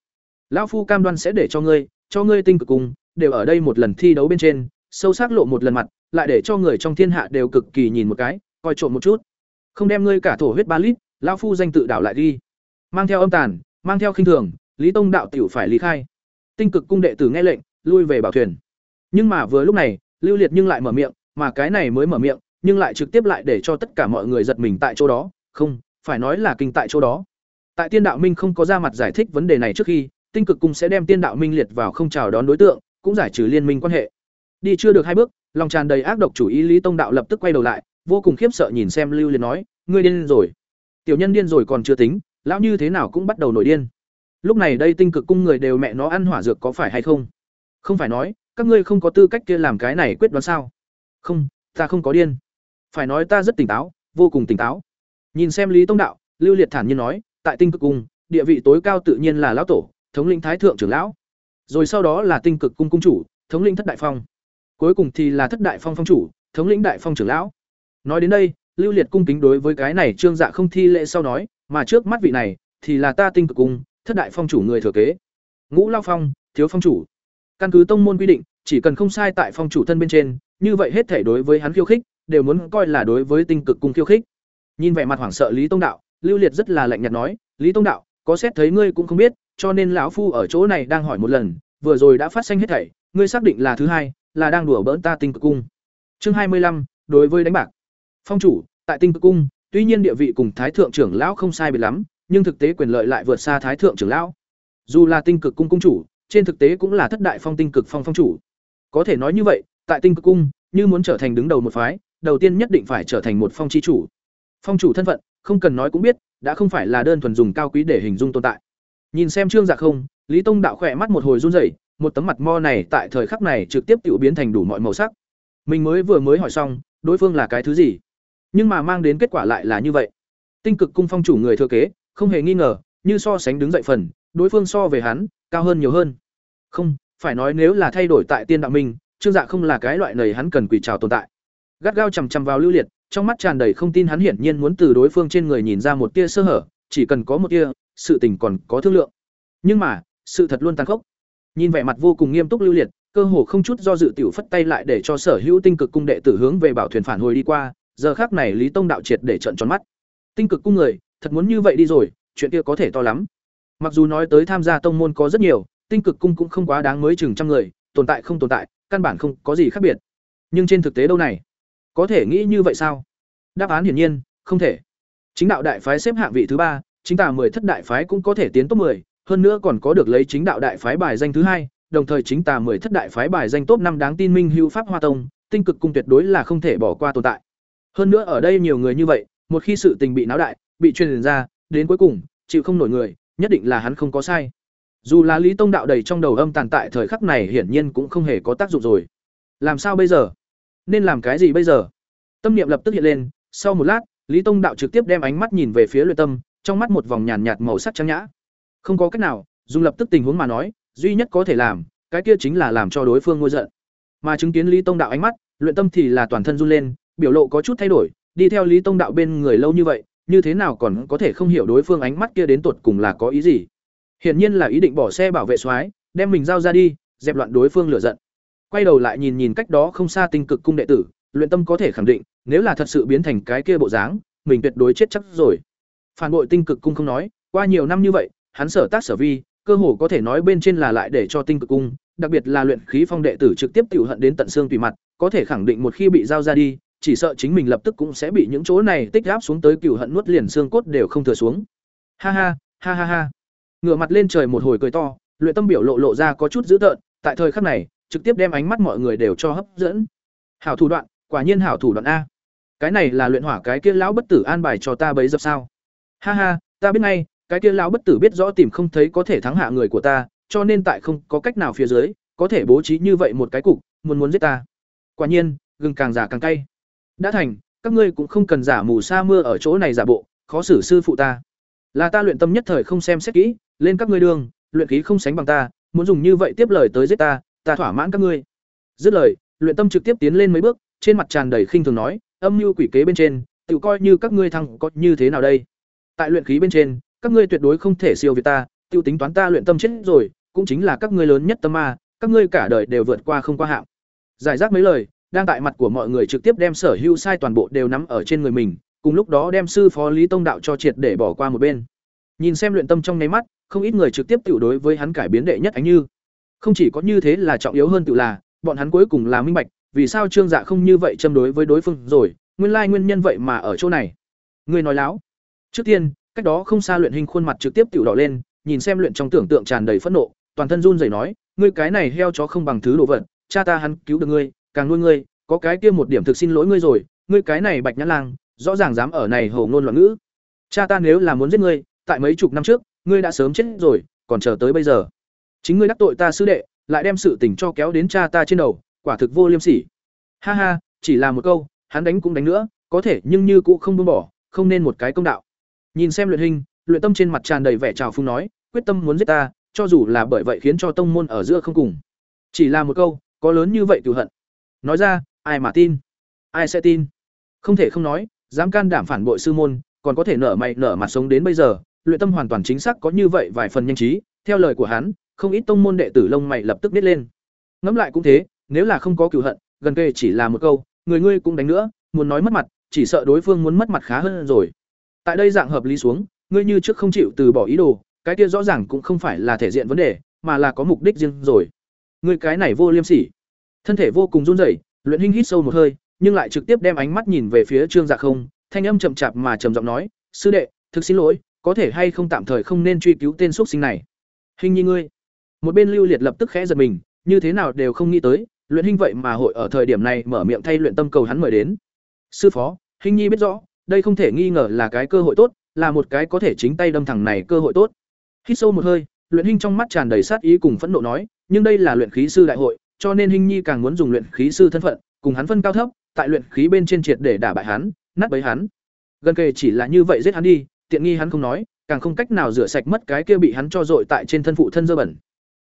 Lão phu cam đoan sẽ để cho ngươi cho ngươi tinh cực cùng, đều ở đây một lần thi đấu bên trên, sâu sắc lộ một lần mặt, lại để cho người trong thiên hạ đều cực kỳ nhìn một cái, coi trộm một chút. Không đem ngươi cả thổ huyết ba lít, lão phu danh tự đảo lại đi. Mang theo âm tàn, mang theo khinh thường lý tông đạo tiểu phải lý khai. Tinh cực cung đệ tử nghe lệnh, lui về bảo thuyền. Nhưng mà vừa lúc này, lưu liệt nhưng lại mở miệng, mà cái này mới mở miệng, nhưng lại trực tiếp lại để cho tất cả mọi người giật mình tại chỗ đó. Không, phải nói là kinh tại chỗ đó. Tại tiên đạo minh không có ra mặt giải thích vấn đề này trước khi, tinh cực cung sẽ đem tiên đạo minh liệt vào không chào đón đối tượng, cũng giải trừ liên minh quan hệ. Đi chưa được hai bước, lòng tràn đầy ác độc chủ ý lý tông đạo lập tức quay đầu lại, vô cùng khiếp sợ nhìn xem lưu liệt nói, ngươi điên rồi. Tiểu nhân điên rồi còn chưa tính, lão như thế nào cũng bắt đầu nổi điên lúc này đây tinh cực cung người đều mẹ nó ăn hỏa dược có phải hay không? Không phải nói, các ngươi không có tư cách kia làm cái này quyết đoán sao? Không, ta không có điên. Phải nói ta rất tỉnh táo, vô cùng tỉnh táo. Nhìn xem lý tông đạo, lưu liệt thản nhiên nói, tại tinh cực cung, địa vị tối cao tự nhiên là lão tổ, thống lĩnh thái thượng trưởng lão. Rồi sau đó là tinh cực cung cung chủ, thống lĩnh thất đại phong. Cuối cùng thì là thất đại phong phong chủ, thống lĩnh đại phong trưởng lão. Nói đến đây, lưu liệt cung kính đối với cái này trương dạ không thi lễ sau nói, mà trước mắt vị này thì là ta tinh cực cung thất đại phong chủ người thừa kế. Ngũ lao phong, thiếu phong chủ. Căn cứ tông môn quy định, chỉ cần không sai tại phong chủ thân bên trên, như vậy hết thể đối với hắn khiêu khích, đều muốn coi là đối với tinh cực cung khiêu khích. Nhìn vẻ mặt hoảng sợ lý tông đạo, lưu liệt rất là lạnh nhạt nói, lý tông đạo, có xét thấy ngươi cũng không biết, cho nên lão phu ở chỗ này đang hỏi một lần, vừa rồi đã phát sinh hết thảy, ngươi xác định là thứ hai, là đang đùa bỡn ta tinh cực cung. Chương hai mươi lăm, đối với đánh bạc. Phong chủ, tại tinh cực cung, tuy nhiên địa vị cùng thái thượng trưởng lão không sai biệt lắm nhưng thực tế quyền lợi lại vượt xa thái thượng trưởng lão. Dù là tinh cực cung cung chủ, trên thực tế cũng là thất đại phong tinh cực phong phong chủ. Có thể nói như vậy, tại tinh cực cung, như muốn trở thành đứng đầu một phái, đầu tiên nhất định phải trở thành một phong chi chủ. Phong chủ thân phận, không cần nói cũng biết, đã không phải là đơn thuần dùng cao quý để hình dung tồn tại. Nhìn xem trương dạ không, lý tông đạo khỏe mắt một hồi run rẩy, một tấm mặt mo này tại thời khắc này trực tiếp tiểu biến thành đủ mọi màu sắc. Mình mới vừa mới hỏi xong, đối phương là cái thứ gì? Nhưng mà mang đến kết quả lại là như vậy. Tinh cực cung phong chủ người thừa kế không hề nghi ngờ, như so sánh đứng dậy phần, đối phương so về hắn, cao hơn nhiều hơn. Không, phải nói nếu là thay đổi tại tiên đạo minh trương dạ không là cái loại này hắn cần quỷ trào tồn tại. Gắt gao chằm chằm vào lưu liệt, trong mắt tràn đầy không tin hắn hiển nhiên muốn từ đối phương trên người nhìn ra một tia sơ hở, chỉ cần có một tia, sự tình còn có thương lượng. Nhưng mà, sự thật luôn tàn khốc. Nhìn vẻ mặt vô cùng nghiêm túc lưu liệt, cơ hồ không chút do dự tiểu phất tay lại để cho sở hữu tinh cực cung đệ tử hướng về bảo thuyền phản hồi đi qua, giờ khác này lý tông đạo triệt để trận tròn mắt. Tinh cực cung người thật muốn như vậy đi rồi chuyện kia có thể to lắm. Mặc dù nói tới tham gia tông môn có rất nhiều tinh cực cung cũng không quá đáng mới chừng trăm người tồn tại không tồn tại căn bản không có gì khác biệt. Nhưng trên thực tế đâu này? Có thể nghĩ như vậy sao? Đáp án hiển nhiên không thể. Chính đạo đại phái xếp hạng vị thứ ba chính tà mười thất đại phái cũng có thể tiến top 10, hơn nữa còn có được lấy chính đạo đại phái bài danh thứ hai đồng thời chính tà mười thất đại phái bài danh top năm đáng tin minh hữu pháp hoa tông tinh cực cung tuyệt đối là không thể bỏ qua tồn tại. Hơn nữa ở đây nhiều người như vậy một khi sự tình bị náo đại bị truyền ra, đến cuối cùng, chịu không nổi người, nhất định là hắn không có sai. Dù là lý tông đạo đầy trong đầu âm tàn tại thời khắc này hiển nhiên cũng không hề có tác dụng rồi. Làm sao bây giờ? Nên làm cái gì bây giờ? Tâm niệm lập tức hiện lên, sau một lát, lý tông đạo trực tiếp đem ánh mắt nhìn về phía luyện tâm, trong mắt một vòng nhàn nhạt màu sắc trắng nhã. Không có cách nào, dùng lập tức tình huống mà nói, duy nhất có thể làm, cái kia chính là làm cho đối phương ngu giận. Mà chứng kiến lý tông đạo ánh mắt, luyện tâm thì là toàn thân run lên, biểu lộ có chút thay đổi, đi theo lý tông đạo bên người lâu như vậy như thế nào còn có thể không hiểu đối phương ánh mắt kia đến tột cùng là có ý gì. Hiển nhiên là ý định bỏ xe bảo vệ soái, đem mình giao ra đi, dẹp loạn đối phương lửa giận. Quay đầu lại nhìn nhìn cách đó không xa tinh cực cung đệ tử, luyện tâm có thể khẳng định, nếu là thật sự biến thành cái kia bộ dáng, mình tuyệt đối chết chắc rồi. Phản bội tinh cực cung không nói, qua nhiều năm như vậy, hắn sở tác sở vi, cơ hồ có thể nói bên trên là lại để cho tinh cực cung, đặc biệt là luyện khí phong đệ tử trực tiếp tiểu hận đến tận xương tùy mặt, có thể khẳng định một khi bị giao ra đi chỉ sợ chính mình lập tức cũng sẽ bị những chỗ này tích áp xuống tới cựu hận nuốt liền xương cốt đều không thừa xuống. Ha ha ha ha ha. Ngửa mặt lên trời một hồi cười to, luyện tâm biểu lộ lộ ra có chút dữ tợn, tại thời khắc này, trực tiếp đem ánh mắt mọi người đều cho hấp dẫn. Hảo thủ đoạn, quả nhiên hảo thủ đoạn a. Cái này là luyện hỏa cái kia lão bất tử an bài cho ta bấy dập sao? Ha ha, ta biết ngay, cái kia lão bất tử biết rõ tìm không thấy có thể thắng hạ người của ta, cho nên tại không có cách nào phía dưới, có thể bố trí như vậy một cái cục, muốn muốn giết ta. Quả nhiên, gừng càng già càng cay đã thành các ngươi cũng không cần giả mù sa mưa ở chỗ này giả bộ khó xử sư phụ ta là ta luyện tâm nhất thời không xem xét kỹ lên các ngươi đường luyện khí không sánh bằng ta muốn dùng như vậy tiếp lời tới giết ta ta thỏa mãn các ngươi dứt lời luyện tâm trực tiếp tiến lên mấy bước trên mặt tràn đầy khinh thường nói, âm mưu quỷ kế bên trên, tự coi như các ngươi thăng có như thế nào đây? Tại luyện khí bên trên, các ngươi tuyệt đối không thể siêu việt ta, tiêu tính toán ta luyện tâm chết rồi, cũng chính là các ngươi lớn nhất tâm ma, các ngươi cả đời đều vượt qua không qua hạng. Giải rác mấy lời, đang tại mặt của mọi người trực tiếp đem sở hữu sai toàn bộ đều nắm ở trên người mình, cùng lúc đó đem sư phó Lý Tông đạo cho triệt để bỏ qua một bên. Nhìn xem luyện tâm trong nháy mắt, không ít người trực tiếp tiểu đối với hắn cải biến đệ nhất ánh như. Không chỉ có như thế là trọng yếu hơn tự là, bọn hắn cuối cùng là minh bạch, vì sao Trương Dạ không như vậy châm đối với đối phương rồi, nguyên lai nguyên nhân vậy mà ở chỗ này. Người nói láo. Trước tiên, cách đó không xa luyện hình khuôn mặt trực tiếp tiểu đỏ lên, nhìn xem luyện trong tưởng tượng tràn đầy phẫn nộ, toàn thân run rẩy nói, ngươi cái này heo chó không bằng thứ đồ vật, cha ta hắn cứu được ngươi, càng nuôi ngươi, có cái kia một điểm thực xin lỗi ngươi rồi, ngươi cái này bạch nhã lang, rõ ràng dám ở này hồ ngôn loạn ngữ. Cha ta nếu là muốn giết ngươi, tại mấy chục năm trước, ngươi đã sớm chết rồi, còn chờ tới bây giờ. Chính ngươi đắc tội ta sư đệ, lại đem sự tình cho kéo đến cha ta trên đầu, quả thực vô liêm sỉ. Ha ha, chỉ là một câu, hắn đánh cũng đánh nữa, có thể nhưng như cũ không buông bỏ, không nên một cái công đạo. Nhìn xem luyện hình, luyện tâm trên mặt tràn đầy vẻ trào phúng nói, quyết tâm muốn giết ta, cho dù là bởi vậy khiến cho tông môn ở giữa không cùng. Chỉ là một câu, có lớn như vậy cửu hận. Nói ra, ai mà tin? Ai sẽ tin? Không thể không nói, dám can đảm phản bội sư môn, còn có thể nở mày nở mặt sống đến bây giờ, luyện tâm hoàn toàn chính xác có như vậy vài phần nhanh trí, theo lời của hắn, không ít tông môn đệ tử lông mày lập tức biết lên. Ngẫm lại cũng thế, nếu là không có cựu hận, gần kề chỉ là một câu, người ngươi cũng đánh nữa, muốn nói mất mặt, chỉ sợ đối phương muốn mất mặt khá hơn rồi. Tại đây dạng hợp lý xuống, ngươi như trước không chịu từ bỏ ý đồ, cái kia rõ ràng cũng không phải là thể diện vấn đề, mà là có mục đích riêng rồi. Ngươi cái này vô liêm sỉ. Thân thể vô cùng run rẩy, luyện hinh hít sâu một hơi, nhưng lại trực tiếp đem ánh mắt nhìn về phía Trương Dạ Không, thanh âm chậm chạp mà trầm giọng nói, "Sư đệ, thực xin lỗi, có thể hay không tạm thời không nên truy cứu tên xuất sinh này." Hình như ngươi. Một bên Lưu Liệt lập tức khẽ giật mình, như thế nào đều không nghĩ tới, luyện hình vậy mà hội ở thời điểm này mở miệng thay luyện tâm cầu hắn mời đến. Sư phó, hình nhi biết rõ, đây không thể nghi ngờ là cái cơ hội tốt, là một cái có thể chính tay đâm thẳng này cơ hội tốt. Hít sâu một hơi, luyện hình trong mắt tràn đầy sát ý cùng phẫn nộ nói, nhưng đây là luyện khí sư đại hội, cho nên hình nhi càng muốn dùng luyện khí sư thân phận, cùng hắn phân cao thấp, tại luyện khí bên trên triệt để đả bại hắn, nát bấy hắn. Gần kề chỉ là như vậy giết hắn đi, tiện nghi hắn không nói, càng không cách nào rửa sạch mất cái kia bị hắn cho dội tại trên thân phụ thân dơ bẩn.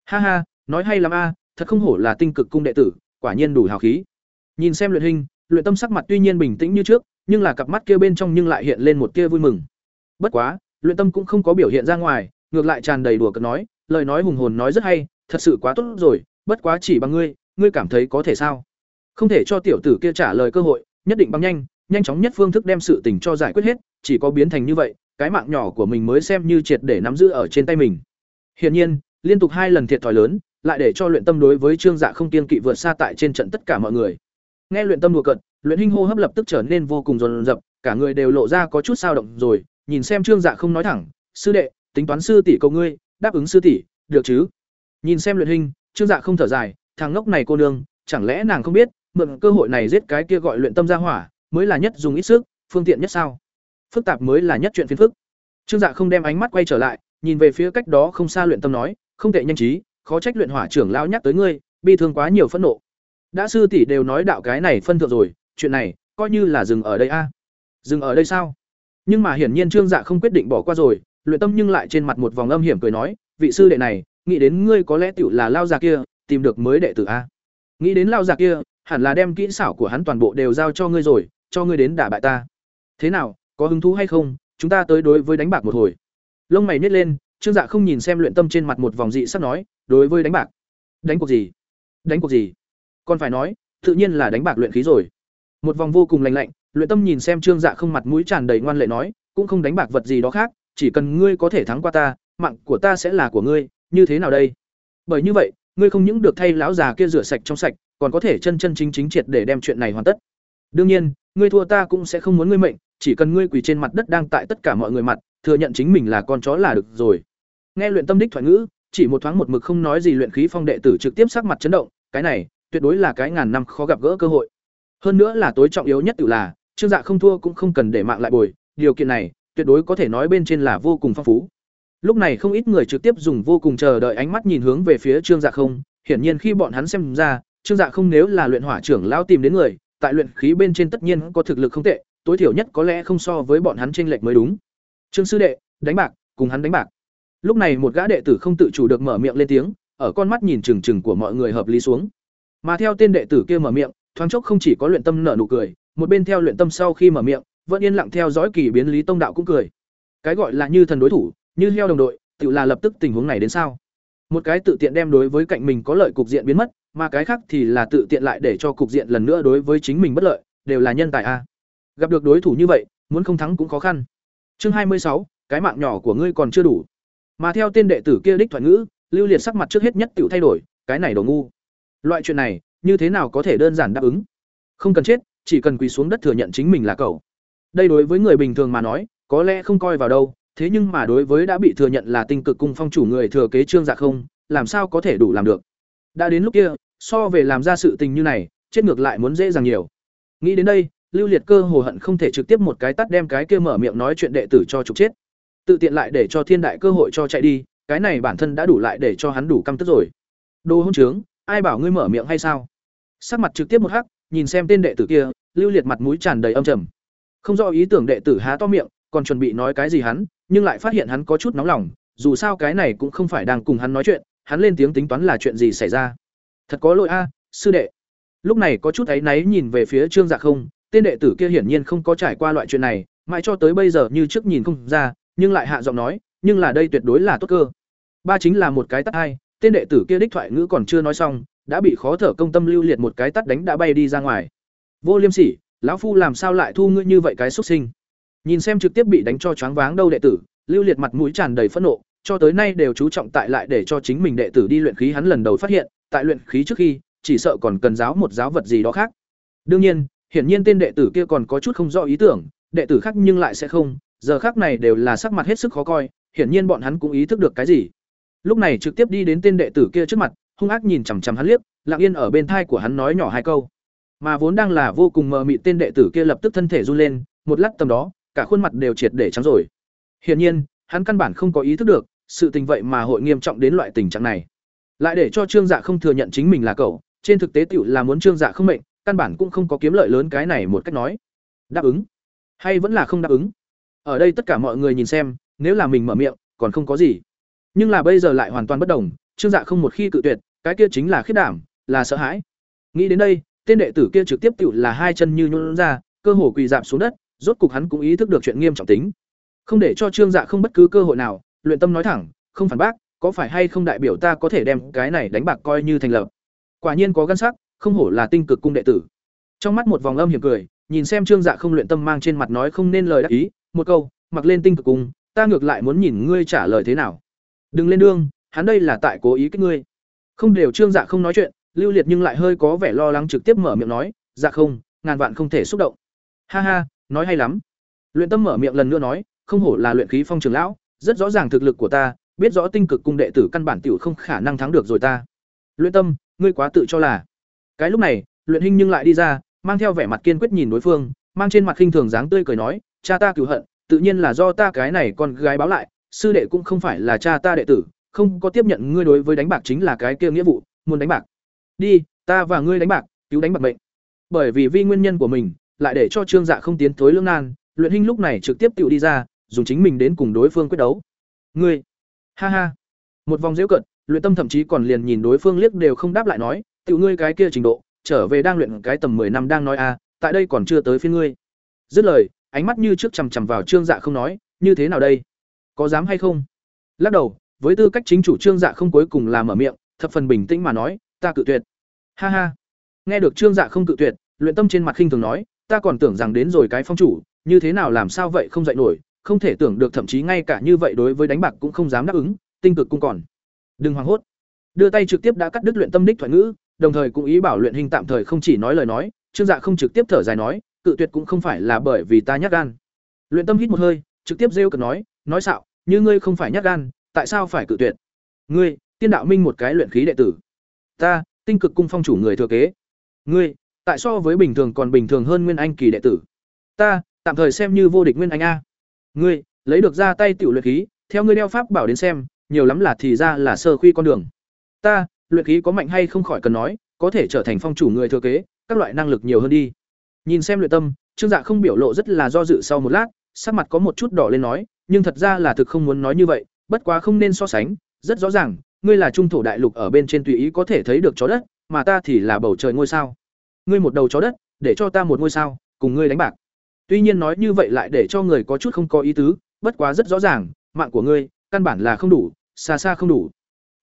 Ha ha, nói hay lắm a, thật không hổ là tinh cực cung đệ tử, quả nhiên đủ hào khí. Nhìn xem luyện hình, luyện tâm sắc mặt tuy nhiên bình tĩnh như trước, nhưng là cặp mắt kia bên trong nhưng lại hiện lên một tia vui mừng. Bất quá, luyện tâm cũng không có biểu hiện ra ngoài, ngược lại tràn đầy đùa cợt nói, lời nói hùng hồn nói rất hay, thật sự quá tốt rồi, bất quá chỉ bằng ngươi, ngươi cảm thấy có thể sao? Không thể cho tiểu tử kia trả lời cơ hội, nhất định bằng nhanh, nhanh chóng nhất phương thức đem sự tình cho giải quyết hết, chỉ có biến thành như vậy, cái mạng nhỏ của mình mới xem như triệt để nắm giữ ở trên tay mình. Hiển nhiên, liên tục hai lần thiệt thòi lớn, lại để cho luyện tâm đối với Trương Dạ không kiên kỵ vượt xa tại trên trận tất cả mọi người. Nghe luyện tâm đùa cận, luyện hình hô hấp lập tức trở nên vô cùng dồn dập, cả người đều lộ ra có chút sao động rồi, nhìn xem Trương Dạ không nói thẳng, "Sư đệ, tính toán sư tỷ cầu ngươi, đáp ứng sư tỷ, được chứ?" Nhìn xem luyện hình, Trương Dạ không thở dài, thằng ngốc này cô nương, chẳng lẽ nàng không biết, mượn cơ hội này giết cái kia gọi luyện tâm ra hỏa, mới là nhất dùng ít sức, phương tiện nhất sao? Phức tạp mới là nhất chuyện phiền phức. Trương Dạ không đem ánh mắt quay trở lại, nhìn về phía cách đó không xa luyện tâm nói, không tệ nhanh trí, khó trách luyện hỏa trưởng lão nhắc tới ngươi, bi thương quá nhiều phẫn nộ. Đã sư tỷ đều nói đạo cái này phân thượng rồi, chuyện này coi như là dừng ở đây a. Dừng ở đây sao? Nhưng mà hiển nhiên Trương Dạ không quyết định bỏ qua rồi, luyện tâm nhưng lại trên mặt một vòng âm hiểm cười nói, vị sư đệ này, nghĩ đến ngươi có lẽ tiểu là lao già kia, tìm được mới đệ tử a. Nghĩ đến lao già kia, hẳn là đem kỹ xảo của hắn toàn bộ đều giao cho ngươi rồi, cho ngươi đến đả bại ta. Thế nào, có hứng thú hay không? Chúng ta tới đối với đánh bạc một hồi. Lông mày nhếch lên, Trương Dạ không nhìn xem luyện tâm trên mặt một vòng dị sắc nói, đối với đánh bạc. Đánh cuộc gì? Đánh cuộc gì? Còn phải nói, tự nhiên là đánh bạc luyện khí rồi. Một vòng vô cùng lạnh lạnh, luyện tâm nhìn xem Trương Dạ không mặt mũi tràn đầy ngoan lệ nói, cũng không đánh bạc vật gì đó khác, chỉ cần ngươi có thể thắng qua ta, mạng của ta sẽ là của ngươi, như thế nào đây? Bởi như vậy, ngươi không những được thay lão già kia rửa sạch trong sạch, còn có thể chân chân chính chính triệt để đem chuyện này hoàn tất. Đương nhiên, ngươi thua ta cũng sẽ không muốn ngươi mệnh, chỉ cần ngươi quỳ trên mặt đất đang tại tất cả mọi người mặt, thừa nhận chính mình là con chó là được rồi. Nghe luyện tâm đích thoại ngữ, chỉ một thoáng một mực không nói gì luyện khí phong đệ tử trực tiếp sắc mặt chấn động, cái này, tuyệt đối là cái ngàn năm khó gặp gỡ cơ hội. Hơn nữa là tối trọng yếu nhất tự là, Trương Dạ không thua cũng không cần để mạng lại bồi, điều kiện này, tuyệt đối có thể nói bên trên là vô cùng phong phú. Lúc này không ít người trực tiếp dùng vô cùng chờ đợi ánh mắt nhìn hướng về phía Trương Dạ không, hiển nhiên khi bọn hắn xem ra, Trương Dạ không nếu là luyện hỏa trưởng lão tìm đến người, tại luyện khí bên trên tất nhiên có thực lực không tệ, tối thiểu nhất có lẽ không so với bọn hắn chênh lệch mới đúng. Trương sư đệ, đánh bạc, cùng hắn đánh bạc. Lúc này một gã đệ tử không tự chủ được mở miệng lên tiếng, ở con mắt nhìn chừng chừng của mọi người hợp lý xuống. Mà theo tên đệ tử kia mở miệng, thoáng chốc không chỉ có luyện tâm nở nụ cười một bên theo luyện tâm sau khi mở miệng vẫn yên lặng theo dõi kỳ biến lý tông đạo cũng cười cái gọi là như thần đối thủ như heo đồng đội, tự là lập tức tình huống này đến sao? Một cái tự tiện đem đối với cạnh mình có lợi cục diện biến mất, mà cái khác thì là tự tiện lại để cho cục diện lần nữa đối với chính mình bất lợi, đều là nhân tài a. Gặp được đối thủ như vậy, muốn không thắng cũng khó khăn. Chương hai mươi sáu, cái mạng nhỏ của ngươi còn chưa đủ. Mà theo tên đệ tử kia đích thoại ngữ, lưu liệt sắc mặt trước hết nhất tự thay đổi, cái này đồ ngu. Loại chuyện này, như thế nào có thể đơn giản đáp ứng? Không cần chết, chỉ cần quỳ xuống đất thừa nhận chính mình là cậu. Đây đối với người bình thường mà nói, có lẽ không coi vào đâu thế nhưng mà đối với đã bị thừa nhận là tinh cực cung phong chủ người thừa kế trương dạ không, làm sao có thể đủ làm được? Đã đến lúc kia, so về làm ra sự tình như này, chết ngược lại muốn dễ dàng nhiều. Nghĩ đến đây, lưu liệt cơ hồ hận không thể trực tiếp một cái tắt đem cái kia mở miệng nói chuyện đệ tử cho trục chết. Tự tiện lại để cho thiên đại cơ hội cho chạy đi, cái này bản thân đã đủ lại để cho hắn đủ căm tức rồi. Đồ hôn trướng, ai bảo ngươi mở miệng hay sao? Sắc mặt trực tiếp một hắc, nhìn xem tên đệ tử kia, lưu liệt mặt mũi tràn đầy âm trầm. Không do ý tưởng đệ tử há to miệng còn chuẩn bị nói cái gì hắn, nhưng lại phát hiện hắn có chút nóng lòng, dù sao cái này cũng không phải đang cùng hắn nói chuyện, hắn lên tiếng tính toán là chuyện gì xảy ra. Thật có lỗi a, sư đệ. Lúc này có chút áy náy nhìn về phía trương dạ không, tên đệ tử kia hiển nhiên không có trải qua loại chuyện này, mãi cho tới bây giờ như trước nhìn không ra, nhưng lại hạ giọng nói, nhưng là đây tuyệt đối là tốt cơ. Ba chính là một cái tắt hai, tên đệ tử kia đích thoại ngữ còn chưa nói xong, đã bị khó thở công tâm lưu liệt một cái tắt đánh đã bay đi ra ngoài. Vô liêm sỉ, lão phu làm sao lại thu ngươi như vậy cái xuất sinh? Nhìn xem trực tiếp bị đánh cho choáng váng đâu đệ tử, lưu liệt mặt mũi tràn đầy phẫn nộ, cho tới nay đều chú trọng tại lại để cho chính mình đệ tử đi luyện khí hắn lần đầu phát hiện, tại luyện khí trước khi, chỉ sợ còn cần giáo một giáo vật gì đó khác. Đương nhiên, hiển nhiên tên đệ tử kia còn có chút không rõ ý tưởng, đệ tử khác nhưng lại sẽ không, giờ khác này đều là sắc mặt hết sức khó coi, hiển nhiên bọn hắn cũng ý thức được cái gì. Lúc này trực tiếp đi đến tên đệ tử kia trước mặt, hung ác nhìn chằm chằm hắn liếc, lặng yên ở bên thai của hắn nói nhỏ hai câu. Mà vốn đang là vô cùng mờ mịt tên đệ tử kia lập tức thân thể run lên, một lát tầm đó cả khuôn mặt đều triệt để trắng rồi. Hiển nhiên, hắn căn bản không có ý thức được, sự tình vậy mà hội nghiêm trọng đến loại tình trạng này. Lại để cho trương dạ không thừa nhận chính mình là cậu, trên thực tế tiểu là muốn trương dạ không mệnh, căn bản cũng không có kiếm lợi lớn cái này một cách nói. Đáp ứng? Hay vẫn là không đáp ứng? Ở đây tất cả mọi người nhìn xem, nếu là mình mở miệng, còn không có gì. Nhưng là bây giờ lại hoàn toàn bất đồng, trương dạ không một khi cự tuyệt, cái kia chính là khiếp đảm, là sợ hãi. Nghĩ đến đây, tên đệ tử kia trực tiếp tiểu là hai chân như nhún ra, cơ hồ quỳ rạp xuống đất rốt cục hắn cũng ý thức được chuyện nghiêm trọng tính. Không để cho trương dạ không bất cứ cơ hội nào, luyện tâm nói thẳng, không phản bác, có phải hay không đại biểu ta có thể đem cái này đánh bạc coi như thành lập? Quả nhiên có gan sắc, không hổ là tinh cực cung đệ tử. Trong mắt một vòng âm hiểm cười, nhìn xem trương dạ không luyện tâm mang trên mặt nói không nên lời đắc ý, một câu, mặc lên tinh cực cung, ta ngược lại muốn nhìn ngươi trả lời thế nào. Đừng lên đương, hắn đây là tại cố ý kích ngươi. Không đều trương dạ không nói chuyện, lưu liệt nhưng lại hơi có vẻ lo lắng trực tiếp mở miệng nói dạ không, ngàn vạn không thể xúc động. Ha ha nói hay lắm. Luyện tâm mở miệng lần nữa nói, không hổ là luyện khí phong trường lão, rất rõ ràng thực lực của ta, biết rõ tinh cực cung đệ tử căn bản tiểu không khả năng thắng được rồi ta. Luyện tâm, ngươi quá tự cho là. Cái lúc này, luyện hình nhưng lại đi ra, mang theo vẻ mặt kiên quyết nhìn đối phương, mang trên mặt khinh thường dáng tươi cười nói, cha ta cửu hận, tự nhiên là do ta cái này con gái báo lại, sư đệ cũng không phải là cha ta đệ tử, không có tiếp nhận ngươi đối với đánh bạc chính là cái kia nghĩa vụ, muốn đánh bạc. Đi, ta và ngươi đánh bạc, cứu đánh bạc mệnh. Bởi vì vi nguyên nhân của mình lại để cho trương dạ không tiến thối lưỡng nan, luyện hình lúc này trực tiếp tự đi ra, dùng chính mình đến cùng đối phương quyết đấu. Ngươi, ha ha. Một vòng giễu cận, luyện tâm thậm chí còn liền nhìn đối phương liếc đều không đáp lại nói tự ngươi cái kia trình độ, trở về đang luyện cái tầm 10 năm đang nói a tại đây còn chưa tới phiên ngươi. Dứt lời, ánh mắt như trước chằm chằm vào trương dạ không nói, như thế nào đây? Có dám hay không? Lắc đầu, với tư cách chính chủ trương dạ không cuối cùng là mở miệng, thập phần bình tĩnh mà nói, ta cự tuyệt. Ha ha. Nghe được trương dạ không cự tuyệt, luyện tâm trên mặt khinh thường nói ta còn tưởng rằng đến rồi cái phong chủ, như thế nào làm sao vậy không dạy nổi, không thể tưởng được thậm chí ngay cả như vậy đối với đánh bạc cũng không dám đáp ứng, tinh cực cũng còn. Đừng hoảng hốt. Đưa tay trực tiếp đã cắt đứt luyện tâm đích thoại ngữ, đồng thời cũng ý bảo luyện hình tạm thời không chỉ nói lời nói, trương dạ không trực tiếp thở dài nói, cự tuyệt cũng không phải là bởi vì ta nhát gan. Luyện tâm hít một hơi, trực tiếp rêu cực nói nói xạo, như ngươi không phải nhát gan, tại sao phải cự tuyệt? Ngươi, tiên đạo minh một cái luyện khí đệ tử. Ta, tinh cực cung phong chủ người thừa kế. Ngươi tại so với bình thường còn bình thường hơn nguyên anh kỳ đệ tử. Ta, tạm thời xem như vô địch nguyên anh a. Ngươi, lấy được ra tay tiểu luyện khí, theo ngươi đeo pháp bảo đến xem, nhiều lắm là thì ra là sơ khuy con đường. Ta, luyện khí có mạnh hay không khỏi cần nói, có thể trở thành phong chủ người thừa kế, các loại năng lực nhiều hơn đi. Nhìn xem luyện tâm, trương dạ không biểu lộ rất là do dự sau một lát, sắc mặt có một chút đỏ lên nói, nhưng thật ra là thực không muốn nói như vậy, bất quá không nên so sánh, rất rõ ràng, ngươi là trung thổ đại lục ở bên trên tùy ý có thể thấy được chó đất, mà ta thì là bầu trời ngôi sao ngươi một đầu chó đất, để cho ta một ngôi sao, cùng ngươi đánh bạc. Tuy nhiên nói như vậy lại để cho người có chút không có ý tứ, bất quá rất rõ ràng, mạng của ngươi, căn bản là không đủ, xa xa không đủ.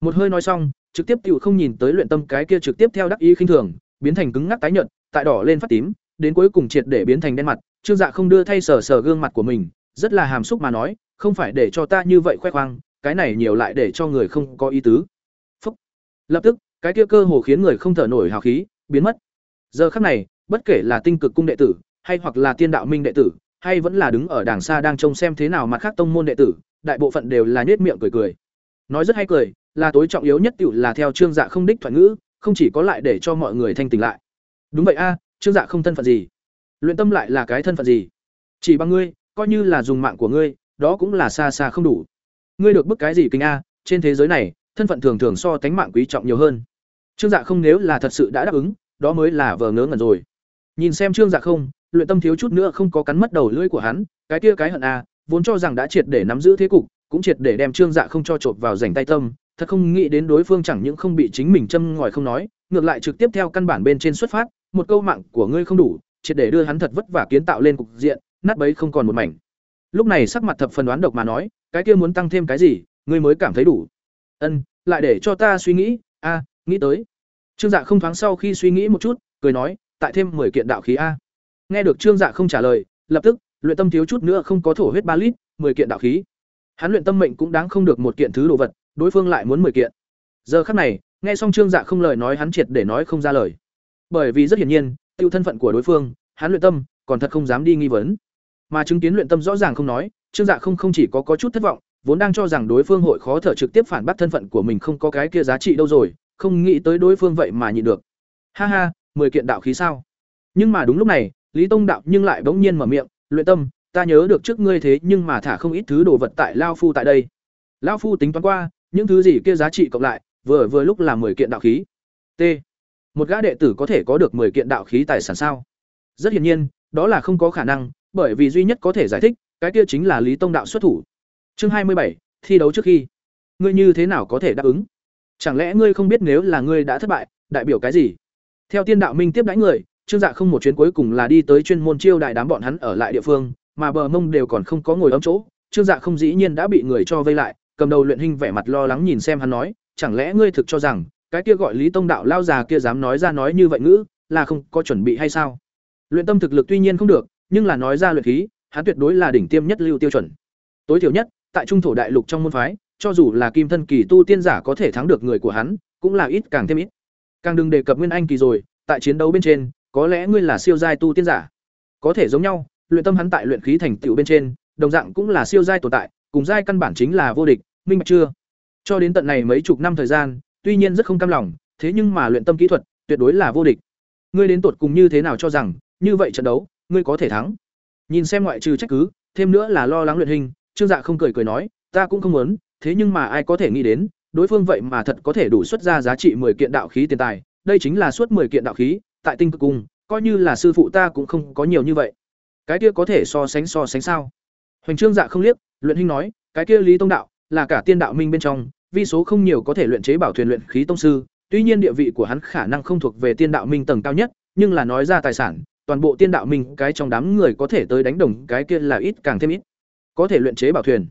Một hơi nói xong, trực tiếp tựu không nhìn tới luyện tâm cái kia trực tiếp theo đắc ý khinh thường, biến thành cứng ngắc tái nhợt, tại đỏ lên phát tím, đến cuối cùng triệt để biến thành đen mặt trương dạ không đưa thay sờ sờ gương mặt của mình, rất là hàm xúc mà nói, không phải để cho ta như vậy khoe khoang, cái này nhiều lại để cho người không có ý tứ. Phúc. lập tức, cái kia cơ hồ khiến người không thở nổi hào khí, biến mất giờ khắc này, bất kể là tinh cực cung đệ tử, hay hoặc là tiên đạo minh đệ tử, hay vẫn là đứng ở đàng xa đang trông xem thế nào mặt khác tông môn đệ tử, đại bộ phận đều là nhếch miệng cười cười. Nói rất hay cười, là tối trọng yếu nhất tiểu là theo trương dạ không đích thoại ngữ, không chỉ có lại để cho mọi người thanh tỉnh lại. Đúng vậy a, trương dạ không thân phận gì? Luyện tâm lại là cái thân phận gì? Chỉ bằng ngươi, coi như là dùng mạng của ngươi, đó cũng là xa xa không đủ. Ngươi được bức cái gì kinh a? Trên thế giới này, thân phận thường thường so tánh mạng quý trọng nhiều hơn. Trương dạ không nếu là thật sự đã đáp ứng đó mới là vờ ngớ ngẩn rồi. Nhìn xem trương dạ không, luyện tâm thiếu chút nữa không có cắn mất đầu lưỡi của hắn, cái kia cái hận a vốn cho rằng đã triệt để nắm giữ thế cục, cũng triệt để đem trương dạ không cho chộp vào rảnh tay tâm, thật không nghĩ đến đối phương chẳng những không bị chính mình châm ngòi không nói, ngược lại trực tiếp theo căn bản bên trên xuất phát, một câu mạng của ngươi không đủ, triệt để đưa hắn thật vất vả kiến tạo lên cục diện, nát bấy không còn một mảnh. Lúc này sắc mặt thập phần đoán độc mà nói, cái kia muốn tăng thêm cái gì, ngươi mới cảm thấy đủ. Ân, lại để cho ta suy nghĩ, a, nghĩ tới trương dạ không thoáng sau khi suy nghĩ một chút, cười nói, tại thêm mười kiện đạo khí a. Nghe được trương dạ không trả lời, lập tức, luyện tâm thiếu chút nữa không có thổ huyết ba lít, mười kiện đạo khí. Hắn luyện tâm mệnh cũng đáng không được một kiện thứ đồ vật, đối phương lại muốn mười kiện. Giờ khắc này, nghe xong trương dạ không lời nói hắn triệt để nói không ra lời. Bởi vì rất hiển nhiên, tiêu thân phận của đối phương, hắn luyện tâm, còn thật không dám đi nghi vấn. Mà chứng kiến luyện tâm rõ ràng không nói, trương dạ không không chỉ có có chút thất vọng, vốn đang cho rằng đối phương hội khó thở trực tiếp phản bác thân phận của mình không có cái kia giá trị đâu rồi không nghĩ tới đối phương vậy mà nhịn được. Ha ha, mười kiện đạo khí sao? Nhưng mà đúng lúc này, lý tông đạo nhưng lại bỗng nhiên mở miệng, luyện tâm, ta nhớ được trước ngươi thế nhưng mà thả không ít thứ đồ vật tại lao phu tại đây. Lao phu tính toán qua, những thứ gì kia giá trị cộng lại, vừa vừa lúc là mười kiện đạo khí. T. Một gã đệ tử có thể có được mười kiện đạo khí tài sản sao? Rất hiển nhiên, đó là không có khả năng, bởi vì duy nhất có thể giải thích, cái kia chính là lý tông đạo xuất thủ. Chương hai mươi bảy, thi đấu trước khi. Ngươi như thế nào có thể đáp ứng? Chẳng lẽ ngươi không biết nếu là ngươi đã thất bại, đại biểu cái gì? Theo tiên đạo minh tiếp đánh người, trương dạ không một chuyến cuối cùng là đi tới chuyên môn chiêu đại đám bọn hắn ở lại địa phương, mà bờ mông đều còn không có ngồi ấm chỗ. Trương dạ không dĩ nhiên đã bị người cho vây lại, cầm đầu luyện hình vẻ mặt lo lắng nhìn xem hắn nói, chẳng lẽ ngươi thực cho rằng, cái kia gọi lý tông đạo lao già kia dám nói ra nói như vậy ngữ, là không có chuẩn bị hay sao? Luyện tâm thực lực tuy nhiên không được, nhưng là nói ra luyện khí, hắn tuyệt đối là đỉnh tiêm nhất lưu tiêu chuẩn. Tối thiểu nhất, tại trung thổ đại lục trong môn phái cho dù là kim thân kỳ tu tiên giả có thể thắng được người của hắn, cũng là ít càng thêm ít. Càng đừng đề cập nguyên anh kỳ rồi, tại chiến đấu bên trên, có lẽ ngươi là siêu giai tu tiên giả. Có thể giống nhau, luyện tâm hắn tại luyện khí thành tựu bên trên, đồng dạng cũng là siêu giai tồn tại, cùng giai căn bản chính là vô địch, minh bạch chưa? Cho đến tận này mấy chục năm thời gian, tuy nhiên rất không cam lòng, thế nhưng mà luyện tâm kỹ thuật, tuyệt đối là vô địch. Ngươi đến tột cùng như thế nào cho rằng, như vậy trận đấu, ngươi có thể thắng? Nhìn xem ngoại trừ trách cứ, thêm nữa là lo lắng luyện hình, trương dạ không cười cười nói, ta cũng không muốn thế nhưng mà ai có thể nghĩ đến, đối phương vậy mà thật có thể đủ xuất ra giá trị 10 kiện đạo khí tiền tài. Đây chính là suốt 10 kiện đạo khí, tại tinh cực cung, coi như là sư phụ ta cũng không có nhiều như vậy. Cái kia có thể so sánh so sánh sao? Hoành trương dạ không liếc, luyện Hinh nói, cái kia lý tông đạo, là cả tiên đạo minh bên trong, vi số không nhiều có thể luyện chế bảo thuyền luyện khí tông sư. Tuy nhiên địa vị của hắn khả năng không thuộc về tiên đạo minh tầng cao nhất, nhưng là nói ra tài sản, toàn bộ tiên đạo minh, cái trong đám người có thể tới đánh đồng cái kia là ít càng thêm ít. Có thể luyện chế bảo thuyền.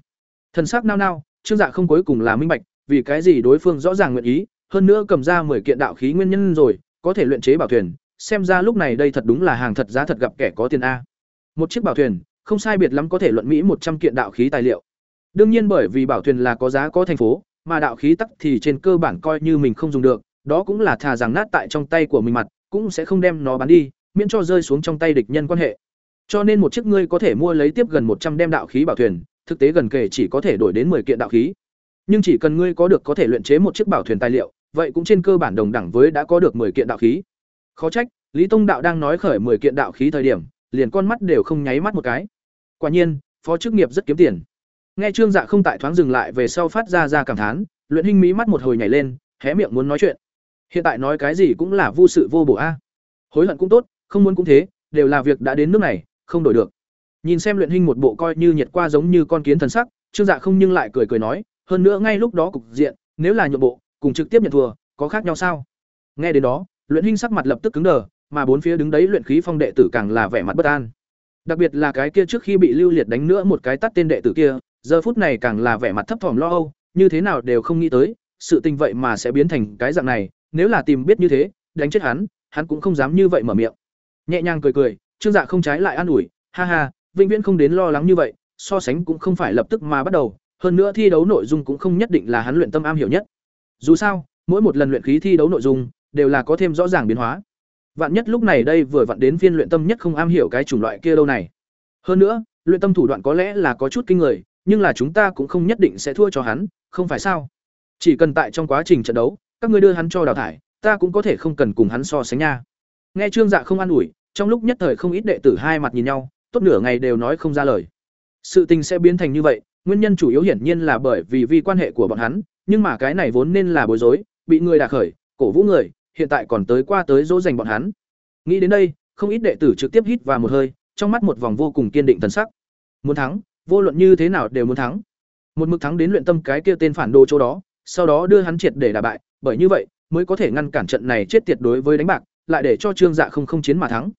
Thần sắc nao nao trương dạ không cuối cùng là minh bạch, vì cái gì đối phương rõ ràng nguyện ý, hơn nữa cầm ra mười kiện đạo khí nguyên nhân rồi, có thể luyện chế bảo thuyền, xem ra lúc này đây thật đúng là hàng thật giá thật gặp kẻ có tiền a. Một chiếc bảo thuyền, không sai biệt lắm có thể luận mỹ một trăm kiện đạo khí tài liệu. Đương nhiên bởi vì bảo thuyền là có giá có thành phố, mà đạo khí tắc thì trên cơ bản coi như mình không dùng được, đó cũng là thà rằng nát tại trong tay của mình mặt, cũng sẽ không đem nó bán đi, miễn cho rơi xuống trong tay địch nhân quan hệ. Cho nên một chiếc ngươi có thể mua lấy tiếp gần một trăm đem đạo khí bảo thuyền thực tế gần kể chỉ có thể đổi đến 10 kiện đạo khí. Nhưng chỉ cần ngươi có được có thể luyện chế một chiếc bảo thuyền tài liệu, vậy cũng trên cơ bản đồng đẳng với đã có được 10 kiện đạo khí. Khó trách, lý tông đạo đang nói khởi 10 kiện đạo khí thời điểm, liền con mắt đều không nháy mắt một cái. Quả nhiên, phó chức nghiệp rất kiếm tiền. Nghe trương dạ không tại thoáng dừng lại về sau phát ra ra cảm thán, luyện Hinh mí mắt một hồi nhảy lên, hé miệng muốn nói chuyện. Hiện tại nói cái gì cũng là vô sự vô bổ a. Hối hận cũng tốt, không muốn cũng thế, đều là việc đã đến nước này, không đổi được nhìn xem luyện hình một bộ coi như nhiệt qua giống như con kiến thần sắc trương dạ không nhưng lại cười cười nói hơn nữa ngay lúc đó cục diện nếu là nhượng bộ cùng trực tiếp nhận thua có khác nhau sao nghe đến đó luyện hình sắc mặt lập tức cứng đờ mà bốn phía đứng đấy luyện khí phong đệ tử càng là vẻ mặt bất an. Đặc biệt là cái kia trước khi bị Lưu Liệt đánh nữa một cái tắt tên đệ tử kia, giờ phút này càng là vẻ mặt thấp thỏm lo âu, như thế nào đều không nghĩ tới, sự tình vậy mà sẽ biến thành cái dạng này, nếu là tìm biết như thế, đánh chết hắn, hắn cũng không dám như vậy mở miệng. Nhẹ nhàng cười cười, Trương Dạ không trái lại an ủi, ha ha, vĩnh viễn không đến lo lắng như vậy, so sánh cũng không phải lập tức mà bắt đầu, hơn nữa thi đấu nội dung cũng không nhất định là hắn luyện tâm am hiểu nhất. Dù sao, mỗi một lần luyện khí thi đấu nội dung đều là có thêm rõ ràng biến hóa. Vạn nhất lúc này đây vừa vặn đến phiên luyện tâm nhất không am hiểu cái chủng loại kia đâu này. Hơn nữa, luyện tâm thủ đoạn có lẽ là có chút kinh người, nhưng là chúng ta cũng không nhất định sẽ thua cho hắn, không phải sao? Chỉ cần tại trong quá trình trận đấu, các ngươi đưa hắn cho đào thải, ta cũng có thể không cần cùng hắn so sánh nha. Nghe Trương Dạ không an ủi, trong lúc nhất thời không ít đệ tử hai mặt nhìn nhau, tốt nửa ngày đều nói không ra lời. Sự tình sẽ biến thành như vậy, nguyên nhân chủ yếu hiển nhiên là bởi vì vì quan hệ của bọn hắn, nhưng mà cái này vốn nên là bối rối, bị người đả khởi, cổ vũ người, hiện tại còn tới qua tới dỗ dành bọn hắn. Nghĩ đến đây, không ít đệ tử trực tiếp hít vào một hơi, trong mắt một vòng vô cùng kiên định thần sắc. Muốn thắng, vô luận như thế nào đều muốn thắng. Một mực thắng đến luyện tâm cái kia tên phản đồ chỗ đó, sau đó đưa hắn triệt để đả bại, bởi như vậy mới có thể ngăn cản trận này chết tiệt đối với đánh bạc, lại để cho Trương Dạ không không chiến mà thắng.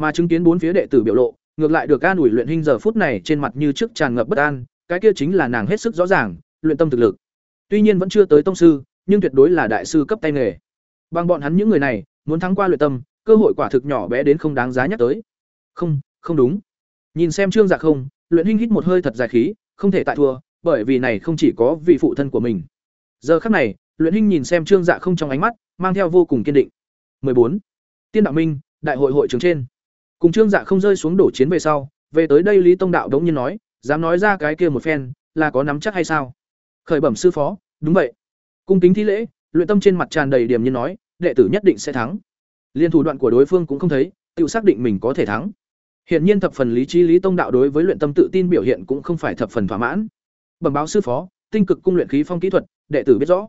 Mà chứng kiến bốn phía đệ tử biểu lộ, ngược lại được an ủi luyện hình giờ phút này trên mặt như trước tràn ngập bất an, cái kia chính là nàng hết sức rõ ràng, luyện tâm thực lực. Tuy nhiên vẫn chưa tới tông sư, nhưng tuyệt đối là đại sư cấp tay nghề. Bằng bọn hắn những người này, muốn thắng qua luyện tâm, cơ hội quả thực nhỏ bé đến không đáng giá nhắc tới. Không, không đúng. Nhìn xem Trương Dạ không, luyện hình hít một hơi thật dài khí, không thể tại thua, bởi vì này không chỉ có vị phụ thân của mình. Giờ khắc này, luyện hình nhìn xem Trương Dạ không trong ánh mắt, mang theo vô cùng kiên định. 14. Tiên đạo minh, đại hội hội trường trên. Cùng Trương Dạ không rơi xuống đổ chiến về sau, về tới đây Lý Tông đạo đống nhiên nói, dám nói ra cái kia một phen, là có nắm chắc hay sao? Khởi bẩm sư phó, đúng vậy. Cung kính thi lễ, luyện tâm trên mặt tràn đầy điểm nhiên nói, đệ tử nhất định sẽ thắng. Liên thủ đoạn của đối phương cũng không thấy, tự xác định mình có thể thắng. Hiện nhiên thập phần lý trí Lý Tông đạo đối với luyện tâm tự tin biểu hiện cũng không phải thập phần thỏa mãn. Bẩm báo sư phó, tinh cực cung luyện khí phong kỹ thuật, đệ tử biết rõ.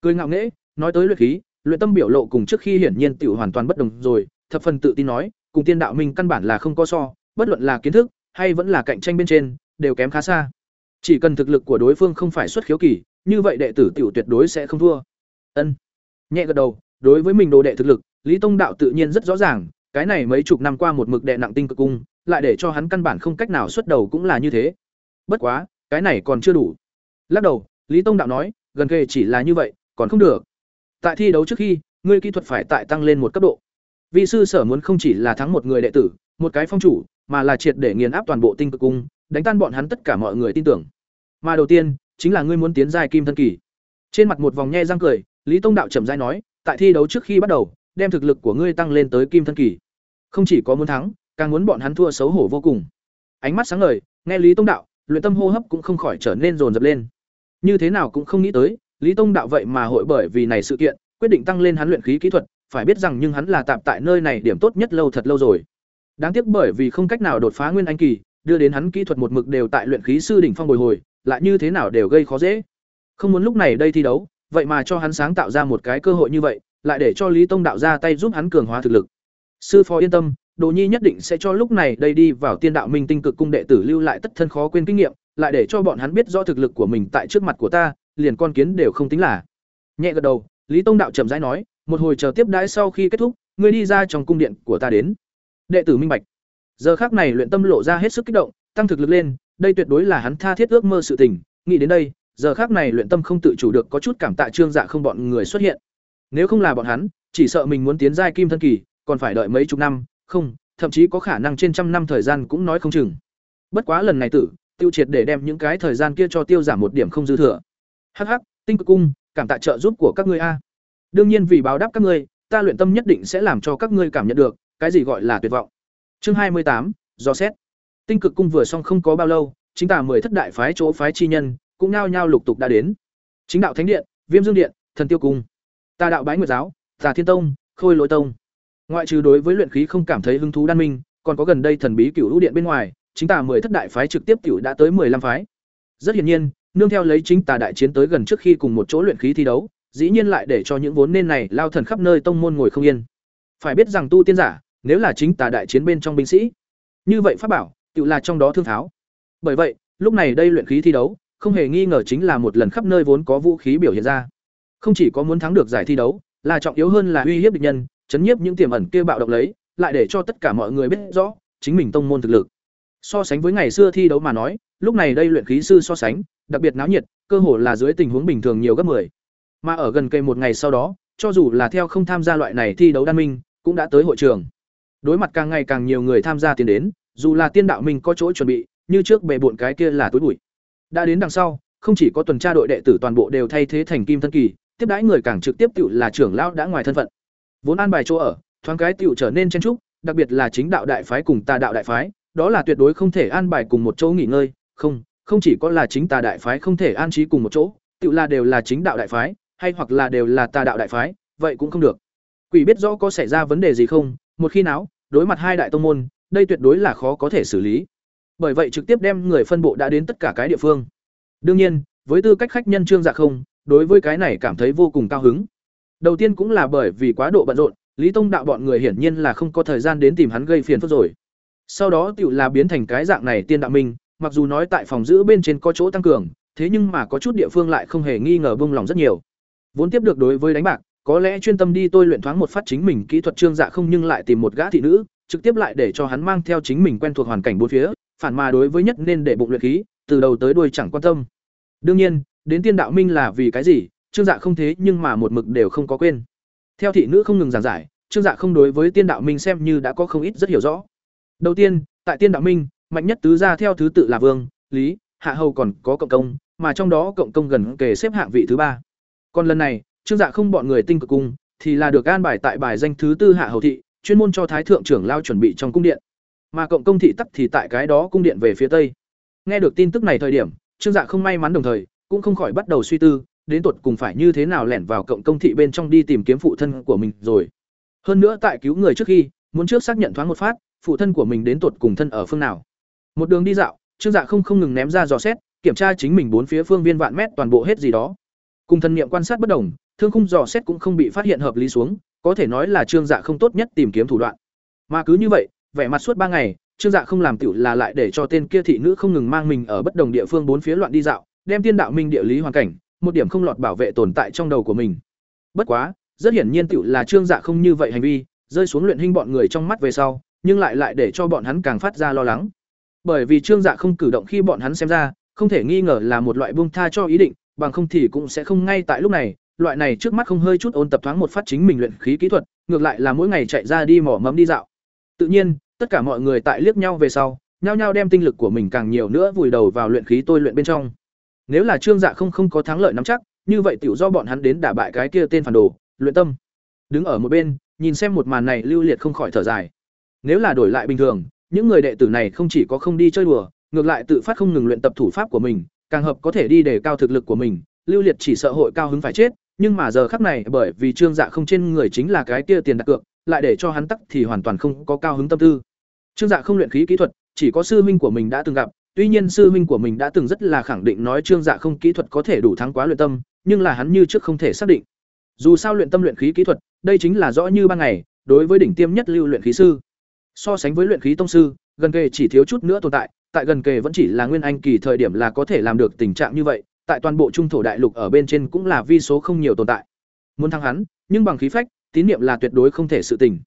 Cười ngạo nghễ, nói tới luyện khí, luyện tâm biểu lộ cùng trước khi hiển nhiên tiểu hoàn toàn bất đồng rồi, thập phần tự tin nói, cùng tiên đạo minh căn bản là không có so, bất luận là kiến thức hay vẫn là cạnh tranh bên trên, đều kém khá xa. Chỉ cần thực lực của đối phương không phải xuất khiếu kỳ, như vậy đệ tử tiểu tuyệt đối sẽ không thua. Ân. Nhẹ gật đầu, đối với mình đồ đệ thực lực, Lý Tông đạo tự nhiên rất rõ ràng, cái này mấy chục năm qua một mực đệ nặng tinh cực cung, lại để cho hắn căn bản không cách nào xuất đầu cũng là như thế. Bất quá, cái này còn chưa đủ. Lắc đầu, Lý Tông đạo nói, gần kề chỉ là như vậy, còn không được. Tại thi đấu trước khi, ngươi kỹ thuật phải tại tăng lên một cấp độ. Vị sư sở muốn không chỉ là thắng một người đệ tử, một cái phong chủ, mà là triệt để nghiền áp toàn bộ tinh cực cung, đánh tan bọn hắn tất cả mọi người tin tưởng. Mà đầu tiên, chính là ngươi muốn tiến giai kim thân kỳ. Trên mặt một vòng nhe răng cười, Lý Tông đạo chậm rãi nói, tại thi đấu trước khi bắt đầu, đem thực lực của ngươi tăng lên tới kim thân kỳ. Không chỉ có muốn thắng, càng muốn bọn hắn thua xấu hổ vô cùng. Ánh mắt sáng ngời, nghe Lý Tông đạo, luyện tâm hô hấp cũng không khỏi trở nên rồn rập lên. Như thế nào cũng không nghĩ tới, Lý Tông đạo vậy mà hội bởi vì này sự kiện, quyết định tăng lên hắn luyện khí kỹ thuật, phải biết rằng nhưng hắn là tạm tại nơi này điểm tốt nhất lâu thật lâu rồi. Đáng tiếc bởi vì không cách nào đột phá nguyên anh kỳ, đưa đến hắn kỹ thuật một mực đều tại luyện khí sư đỉnh phong bồi hồi, lại như thế nào đều gây khó dễ. Không muốn lúc này đây thi đấu, vậy mà cho hắn sáng tạo ra một cái cơ hội như vậy, lại để cho Lý Tông đạo ra tay giúp hắn cường hóa thực lực. Sư phó yên tâm, Đồ Nhi nhất định sẽ cho lúc này đây đi vào Tiên đạo Minh tinh cực cung đệ tử lưu lại tất thân khó quên kinh nghiệm, lại để cho bọn hắn biết rõ thực lực của mình tại trước mặt của ta, liền con kiến đều không tính là. Nhẹ gật đầu, Lý Tông đạo trầm rãi nói, một hồi chờ tiếp đãi sau khi kết thúc, ngươi đi ra trong cung điện của ta đến. Đệ tử minh bạch. Giờ khắc này luyện tâm lộ ra hết sức kích động, tăng thực lực lên, đây tuyệt đối là hắn tha thiết ước mơ sự tình, nghĩ đến đây, giờ khắc này luyện tâm không tự chủ được có chút cảm tạ Trương Dạ không bọn người xuất hiện. Nếu không là bọn hắn, chỉ sợ mình muốn tiến giai kim thân kỳ, còn phải đợi mấy chục năm, không, thậm chí có khả năng trên trăm năm thời gian cũng nói không chừng. Bất quá lần này tử, tiêu triệt để đem những cái thời gian kia cho tiêu giảm một điểm không dư thừa. Hắc hắc, tinh cực cung, cảm tạ trợ giúp của các ngươi a. Đương nhiên vì báo đáp các ngươi, ta luyện tâm nhất định sẽ làm cho các ngươi cảm nhận được cái gì gọi là tuyệt vọng. Chương hai mươi tám, do xét. Tinh cực cung vừa xong không có bao lâu, chính tà mười thất đại phái chỗ phái chi nhân, cũng nhao nhao lục tục đã đến. Chính đạo thánh điện, Viêm Dương điện, Thần Tiêu cung, Tà đạo bái nguyệt giáo, Tà Thiên tông, Khôi Lỗi tông. Ngoại trừ đối với luyện khí không cảm thấy hứng thú đan minh, còn có gần đây thần bí cửu lũ điện bên ngoài, chính tà mười thất đại phái trực tiếp tiểu đã tới 15 phái. Rất hiển nhiên, nương theo lấy chính tà đại chiến tới gần trước khi cùng một chỗ luyện khí thi đấu, dĩ nhiên lại để cho những vốn nên này lao thần khắp nơi tông môn ngồi không yên. Phải biết rằng tu tiên giả, nếu là chính tà đại chiến bên trong binh sĩ, như vậy pháp bảo, tự là trong đó thương tháo. Bởi vậy, lúc này đây luyện khí thi đấu, không hề nghi ngờ chính là một lần khắp nơi vốn có vũ khí biểu hiện ra. Không chỉ có muốn thắng được giải thi đấu, là trọng yếu hơn là uy hiếp địch nhân, chấn nhiếp những tiềm ẩn kia bạo động lấy, lại để cho tất cả mọi người biết rõ chính mình tông môn thực lực. So sánh với ngày xưa thi đấu mà nói, lúc này đây luyện khí sư so sánh, đặc biệt náo nhiệt, cơ hồ là dưới tình huống bình thường nhiều gấp 10. Mà ở gần cây một ngày sau đó, cho dù là theo không tham gia loại này thi đấu đan minh, cũng đã tới hội trường. Đối mặt càng ngày càng nhiều người tham gia tiến đến, dù là tiên đạo mình có chỗ chuẩn bị, như trước bề bộn cái kia là túi bụi. Đã đến đằng sau, không chỉ có tuần tra đội đệ tử toàn bộ đều thay thế thành kim thân kỳ, tiếp đãi người càng trực tiếp tiểu là trưởng lão đã ngoài thân phận. Vốn an bài chỗ ở, thoáng cái tiểu trở nên chen trúc, đặc biệt là chính đạo đại phái cùng tà đạo đại phái, đó là tuyệt đối không thể an bài cùng một chỗ nghỉ ngơi, không, không chỉ có là chính tà đại phái không thể an trí cùng một chỗ, tự là đều là chính đạo đại phái, hay hoặc là đều là tà đạo đại phái, vậy cũng không được. Quỷ biết rõ có xảy ra vấn đề gì không, một khi nào, đối mặt hai đại tông môn, đây tuyệt đối là khó có thể xử lý. Bởi vậy trực tiếp đem người phân bộ đã đến tất cả cái địa phương. Đương nhiên, với tư cách khách nhân Trương Dạ không, đối với cái này cảm thấy vô cùng cao hứng. Đầu tiên cũng là bởi vì quá độ bận rộn, Lý Tông đạo bọn người hiển nhiên là không có thời gian đến tìm hắn gây phiền phức rồi. Sau đó tiểu là biến thành cái dạng này tiên đạo minh, mặc dù nói tại phòng giữ bên trên có chỗ tăng cường, thế nhưng mà có chút địa phương lại không hề nghi ngờ bông lòng rất nhiều. Vốn tiếp được đối với đánh bạc, có lẽ chuyên tâm đi tôi luyện thoáng một phát chính mình kỹ thuật trương dạ không nhưng lại tìm một gã thị nữ, trực tiếp lại để cho hắn mang theo chính mình quen thuộc hoàn cảnh bốn phía, phản mà đối với nhất nên để bụng luyện khí, từ đầu tới đuôi chẳng quan tâm. Đương nhiên, đến tiên đạo minh là vì cái gì, trương dạ không thế nhưng mà một mực đều không có quên. Theo thị nữ không ngừng giảng giải, trương dạ không đối với tiên đạo minh xem như đã có không ít rất hiểu rõ. Đầu tiên, tại tiên đạo minh, mạnh nhất tứ gia theo thứ tự là vương, lý, hạ hầu còn có cộng công, mà trong đó cộng công gần kề xếp hạng vị thứ ba. Còn lần này, trương dạ không bọn người tinh cực cung thì là được an bài tại bài danh thứ tư hạ hầu thị, chuyên môn cho thái thượng trưởng lao chuẩn bị trong cung điện. Mà cộng công thị tắc thì tại cái đó cung điện về phía tây. Nghe được tin tức này thời điểm, trương dạ không may mắn đồng thời, cũng không khỏi bắt đầu suy tư, đến tột cùng phải như thế nào lẻn vào cộng công thị bên trong đi tìm kiếm phụ thân của mình rồi. Hơn nữa tại cứu người trước khi, muốn trước xác nhận thoáng một phát, phụ thân của mình đến tột cùng thân ở phương nào. Một đường đi dạo, Trương Dạ không không ngừng ném ra dò xét, kiểm tra chính mình bốn phía phương viên vạn mét toàn bộ hết gì đó. Cùng thân niệm quan sát bất đồng, thương khung dò xét cũng không bị phát hiện hợp lý xuống, có thể nói là Trương Dạ không tốt nhất tìm kiếm thủ đoạn. Mà cứ như vậy, vẻ mặt suốt ba ngày, Trương Dạ không làm tiểu là lại để cho tên kia thị nữ không ngừng mang mình ở bất đồng địa phương bốn phía loạn đi dạo, đem tiên đạo minh địa lý hoàn cảnh, một điểm không lọt bảo vệ tồn tại trong đầu của mình. Bất quá, rất hiển nhiên tiểu là Trương Dạ không như vậy hành vi, rơi xuống luyện hình bọn người trong mắt về sau, nhưng lại lại để cho bọn hắn càng phát ra lo lắng. Bởi vì Trương Dạ không cử động khi bọn hắn xem ra, không thể nghi ngờ là một loại buông tha cho ý định, bằng không thì cũng sẽ không ngay tại lúc này, loại này trước mắt không hơi chút ôn tập thoáng một phát chính mình luyện khí kỹ thuật, ngược lại là mỗi ngày chạy ra đi mỏ mẫm đi dạo. Tự nhiên, tất cả mọi người tại liếc nhau về sau, nhao nhao đem tinh lực của mình càng nhiều nữa vùi đầu vào luyện khí tôi luyện bên trong. Nếu là Trương Dạ không không có thắng lợi nắm chắc, như vậy tiểu do bọn hắn đến đả bại cái kia tên phản đồ, luyện tâm. Đứng ở một bên, nhìn xem một màn này Lưu Liệt không khỏi thở dài. Nếu là đổi lại bình thường, những người đệ tử này không chỉ có không đi chơi đùa, ngược lại tự phát không ngừng luyện tập thủ pháp của mình, càng hợp có thể đi để cao thực lực của mình, Lưu Liệt chỉ sợ hội cao hứng phải chết, nhưng mà giờ khắc này bởi vì Trương Dạ không trên người chính là cái kia tiền đặt cược, lại để cho hắn tắc thì hoàn toàn không có cao hứng tâm tư. Trương Dạ không luyện khí kỹ thuật, chỉ có sư huynh của mình đã từng gặp, tuy nhiên sư huynh của mình đã từng rất là khẳng định nói Trương Dạ không kỹ thuật có thể đủ thắng quá luyện tâm, nhưng là hắn như trước không thể xác định. Dù sao luyện tâm luyện khí kỹ thuật, đây chính là rõ như ban ngày, đối với đỉnh tiêm nhất lưu luyện khí sư. So sánh với luyện khí tông sư, gần kề chỉ thiếu chút nữa tồn tại, tại gần kề vẫn chỉ là nguyên anh kỳ thời điểm là có thể làm được tình trạng như vậy, tại toàn bộ trung thổ đại lục ở bên trên cũng là vi số không nhiều tồn tại. Muốn thắng hắn, nhưng bằng khí phách, tín niệm là tuyệt đối không thể sự tình.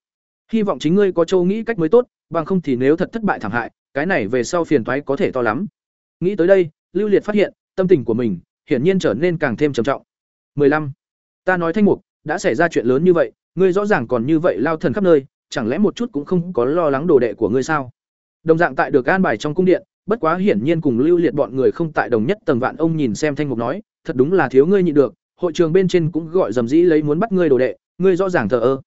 Hy vọng chính ngươi có châu nghĩ cách mới tốt, bằng không thì nếu thật thất bại thảm hại, cái này về sau phiền toái có thể to lắm. Nghĩ tới đây, Lưu Liệt phát hiện, tâm tình của mình hiển nhiên trở nên càng thêm trầm trọng. 15. Ta nói Thanh Mục, đã xảy ra chuyện lớn như vậy, ngươi rõ ràng còn như vậy lao thần khắp nơi, chẳng lẽ một chút cũng không có lo lắng đồ đệ của ngươi sao? Đồng dạng tại được an bài trong cung điện, bất quá hiển nhiên cùng lưu liệt bọn người không tại đồng nhất tầng vạn ông nhìn xem thanh mục nói, thật đúng là thiếu ngươi nhịn được, hội trường bên trên cũng gọi dầm dĩ lấy muốn bắt ngươi đồ đệ, ngươi rõ ràng thờ ơ.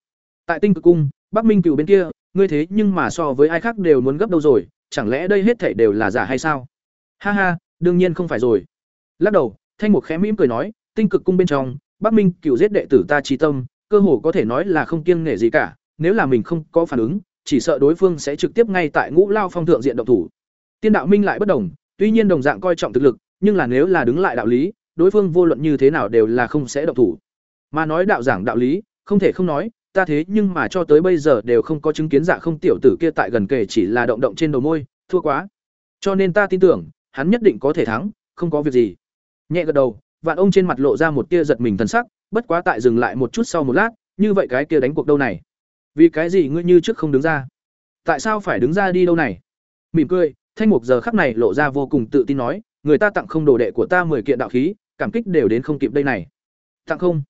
Tại Tinh Cực cung, Bắc Minh Cửu bên kia, ngươi thế nhưng mà so với ai khác đều muốn gấp đâu rồi, chẳng lẽ đây hết thảy đều là giả hay sao? Ha ha, đương nhiên không phải rồi. Lắc đầu, Thanh Mục khẽ mỉm cười nói, Tinh Cực cung bên trong, Bắc Minh Cửu giết đệ tử ta trí tâm, cơ hồ có thể nói là không kiêng nể gì cả, nếu là mình không có phản ứng, chỉ sợ đối phương sẽ trực tiếp ngay tại Ngũ Lao Phong thượng diện động thủ. Tiên đạo minh lại bất đồng, tuy nhiên đồng dạng coi trọng thực lực, nhưng là nếu là đứng lại đạo lý, đối phương vô luận như thế nào đều là không sẽ động thủ. Mà nói đạo giảng đạo lý, không thể không nói, ta thế nhưng mà cho tới bây giờ đều không có chứng kiến dạ không tiểu tử kia tại gần kề chỉ là động động trên đầu môi, thua quá. Cho nên ta tin tưởng, hắn nhất định có thể thắng, không có việc gì. Nhẹ gật đầu, vạn ông trên mặt lộ ra một tia giật mình thần sắc, bất quá tại dừng lại một chút sau một lát, như vậy cái kia đánh cuộc đâu này? Vì cái gì ngươi như trước không đứng ra? Tại sao phải đứng ra đi đâu này? Mỉm cười, thanh mục giờ khắc này lộ ra vô cùng tự tin nói, người ta tặng không đồ đệ của ta mười kiện đạo khí, cảm kích đều đến không kịp đây này. Tặng không?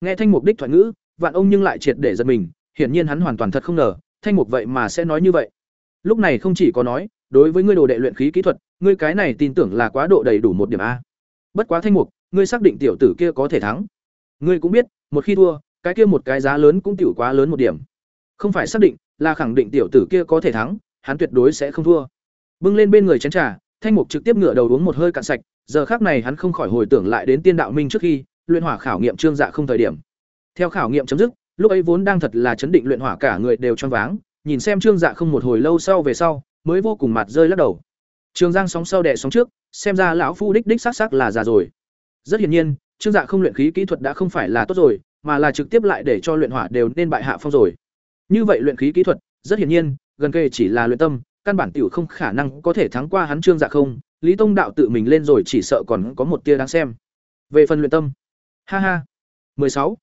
Nghe thanh mục đích thoại ngữ, vạn ông nhưng lại triệt để giật mình, hiển nhiên hắn hoàn toàn thật không ngờ, thanh mục vậy mà sẽ nói như vậy. Lúc này không chỉ có nói, đối với ngươi đồ đệ luyện khí kỹ thuật, ngươi cái này tin tưởng là quá độ đầy đủ một điểm a. Bất quá thanh mục, ngươi xác định tiểu tử kia có thể thắng. Ngươi cũng biết, một khi thua, cái kia một cái giá lớn cũng tiểu quá lớn một điểm không phải xác định, là khẳng định tiểu tử kia có thể thắng, hắn tuyệt đối sẽ không thua. Bưng lên bên người chén trà, thanh mục trực tiếp ngửa đầu uống một hơi cạn sạch, giờ khác này hắn không khỏi hồi tưởng lại đến tiên đạo minh trước khi, luyện hỏa khảo nghiệm trương dạ không thời điểm. Theo khảo nghiệm chấm dứt, lúc ấy vốn đang thật là chấn định luyện hỏa cả người đều choáng váng, nhìn xem trương dạ không một hồi lâu sau về sau, mới vô cùng mặt rơi lắc đầu. Trường giang sóng sau đẻ sóng trước, xem ra lão phu đích đích xác xác là già rồi. Rất hiển nhiên, trương dạ không luyện khí kỹ thuật đã không phải là tốt rồi, mà là trực tiếp lại để cho luyện hỏa đều nên bại hạ phong rồi như vậy luyện khí kỹ thuật, rất hiển nhiên, gần kề chỉ là luyện tâm, căn bản tiểu không khả năng có thể thắng qua hắn trương dạ không. Lý tông đạo tự mình lên rồi chỉ sợ còn có một tia đáng xem. Về phần luyện tâm. Ha ha. 16.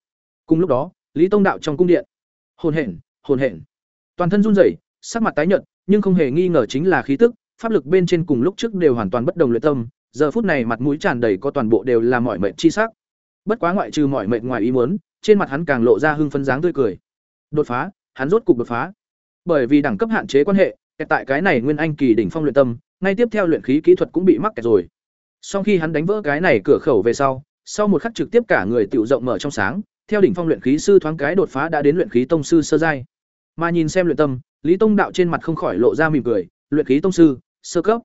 cùng lúc đó, lý tông đạo trong cung điện. Hồn hển hồn hển. Toàn thân run rẩy, sắc mặt tái nhợt, nhưng không hề nghi ngờ chính là khí tức, pháp lực bên trên cùng lúc trước đều hoàn toàn bất đồng luyện tâm. Giờ phút này mặt mũi tràn đầy có toàn bộ đều là mọi mệnh chi sắc. Bất quá ngoại trừ mọi mệnh ngoài ý muốn, trên mặt hắn càng lộ ra hưng phấn dáng tươi cười. Đột phá hắn rốt cục đột phá. Bởi vì đẳng cấp hạn chế quan hệ tại cái này nguyên anh kỳ đỉnh phong luyện tâm, ngay tiếp theo luyện khí kỹ thuật cũng bị mắc kẹt rồi. Sau khi hắn đánh vỡ cái này cửa khẩu về sau sau một khắc trực tiếp cả người tiểu rộng mở trong sáng, theo đỉnh phong luyện khí sư thoáng cái đột phá đã đến luyện khí tông sư sơ giai. Mà nhìn xem luyện tâm, lý tông đạo trên mặt không khỏi lộ ra mỉm cười, luyện khí tông sư, sơ cấp.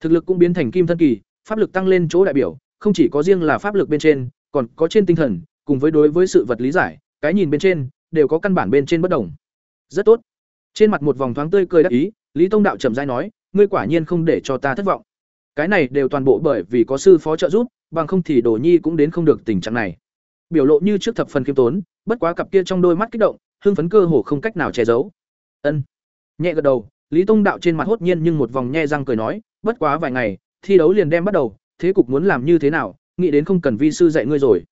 Thực lực cũng biến thành kim thân kỳ, pháp lực tăng lên chỗ đại biểu, không chỉ có riêng là pháp lực bên trên, còn có trên tinh thần, cùng với đối với sự vật lý giải, cái nhìn bên trên, đều có căn bản bên trên bất đồng rất tốt. Trên mặt một vòng thoáng tươi cười đắc ý, lý tông đạo trầm dai nói, ngươi quả nhiên không để cho ta thất vọng. Cái này đều toàn bộ bởi vì có sư phó trợ giúp, bằng không thì đồ nhi cũng đến không được tình trạng này. Biểu lộ như trước thập phần kiêm tốn, bất quá cặp kia trong đôi mắt kích động, hưng phấn cơ hồ không cách nào che giấu. Ân. Nhẹ gật đầu, lý tông đạo trên mặt hốt nhiên nhưng một vòng nhe răng cười nói, bất quá vài ngày, thi đấu liền đem bắt đầu, thế cục muốn làm như thế nào, nghĩ đến không cần vi sư dạy ngươi rồi.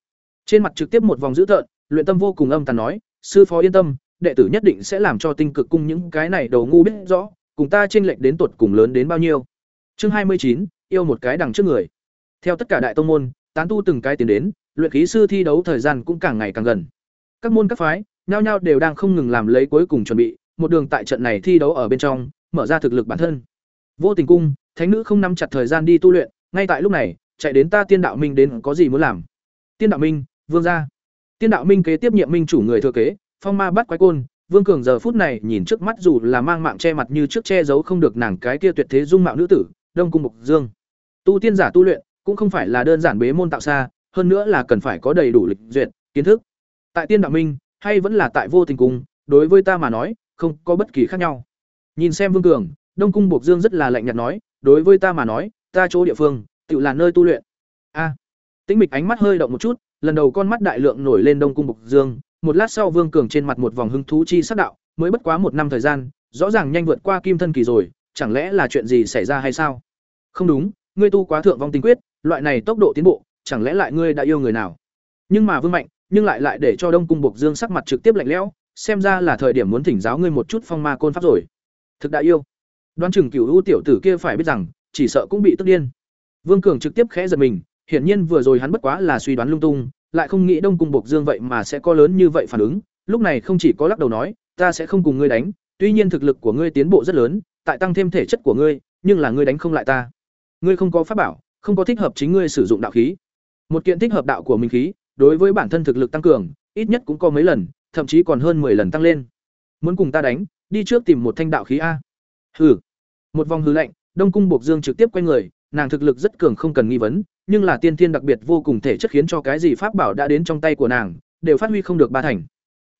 Trên mặt trực tiếp một vòng dữ tợn, luyện tâm vô cùng âm tàn nói, sư phó yên tâm đệ tử nhất định sẽ làm cho tinh cực cung những cái này đầu ngu biết rõ, cùng ta chênh lệch đến tuột cùng lớn đến bao nhiêu. Chương hai mươi chín, yêu một cái đằng trước người. Theo tất cả đại tông môn, tán tu từng cái tiến đến, luyện khí sư thi đấu thời gian cũng càng ngày càng gần. Các môn các phái, nhao nhao đều đang không ngừng làm lấy cuối cùng chuẩn bị, một đường tại trận này thi đấu ở bên trong, mở ra thực lực bản thân. Vô tình cung, thánh nữ không nắm chặt thời gian đi tu luyện, ngay tại lúc này, chạy đến ta tiên đạo minh đến có gì muốn làm? Tiên đạo minh, vương gia. Tiên đạo minh kế tiếp nhiệm minh chủ người thừa kế phong ma bắt quái côn vương cường giờ phút này nhìn trước mắt dù là mang mạng che mặt như trước che giấu không được nàng cái kia tuyệt thế dung mạo nữ tử đông cung mục dương. Tu tiên giả tu luyện cũng không phải là đơn giản bế môn tạo xa hơn nữa là cần phải có đầy đủ lịch duyệt kiến thức. Tại tiên đạo minh hay vẫn là tại vô tình cung đối với ta mà nói không có bất kỳ khác nhau. Nhìn xem vương cường đông cung bộc dương rất là lạnh nhạt nói đối với ta mà nói ta chỗ địa phương tự là nơi tu luyện. A. À, tĩnh mịch ánh mắt hơi động một chút lần đầu con mắt đại lượng nổi lên đông cung bộc dương một lát sau vương cường trên mặt một vòng hứng thú chi sắc đạo, mới bất quá một năm thời gian, rõ ràng nhanh vượt qua kim thân kỳ rồi, chẳng lẽ là chuyện gì xảy ra hay sao? Không đúng, ngươi tu quá thượng vong tinh quyết, loại này tốc độ tiến bộ, chẳng lẽ lại ngươi đã yêu người nào? Nhưng mà vương mạnh, nhưng lại lại để cho đông cung buộc dương sắc mặt trực tiếp lạnh lẽo, xem ra là thời điểm muốn thỉnh giáo ngươi một chút phong ma côn pháp rồi. Thực đã yêu. Đoan chừng cửu ưu tiểu tử kia phải biết rằng, chỉ sợ cũng bị tức điên. Vương cường trực tiếp khẽ giật mình, hiển nhiên vừa rồi hắn bất quá là suy đoán lung tung lại không nghĩ đông cung buộc dương vậy mà sẽ có lớn như vậy phản ứng lúc này không chỉ có lắc đầu nói ta sẽ không cùng ngươi đánh tuy nhiên thực lực của ngươi tiến bộ rất lớn tại tăng thêm thể chất của ngươi nhưng là ngươi đánh không lại ta ngươi không có pháp bảo không có thích hợp chính ngươi sử dụng đạo khí một kiện thích hợp đạo của mình khí đối với bản thân thực lực tăng cường ít nhất cũng có mấy lần thậm chí còn hơn 10 lần tăng lên. Muốn cùng ta đánh, đi trước tìm một thanh đạo khí a. Hừ. Một vòng hư lạnh, Đông cung Bộc Dương trực tiếp quay người, nàng thực lực rất cường không cần nghi vấn, nhưng là tiên thiên đặc biệt vô cùng thể chất khiến cho cái gì pháp bảo đã đến trong tay của nàng, đều phát huy không được ba thành.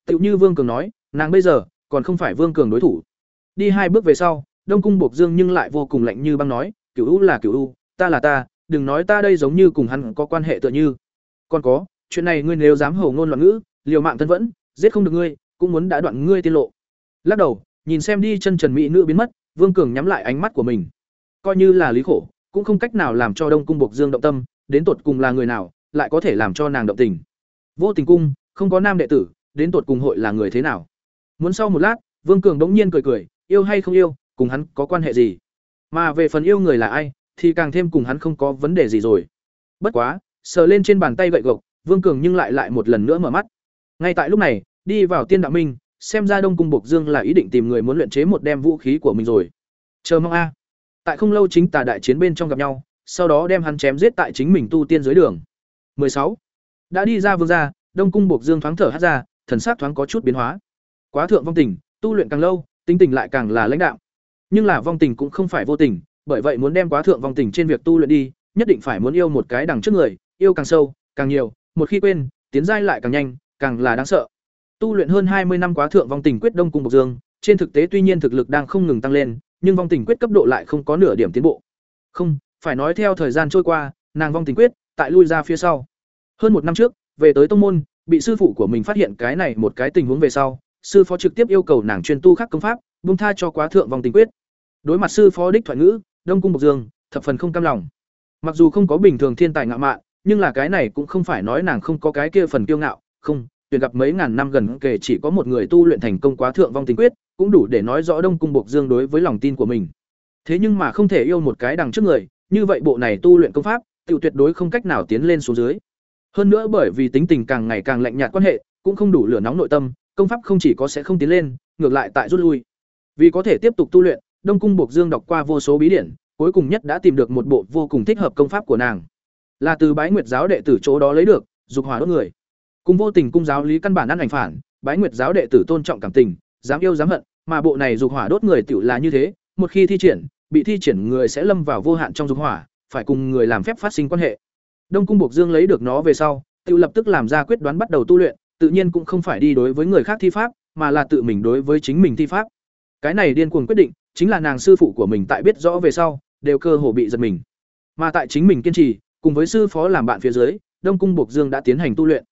Tựu như Vương Cường nói, nàng bây giờ còn không phải Vương Cường đối thủ. Đi hai bước về sau, Đông cung Bộc Dương nhưng lại vô cùng lạnh như băng nói, "Cửu U là Cửu U, ta là ta, đừng nói ta đây giống như cùng hắn có quan hệ tựa như. Còn có, chuyện này ngươi nếu dám hầu ngôn loạn ngữ, liều mạng thân vẫn, giết không được ngươi cũng muốn đã đoạn ngươi tiên lộ lắc đầu nhìn xem đi chân trần mỹ nữ biến mất vương cường nhắm lại ánh mắt của mình coi như là lý khổ cũng không cách nào làm cho đông cung bộc dương động tâm đến tột cùng là người nào lại có thể làm cho nàng động tình vô tình cung không có nam đệ tử đến tột cùng hội là người thế nào Muốn sau một lát, Vương Cường đống nhiên cười cười, yêu hay không yêu, cùng hắn có quan hệ gì? Mà về phần yêu người là ai, thì càng thêm cùng hắn không có vấn đề gì rồi. Bất quá, sờ lên trên bàn tay gậy gộc, Vương Cường nhưng lại lại một lần nữa mở mắt. Ngay tại lúc này, đi vào Tiên Đạo Minh, xem ra Đông Cung Bộc Dương là ý định tìm người muốn luyện chế một đem vũ khí của mình rồi. Chờ mong a. Tại không lâu chính tà đại chiến bên trong gặp nhau, sau đó đem hắn chém giết tại chính mình tu tiên dưới đường. 16. Đã đi ra vương gia, Đông Cung Bộc Dương thoáng thở hắt ra, thần sắc thoáng có chút biến hóa. Quá thượng vong tình, tu luyện càng lâu, tính tình lại càng là lãnh đạo. Nhưng là vong tình cũng không phải vô tình, bởi vậy muốn đem quá thượng vong tình trên việc tu luyện đi, nhất định phải muốn yêu một cái đằng trước người, yêu càng sâu, càng nhiều, một khi quên, tiến giai lại càng nhanh, càng là đáng sợ. Tu luyện hơn hai mươi năm quá thượng vong tình quyết Đông Cung Bộc Dương, trên thực tế tuy nhiên thực lực đang không ngừng tăng lên, nhưng vong tình quyết cấp độ lại không có nửa điểm tiến bộ. Không, phải nói theo thời gian trôi qua, nàng vong tình quyết tại lui ra phía sau. Hơn một năm trước, về tới tông môn, bị sư phụ của mình phát hiện cái này một cái tình huống về sau, sư phó trực tiếp yêu cầu nàng chuyên tu khắc công pháp, bung tha cho quá thượng vong tình quyết. Đối mặt sư phó đích thoại ngữ, Đông cung Bộc Dương, thập phần không cam lòng. Mặc dù không có bình thường thiên tài ngạo mạn, nhưng là cái này cũng không phải nói nàng không có cái kia phần kiêu ngạo, không, tuyển gặp mấy ngàn năm gần kể chỉ có một người tu luyện thành công quá thượng vong tình quyết, cũng đủ để nói rõ Đông cung Bộc Dương đối với lòng tin của mình. Thế nhưng mà không thể yêu một cái đằng trước người, như vậy bộ này tu luyện công pháp, tiểu tuyệt đối không cách nào tiến lên xuống dưới. Hơn nữa bởi vì tính tình càng ngày càng lạnh nhạt quan hệ, cũng không đủ lửa nóng nội tâm, công pháp không chỉ có sẽ không tiến lên, ngược lại tại rút lui. Vì có thể tiếp tục tu luyện, Đông cung Bộc Dương đọc qua vô số bí điển, cuối cùng nhất đã tìm được một bộ vô cùng thích hợp công pháp của nàng. Là từ Bái Nguyệt giáo đệ tử chỗ đó lấy được, dục hỏa đốt người. Cùng vô tình cung giáo lý căn bản ăn ảnh phản, Bái Nguyệt giáo đệ tử tôn trọng cảm tình, dám yêu dám hận, mà bộ này dục hỏa đốt người tiểu là như thế, một khi thi triển, bị thi triển người sẽ lâm vào vô hạn trong dục hỏa, phải cùng người làm phép phát sinh quan hệ. Đông cung Bộc Dương lấy được nó về sau, tự lập tức làm ra quyết đoán bắt đầu tu luyện, tự nhiên cũng không phải đi đối với người khác thi pháp, mà là tự mình đối với chính mình thi pháp. Cái này điên cuồng quyết định, chính là nàng sư phụ của mình tại biết rõ về sau, đều cơ hồ bị giật mình. Mà tại chính mình kiên trì, cùng với sư phó làm bạn phía dưới, Đông cung Bộc Dương đã tiến hành tu luyện.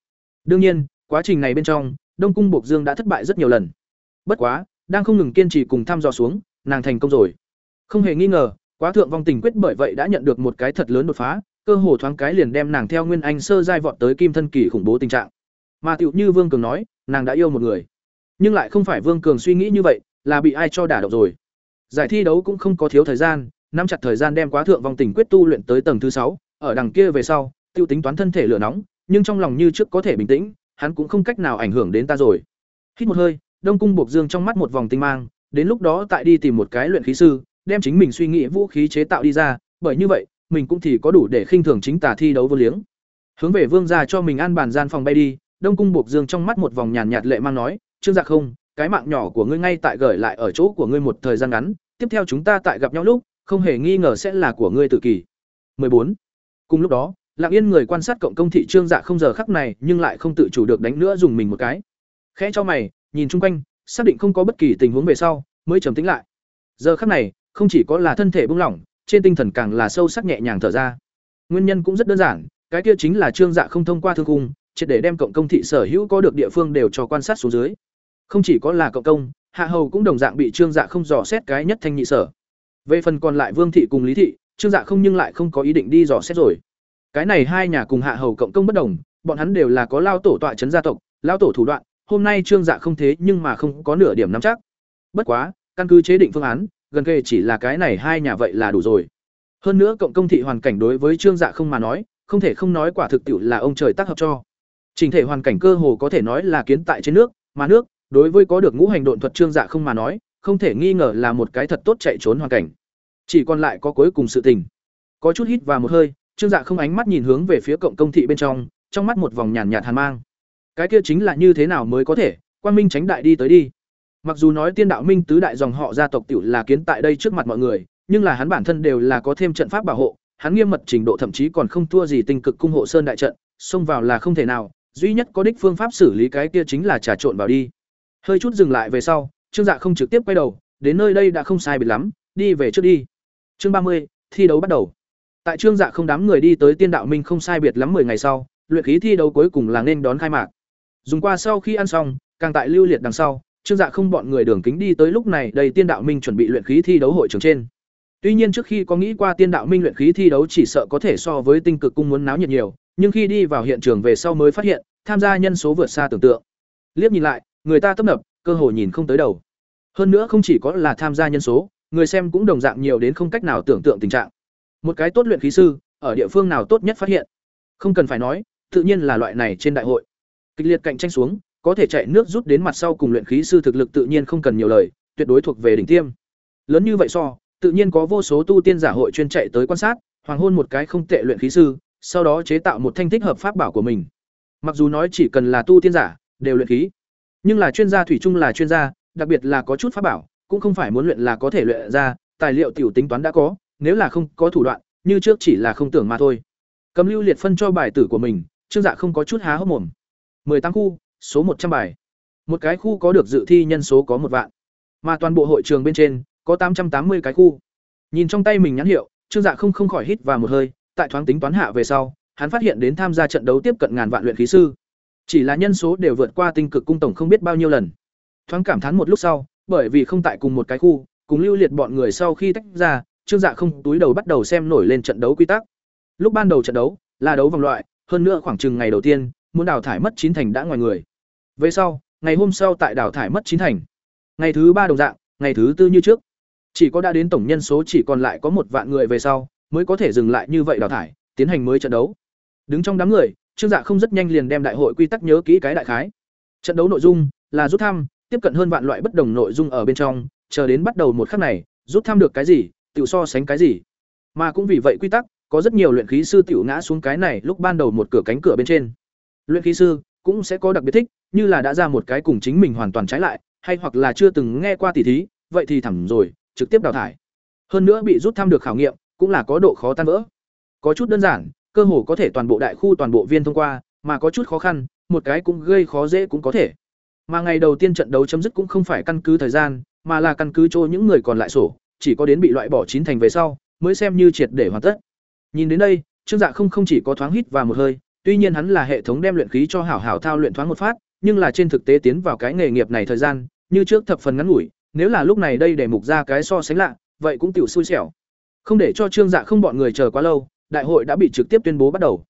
Đương nhiên, quá trình này bên trong, Đông cung Bộc Dương đã thất bại rất nhiều lần. Bất quá, đang không ngừng kiên trì cùng thăm dò xuống, nàng thành công rồi. Không hề nghi ngờ, quá thượng vong tình quyết bởi vậy đã nhận được một cái thật lớn đột phá, cơ hồ thoáng cái liền đem nàng theo nguyên anh sơ giai vọt tới kim thân kỳ khủng bố tình trạng. Mà tiểu như Vương Cường nói, nàng đã yêu một người. Nhưng lại không phải Vương Cường suy nghĩ như vậy, là bị ai cho đả động rồi. Giải thi đấu cũng không có thiếu thời gian, nắm chặt thời gian đem quá thượng vong tình quyết tu luyện tới tầng thứ sáu, ở đằng kia về sau, tiêu tính toán thân thể lửa nóng, nhưng trong lòng như trước có thể bình tĩnh, hắn cũng không cách nào ảnh hưởng đến ta rồi. Hít một hơi, Đông cung buộc dương trong mắt một vòng tinh mang, đến lúc đó tại đi tìm một cái luyện khí sư, đem chính mình suy nghĩ vũ khí chế tạo đi ra, bởi như vậy, mình cũng thì có đủ để khinh thường chính tà thi đấu vô liếng. Hướng về vương gia cho mình an bàn gian phòng bay đi, Đông cung buộc dương trong mắt một vòng nhàn nhạt lệ mang nói, "Trương Dạ không, cái mạng nhỏ của ngươi ngay tại gửi lại ở chỗ của ngươi một thời gian ngắn, tiếp theo chúng ta tại gặp nhau lúc, không hề nghi ngờ sẽ là của ngươi tự kỷ." 14. Cùng lúc đó, Lặng Yên người quan sát cộng công thị Trương Dạ không giờ khắc này, nhưng lại không tự chủ được đánh nữa dùng mình một cái. Khẽ cho mày, nhìn chung quanh, xác định không có bất kỳ tình huống về sau, mới trầm tính lại. Giờ khắc này, không chỉ có là thân thể buông lỏng, trên tinh thần càng là sâu sắc nhẹ nhàng thở ra. Nguyên nhân cũng rất đơn giản, cái kia chính là Trương Dạ không thông qua thương cung, triệt để đem cộng công thị sở hữu có được địa phương đều cho quan sát xuống dưới. Không chỉ có là cộng công, Hạ Hầu cũng đồng dạng bị Trương Dạ không dò xét cái nhất thanh nhị sở. Về phần còn lại Vương thị cùng Lý thị, Trương Dạ không nhưng lại không có ý định đi dò xét rồi. Cái này hai nhà cùng Hạ Hầu cộng công bất đồng, bọn hắn đều là có lao tổ tọa trấn gia tộc, lao tổ thủ đoạn, hôm nay Trương Dạ không thế nhưng mà không có nửa điểm nắm chắc. Bất quá, căn cứ chế định phương án, gần kề chỉ là cái này hai nhà vậy là đủ rồi. Hơn nữa cộng công thị hoàn cảnh đối với Trương Dạ không mà nói, không thể không nói quả thực tiệu là ông trời tác hợp cho. Trình thể hoàn cảnh cơ hồ có thể nói là kiến tại trên nước, mà nước, đối với có được ngũ hành độn thuật Trương Dạ không mà nói, không thể nghi ngờ là một cái thật tốt chạy trốn hoàn cảnh. Chỉ còn lại có cuối cùng sự tình. Có chút hít và một hơi, Trương Dạ không ánh mắt nhìn hướng về phía cộng công thị bên trong, trong mắt một vòng nhàn nhạt hàn mang. Cái kia chính là như thế nào mới có thể, Quan Minh tránh đại đi tới đi. Mặc dù nói Tiên Đạo Minh tứ đại dòng họ gia tộc tiểu là kiến tại đây trước mặt mọi người, nhưng là hắn bản thân đều là có thêm trận pháp bảo hộ, hắn nghiêm mật trình độ thậm chí còn không thua gì tinh cực cung hộ sơn đại trận, xông vào là không thể nào, duy nhất có đích phương pháp xử lý cái kia chính là trà trộn vào đi. Hơi chút dừng lại về sau, Trương Dạ không trực tiếp quay đầu, đến nơi đây đã không sai biệt lắm, đi về trước đi. Chương ba mươi thi đấu bắt đầu. Tại Trương Dạ không đám người đi tới Tiên Đạo Minh không sai biệt lắm 10 ngày sau, luyện khí thi đấu cuối cùng là nên đón khai mạc. Dùng qua sau khi ăn xong, càng tại lưu liệt đằng sau, Trương Dạ không bọn người đường kính đi tới lúc này, đầy Tiên Đạo Minh chuẩn bị luyện khí thi đấu hội trường trên. Tuy nhiên trước khi có nghĩ qua Tiên Đạo Minh luyện khí thi đấu chỉ sợ có thể so với Tinh Cực cung muốn náo nhiệt nhiều, nhưng khi đi vào hiện trường về sau mới phát hiện, tham gia nhân số vượt xa tưởng tượng. Liếc nhìn lại, người ta tấp nập, cơ hội nhìn không tới đầu. Hơn nữa không chỉ có là tham gia nhân số, người xem cũng đồng dạng nhiều đến không cách nào tưởng tượng tình trạng. Một cái tốt luyện khí sư, ở địa phương nào tốt nhất phát hiện. Không cần phải nói, tự nhiên là loại này trên đại hội. Kịch liệt cạnh tranh xuống, có thể chạy nước rút đến mặt sau cùng luyện khí sư thực lực tự nhiên không cần nhiều lời, tuyệt đối thuộc về đỉnh tiêm. Lớn như vậy so, tự nhiên có vô số tu tiên giả hội chuyên chạy tới quan sát, hoàng hôn một cái không tệ luyện khí sư, sau đó chế tạo một thanh thích hợp pháp bảo của mình. Mặc dù nói chỉ cần là tu tiên giả, đều luyện khí, nhưng là chuyên gia thủy chung là chuyên gia, đặc biệt là có chút pháp bảo, cũng không phải muốn luyện là có thể luyện ra, tài liệu tiểu tính toán đã có, nếu là không có thủ đoạn, như trước chỉ là không tưởng mà thôi. Cầm lưu liệt phân cho bài tử của mình, Trương Dạ không có chút há hốc mồm tám khu, số một trăm bài. Một cái khu có được dự thi nhân số có một vạn, mà toàn bộ hội trường bên trên có tám trăm tám mươi cái khu. Nhìn trong tay mình nhãn hiệu, Trương Dạ không không khỏi hít vào một hơi, tại thoáng tính toán hạ về sau, hắn phát hiện đến tham gia trận đấu tiếp cận ngàn vạn luyện khí sư. Chỉ là nhân số đều vượt qua tinh cực cung tổng không biết bao nhiêu lần. Thoáng cảm thán một lúc sau, bởi vì không tại cùng một cái khu, cùng lưu liệt bọn người sau khi tách ra, Trương Dạ không túi đầu bắt đầu xem nổi lên trận đấu quy tắc. Lúc ban đầu trận đấu là đấu vòng loại, hơn nữa khoảng chừng ngày đầu tiên, muốn đào thải mất chín thành đã ngoài người. Về sau, ngày hôm sau tại đào thải mất chín thành. Ngày thứ ba đồng dạng, ngày thứ tư như trước. Chỉ có đã đến tổng nhân số chỉ còn lại có một vạn người về sau, mới có thể dừng lại như vậy đào thải, tiến hành mới trận đấu. Đứng trong đám người, Trương Dạ không rất nhanh liền đem đại hội quy tắc nhớ kỹ cái đại khái. Trận đấu nội dung là rút thăm, tiếp cận hơn vạn loại bất đồng nội dung ở bên trong, chờ đến bắt đầu một khắc này, rút thăm được cái gì, tiểu so sánh cái gì. Mà cũng vì vậy quy tắc, có rất nhiều luyện khí sư tiểu ngã xuống cái này lúc ban đầu một cửa cánh cửa bên trên. Luyện khí sư cũng sẽ có đặc biệt thích, như là đã ra một cái cùng chính mình hoàn toàn trái lại, hay hoặc là chưa từng nghe qua tỉ thí, vậy thì thẳng rồi, trực tiếp đào thải. Hơn nữa bị rút thăm được khảo nghiệm, cũng là có độ khó tan vỡ. Có chút đơn giản, cơ hồ có thể toàn bộ đại khu toàn bộ viên thông qua, mà có chút khó khăn, một cái cũng gây khó dễ cũng có thể. Mà ngày đầu tiên trận đấu chấm dứt cũng không phải căn cứ thời gian, mà là căn cứ cho những người còn lại sổ, chỉ có đến bị loại bỏ chín thành về sau, mới xem như triệt để hoàn tất. Nhìn đến đây, Trương Dạ không không chỉ có thoáng hít và một hơi, tuy nhiên hắn là hệ thống đem luyện khí cho hảo hảo thao luyện thoáng một phát, nhưng là trên thực tế tiến vào cái nghề nghiệp này thời gian, như trước thập phần ngắn ngủi, nếu là lúc này đây để mục ra cái so sánh lạ, vậy cũng tiểu xui xẻo. Không để cho Trương Dạ không bọn người chờ quá lâu, đại hội đã bị trực tiếp tuyên bố bắt đầu.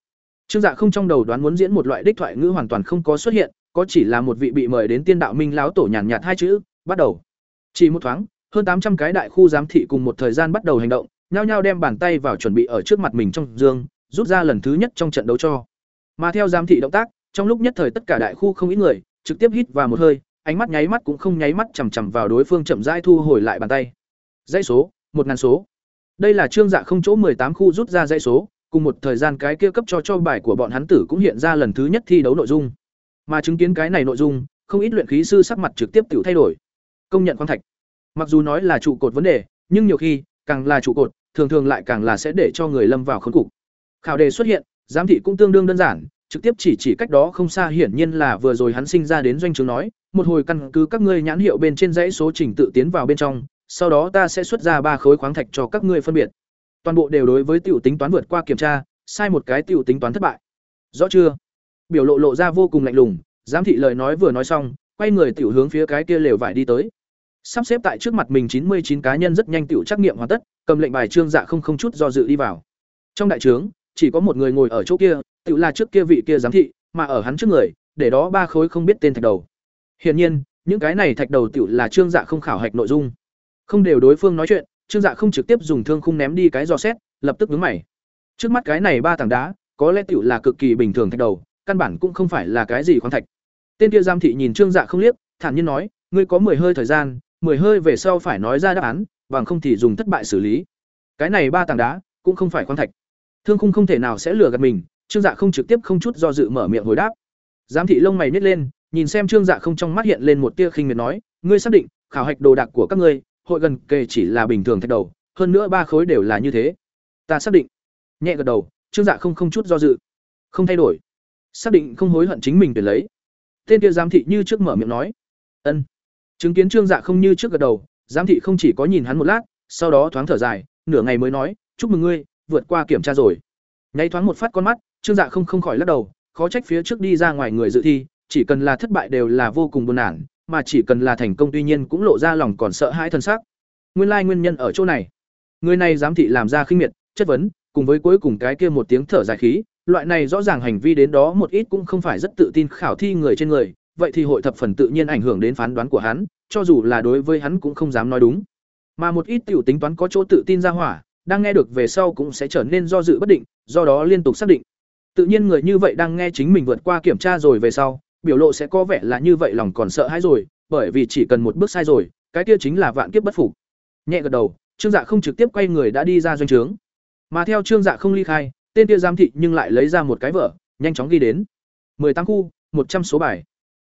Trương Dạ không trong đầu đoán muốn diễn một loại đích thoại ngữ hoàn toàn không có xuất hiện, có chỉ là một vị bị mời đến tiên đạo minh láo tổ nhàn nhạt hai chữ, bắt đầu. Chỉ một thoáng, hơn tám trăm cái đại khu giám thị cùng một thời gian bắt đầu hành động, nhao nhao đem bàn tay vào chuẩn bị ở trước mặt mình trong dương, rút ra lần thứ nhất trong trận đấu cho. Mà theo giám thị động tác, trong lúc nhất thời tất cả đại khu không ít người, trực tiếp hít vào một hơi, ánh mắt nháy mắt cũng không nháy mắt chằm chằm vào đối phương chậm rãi thu hồi lại bàn tay. Dãy số, một ngàn số. Đây là trương dạ không chỗ tám khu rút ra dãy số, cùng một thời gian cái kia cấp cho cho bài của bọn hắn tử cũng hiện ra lần thứ nhất thi đấu nội dung. Mà chứng kiến cái này nội dung, không ít luyện khí sư sắc mặt trực tiếp tiểu thay đổi. Công nhận khoáng thạch. Mặc dù nói là trụ cột vấn đề, nhưng nhiều khi, càng là trụ cột, thường thường lại càng là sẽ để cho người lâm vào khốn cục. Khảo đề xuất hiện, giám thị cũng tương đương đơn giản, trực tiếp chỉ chỉ cách đó không xa hiển nhiên là vừa rồi hắn sinh ra đến doanh chứng nói, một hồi căn cứ các ngươi nhãn hiệu bên trên dãy số trình tự tiến vào bên trong, sau đó ta sẽ xuất ra ba khối khoáng thạch cho các ngươi phân biệt. Toàn bộ đều đối với tiểu tính toán vượt qua kiểm tra, sai một cái tiểu tính toán thất bại. Rõ chưa? Biểu lộ lộ ra vô cùng lạnh lùng, giám thị lời nói vừa nói xong, quay người tiểu hướng phía cái kia lều vải đi tới. Sắp xếp tại trước mặt mình chín mươi chín cá nhân rất nhanh tiểu trắc nghiệm hoàn tất, cầm lệnh bài trương dạ không không chút do dự đi vào. Trong đại trướng, chỉ có một người ngồi ở chỗ kia, tiểu là trước kia vị kia giám thị, mà ở hắn trước người, để đó ba khối không biết tên thạch đầu. Hiển nhiên, những cái này thạch đầu tiểu là trương dạ không khảo hạch nội dung. Không đều đối phương nói chuyện, trương dạ không trực tiếp dùng thương khung ném đi cái giò xét, lập tức nhướng mày. Trước mắt cái này ba tảng đá, có lẽ tiểu là cực kỳ bình thường thạch đầu, căn bản cũng không phải là cái gì khoáng thạch. Tên kia giám thị nhìn Trương Dạ không liếc, thản nhiên nói, ngươi có 10 hơi thời gian, 10 hơi về sau phải nói ra đáp án, bằng không thì dùng thất bại xử lý. Cái này ba tảng đá, cũng không phải khoáng thạch. Thương khung không thể nào sẽ lừa gạt mình, Trương Dạ không trực tiếp không chút do dự mở miệng hồi đáp. Giám thị lông mày nhếch lên, nhìn xem Trương Dạ không trong mắt hiện lên một tia khinh miệt nói, ngươi xác định, khảo hạch đồ đạc của các ngươi, hội gần kề chỉ là bình thường thạch đầu, hơn nữa ba khối đều là như thế. Ta xác định. Nhẹ gật đầu, Trương Dạ không không chút do dự. Không thay đổi xác định không hối hận chính mình tuyển lấy tên kia giám thị như trước mở miệng nói ân chứng kiến trương dạ không như trước gật đầu giám thị không chỉ có nhìn hắn một lát sau đó thoáng thở dài nửa ngày mới nói chúc mừng ngươi vượt qua kiểm tra rồi. Nháy thoáng một phát con mắt trương dạ không không khỏi lắc đầu khó trách phía trước đi ra ngoài người dự thi chỉ cần là thất bại đều là vô cùng buồn nản mà chỉ cần là thành công tuy nhiên cũng lộ ra lòng còn sợ hãi thân xác. Nguyên lai nguyên nhân ở chỗ này. Người này giám thị làm ra khinh miệt chất vấn cùng với cuối cùng cái kia một tiếng thở dài khí loại này rõ ràng hành vi đến đó một ít cũng không phải rất tự tin khảo thi người trên người, vậy thì hội thập phần tự nhiên ảnh hưởng đến phán đoán của hắn, cho dù là đối với hắn cũng không dám nói đúng. Mà một ít tiểu tính toán có chỗ tự tin ra hỏa, đang nghe được về sau cũng sẽ trở nên do dự bất định, do đó liên tục xác định. Tự nhiên người như vậy đang nghe chính mình vượt qua kiểm tra rồi về sau, biểu lộ sẽ có vẻ là như vậy lòng còn sợ hãi rồi, bởi vì chỉ cần một bước sai rồi, cái kia chính là vạn kiếp bất phục. Nhẹ gật đầu, Trương Dạ không trực tiếp quay người đã đi ra doanh trướng. Mà theo Trương Dạ không ly khai, tên kia giám thị nhưng lại lấy ra một cái vở, nhanh chóng ghi đến. 18 khu, một trăm số bài.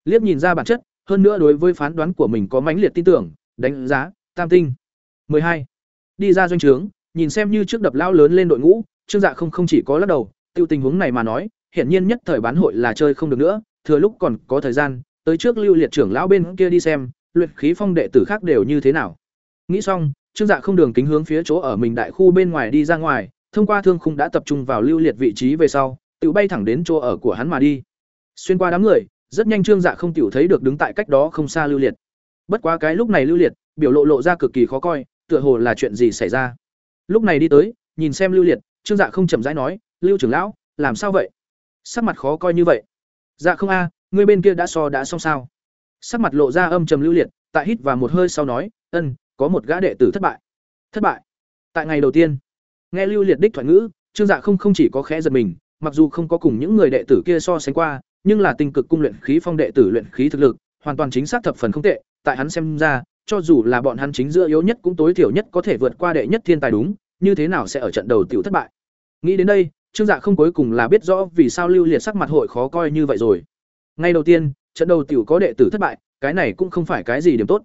Liếc nhìn ra bản chất, hơn nữa đối với phán đoán của mình có mãnh liệt tin tưởng, đánh giá, tam tinh. hai Đi ra doanh trướng, nhìn xem như trước đập lao lớn lên đội ngũ, Trương Dạ không không chỉ có lắc đầu, tiêu tình huống này mà nói, hiển nhiên nhất thời bán hội là chơi không được nữa, thừa lúc còn có thời gian, tới trước Lưu Liệt trưởng lão bên kia đi xem, luyện khí phong đệ tử khác đều như thế nào. Nghĩ xong, Trương Dạ không đường kính hướng phía chỗ ở mình đại khu bên ngoài đi ra ngoài, thông qua thương khung đã tập trung vào Lưu Liệt vị trí về sau, tự bay thẳng đến chỗ ở của hắn mà đi. Xuyên qua đám người, rất nhanh Trương Dạ không tiểu thấy được đứng tại cách đó không xa Lưu Liệt. Bất quá cái lúc này Lưu Liệt, biểu lộ lộ ra cực kỳ khó coi, tựa hồ là chuyện gì xảy ra. Lúc này đi tới, nhìn xem Lưu Liệt, Trương Dạ không chậm rãi nói, "Lưu trưởng lão, làm sao vậy?" Sắc mặt khó coi như vậy. "Dạ không a, à, ngươi bên kia đã so đã xong sao?" Sắc mặt lộ ra âm trầm Lưu Liệt, tại hít và một hơi sau nói, "Ân, có một gã đệ tử thất bại." "Thất bại?" Tại ngày đầu tiên, nghe Lưu Liệt đích thoại ngữ, Trương Dạ không không chỉ có khẽ giật mình, mặc dù không có cùng những người đệ tử kia so sánh qua, nhưng là tinh cực cung luyện khí phong đệ tử luyện khí thực lực, hoàn toàn chính xác thập phần không tệ, tại hắn xem ra, cho dù là bọn hắn chính giữa yếu nhất cũng tối thiểu nhất có thể vượt qua đệ nhất thiên tài đúng, như thế nào sẽ ở trận đầu tiểu thất bại. Nghĩ đến đây, Trương Dạ không cuối cùng là biết rõ vì sao Lưu Liệt sắc mặt hội khó coi như vậy rồi. Ngay đầu tiên, trận đầu tiểu có đệ tử thất bại, cái này cũng không phải cái gì điểm tốt.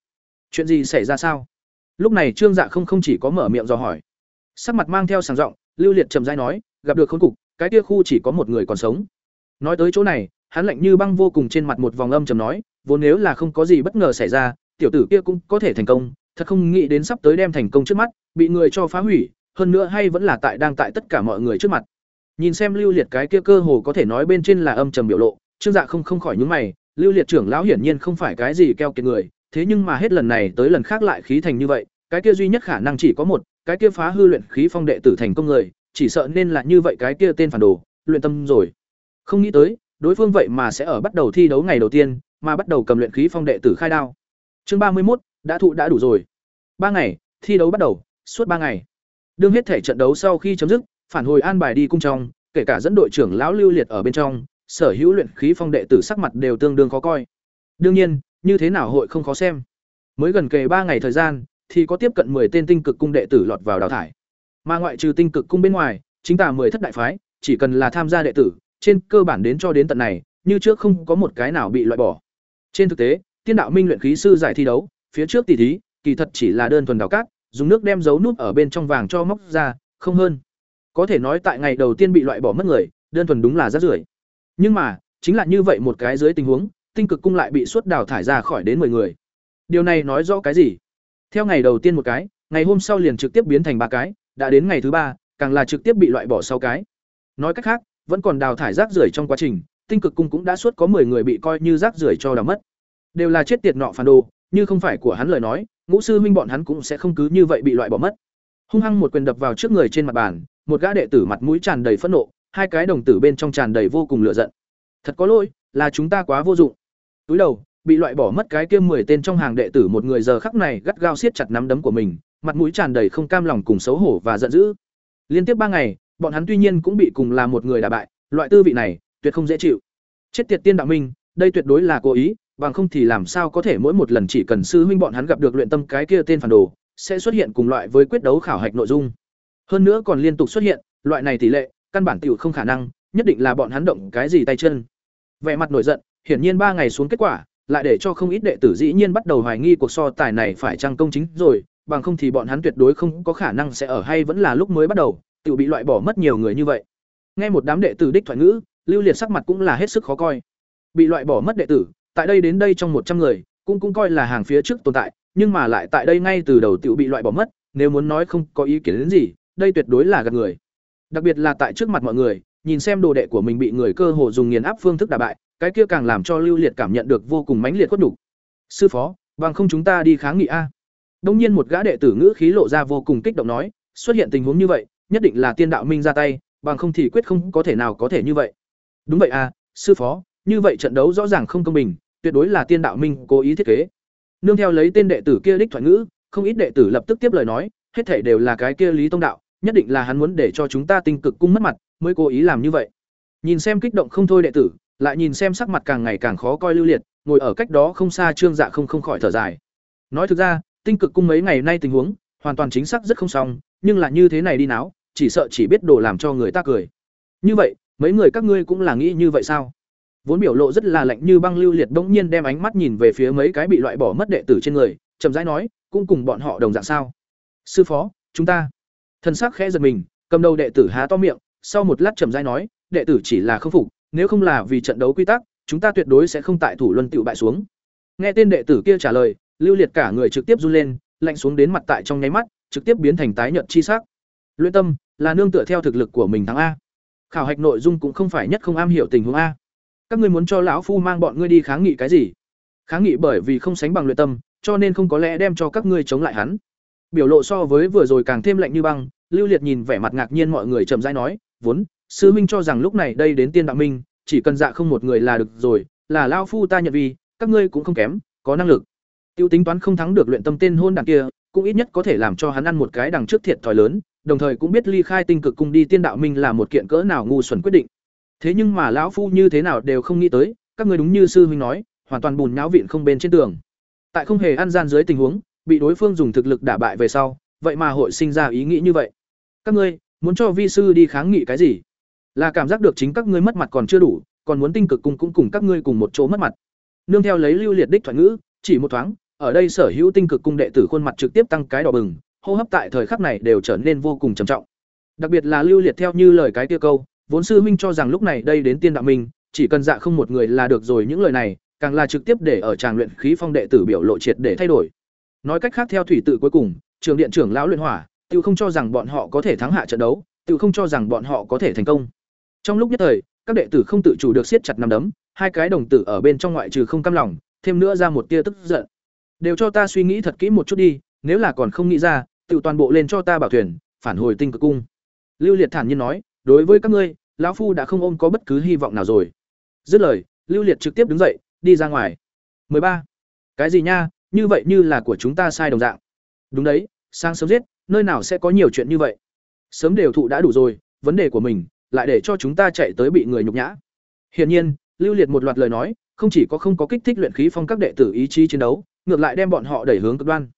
Chuyện gì xảy ra sao? Lúc này Trương Dạ không không chỉ có mở miệng dò hỏi. Sắc mặt mang theo sảng giọng, Lưu Liệt trầm rãi nói, gặp được khốn cục, cái kia khu chỉ có một người còn sống. Nói tới chỗ này, hắn lạnh như băng vô cùng trên mặt một vòng âm trầm nói, vốn nếu là không có gì bất ngờ xảy ra, tiểu tử kia cũng có thể thành công, thật không nghĩ đến sắp tới đem thành công trước mắt, bị người cho phá hủy, hơn nữa hay vẫn là tại đang tại tất cả mọi người trước mặt. Nhìn xem Lưu Liệt cái kia cơ hồ có thể nói bên trên là âm trầm biểu lộ, Trương Dạ không không khỏi nhướng mày, Lưu Liệt trưởng lão hiển nhiên không phải cái gì keo kiệt người, thế nhưng mà hết lần này tới lần khác lại khí thành như vậy, cái kia duy nhất khả năng chỉ có một, cái kia phá hư luyện khí phong đệ tử thành công người, chỉ sợ nên là như vậy cái kia tên phản đồ, luyện tâm rồi. Không nghĩ tới, đối phương vậy mà sẽ ở bắt đầu thi đấu ngày đầu tiên, mà bắt đầu cầm luyện khí phong đệ tử khai đao. Chương ba mươi một đã thụ đã đủ rồi. ba ngày, thi đấu bắt đầu, suốt ba ngày. Đương hết thể trận đấu sau khi chấm dứt, phản hồi an bài đi cung trong, kể cả dẫn đội trưởng lão Lưu Liệt ở bên trong, sở hữu luyện khí phong đệ tử sắc mặt đều tương đương khó coi. Đương nhiên, như thế nào hội không khó xem. Mới gần kề ba ngày thời gian, thì có tiếp cận 10 tên tinh cực cung đệ tử lọt vào đào thải. Mà ngoại trừ tinh cực cung bên ngoài, chính tả 10 thất đại phái, chỉ cần là tham gia đệ tử, trên cơ bản đến cho đến tận này, như trước không có một cái nào bị loại bỏ. Trên thực tế, Tiên đạo minh luyện khí sư giải thi đấu, phía trước tỷ thí, kỳ thật chỉ là đơn thuần đào cát, dùng nước đem dấu nút ở bên trong vàng cho móc ra, không hơn. Có thể nói tại ngày đầu tiên bị loại bỏ mất người, đơn thuần đúng là rác rưởi. Nhưng mà, chính là như vậy một cái dưới tình huống, tinh cực cung lại bị suốt đào thải ra khỏi đến 10 người. Điều này nói rõ cái gì? Theo ngày đầu tiên một cái, ngày hôm sau liền trực tiếp biến thành ba cái, đã đến ngày thứ ba, càng là trực tiếp bị loại bỏ sau cái. Nói cách khác, vẫn còn đào thải rác rưởi trong quá trình, tinh cực cung cũng đã suốt có 10 người bị coi như rác rưởi cho đào mất. Đều là chết tiệt nọ phản đồ, như không phải của hắn lời nói, ngũ sư huynh bọn hắn cũng sẽ không cứ như vậy bị loại bỏ mất. Hung hăng một quyền đập vào trước người trên mặt bàn, một gã đệ tử mặt mũi tràn đầy phẫn nộ, hai cái đồng tử bên trong tràn đầy vô cùng lửa giận. Thật có lỗi, là chúng ta quá vô dụng. Túi đầu, bị loại bỏ mất cái kia mười tên trong hàng đệ tử một người giờ khắc này gắt gao siết chặt nắm đấm của mình, mặt mũi tràn đầy không cam lòng cùng xấu hổ và giận dữ. Liên tiếp ba ngày, bọn hắn tuy nhiên cũng bị cùng là một người đả bại, loại tư vị này, tuyệt không dễ chịu. Chết tiệt tiên đạo minh, đây tuyệt đối là cố ý, bằng không thì làm sao có thể mỗi một lần chỉ cần sư huynh bọn hắn gặp được luyện tâm cái kia tên phản đồ, sẽ xuất hiện cùng loại với quyết đấu khảo hạch nội dung. Hơn nữa còn liên tục xuất hiện, loại này tỷ lệ, căn bản tiểu không khả năng, nhất định là bọn hắn động cái gì tay chân. Vẻ mặt nổi giận, hiển nhiên ba ngày xuống kết quả, lại để cho không ít đệ tử dĩ nhiên bắt đầu hoài nghi cuộc so tài này phải trang công chính rồi, bằng không thì bọn hắn tuyệt đối không có khả năng sẽ ở hay vẫn là lúc mới bắt đầu, tiểu bị loại bỏ mất nhiều người như vậy. Nghe một đám đệ tử đích thoại ngữ, Lưu Liệt sắc mặt cũng là hết sức khó coi. Bị loại bỏ mất đệ tử, tại đây đến đây trong một trăm người, cũng cũng coi là hàng phía trước tồn tại, nhưng mà lại tại đây ngay từ đầu tiểu bị loại bỏ mất, nếu muốn nói không có ý kiến đến gì, đây tuyệt đối là gạt người. Đặc biệt là tại trước mặt mọi người, nhìn xem đồ đệ của mình bị người cơ hồ dùng nghiền áp phương thức đả bại, cái kia càng làm cho Lưu Liệt cảm nhận được vô cùng mãnh liệt khuất nhục. "Sư phó, bằng không chúng ta đi kháng nghị a?" Đông nhiên một gã đệ tử ngữ khí lộ ra vô cùng kích động nói, xuất hiện tình huống như vậy, nhất định là Tiên đạo minh ra tay, bằng không thì quyết không có thể nào có thể như vậy. "Đúng vậy a, sư phó, như vậy trận đấu rõ ràng không công bình, tuyệt đối là tiên đạo minh cố ý thiết kế. Nương theo lấy tên đệ tử kia đích thoại ngữ không ít đệ tử lập tức tiếp lời nói hết thảy đều là cái kia lý tông đạo nhất định là hắn muốn để cho chúng ta tinh cực cung mất mặt mới cố ý làm như vậy. Nhìn xem kích động không thôi đệ tử lại nhìn xem sắc mặt càng ngày càng khó coi lưu liệt ngồi ở cách đó không xa trương dạ không không khỏi thở dài. Nói thực ra tinh cực cung mấy ngày nay tình huống hoàn toàn chính xác rất không xong nhưng là như thế này đi náo chỉ sợ chỉ biết đồ làm cho người ta cười. Như vậy mấy người các ngươi cũng là nghĩ như vậy sao? Vốn biểu lộ rất là lạnh như băng lưu liệt bỗng nhiên đem ánh mắt nhìn về phía mấy cái bị loại bỏ mất đệ tử trên người, chậm rãi nói, cũng cùng bọn họ đồng dạng sao? Sư phó, chúng ta. Thân xác khẽ giật mình, cầm đầu đệ tử há to miệng, sau một lát chậm rãi nói, đệ tử chỉ là khâm phục, nếu không là vì trận đấu quy tắc, chúng ta tuyệt đối sẽ không tại thủ luân tựu bại xuống. Nghe tên đệ tử kia trả lời, lưu liệt cả người trực tiếp run lên, lạnh xuống đến mặt tại trong nháy mắt, trực tiếp biến thành tái nhợt chi sắc. Luyện tâm, là nương tựa theo thực lực của mình thắng a. Khảo hạch nội dung cũng không phải nhất không am hiểu tình huống a các ngươi muốn cho lão phu mang bọn ngươi đi kháng nghị cái gì? Kháng nghị bởi vì không sánh bằng luyện tâm, cho nên không có lẽ đem cho các ngươi chống lại hắn. Biểu lộ so với vừa rồi càng thêm lạnh như băng, lưu liệt nhìn vẻ mặt ngạc nhiên mọi người chậm rãi nói, vốn, sư minh cho rằng lúc này đây đến tiên đạo minh, chỉ cần dạ không một người là được rồi, là lao phu ta nhận vì, các ngươi cũng không kém, có năng lực. Tiêu tính toán không thắng được luyện tâm tên hôn đảng kia, cũng ít nhất có thể làm cho hắn ăn một cái đằng trước thiệt thòi lớn, đồng thời cũng biết ly khai tinh cực cung đi tiên đạo minh là một kiện cỡ nào ngu xuẩn quyết định thế nhưng mà lão phu như thế nào đều không nghĩ tới, các người đúng như sư huynh nói, hoàn toàn bùn nháo vịn không bên trên tường. Tại không hề ăn gian dưới tình huống, bị đối phương dùng thực lực đả bại về sau, vậy mà hội sinh ra ý nghĩ như vậy. Các ngươi, muốn cho vi sư đi kháng nghị cái gì? Là cảm giác được chính các ngươi mất mặt còn chưa đủ, còn muốn tinh cực cung cũng cùng các ngươi cùng một chỗ mất mặt. Nương theo lấy lưu liệt đích thoại ngữ, chỉ một thoáng, ở đây sở hữu tinh cực cung đệ tử khuôn mặt trực tiếp tăng cái đỏ bừng, hô hấp tại thời khắc này đều trở nên vô cùng trầm trọng. Đặc biệt là lưu liệt theo như lời cái kia câu vốn sư minh cho rằng lúc này đây đến tiên đạo minh chỉ cần dạ không một người là được rồi những lời này, càng là trực tiếp để ở tràng luyện khí phong đệ tử biểu lộ triệt để thay đổi. Nói cách khác theo thủy tự cuối cùng, trường điện trưởng lão luyện hỏa tự không cho rằng bọn họ có thể thắng hạ trận đấu tự không cho rằng bọn họ có thể thành công. Trong lúc nhất thời, các đệ tử không tự chủ được siết chặt nắm đấm, hai cái đồng tử ở bên trong ngoại trừ không cam lòng, thêm nữa ra một tia tức giận. Đều cho ta suy nghĩ thật kỹ một chút đi, nếu là còn không nghĩ ra tự toàn bộ lên cho ta bảo thuyền, phản hồi tinh cực cung. Lưu liệt thản nhiên nói, đối với các ngươi lão phu đã không ôm có bất cứ hy vọng nào rồi. Dứt lời, lưu liệt trực tiếp đứng dậy, đi ra ngoài. 13. cái gì nha, như vậy như là của chúng ta sai đồng dạng. Đúng đấy sang sớm giết, nơi nào sẽ có nhiều chuyện như vậy. Sớm đều thụ đã đủ rồi, vấn đề của mình, lại để cho chúng ta chạy tới bị người nhục nhã. Hiển nhiên, lưu liệt một loạt lời nói, không chỉ có không có kích thích luyện khí phong các đệ tử ý chí chiến đấu, ngược lại đem bọn họ đẩy hướng cực đoan.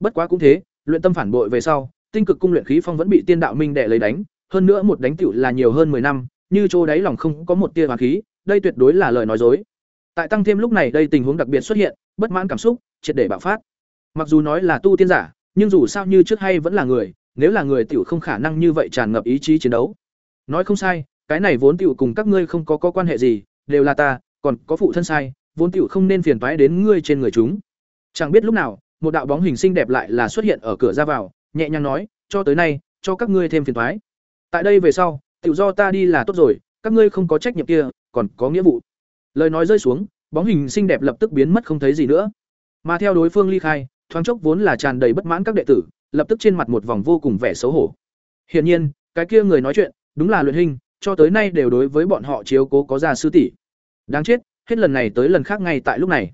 Bất quá cũng thế, luyện tâm phản bội về sau, tinh cực cung luyện khí phong vẫn bị tiên đạo minh đệ lấy đánh hơn nữa một đánh tiểu là nhiều hơn 10 năm, như chỗ đáy lòng không có một tia hoàn khí, đây tuyệt đối là lời nói dối. Tại tăng thêm lúc này đây tình huống đặc biệt xuất hiện, bất mãn cảm xúc, triệt để bạo phát. Mặc dù nói là tu tiên giả, nhưng dù sao như trước hay vẫn là người, nếu là người tiểu không khả năng như vậy tràn ngập ý chí chiến đấu. Nói không sai, cái này vốn tiểu cùng các ngươi không có có quan hệ gì, đều là ta, còn có phụ thân sai, vốn tiểu không nên phiền toái đến ngươi trên người chúng. Chẳng biết lúc nào, một đạo bóng hình xinh đẹp lại là xuất hiện ở cửa ra vào, nhẹ nhàng nói, cho tới nay, cho các ngươi thêm phiền toái tại đây về sau, tiểu do ta đi là tốt rồi, các ngươi không có trách nhiệm kia, còn có nghĩa vụ. Lời nói rơi xuống, bóng hình xinh đẹp lập tức biến mất không thấy gì nữa. Mà theo đối phương ly khai, thoáng chốc vốn là tràn đầy bất mãn các đệ tử, lập tức trên mặt một vòng vô cùng vẻ xấu hổ. Hiển nhiên, cái kia người nói chuyện, đúng là luyện hình, cho tới nay đều đối với bọn họ chiếu cố có ra sư tỷ. Đáng chết, hết lần này tới lần khác ngay tại lúc này.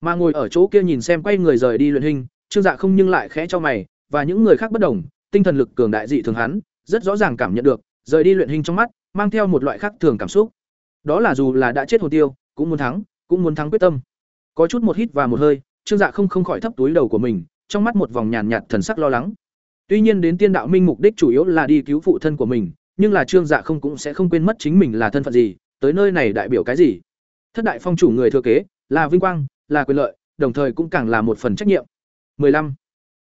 Mà ngồi ở chỗ kia nhìn xem quay người rời đi luyện hình, trương dạ không nhưng lại khẽ cho mày, và những người khác bất đồng, tinh thần lực cường đại dị thường hắn rất rõ ràng cảm nhận được, rời đi luyện hình trong mắt, mang theo một loại khác thường cảm xúc. Đó là dù là đã chết hồn tiêu, cũng muốn thắng, cũng muốn thắng quyết tâm. Có chút một hít và một hơi, trương dạ không không khỏi thấp túi đầu của mình, trong mắt một vòng nhàn nhạt thần sắc lo lắng. Tuy nhiên đến tiên đạo minh mục đích chủ yếu là đi cứu phụ thân của mình, nhưng là trương dạ không cũng sẽ không quên mất chính mình là thân phận gì, tới nơi này đại biểu cái gì. Thất đại phong chủ người thừa kế, là vinh quang, là quyền lợi, đồng thời cũng càng là một phần trách nhiệm. 15.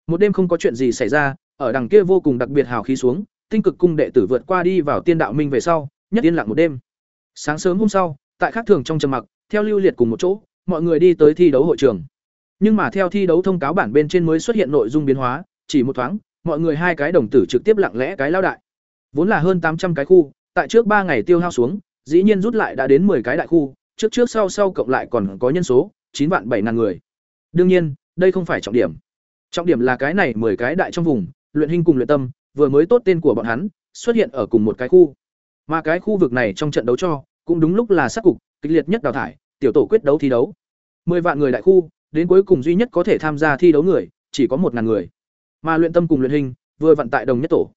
một đêm không có chuyện gì xảy ra, ở đằng kia vô cùng đặc biệt hào khí xuống tinh cực cung đệ tử vượt qua đi vào tiên đạo minh về sau, nhất yên lặng một đêm. Sáng sớm hôm sau, tại khác thường trong trầm mặc, theo lưu liệt cùng một chỗ, mọi người đi tới thi đấu hội trường. Nhưng mà theo thi đấu thông cáo bản bên trên mới xuất hiện nội dung biến hóa, chỉ một thoáng, mọi người hai cái đồng tử trực tiếp lặng lẽ cái lao đại. Vốn là hơn tám trăm cái khu, tại trước ba ngày tiêu hao xuống, dĩ nhiên rút lại đã đến 10 cái đại khu, trước trước sau sau cộng lại còn có nhân số, chín vạn bảy ngàn người. Đương nhiên, đây không phải trọng điểm. Trọng điểm là cái này 10 cái đại trong vùng, luyện hình cùng luyện tâm vừa mới tốt tên của bọn hắn xuất hiện ở cùng một cái khu mà cái khu vực này trong trận đấu cho cũng đúng lúc là sát cục kịch liệt nhất đào thải tiểu tổ quyết đấu thi đấu mười vạn người đại khu, đến cuối cùng duy nhất có thể tham gia thi đấu người, chỉ có một ngàn người. Mà luyện tâm cùng luyện hình, vừa vận tại đồng nhất tổ.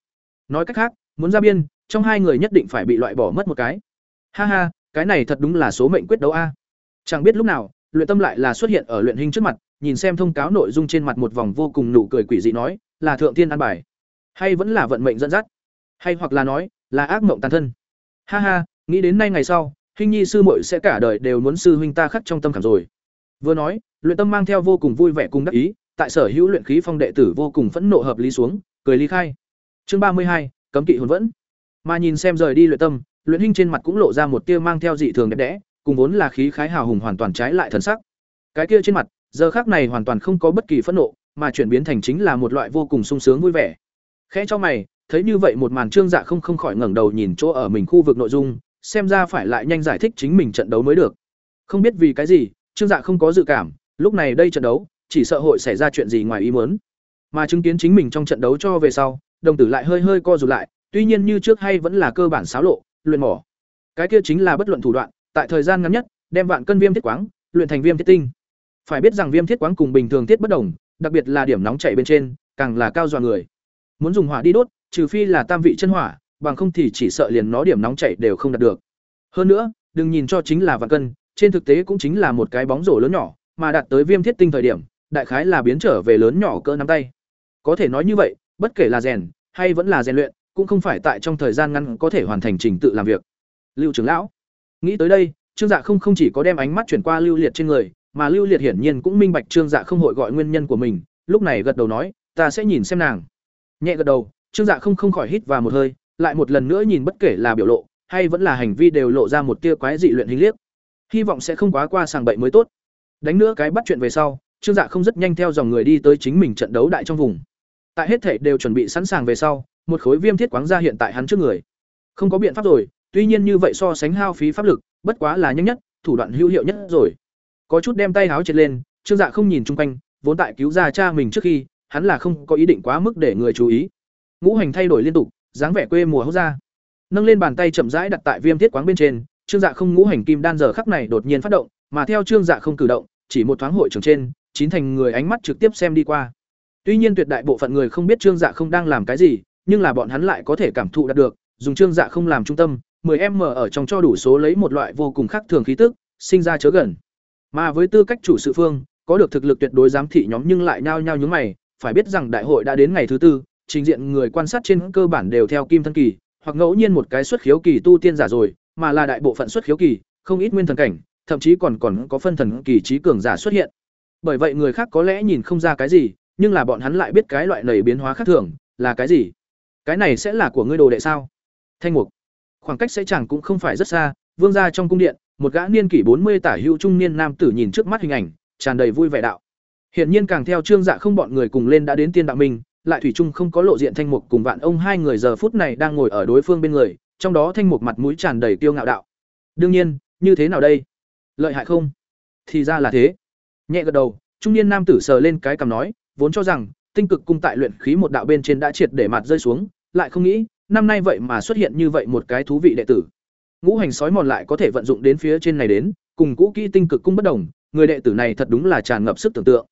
Nói cách khác, muốn ra biên, trong hai người nhất định phải bị loại bỏ mất một cái. Ha ha, cái này thật đúng là số mệnh quyết đấu a. Chẳng biết lúc nào, luyện tâm lại là xuất hiện ở luyện hình trước mặt, nhìn xem thông cáo nội dung trên mặt một vòng vô cùng nụ cười quỷ dị nói, là thượng tiên an bài, hay vẫn là vận mệnh dẫn dắt, hay hoặc là nói, là ác mộng tàn thân. Ha ha, nghĩ đến nay ngày sau, Hình Nhi sư muội sẽ cả đời đều muốn sư huynh ta khắc trong tâm cảm rồi. Vừa nói, luyện tâm mang theo vô cùng vui vẻ cùng đắc ý, tại sở hữu luyện khí phong đệ tử vô cùng phẫn nộ hợp lý xuống, cười ly khai. Chương ba mươi hai, cấm kỵ hồn vẫn. Mà nhìn xem rời đi luyện tâm, luyện hình trên mặt cũng lộ ra một tia mang theo dị thường đẹp đẽ, cùng vốn là khí khái hào hùng hoàn toàn trái lại thần sắc. Cái kia trên mặt, giờ khác này hoàn toàn không có bất kỳ phẫn nộ, mà chuyển biến thành chính là một loại vô cùng sung sướng vui vẻ. Khẽ cho mày, thấy như vậy một màn trương dạ không không khỏi ngẩng đầu nhìn chỗ ở mình khu vực nội dung, xem ra phải lại nhanh giải thích chính mình trận đấu mới được. Không biết vì cái gì, trương dạ không có dự cảm, lúc này đây trận đấu, chỉ sợ hội xảy ra chuyện gì ngoài ý muốn. Mà chứng kiến chính mình trong trận đấu cho về sau, đồng tử lại hơi hơi co rụt lại, tuy nhiên như trước hay vẫn là cơ bản xáo lộ, luyện mỏ. Cái kia chính là bất luận thủ đoạn, tại thời gian ngắn nhất, đem vạn cân viêm thiết quáng, luyện thành viêm thiết tinh. Phải biết rằng viêm thiết quáng cùng bình thường thiết bất đồng, đặc biệt là điểm nóng chảy bên trên, càng là cao dọa người. Muốn dùng hỏa đi đốt, trừ phi là tam vị chân hỏa, bằng không thì chỉ sợ liền nó điểm nóng chảy đều không đạt được. Hơn nữa, đừng nhìn cho chính là vạn cân, trên thực tế cũng chính là một cái bóng rổ lớn nhỏ, mà đạt tới viêm thiết tinh thời điểm, đại khái là biến trở về lớn nhỏ cỡ nắm tay. Có thể nói như vậy, bất kể là rèn hay vẫn là rèn luyện, cũng không phải tại trong thời gian ngắn có thể hoàn thành trình tự làm việc. Lưu trưởng lão, nghĩ tới đây, Trương Dạ không không chỉ có đem ánh mắt chuyển qua Lưu Liệt trên người, mà Lưu Liệt hiển nhiên cũng minh bạch Trương Dạ không hội gọi nguyên nhân của mình, lúc này gật đầu nói, ta sẽ nhìn xem nàng. Nhẹ gật đầu, Trương Dạ không không khỏi hít vào một hơi, lại một lần nữa nhìn bất kể là biểu lộ hay vẫn là hành vi đều lộ ra một tia quái dị luyện hình liếc. Hy vọng sẽ không quá qua sàng bậy mới tốt. Đánh nữa cái bắt chuyện về sau, Trương Dạ không rất nhanh theo dòng người đi tới chính mình trận đấu đại trong vùng. Tại hết thể đều chuẩn bị sẵn sàng về sau, một khối viêm thiết quáng ra hiện tại hắn trước người. Không có biện pháp rồi, tuy nhiên như vậy so sánh hao phí pháp lực, bất quá là nhanh nhất, thủ đoạn hữu hiệu nhất rồi. Có chút đem tay háo trệt lên, Trương Dạ không nhìn chung quanh, vốn tại cứu ra cha mình trước khi, hắn là không có ý định quá mức để người chú ý. Ngũ hành thay đổi liên tục, dáng vẻ quê mùa hốc ra. Nâng lên bàn tay chậm rãi đặt tại viêm thiết quáng bên trên, Trương Dạ không ngũ hành kim đan giờ khắc này đột nhiên phát động, mà theo Trương Dạ không cử động, chỉ một thoáng hội trường trên, chín thành người ánh mắt trực tiếp xem đi qua. Tuy nhiên tuyệt đại bộ phận người không biết Trương Dạ không đang làm cái gì, nhưng là bọn hắn lại có thể cảm thụ đạt được, dùng Trương Dạ không làm trung tâm, 10m ở trong cho đủ số lấy một loại vô cùng khác thường khí tức, sinh ra chớ gần. Mà với tư cách chủ sự phương, có được thực lực tuyệt đối giám thị nhóm nhưng lại nhao nhao nhướng mày, phải biết rằng đại hội đã đến ngày thứ tư, trình diện người quan sát trên cơ bản đều theo kim thân kỳ, hoặc ngẫu nhiên một cái xuất khiếu kỳ tu tiên giả rồi, mà là đại bộ phận xuất khiếu kỳ, không ít nguyên thần cảnh, thậm chí còn còn có phân thần kỳ trí cường giả xuất hiện. Bởi vậy người khác có lẽ nhìn không ra cái gì, nhưng là bọn hắn lại biết cái loại nảy biến hóa khác thường là cái gì. Cái này sẽ là của ngươi đồ đệ sao? Thanh mục. Khoảng cách sẽ chẳng cũng không phải rất xa, vương gia trong cung điện, một gã niên kỷ bốn mươi tả hữu trung niên nam tử nhìn trước mắt hình ảnh, tràn đầy vui vẻ đạo. Hiển nhiên càng theo Trương Dạ không bọn người cùng lên đã đến tiên đạo minh, lại thủy chung không có lộ diện thanh mục cùng vạn ông hai người giờ phút này đang ngồi ở đối phương bên người, trong đó thanh mục mặt mũi tràn đầy tiêu ngạo đạo. Đương nhiên, như thế nào đây? Lợi hại không? Thì ra là thế. Nhẹ gật đầu, trung niên nam tử sờ lên cái cằm nói, vốn cho rằng tinh cực cung tại luyện khí một đạo bên trên đã triệt để mặt rơi xuống, lại không nghĩ, năm nay vậy mà xuất hiện như vậy một cái thú vị đệ tử. Ngũ hành sói mòn lại có thể vận dụng đến phía trên này đến, cùng cũ kỹ tinh cực cung bất đồng, người đệ tử này thật đúng là tràn ngập sức tưởng tượng.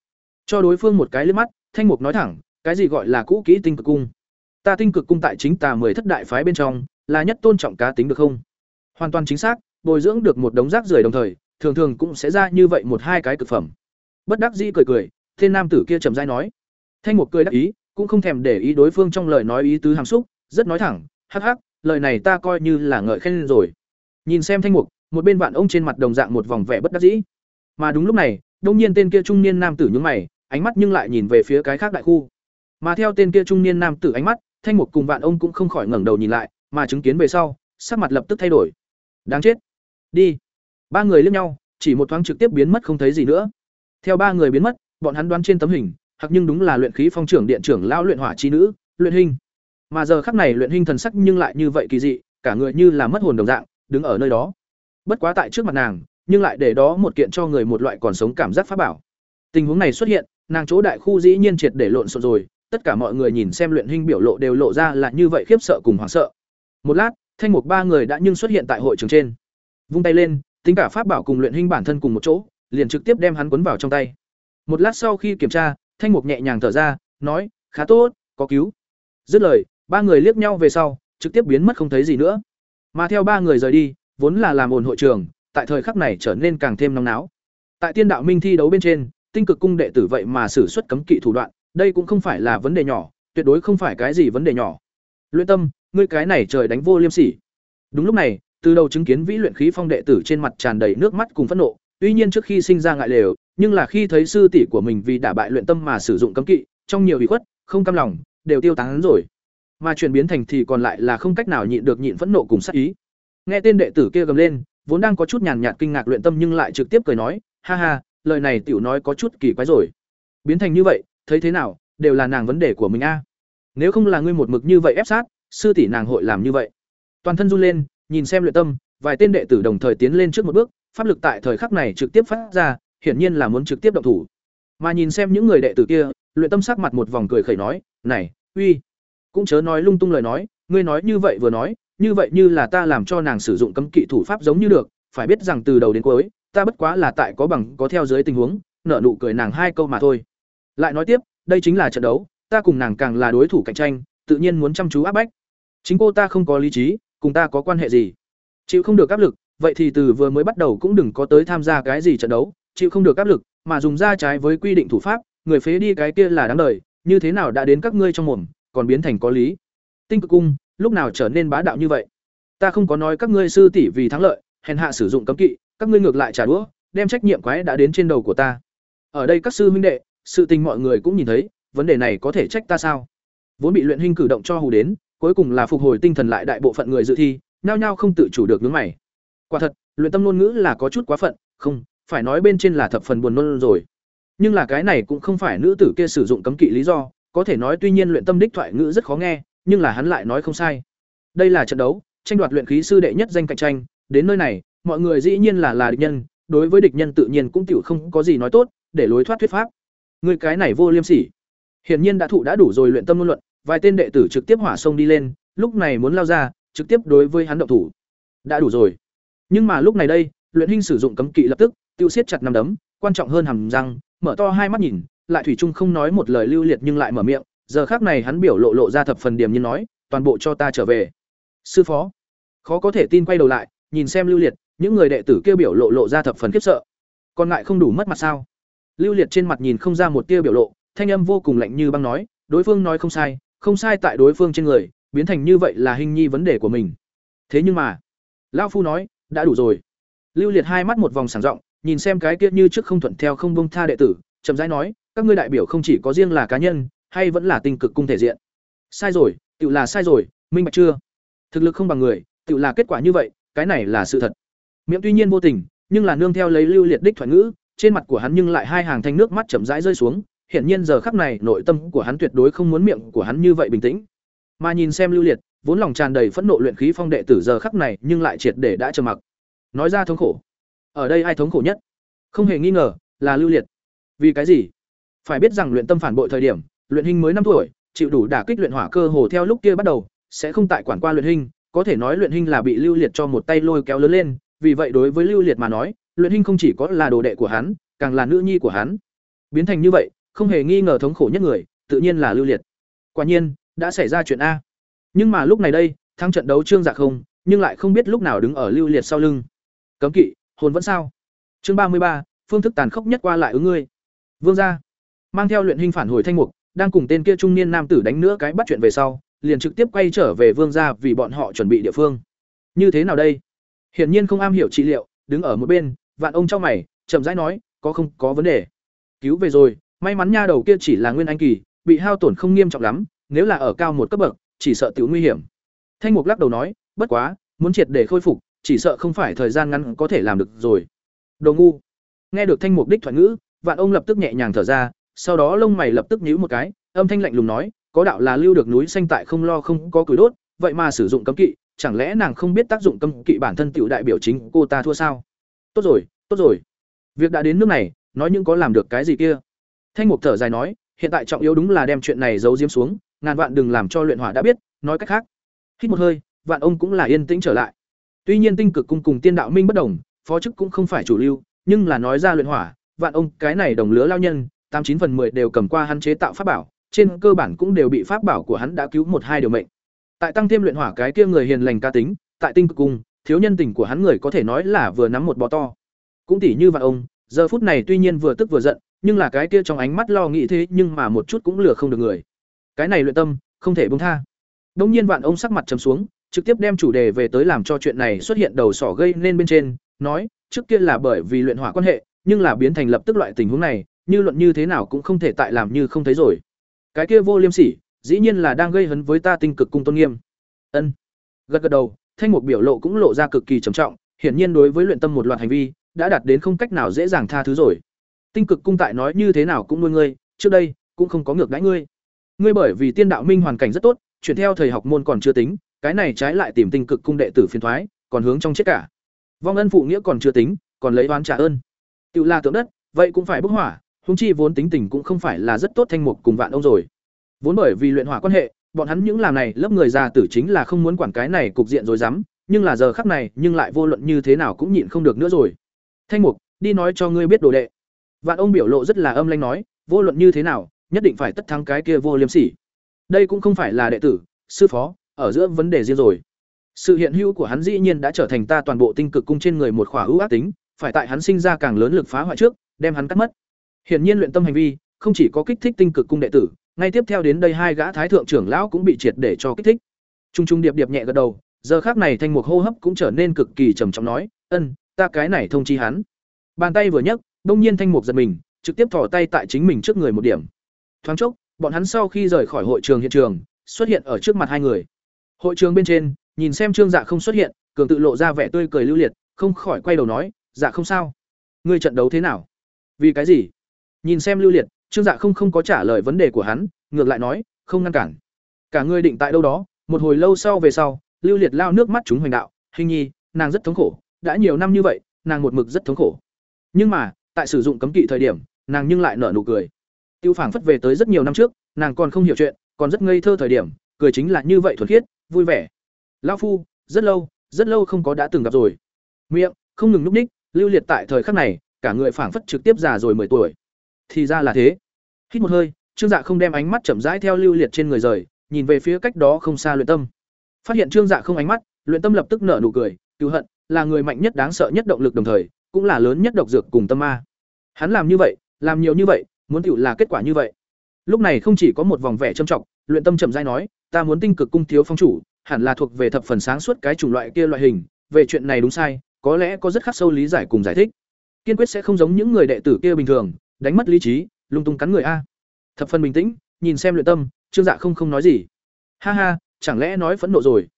Cho đối phương một cái liếc mắt, Thanh Mục nói thẳng, cái gì gọi là cũ kỹ tinh cực cung? Ta tinh cực cung tại chính tà mười thất đại phái bên trong, là nhất tôn trọng cá tính được không? Hoàn toàn chính xác, bồi dưỡng được một đống rác rưởi đồng thời, thường thường cũng sẽ ra như vậy một hai cái cực phẩm. Bất đắc dĩ cười cười, tên nam tử kia trầm rãi nói. Thanh Mục cười đắc ý, cũng không thèm để ý đối phương trong lời nói ý tứ hàm xúc, rất nói thẳng, hắc hắc, lời này ta coi như là ngợi khen rồi. Nhìn xem Thanh Mục, một bên bạn ông trên mặt đồng dạng một vòng vẻ bất đắc dĩ. Mà đúng lúc này, đông nhiên tên kia trung niên nam tử nhướng mày, ánh mắt nhưng lại nhìn về phía cái khác đại khu. Mà theo tên kia trung niên nam tử ánh mắt, Thanh Mục cùng Vạn ông cũng không khỏi ngẩng đầu nhìn lại, mà chứng kiến về sau, sắc mặt lập tức thay đổi. Đáng chết. Đi. Ba người liếc nhau, chỉ một thoáng trực tiếp biến mất không thấy gì nữa. Theo ba người biến mất, bọn hắn đoán trên tấm hình, hoặc nhưng đúng là luyện khí phong trưởng điện trưởng lão luyện hỏa chi nữ, luyện hình. Mà giờ khắc này luyện hình thần sắc nhưng lại như vậy kỳ dị, cả người như là mất hồn đồng dạng, đứng ở nơi đó. Bất quá tại trước mặt nàng, nhưng lại để đó một kiện cho người một loại còn sống cảm giác pháp bảo. Tình huống này xuất hiện, nàng chỗ đại khu dĩ nhiên triệt để lộn xộn rồi, tất cả mọi người nhìn xem luyện hình biểu lộ đều lộ ra là như vậy khiếp sợ cùng hoảng sợ. Một lát, thanh mục ba người đã nhưng xuất hiện tại hội trường trên. Vung tay lên, tính cả pháp bảo cùng luyện hình bản thân cùng một chỗ, liền trực tiếp đem hắn cuốn vào trong tay. Một lát sau khi kiểm tra, Thanh Mục nhẹ nhàng thở ra, nói, "Khá tốt, có cứu." Dứt lời, ba người liếc nhau về sau, trực tiếp biến mất không thấy gì nữa. Mà theo ba người rời đi, vốn là làm ổn hội trường, tại thời khắc này trở nên càng thêm nóng náo. Tại Tiên Đạo Minh thi đấu bên trên, Tinh Cực cung đệ tử vậy mà sử xuất cấm kỵ thủ đoạn, đây cũng không phải là vấn đề nhỏ, tuyệt đối không phải cái gì vấn đề nhỏ. Luyện Tâm, ngươi cái này trời đánh vô liêm sỉ. Đúng lúc này, từ đầu chứng kiến vĩ luyện khí phong đệ tử trên mặt tràn đầy nước mắt cùng phẫn nộ, tuy nhiên trước khi sinh ra ngại lều, nhưng là khi thấy sư tỷ của mình vì đả bại luyện tâm mà sử dụng cấm kỵ, trong nhiều ủy khuất, không cam lòng, đều tiêu tán rồi. Mà chuyển biến thành thì còn lại là không cách nào nhịn được nhịn phẫn nộ cùng sát ý. Nghe tên đệ tử kia gầm lên, vốn đang có chút nhàn nhạt kinh ngạc luyện tâm nhưng lại trực tiếp cười nói, "Ha ha, lời này tiểu nói có chút kỳ quái rồi. Biến thành như vậy, thấy thế nào, đều là nàng vấn đề của mình a. Nếu không là ngươi một mực như vậy ép sát, sư tỷ nàng hội làm như vậy." Toàn thân run lên, nhìn xem luyện tâm, vài tên đệ tử đồng thời tiến lên trước một bước, pháp lực tại thời khắc này trực tiếp phát ra, hiển nhiên là muốn trực tiếp động thủ. Mà nhìn xem những người đệ tử kia, luyện tâm sắc mặt một vòng cười khẩy nói, "Này, uy, cũng chớ nói lung tung lời nói, ngươi nói như vậy vừa nói, như vậy như là ta làm cho nàng sử dụng cấm kỵ thủ pháp giống như được, phải biết rằng từ đầu đến cuối, ta bất quá là tại có bằng có theo dưới tình huống, nợ nụ cười nàng hai câu mà thôi." Lại nói tiếp, đây chính là trận đấu, ta cùng nàng càng là đối thủ cạnh tranh, tự nhiên muốn chăm chú áp bách. Chính cô ta không có lý trí, cùng ta có quan hệ gì? Chịu không được áp lực, vậy thì từ vừa mới bắt đầu cũng đừng có tới tham gia cái gì trận đấu, chịu không được áp lực, mà dùng ra trái với quy định thủ pháp, người phế đi cái kia là đáng đời, như thế nào đã đến các ngươi trong mồm, còn biến thành có lý. Tinh cực cung, lúc nào trở nên bá đạo như vậy? Ta không có nói các ngươi sư tỷ vì thắng lợi, hèn hạ sử dụng cấm kỵ, các ngươi ngược lại trả đũa, đem trách nhiệm quái đã đến trên đầu của ta. Ở đây các sư huynh đệ, sự tình mọi người cũng nhìn thấy, vấn đề này có thể trách ta sao? Vốn bị luyện hình cử động cho hù đến, cuối cùng là phục hồi tinh thần lại đại bộ phận người dự thi, nhao nhao không tự chủ được nhướng mày. Quả thật, luyện tâm ngôn ngữ là có chút quá phận, không, phải nói bên trên là thập phần buồn nôn rồi. Nhưng là cái này cũng không phải nữ tử kia sử dụng cấm kỵ lý do, có thể nói tuy nhiên luyện tâm đích thoại ngữ rất khó nghe, nhưng là hắn lại nói không sai. Đây là trận đấu, tranh đoạt luyện khí sư đệ nhất danh cạnh tranh, đến nơi này, mọi người dĩ nhiên là là địch nhân, đối với địch nhân tự nhiên cũng tiểu không có gì nói tốt, để lối thoát thuyết pháp. Người cái này vô liêm sỉ. Hiển nhiên đã thụ đã đủ rồi luyện tâm luân luận, vài tên đệ tử trực tiếp hỏa sông đi lên, lúc này muốn lao ra, trực tiếp đối với hắn động thủ. Đã đủ rồi. Nhưng mà lúc này đây, luyện huynh sử dụng cấm kỵ lập tức, tiêu siết chặt năm đấm, quan trọng hơn hàm răng, mở to hai mắt nhìn, lại thủy chung không nói một lời lưu liệt nhưng lại mở miệng, giờ khác này hắn biểu lộ lộ ra thập phần điểm như nói, toàn bộ cho ta trở về. Sư phó. Khó có thể tin quay đầu lại, nhìn xem lưu liệt, những người đệ tử kêu biểu lộ lộ ra thập phần khiếp sợ. Còn ngại không đủ mất mặt sao? Lưu liệt trên mặt nhìn không ra một tia biểu lộ, thanh âm vô cùng lạnh như băng nói, đối phương nói không sai, không sai tại đối phương trên người, biến thành như vậy là hình nhi vấn đề của mình. Thế nhưng mà, lão phu nói, đã đủ rồi. Lưu Liệt hai mắt một vòng sảng rộng, nhìn xem cái kia như trước không thuận theo không bông tha đệ tử, chậm rãi nói, các ngươi đại biểu không chỉ có riêng là cá nhân, hay vẫn là tinh cực cung thể diện. Sai rồi, tự là sai rồi, minh bạch chưa? Thực lực không bằng người, tự là kết quả như vậy, cái này là sự thật. Miệng tuy nhiên vô tình, nhưng là nương theo lấy Lưu Liệt đích thoại ngữ, trên mặt của hắn nhưng lại hai hàng thanh nước mắt chậm rãi rơi xuống, hiển nhiên giờ khắc này nội tâm của hắn tuyệt đối không muốn miệng của hắn như vậy bình tĩnh. Mà nhìn xem Lưu Liệt, vốn lòng tràn đầy phẫn nộ luyện khí phong đệ tử giờ khắc này nhưng lại triệt để đã trầm mặc. Nói ra thống khổ. Ở đây ai thống khổ nhất? Không hề nghi ngờ, là Lưu Liệt. Vì cái gì? Phải biết rằng luyện tâm phản bội thời điểm, luyện hình mới năm tuổi, chịu đủ đả kích luyện hỏa cơ hồ theo lúc kia bắt đầu, sẽ không tại quản qua luyện hình, có thể nói luyện hình là bị Lưu Liệt cho một tay lôi kéo lớn lên, vì vậy đối với Lưu Liệt mà nói, luyện hình không chỉ có là đồ đệ của hắn, càng là nữ nhi của hắn. Biến thành như vậy, không hề nghi ngờ thống khổ nhất người, tự nhiên là Lưu Liệt. Quả nhiên, đã xảy ra chuyện a. Nhưng mà lúc này đây, thắng trận đấu Trương Dạ không, nhưng lại không biết lúc nào đứng ở Lưu Liệt sau lưng. Cấm kỵ, hồn vẫn sao? Chương ba mươi ba, phương thức tàn khốc nhất qua lại ứng ngươi. Vương gia, mang theo luyện hình phản hồi thanh mục, đang cùng tên kia trung niên nam tử đánh nữa cái bắt chuyện về sau, liền trực tiếp quay trở về Vương gia vì bọn họ chuẩn bị địa phương. Như thế nào đây? Hiển nhiên không am hiểu trị liệu, đứng ở một bên, Vạn ông trong mày, chậm rãi nói, có không có vấn đề. Cứu về rồi, may mắn nha đầu kia chỉ là nguyên anh kỳ, bị hao tổn không nghiêm trọng lắm, nếu là ở cao một cấp bậc, chỉ sợ tiểu nguy hiểm. Thanh Mục lắc đầu nói, bất quá, muốn triệt để khôi phục, chỉ sợ không phải thời gian ngắn có thể làm được rồi. Đồ ngu. Nghe được Thanh Mục đích thoại ngữ, Vạn ông lập tức nhẹ nhàng thở ra, sau đó lông mày lập tức nhíu một cái, âm thanh lạnh lùng nói, có đạo là lưu được núi xanh tại không lo không có củi đốt, vậy mà sử dụng cấm kỵ, chẳng lẽ nàng không biết tác dụng cấm kỵ bản thân tiểu đại biểu chính cô ta thua sao? Tốt rồi, tốt rồi. Việc đã đến nước này, nói những có làm được cái gì kia. Thanh Mục thở dài nói, hiện tại trọng yếu đúng là đem chuyện này giấu giếm xuống, ngàn vạn đừng làm cho luyện hỏa đã biết, nói cách khác. Hít một hơi, vạn ông cũng là yên tĩnh trở lại. Tuy nhiên tinh cực cung cùng tiên đạo minh bất đồng, phó chức cũng không phải chủ lưu, nhưng là nói ra luyện hỏa, vạn ông cái này đồng lứa lao nhân, tám chín phần 10 đều cầm qua hắn chế tạo pháp bảo, trên cơ bản cũng đều bị pháp bảo của hắn đã cứu một hai điều mệnh. Tại tăng thêm luyện hỏa cái kia người hiền lành ca tính, tại tinh cực cung, thiếu nhân tình của hắn người có thể nói là vừa nắm một bó to. Cũng tỉ như vạn ông, giờ phút này tuy nhiên vừa tức vừa giận, nhưng là cái kia trong ánh mắt lo nghĩ thế nhưng mà một chút cũng lừa không được người. Cái này luyện tâm, không thể buông tha. Đông nhiên vạn ông sắc mặt trầm xuống, trực tiếp đem chủ đề về tới làm cho chuyện này xuất hiện đầu sỏ gây nên bên trên, nói, trước kia là bởi vì luyện hỏa quan hệ, nhưng là biến thành lập tức loại tình huống này, như luận như thế nào cũng không thể tại làm như không thấy rồi. Cái kia vô liêm sỉ, dĩ nhiên là đang gây hấn với ta tinh cực cung tôn nghiêm. Ân. Gật gật đầu, thanh mục biểu lộ cũng lộ ra cực kỳ trầm trọng, hiển nhiên đối với luyện tâm một loạt hành vi, đã đạt đến không cách nào dễ dàng tha thứ rồi. Tinh cực cung tại nói như thế nào cũng nuôi ngươi, trước đây cũng không có ngược đãi ngươi. Ngươi bởi vì tiên đạo minh hoàn cảnh rất tốt, chuyển theo thời học môn còn chưa tính, cái này trái lại tìm tinh cực cung đệ tử phiền thoái, còn hướng trong chết cả. Vong ân phụ nghĩa còn chưa tính, còn lấy oán trả ơn. Tiểu la tượng đất, vậy cũng phải bốc hỏa, huống chi vốn tính tình cũng không phải là rất tốt thanh mục cùng vạn ông rồi. Vốn bởi vì luyện hỏa quan hệ, bọn hắn những làm này lớp người già tử chính là không muốn quản cái này cục diện rồi dám, nhưng là giờ khắc này, nhưng lại vô luận như thế nào cũng nhịn không được nữa rồi. Thanh mục, đi nói cho ngươi biết đồ đệ. Vạn ông biểu lộ rất là âm lãnh nói, vô luận như thế nào, nhất định phải tất thắng cái kia vô liêm sỉ. Đây cũng không phải là đệ tử, sư phó, ở giữa vấn đề riêng rồi. Sự hiện hữu của hắn dĩ nhiên đã trở thành ta toàn bộ tinh cực cung trên người một khỏa ưu ác tính, phải tại hắn sinh ra càng lớn lực phá hoại trước, đem hắn cắt mất. Hiển nhiên luyện tâm hành vi, không chỉ có kích thích tinh cực cung đệ tử, ngay tiếp theo đến đây hai gã thái thượng trưởng lão cũng bị triệt để cho kích thích. Trung trung điệp điệp nhẹ gật đầu, giờ khác này thanh mục hô hấp cũng trở nên cực kỳ trầm trọng nói, "Ân, ta cái này thông chi hắn." Bàn tay vừa nhấc, đông nhiên thanh mục giật mình, trực tiếp thò tay tại chính mình trước người một điểm. Thoáng chốc, bọn hắn sau khi rời khỏi hội trường hiện trường, xuất hiện ở trước mặt hai người. Hội trường bên trên, nhìn xem Trương Dạ không xuất hiện, cường tự lộ ra vẻ tươi cười lưu liệt, không khỏi quay đầu nói, "Dạ không sao, ngươi trận đấu thế nào?" "Vì cái gì?" Nhìn xem lưu liệt, Trương Dạ không không có trả lời vấn đề của hắn, ngược lại nói, "Không ngăn cản." Cả người định tại đâu đó, một hồi lâu sau về sau, lưu liệt lao nước mắt chúng hoành đạo, "Hình nhi, nàng rất thống khổ, đã nhiều năm như vậy, nàng một mực rất thống khổ." Nhưng mà, tại sử dụng cấm kỵ thời điểm, nàng nhưng lại nở nụ cười. Tiêu Phảng phất về tới rất nhiều năm trước, nàng còn không hiểu chuyện, còn rất ngây thơ thời điểm, cười chính là như vậy thuần khiết, vui vẻ. Lão phu, rất lâu, rất lâu không có đã từng gặp rồi. Miệng không ngừng lúc ních, lưu liệt tại thời khắc này, cả người phảng phất trực tiếp già rồi 10 tuổi. Thì ra là thế. Hít một hơi, Trương Dạ không đem ánh mắt chậm rãi theo lưu liệt trên người rời, nhìn về phía cách đó không xa luyện tâm. Phát hiện Trương Dạ không ánh mắt, luyện tâm lập tức nở nụ cười, cứu hận, là người mạnh nhất đáng sợ nhất động lực đồng thời, cũng là lớn nhất độc dược cùng tâm ma. Hắn làm như vậy, làm nhiều như vậy, muốn tựu là kết quả như vậy. Lúc này không chỉ có một vòng vẻ trầm trọng, luyện tâm chậm rãi nói, ta muốn tinh cực cung thiếu phong chủ, hẳn là thuộc về thập phần sáng suốt cái chủng loại kia loại hình, về chuyện này đúng sai, có lẽ có rất khắc sâu lý giải cùng giải thích. Kiên quyết sẽ không giống những người đệ tử kia bình thường, đánh mất lý trí, lung tung cắn người a. Thập phần bình tĩnh, nhìn xem luyện tâm, Trương Dạ không không nói gì. Ha ha, chẳng lẽ nói phẫn nộ rồi?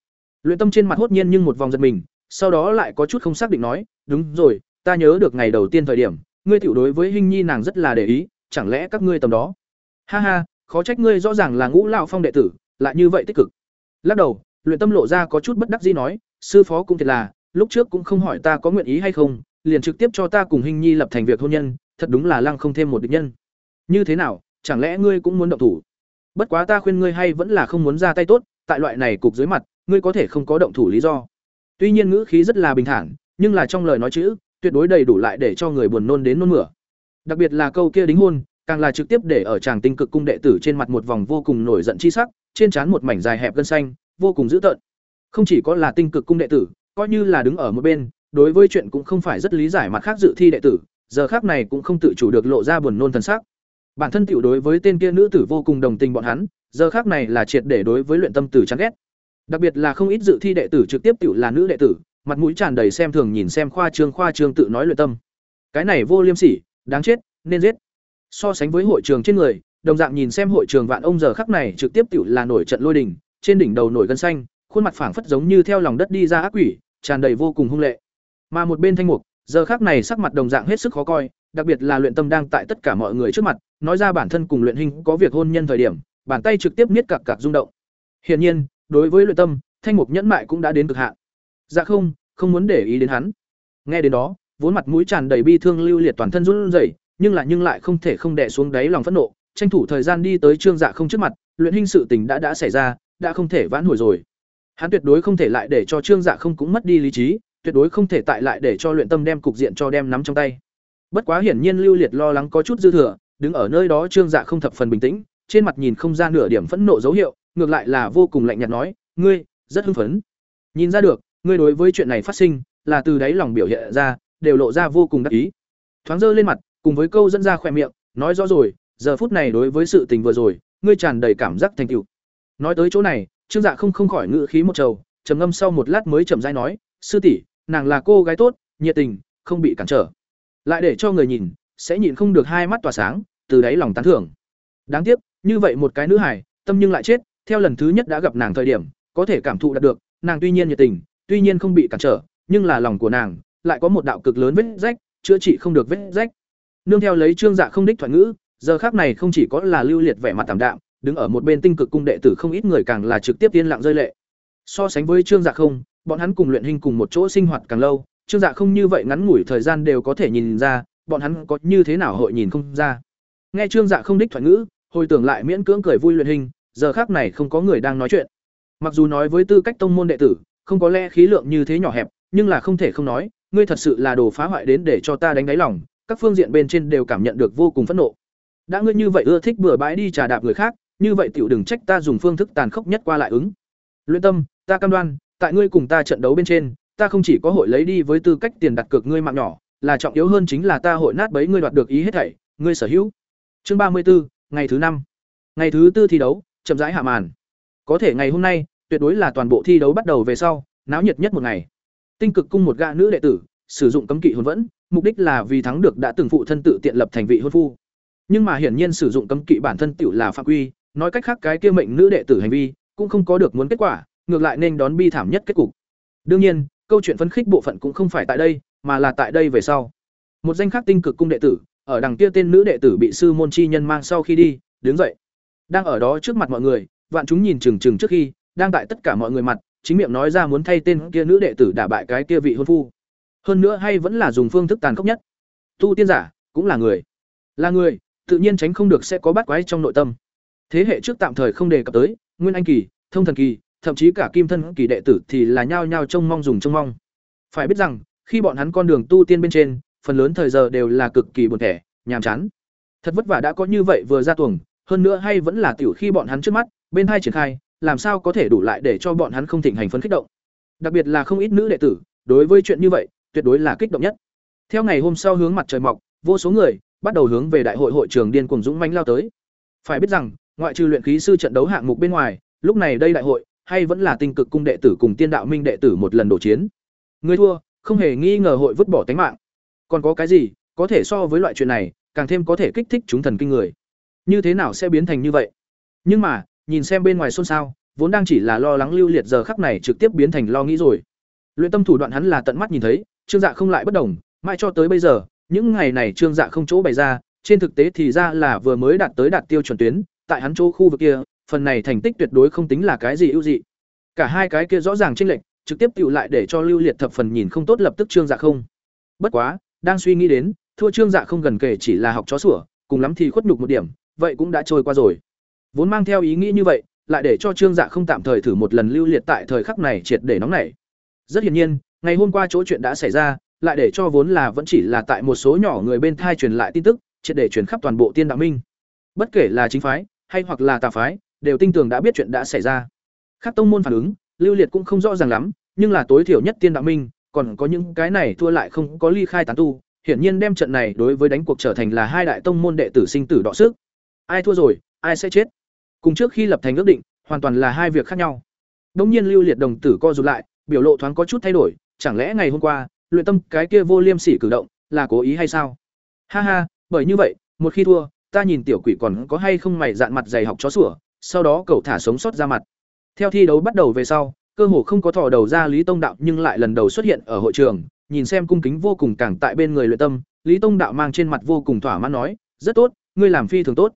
Luyện tâm trên mặt hốt nhiên nhưng một vòng giật mình, sau đó lại có chút không xác định nói, đúng rồi, ta nhớ được ngày đầu tiên thời điểm, ngươi tiểu đối với hình Nhi nàng rất là để ý, chẳng lẽ các ngươi tầm đó? Ha ha, khó trách ngươi rõ ràng là Ngũ lão phong đệ tử, lại như vậy tích cực. Lắc đầu, luyện tâm lộ ra có chút bất đắc dĩ nói, sư phó cũng thiệt là, lúc trước cũng không hỏi ta có nguyện ý hay không, liền trực tiếp cho ta cùng hình Nhi lập thành việc hôn nhân, thật đúng là lăng không thêm một địch nhân. Như thế nào, chẳng lẽ ngươi cũng muốn động thủ? Bất quá ta khuyên ngươi hay vẫn là không muốn ra tay tốt, tại loại này cục dưới mặt, ngươi có thể không có động thủ lý do. Tuy nhiên ngữ khí rất là bình thản, nhưng là trong lời nói chữ, tuyệt đối đầy đủ lại để cho người buồn nôn đến nôn mửa. Đặc biệt là câu kia đính hôn, càng là trực tiếp để ở chàng tinh cực cung đệ tử trên mặt một vòng vô cùng nổi giận chi sắc, trên trán một mảnh dài hẹp gân xanh, vô cùng dữ tợn. Không chỉ có là tinh cực cung đệ tử, coi như là đứng ở một bên, đối với chuyện cũng không phải rất lý giải mặt khác dự thi đệ tử, giờ khác này cũng không tự chủ được lộ ra buồn nôn thần sắc. Bản thân tiểu đối với tên kia nữ tử vô cùng đồng tình bọn hắn, giờ khác này là triệt để đối với luyện tâm tử chán ghét. Đặc biệt là không ít dự thi đệ tử trực tiếp tiểu là nữ đệ tử, mặt mũi tràn đầy xem thường nhìn xem khoa trương khoa trương tự nói luyện tâm. Cái này vô liêm sỉ, đáng chết, nên giết. So sánh với hội trường trên người, đồng dạng nhìn xem hội trường vạn ông giờ khắc này trực tiếp tiểu là nổi trận lôi đình, trên đỉnh đầu nổi gân xanh, khuôn mặt phảng phất giống như theo lòng đất đi ra ác quỷ, tràn đầy vô cùng hung lệ. Mà một bên thanh mục, giờ khác này sắc mặt đồng dạng hết sức khó coi, đặc biệt là luyện tâm đang tại tất cả mọi người trước mặt, nói ra bản thân cùng luyện hình có việc hôn nhân thời điểm, bàn tay trực tiếp niết cặc cặc rung động. Hiển nhiên, đối với luyện tâm, thanh mục nhẫn mại cũng đã đến cực hạn. Dạ không, không muốn để ý đến hắn. Nghe đến đó, vốn mặt mũi tràn đầy bi thương lưu liệt toàn thân run rẩy, nhưng lại nhưng lại không thể không đè xuống đáy lòng phẫn nộ, tranh thủ thời gian đi tới Trương Dạ không trước mặt, luyện hình sự tình đã đã xảy ra, đã không thể vãn hồi rồi. Hắn tuyệt đối không thể lại để cho Trương Dạ không cũng mất đi lý trí, tuyệt đối không thể tại lại để cho luyện tâm đem cục diện cho đem nắm trong tay. bất quá hiển nhiên lưu liệt lo lắng có chút dư thừa, đứng ở nơi đó trương dạ không thập phần bình tĩnh, trên mặt nhìn không ra nửa điểm phẫn nộ dấu hiệu, ngược lại là vô cùng lạnh nhạt nói, ngươi, rất hưng phấn. Nhìn ra được, ngươi đối với chuyện này phát sinh, là từ đáy lòng biểu hiện ra, đều lộ ra vô cùng đắc ý. Thoáng dơ lên mặt, cùng với câu dẫn ra khỏe miệng, nói rõ rồi, giờ phút này đối với sự tình vừa rồi, ngươi tràn đầy cảm giác thành tựu. Nói tới chỗ này, trương dạ không không khỏi ngữ khí một trầu, trầm ngâm sau một lát mới chậm rãi nói, sư tỷ nàng là cô gái tốt, nhiệt tình, không bị cản trở. Lại để cho người nhìn, sẽ nhìn không được hai mắt tỏa sáng, từ đáy lòng tán thưởng. Đáng tiếc, như vậy một cái nữ hải tâm nhưng lại chết, theo lần thứ nhất đã gặp nàng thời điểm, có thể cảm thụ đạt được, nàng tuy nhiên nhiệt tình, tuy nhiên không bị cản trở, nhưng là lòng của nàng, lại có một đạo cực lớn vết rách, chữa trị không được vết rách. Nương theo lấy trương dạ không đích thoại ngữ, giờ khác này không chỉ có là lưu liệt vẻ mặt tảm đạm, đứng ở một bên tinh cực cung đệ tử không ít người càng là trực tiếp yên lặng rơi lệ. So sánh với trương dạ không bọn hắn cùng luyện hình cùng một chỗ sinh hoạt càng lâu, trương dạ không như vậy ngắn ngủi thời gian đều có thể nhìn ra, bọn hắn có như thế nào hội nhìn không ra. Nghe trương dạ không đích thoại ngữ, hồi tưởng lại miễn cưỡng cười vui luyện hình, giờ khác này không có người đang nói chuyện. Mặc dù nói với tư cách tông môn đệ tử, không có lẽ khí lượng như thế nhỏ hẹp, nhưng là không thể không nói, ngươi thật sự là đồ phá hoại đến để cho ta đánh đáy lòng, các phương diện bên trên đều cảm nhận được vô cùng phẫn nộ. Đã ngươi như vậy ưa thích bừa bãi đi trà đạp người khác, như vậy tiểu đừng trách ta dùng phương thức tàn khốc nhất qua lại ứng. Luyện tâm, ta cam đoan tại ngươi cùng ta trận đấu bên trên ta không chỉ có hội lấy đi với tư cách tiền đặt cược ngươi mạng nhỏ là trọng yếu hơn chính là ta hội nát bấy ngươi đoạt được ý hết thảy ngươi sở hữu. Chương ba mươi 34, ngày thứ năm. Ngày thứ tư thi đấu chậm rãi hạ màn. Có thể ngày hôm nay tuyệt đối là toàn bộ thi đấu bắt đầu về sau náo nhiệt nhất một ngày. Tinh cực cung một gã nữ đệ tử sử dụng cấm kỵ hồn vẫn mục đích là vì thắng được đã từng phụ thân tự tiện lập thành vị hôn phu. Nhưng mà hiển nhiên sử dụng cấm kỵ bản thân tiểu là phạm quy nói cách khác cái kia mệnh nữ đệ tử hành vi cũng không có được muốn kết quả ngược lại nên đón bi thảm nhất kết cục. Đương nhiên, câu chuyện phấn khích bộ phận cũng không phải tại đây, mà là tại đây về sau. Một danh khác tinh cực cung đệ tử, ở đằng kia tên nữ đệ tử bị sư môn chi nhân mang sau khi đi, đứng dậy. Đang ở đó trước mặt mọi người, vạn chúng nhìn chừng chừng trước khi, đang tại tất cả mọi người mặt, chính miệng nói ra muốn thay tên kia nữ đệ tử đả bại cái kia vị hôn phu. Hơn nữa hay vẫn là dùng phương thức tàn khốc nhất. Tu tiên giả, cũng là người. Là người, tự nhiên tránh không được sẽ có bắt quái trong nội tâm. Thế hệ trước tạm thời không đề cập tới, nguyên anh kỳ, thông thần kỳ thậm chí cả kim thân kỳ đệ tử thì là nhao nhao trông mong dùng trông mong. Phải biết rằng, khi bọn hắn con đường tu tiên bên trên, phần lớn thời giờ đều là cực kỳ buồn thẻ, nhàm chán. Thật vất vả đã có như vậy vừa ra tuồng, hơn nữa hay vẫn là tiểu khi bọn hắn trước mắt, bên hai triển khai, làm sao có thể đủ lại để cho bọn hắn không thịnh hành phấn kích động. Đặc biệt là không ít nữ đệ tử, đối với chuyện như vậy, tuyệt đối là kích động nhất. Theo ngày hôm sau hướng mặt trời mọc, vô số người bắt đầu hướng về đại hội hội trường điên cuồng dũng mãnh lao tới. Phải biết rằng, ngoại trừ luyện khí sư trận đấu hạng mục bên ngoài, lúc này đây đại hội hay vẫn là tinh cực cung đệ tử cùng tiên đạo minh đệ tử một lần đổ chiến? Người thua, không hề nghi ngờ hội vứt bỏ tính mạng. Còn có cái gì có thể so với loại chuyện này, càng thêm có thể kích thích chúng thần kinh người? Như thế nào sẽ biến thành như vậy? Nhưng mà, nhìn xem bên ngoài xôn xao, vốn đang chỉ là lo lắng lưu liệt giờ khắc này trực tiếp biến thành lo nghĩ rồi. Luyện tâm thủ đoạn hắn là tận mắt nhìn thấy, trương dạ không lại bất đồng, mãi cho tới bây giờ, những ngày này trương dạ không chỗ bày ra, trên thực tế thì ra là vừa mới đạt tới đạt tiêu chuẩn tuyến, tại hắn chỗ khu vực kia phần này thành tích tuyệt đối không tính là cái gì ưu dị. Cả hai cái kia rõ ràng chênh lệch, trực tiếp tựu lại để cho lưu liệt thập phần nhìn không tốt lập tức trương dạ không. Bất quá, đang suy nghĩ đến, thua trương dạ không gần kể chỉ là học chó sủa, cùng lắm thì khuất nhục một điểm, vậy cũng đã trôi qua rồi. Vốn mang theo ý nghĩ như vậy, lại để cho trương dạ không tạm thời thử một lần lưu liệt tại thời khắc này triệt để nóng nảy. Rất hiển nhiên, ngày hôm qua chỗ chuyện đã xảy ra, lại để cho vốn là vẫn chỉ là tại một số nhỏ người bên thai truyền lại tin tức, triệt để truyền khắp toàn bộ tiên đạo minh. Bất kể là chính phái, hay hoặc là tà phái đều tin tưởng đã biết chuyện đã xảy ra. Các tông môn phản ứng, lưu liệt cũng không rõ ràng lắm, nhưng là tối thiểu nhất tiên đạo minh, còn có những cái này thua lại không có ly khai tán tu, hiển nhiên đem trận này đối với đánh cuộc trở thành là hai đại tông môn đệ tử sinh tử đọ sức. Ai thua rồi, ai sẽ chết? Cùng trước khi lập thành ước định, hoàn toàn là hai việc khác nhau. Đông nhiên lưu liệt đồng tử co rụt lại, biểu lộ thoáng có chút thay đổi, chẳng lẽ ngày hôm qua, luyện tâm cái kia vô liêm sỉ cử động, là cố ý hay sao? Ha ha, bởi như vậy, một khi thua, ta nhìn tiểu quỷ còn có hay không mày dạn mặt dày học chó sủa sau đó cậu thả sống sót ra mặt. Theo thi đấu bắt đầu về sau, cơ hồ không có thò đầu ra lý tông đạo nhưng lại lần đầu xuất hiện ở hội trường, nhìn xem cung kính vô cùng càng tại bên người luyện tâm, lý tông đạo mang trên mặt vô cùng thỏa mãn nói, rất tốt, ngươi làm phi thường tốt.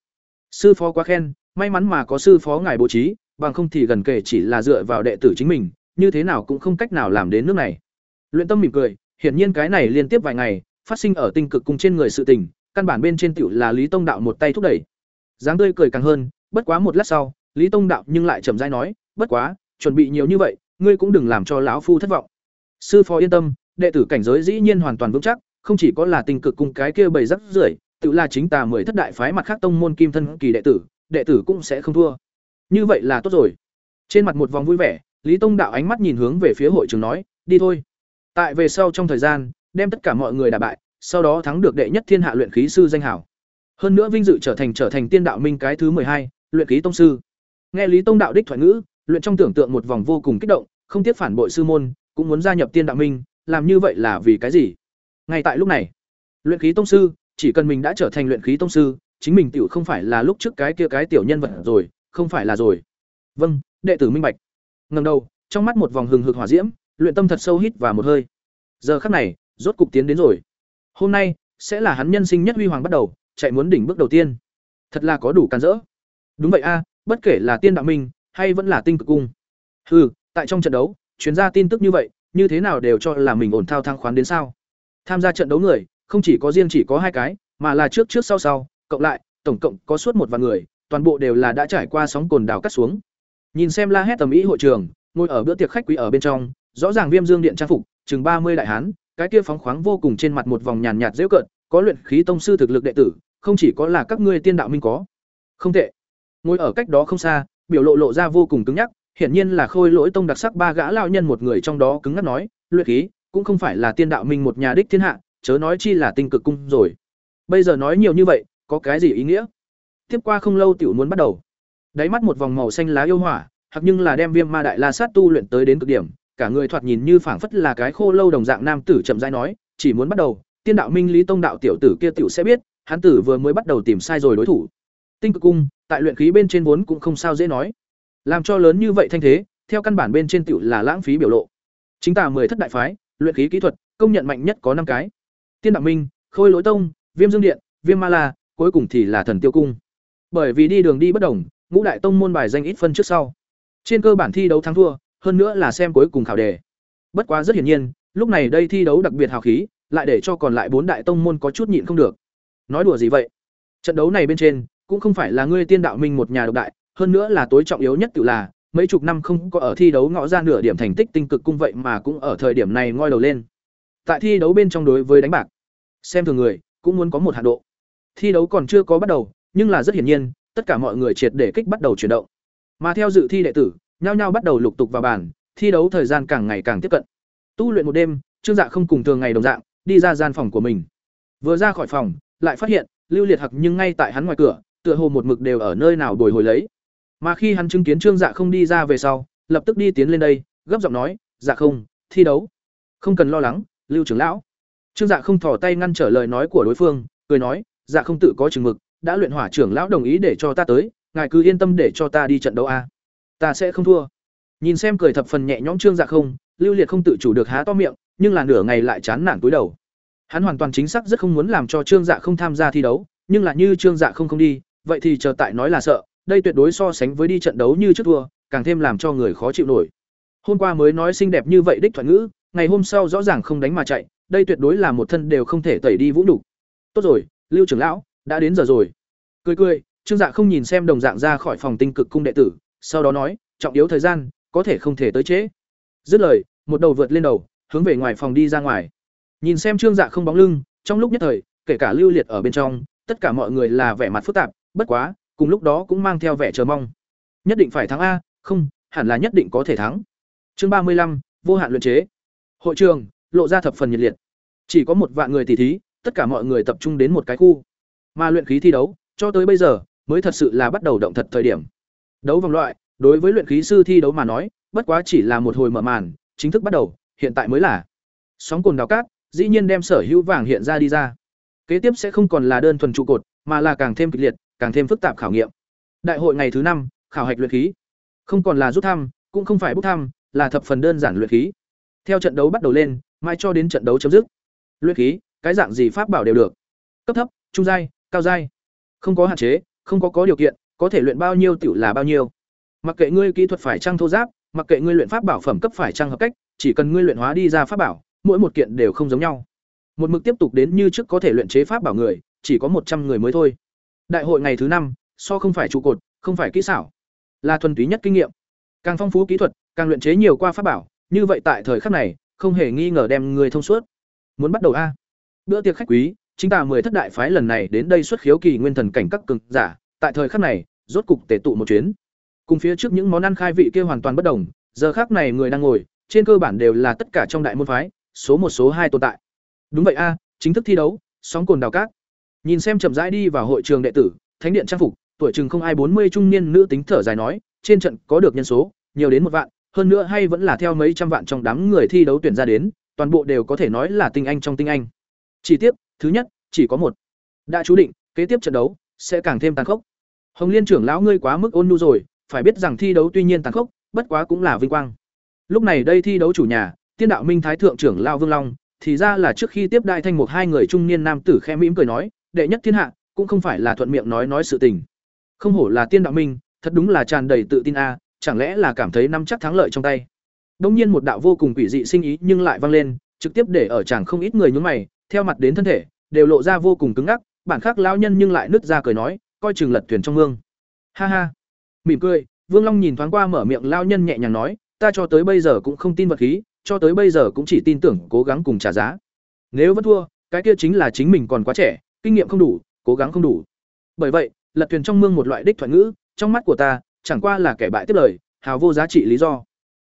Sư phó quá khen, may mắn mà có sư phó ngài bố trí, bằng không thì gần kể chỉ là dựa vào đệ tử chính mình, như thế nào cũng không cách nào làm đến nước này. Luyện tâm mỉm cười, hiển nhiên cái này liên tiếp vài ngày, phát sinh ở tinh cực cung trên người sự tình, căn bản bên trên tiểu là lý tông đạo một tay thúc đẩy. Dáng tươi cười càng hơn bất quá một lát sau lý tông đạo nhưng lại chậm rãi nói bất quá chuẩn bị nhiều như vậy ngươi cũng đừng làm cho lão phu thất vọng sư phó yên tâm đệ tử cảnh giới dĩ nhiên hoàn toàn vững chắc không chỉ có là tình cực cung cái kia bầy rắc rưởi, tự là chính tà mười thất đại phái mặt khác tông môn kim thân kỳ đệ tử, đệ tử cũng sẽ không thua. Như vậy là tốt rồi. Trên mặt một vòng vui vẻ, Lý Tông đạo ánh mắt nhìn hướng về phía hội trường nói, "Đi thôi." Tại về sau trong thời gian, đem tất cả mọi người đả bại, sau đó thắng được đệ nhất thiên hạ luyện khí sư danh hảo. Hơn nữa vinh dự trở thành trở thành tiên đạo minh cái thứ hai, luyện khí tông sư. Nghe Lý Tông đạo đích thoại ngữ, luyện trong tưởng tượng một vòng vô cùng kích động, không tiếc phản bội sư môn, cũng muốn gia nhập tiên đạo minh, làm như vậy là vì cái gì? Ngay tại lúc này, luyện khí tông sư, chỉ cần mình đã trở thành luyện khí tông sư, chính mình tiểu không phải là lúc trước cái kia cái tiểu nhân vật rồi, không phải là rồi. Vâng, đệ tử minh bạch. Ngẩng đầu, trong mắt một vòng hừng hực hỏa diễm, luyện tâm thật sâu hít và một hơi. Giờ khắc này, rốt cục tiến đến rồi. Hôm nay sẽ là hắn nhân sinh nhất huy hoàng bắt đầu, chạy muốn đỉnh bước đầu tiên. Thật là có đủ can dỡ. Đúng vậy a, bất kể là tiên đạo minh hay vẫn là tinh cực cung. Hừ, tại trong trận đấu, chuyến ra tin tức như vậy, như thế nào đều cho là mình ổn thao thang khoán đến sao? Tham gia trận đấu người, không chỉ có riêng chỉ có hai cái, mà là trước trước sau sau, cộng lại, tổng cộng có suốt một vạn người, toàn bộ đều là đã trải qua sóng cồn đào cắt xuống. Nhìn xem la hét tầm ý hội trường, ngồi ở bữa tiệc khách quý ở bên trong, rõ ràng Viêm Dương điện trang phục, chừng mươi đại hán, cái kia phóng khoáng vô cùng trên mặt một vòng nhàn nhạt dễu cợt, có luyện khí tông sư thực lực đệ tử, không chỉ có là các ngươi tiên đạo minh có. Không tệ. Ngồi ở cách đó không xa, biểu lộ lộ ra vô cùng cứng nhắc, hiển nhiên là khôi lỗi tông đặc sắc ba gã lão nhân một người trong đó cứng ngắc nói, luyện khí cũng không phải là tiên đạo minh một nhà đích thiên hạ, chớ nói chi là tinh cực cung rồi. Bây giờ nói nhiều như vậy, có cái gì ý nghĩa? Tiếp qua không lâu tiểu muốn bắt đầu. Đáy mắt một vòng màu xanh lá yêu hỏa, hoặc nhưng là đem Viêm Ma Đại La Sát tu luyện tới đến cực điểm, cả người thoạt nhìn như phảng phất là cái khô lâu đồng dạng nam tử chậm rãi nói, chỉ muốn bắt đầu, Tiên đạo Minh Lý Tông đạo tiểu tử kia tiểu sẽ biết, hắn tử vừa mới bắt đầu tìm sai rồi đối thủ. Tinh cực cung, tại luyện khí bên trên vốn cũng không sao dễ nói. Làm cho lớn như vậy thanh thế, theo căn bản bên trên tiểu là lãng phí biểu lộ. Chính tà mười thất đại phái, luyện khí kỹ thuật, công nhận mạnh nhất có năm cái. Tiên đạo minh, Khôi Lỗi tông, Viêm Dương điện, Viêm Ma La, cuối cùng thì là Thần Tiêu cung. Bởi vì đi đường đi bất đồng, ngũ đại tông môn bài danh ít phân trước sau. Trên cơ bản thi đấu thắng thua, hơn nữa là xem cuối cùng khảo đề. Bất quá rất hiển nhiên, lúc này đây thi đấu đặc biệt hào khí, lại để cho còn lại bốn đại tông môn có chút nhịn không được. Nói đùa gì vậy? Trận đấu này bên trên, cũng không phải là ngươi tiên đạo minh một nhà độc đại, hơn nữa là tối trọng yếu nhất tự là mấy chục năm không có ở thi đấu ngõ ra nửa điểm thành tích tinh cực cung vậy mà cũng ở thời điểm này ngoi đầu lên. Tại thi đấu bên trong đối với đánh bạc, xem thường người cũng muốn có một hạn độ. Thi đấu còn chưa có bắt đầu, nhưng là rất hiển nhiên, tất cả mọi người triệt để kích bắt đầu chuyển động. Mà theo dự thi đệ tử, nhao nhao bắt đầu lục tục vào bàn, thi đấu thời gian càng ngày càng tiếp cận. Tu luyện một đêm, Trương Dạ không cùng thường ngày đồng dạng, đi ra gian phòng của mình. Vừa ra khỏi phòng, lại phát hiện, Lưu Liệt Hặc nhưng ngay tại hắn ngoài cửa, tựa hồ một mực đều ở nơi nào bồi hồi lấy. Mà khi hắn chứng kiến Trương Dạ không đi ra về sau, lập tức đi tiến lên đây, gấp giọng nói, "Dạ không, thi đấu. Không cần lo lắng, Lưu trưởng lão." Trương Dạ không thò tay ngăn trở lời nói của đối phương, cười nói, "Dạ không tự có chừng mực, đã luyện hỏa trưởng lão đồng ý để cho ta tới, ngài cứ yên tâm để cho ta đi trận đấu a. Ta sẽ không thua." Nhìn xem cười thập phần nhẹ nhõm Trương Dạ không, Lưu Liệt không tự chủ được há to miệng, nhưng là nửa ngày lại chán nản cúi đầu. Hắn hoàn toàn chính xác rất không muốn làm cho Trương Dạ không tham gia thi đấu, nhưng là như Trương Dạ không không đi, vậy thì chờ tại nói là sợ, đây tuyệt đối so sánh với đi trận đấu như trước thua, càng thêm làm cho người khó chịu nổi. Hôm qua mới nói xinh đẹp như vậy đích thoại ngữ, ngày hôm sau rõ ràng không đánh mà chạy, đây tuyệt đối là một thân đều không thể tẩy đi vũ đủ. Tốt rồi, Lưu trưởng lão, đã đến giờ rồi. Cười cười, Trương Dạ không nhìn xem đồng dạng ra khỏi phòng tinh cực cung đệ tử, sau đó nói, trọng yếu thời gian, có thể không thể tới trễ. Dứt lời, một đầu vượt lên đầu, hướng về ngoài phòng đi ra ngoài. Nhìn xem Trương Dạ không bóng lưng, trong lúc nhất thời, kể cả Lưu Liệt ở bên trong, tất cả mọi người là vẻ mặt phức tạp, bất quá, cùng lúc đó cũng mang theo vẻ chờ mong. Nhất định phải thắng a, không, hẳn là nhất định có thể thắng. Chương ba mươi lăm vô hạn luyện chế. Hội trường lộ ra thập phần nhiệt liệt. Chỉ có một vạn người tỷ thí, tất cả mọi người tập trung đến một cái khu. Mà luyện khí thi đấu, cho tới bây giờ mới thật sự là bắt đầu động thật thời điểm. Đấu vòng loại, đối với luyện khí sư thi đấu mà nói, bất quá chỉ là một hồi mở màn, chính thức bắt đầu, hiện tại mới là. Sóng cồn đào cát, dĩ nhiên đem sở hữu vàng hiện ra đi ra. Kế tiếp sẽ không còn là đơn thuần trụ cột, mà là càng thêm kịch liệt, càng thêm phức tạp khảo nghiệm. Đại hội ngày thứ năm, khảo hạch luyện khí. Không còn là rút thăm, cũng không phải bốc thăm, là thập phần đơn giản luyện khí. Theo trận đấu bắt đầu lên, mai cho đến trận đấu chấm dứt. Luyện khí, cái dạng gì pháp bảo đều được. Cấp thấp, trung giai, cao giai. Không có hạn chế, không có có điều kiện, có thể luyện bao nhiêu tiểu là bao nhiêu. Mặc kệ ngươi kỹ thuật phải trang thô giáp, mặc kệ ngươi luyện pháp bảo phẩm cấp phải trang hợp cách, chỉ cần ngươi luyện hóa đi ra pháp bảo, mỗi một kiện đều không giống nhau. Một mực tiếp tục đến như trước có thể luyện chế pháp bảo người, chỉ có một trăm người mới thôi. Đại hội ngày thứ năm, so không phải trụ cột, không phải kỹ xảo, là thuần túy nhất kinh nghiệm. Càng phong phú kỹ thuật, càng luyện chế nhiều qua pháp bảo, như vậy tại thời khắc này, không hề nghi ngờ đem người thông suốt. Muốn bắt đầu a. Bữa tiệc khách quý, chính tà mười thất đại phái lần này đến đây xuất khiếu kỳ nguyên thần cảnh các cường giả, tại thời khắc này, rốt cục tề tụ một chuyến. Cùng phía trước những món ăn khai vị kia hoàn toàn bất đồng, giờ khắc này người đang ngồi, trên cơ bản đều là tất cả trong đại môn phái, số một số hai tồn tại. Đúng vậy a, chính thức thi đấu, sóng cồn đào cát. Nhìn xem chậm rãi đi vào hội trường đệ tử, thánh điện trang phục, tuổi chừng không ai bốn mươi trung niên nữ tính thở dài nói, trên trận có được nhân số, nhiều đến một vạn, hơn nữa hay vẫn là theo mấy trăm vạn trong đám người thi đấu tuyển ra đến, toàn bộ đều có thể nói là tinh anh trong tinh anh. Chỉ tiếp, thứ nhất, chỉ có một. Đã chú định, kế tiếp trận đấu sẽ càng thêm tàn khốc. Hồng Liên trưởng lão ngươi quá mức ôn nhu rồi, phải biết rằng thi đấu tuy nhiên tàn khốc, bất quá cũng là vinh quang. Lúc này đây thi đấu chủ nhà, Tiên đạo Minh Thái thượng trưởng lão Vương Long, thì ra là trước khi tiếp đại thanh một hai người trung niên nam tử khẽ mỉm cười nói, đệ nhất thiên hạ, cũng không phải là thuận miệng nói nói sự tình. Không hổ là Tiên đạo Minh, thật đúng là tràn đầy tự tin a, chẳng lẽ là cảm thấy nắm chắc thắng lợi trong tay. Đông nhiên một đạo vô cùng quỷ dị sinh ý nhưng lại vang lên, trực tiếp để ở chàng không ít người nhún mày, theo mặt đến thân thể, đều lộ ra vô cùng cứng ngắc, bản khác lão nhân nhưng lại nứt ra cười nói, coi chừng lật thuyền trong mương. Ha ha. Mỉm cười, Vương Long nhìn thoáng qua mở miệng lão nhân nhẹ nhàng nói, ta cho tới bây giờ cũng không tin vật khí, cho tới bây giờ cũng chỉ tin tưởng cố gắng cùng trả giá. Nếu vẫn thua, cái kia chính là chính mình còn quá trẻ, kinh nghiệm không đủ, cố gắng không đủ. Bởi vậy, lật thuyền trong mương một loại đích thoại ngữ, trong mắt của ta, chẳng qua là kẻ bại tiếp lời, hào vô giá trị lý do.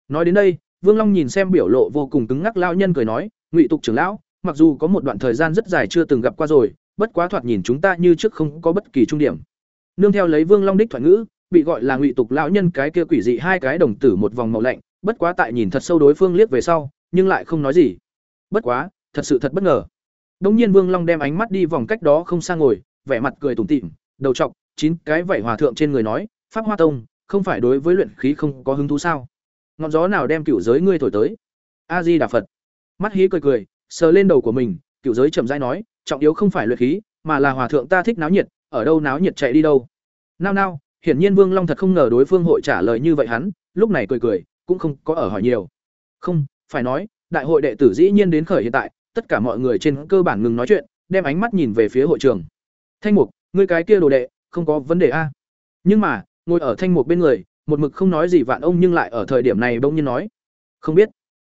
Nói đến đây, Vương Long nhìn xem biểu lộ vô cùng cứng ngắc lão nhân cười nói, "Ngụy Tục trưởng lão, mặc dù có một đoạn thời gian rất dài chưa từng gặp qua rồi, bất quá thoạt nhìn chúng ta như trước không có bất kỳ trung điểm." Nương theo lấy Vương Long đích thoại ngữ, bị gọi là Ngụy Tục lão nhân cái kia quỷ dị hai cái đồng tử một vòng màu lạnh, bất quá tại nhìn thật sâu đối phương liếc về sau, nhưng lại không nói gì. Bất quá, thật sự thật bất ngờ. Đống nhiên Vương Long đem ánh mắt đi vòng cách đó không xa ngồi, vẻ mặt cười tủm tỉm, đầu trọc, chín cái vảy hòa thượng trên người nói, "Pháp Hoa Tông, không phải đối với luyện khí không có hứng thú sao? Ngọn gió nào đem cửu giới ngươi thổi tới?" A Di Đà Phật. Mắt hí cười cười, sờ lên đầu của mình, cửu giới chậm rãi nói, "Trọng yếu không phải luyện khí, mà là hòa thượng ta thích náo nhiệt, ở đâu náo nhiệt chạy đi đâu." Nao nao, hiển nhiên Vương Long thật không ngờ đối phương hội trả lời như vậy hắn, lúc này cười cười, cũng không có ở hỏi nhiều. Không, phải nói, đại hội đệ tử dĩ nhiên đến khởi hiện tại, tất cả mọi người trên cơ bản ngừng nói chuyện, đem ánh mắt nhìn về phía hội trường. Thanh Mục, ngươi cái kia đồ đệ, không có vấn đề a. Nhưng mà, ngồi ở Thanh Mục bên người, một mực không nói gì vạn ông nhưng lại ở thời điểm này bỗng nhiên nói, không biết.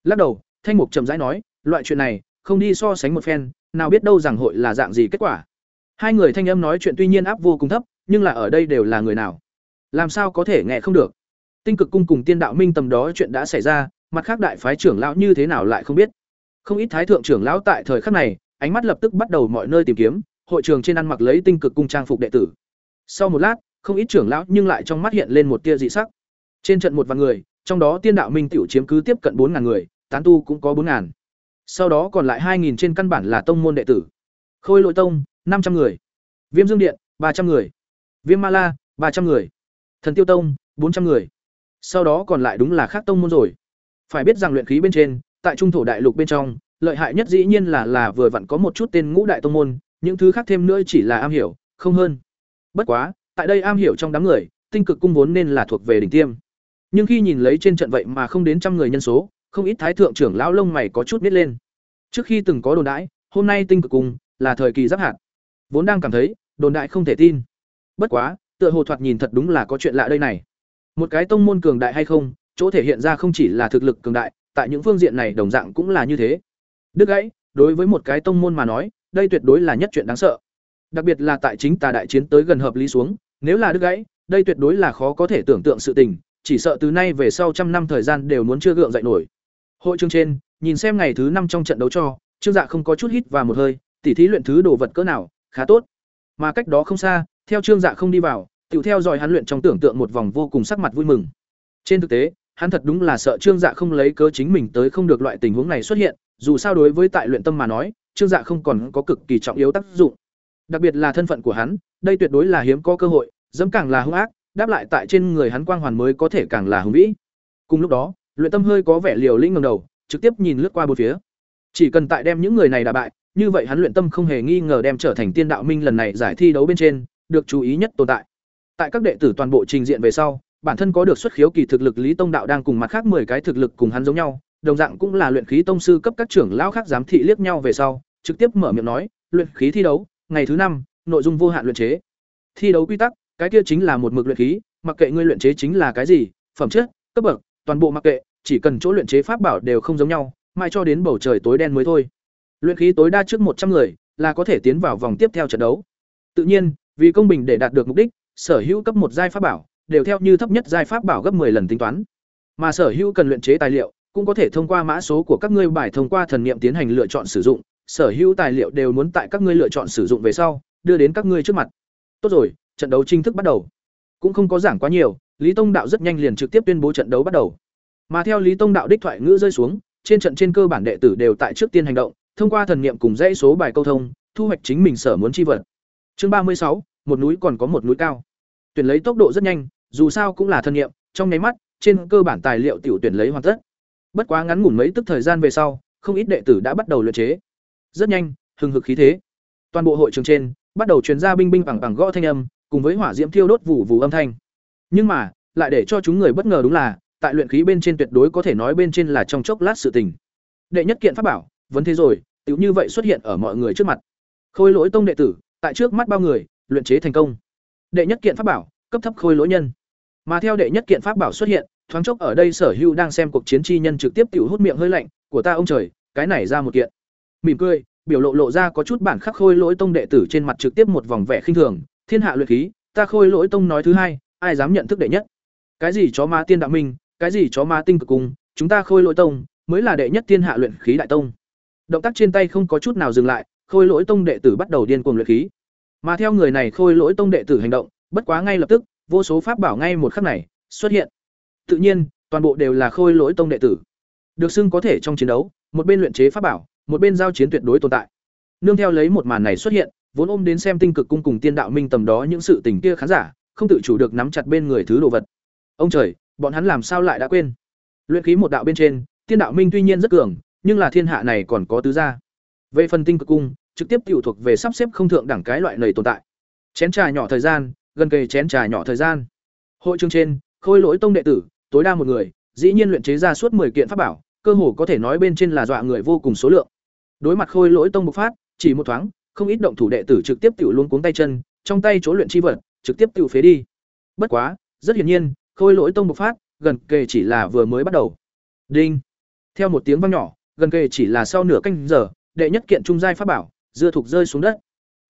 Lắc đầu, Thanh Mục chậm rãi nói, loại chuyện này, không đi so sánh một phen, nào biết đâu rằng hội là dạng gì kết quả. Hai người thanh âm nói chuyện tuy nhiên áp vô cùng thấp, nhưng là ở đây đều là người nào? Làm sao có thể nghe không được? Tinh cực cung cùng tiên đạo minh tầm đó chuyện đã xảy ra, mặt khác đại phái trưởng lão như thế nào lại không biết. Không ít thái thượng trưởng lão tại thời khắc này, ánh mắt lập tức bắt đầu mọi nơi tìm kiếm, hội trường trên ăn mặc lấy tinh cực cung trang phục đệ tử. Sau một lát, không ít trưởng lão nhưng lại trong mắt hiện lên một tia dị sắc. Trên trận một vạn người, trong đó tiên đạo minh tiểu chiếm cứ tiếp cận bốn ngàn người, tán tu cũng có bốn ngàn. Sau đó còn lại hai nghìn trên căn bản là tông môn đệ tử. Khôi Lội Tông, năm trăm người. Viêm Dương Điện, ba trăm người. Viêm Ma La, ba trăm người. Thần Tiêu Tông, bốn trăm người. Sau đó còn lại đúng là khác tông môn rồi. Phải biết rằng luyện khí bên trên, tại trung thổ đại lục bên trong, lợi hại nhất dĩ nhiên là là vừa vặn có một chút tên ngũ đại tông môn, những thứ khác thêm nữa chỉ là am hiểu, không hơn. Bất quá, tại đây am hiểu trong đám người, tinh cực cung vốn nên là thuộc về đỉnh tiêm. Nhưng khi nhìn lấy trên trận vậy mà không đến trăm người nhân số, không ít thái thượng trưởng lão lông mày có chút biết lên. Trước khi từng có đồn đãi, hôm nay tinh cực cung là thời kỳ giáp hạt. Vốn đang cảm thấy, đồn đại không thể tin. Bất quá, tựa hồ thoạt nhìn thật đúng là có chuyện lạ đây này. Một cái tông môn cường đại hay không, chỗ thể hiện ra không chỉ là thực lực cường đại, tại những phương diện này đồng dạng cũng là như thế. Đức gãy, đối với một cái tông môn mà nói, đây tuyệt đối là nhất chuyện đáng sợ. Đặc biệt là tại chính tà đại chiến tới gần hợp lý xuống, nếu là đứt gãy, đây tuyệt đối là khó có thể tưởng tượng sự tình, chỉ sợ từ nay về sau trăm năm thời gian đều muốn chưa gượng dậy nổi. Hội chương trên, nhìn xem ngày thứ năm trong trận đấu cho, Trương Dạ không có chút hít và một hơi, tỉ thí luyện thứ đồ vật cỡ nào, khá tốt. Mà cách đó không xa, theo Trương Dạ không đi vào, tiểu theo dõi hắn luyện trong tưởng tượng một vòng vô cùng sắc mặt vui mừng. Trên thực tế, hắn thật đúng là sợ Trương Dạ không lấy cớ chính mình tới không được loại tình huống này xuất hiện, dù sao đối với tại luyện tâm mà nói, Trương Dạ không còn có cực kỳ trọng yếu tác dụng. Đặc biệt là thân phận của hắn, đây tuyệt đối là hiếm có cơ hội, dẫm càng là hung ác, đáp lại tại trên người hắn quang hoàn mới có thể càng là hùng vĩ. Cùng lúc đó, luyện tâm hơi có vẻ liều lĩnh ngẩng đầu, trực tiếp nhìn lướt qua bốn phía. Chỉ cần tại đem những người này đả bại, như vậy hắn luyện tâm không hề nghi ngờ đem trở thành tiên đạo minh lần này giải thi đấu bên trên, được chú ý nhất tồn tại. Tại các đệ tử toàn bộ trình diện về sau, bản thân có được xuất khiếu kỳ thực lực Lý Tông đạo đang cùng mặt khác 10 cái thực lực cùng hắn giống nhau, đồng dạng cũng là luyện khí tông sư cấp các trưởng lão khác giám thị liếc nhau về sau, trực tiếp mở miệng nói, luyện khí thi đấu, ngày thứ năm, nội dung vô hạn luyện chế. Thi đấu quy tắc, cái kia chính là một mực luyện khí, mặc kệ ngươi luyện chế chính là cái gì, phẩm chất, cấp bậc, toàn bộ mặc kệ, chỉ cần chỗ luyện chế pháp bảo đều không giống nhau, mai cho đến bầu trời tối đen mới thôi. Luyện khí tối đa trước một trăm người là có thể tiến vào vòng tiếp theo trận đấu. Tự nhiên, vì công bình để đạt được mục đích, sở hữu cấp một giai pháp bảo đều theo như thấp nhất giai pháp bảo gấp 10 lần tính toán. Mà sở hữu cần luyện chế tài liệu, cũng có thể thông qua mã số của các ngươi bài thông qua thần niệm tiến hành lựa chọn sử dụng, sở hữu tài liệu đều muốn tại các ngươi lựa chọn sử dụng về sau, đưa đến các ngươi trước mặt. Tốt rồi, trận đấu chính thức bắt đầu. Cũng không có giảng quá nhiều, Lý Tông đạo rất nhanh liền trực tiếp tuyên bố trận đấu bắt đầu. Mà theo Lý Tông đạo đích thoại ngữ rơi xuống, trên trận trên cơ bản đệ tử đều tại trước tiên hành động, thông qua thần niệm cùng dãy số bài câu thông, thu hoạch chính mình sở muốn chi vật. Chương ba mươi sáu, một núi còn có một núi cao. Tuyển lấy tốc độ rất nhanh, dù sao cũng là thân nhiệm, trong nháy mắt, trên cơ bản tài liệu tiểu tuyển lấy hoàn tất. Bất quá ngắn ngủn mấy tức thời gian về sau, không ít đệ tử đã bắt đầu luyện chế. Rất nhanh, hừng hực khí thế. Toàn bộ hội trường trên, bắt đầu truyền ra binh binh bằng bằng gõ thanh âm, cùng với hỏa diễm thiêu đốt vụ vụ âm thanh. Nhưng mà, lại để cho chúng người bất ngờ đúng là, tại luyện khí bên trên tuyệt đối có thể nói bên trên là trong chốc lát sự tình. Đệ nhất kiện pháp bảo, vấn thế rồi, tiểu như vậy xuất hiện ở mọi người trước mặt. Khôi lỗi tông đệ tử, tại trước mắt bao người, luyện chế thành công. Đệ nhất kiện pháp bảo, cấp thấp khôi lỗi nhân. Mà theo đệ nhất kiện pháp bảo xuất hiện, thoáng chốc ở đây Sở Hữu đang xem cuộc chiến chi nhân trực tiếp tiểu hút miệng hơi lạnh, của ta ông trời, cái này ra một kiện. Mỉm cười, biểu lộ lộ ra có chút bản khắc khôi lỗi tông đệ tử trên mặt trực tiếp một vòng vẻ khinh thường, thiên hạ luyện khí, ta khôi lỗi tông nói thứ hai, ai dám nhận thức đệ nhất? Cái gì chó ma tiên đạo minh, cái gì chó ma tinh cực cung, chúng ta khôi lỗi tông mới là đệ nhất thiên hạ luyện khí đại tông. Động tác trên tay không có chút nào dừng lại, khôi lỗi tông đệ tử bắt đầu điên cuồng luyện khí. Mà theo người này khôi lỗi tông đệ tử hành động, bất quá ngay lập tức, vô số pháp bảo ngay một khắc này xuất hiện. Tự nhiên, toàn bộ đều là khôi lỗi tông đệ tử. Được xưng có thể trong chiến đấu, một bên luyện chế pháp bảo, một bên giao chiến tuyệt đối tồn tại. Nương theo lấy một màn này xuất hiện, vốn ôm đến xem tinh cực cung cùng tiên đạo minh tầm đó những sự tình kia khán giả, không tự chủ được nắm chặt bên người thứ đồ vật. Ông trời, bọn hắn làm sao lại đã quên? Luyện khí một đạo bên trên, tiên đạo minh tuy nhiên rất cường, nhưng là thiên hạ này còn có tứ gia. Về phần tinh cực cung, trực tiếp tiểu thuộc về sắp xếp không thượng đẳng cái loại này tồn tại. Chén trà nhỏ thời gian, gần kề chén trà nhỏ thời gian. Hội trường trên, khôi lỗi tông đệ tử, tối đa một người, dĩ nhiên luyện chế ra suốt 10 kiện pháp bảo, cơ hồ có thể nói bên trên là dọa người vô cùng số lượng. Đối mặt khôi lỗi tông bộc phát, chỉ một thoáng, không ít động thủ đệ tử trực tiếp tiểu luôn cuống tay chân, trong tay chỗ luyện chi vật, trực tiếp tiểu phế đi. Bất quá, rất hiển nhiên, khôi lỗi tông bộc phát, gần kề chỉ là vừa mới bắt đầu. Đinh. Theo một tiếng vang nhỏ, gần kề chỉ là sau nửa canh giờ, đệ nhất kiện trung giai pháp bảo, dưa thục rơi xuống đất.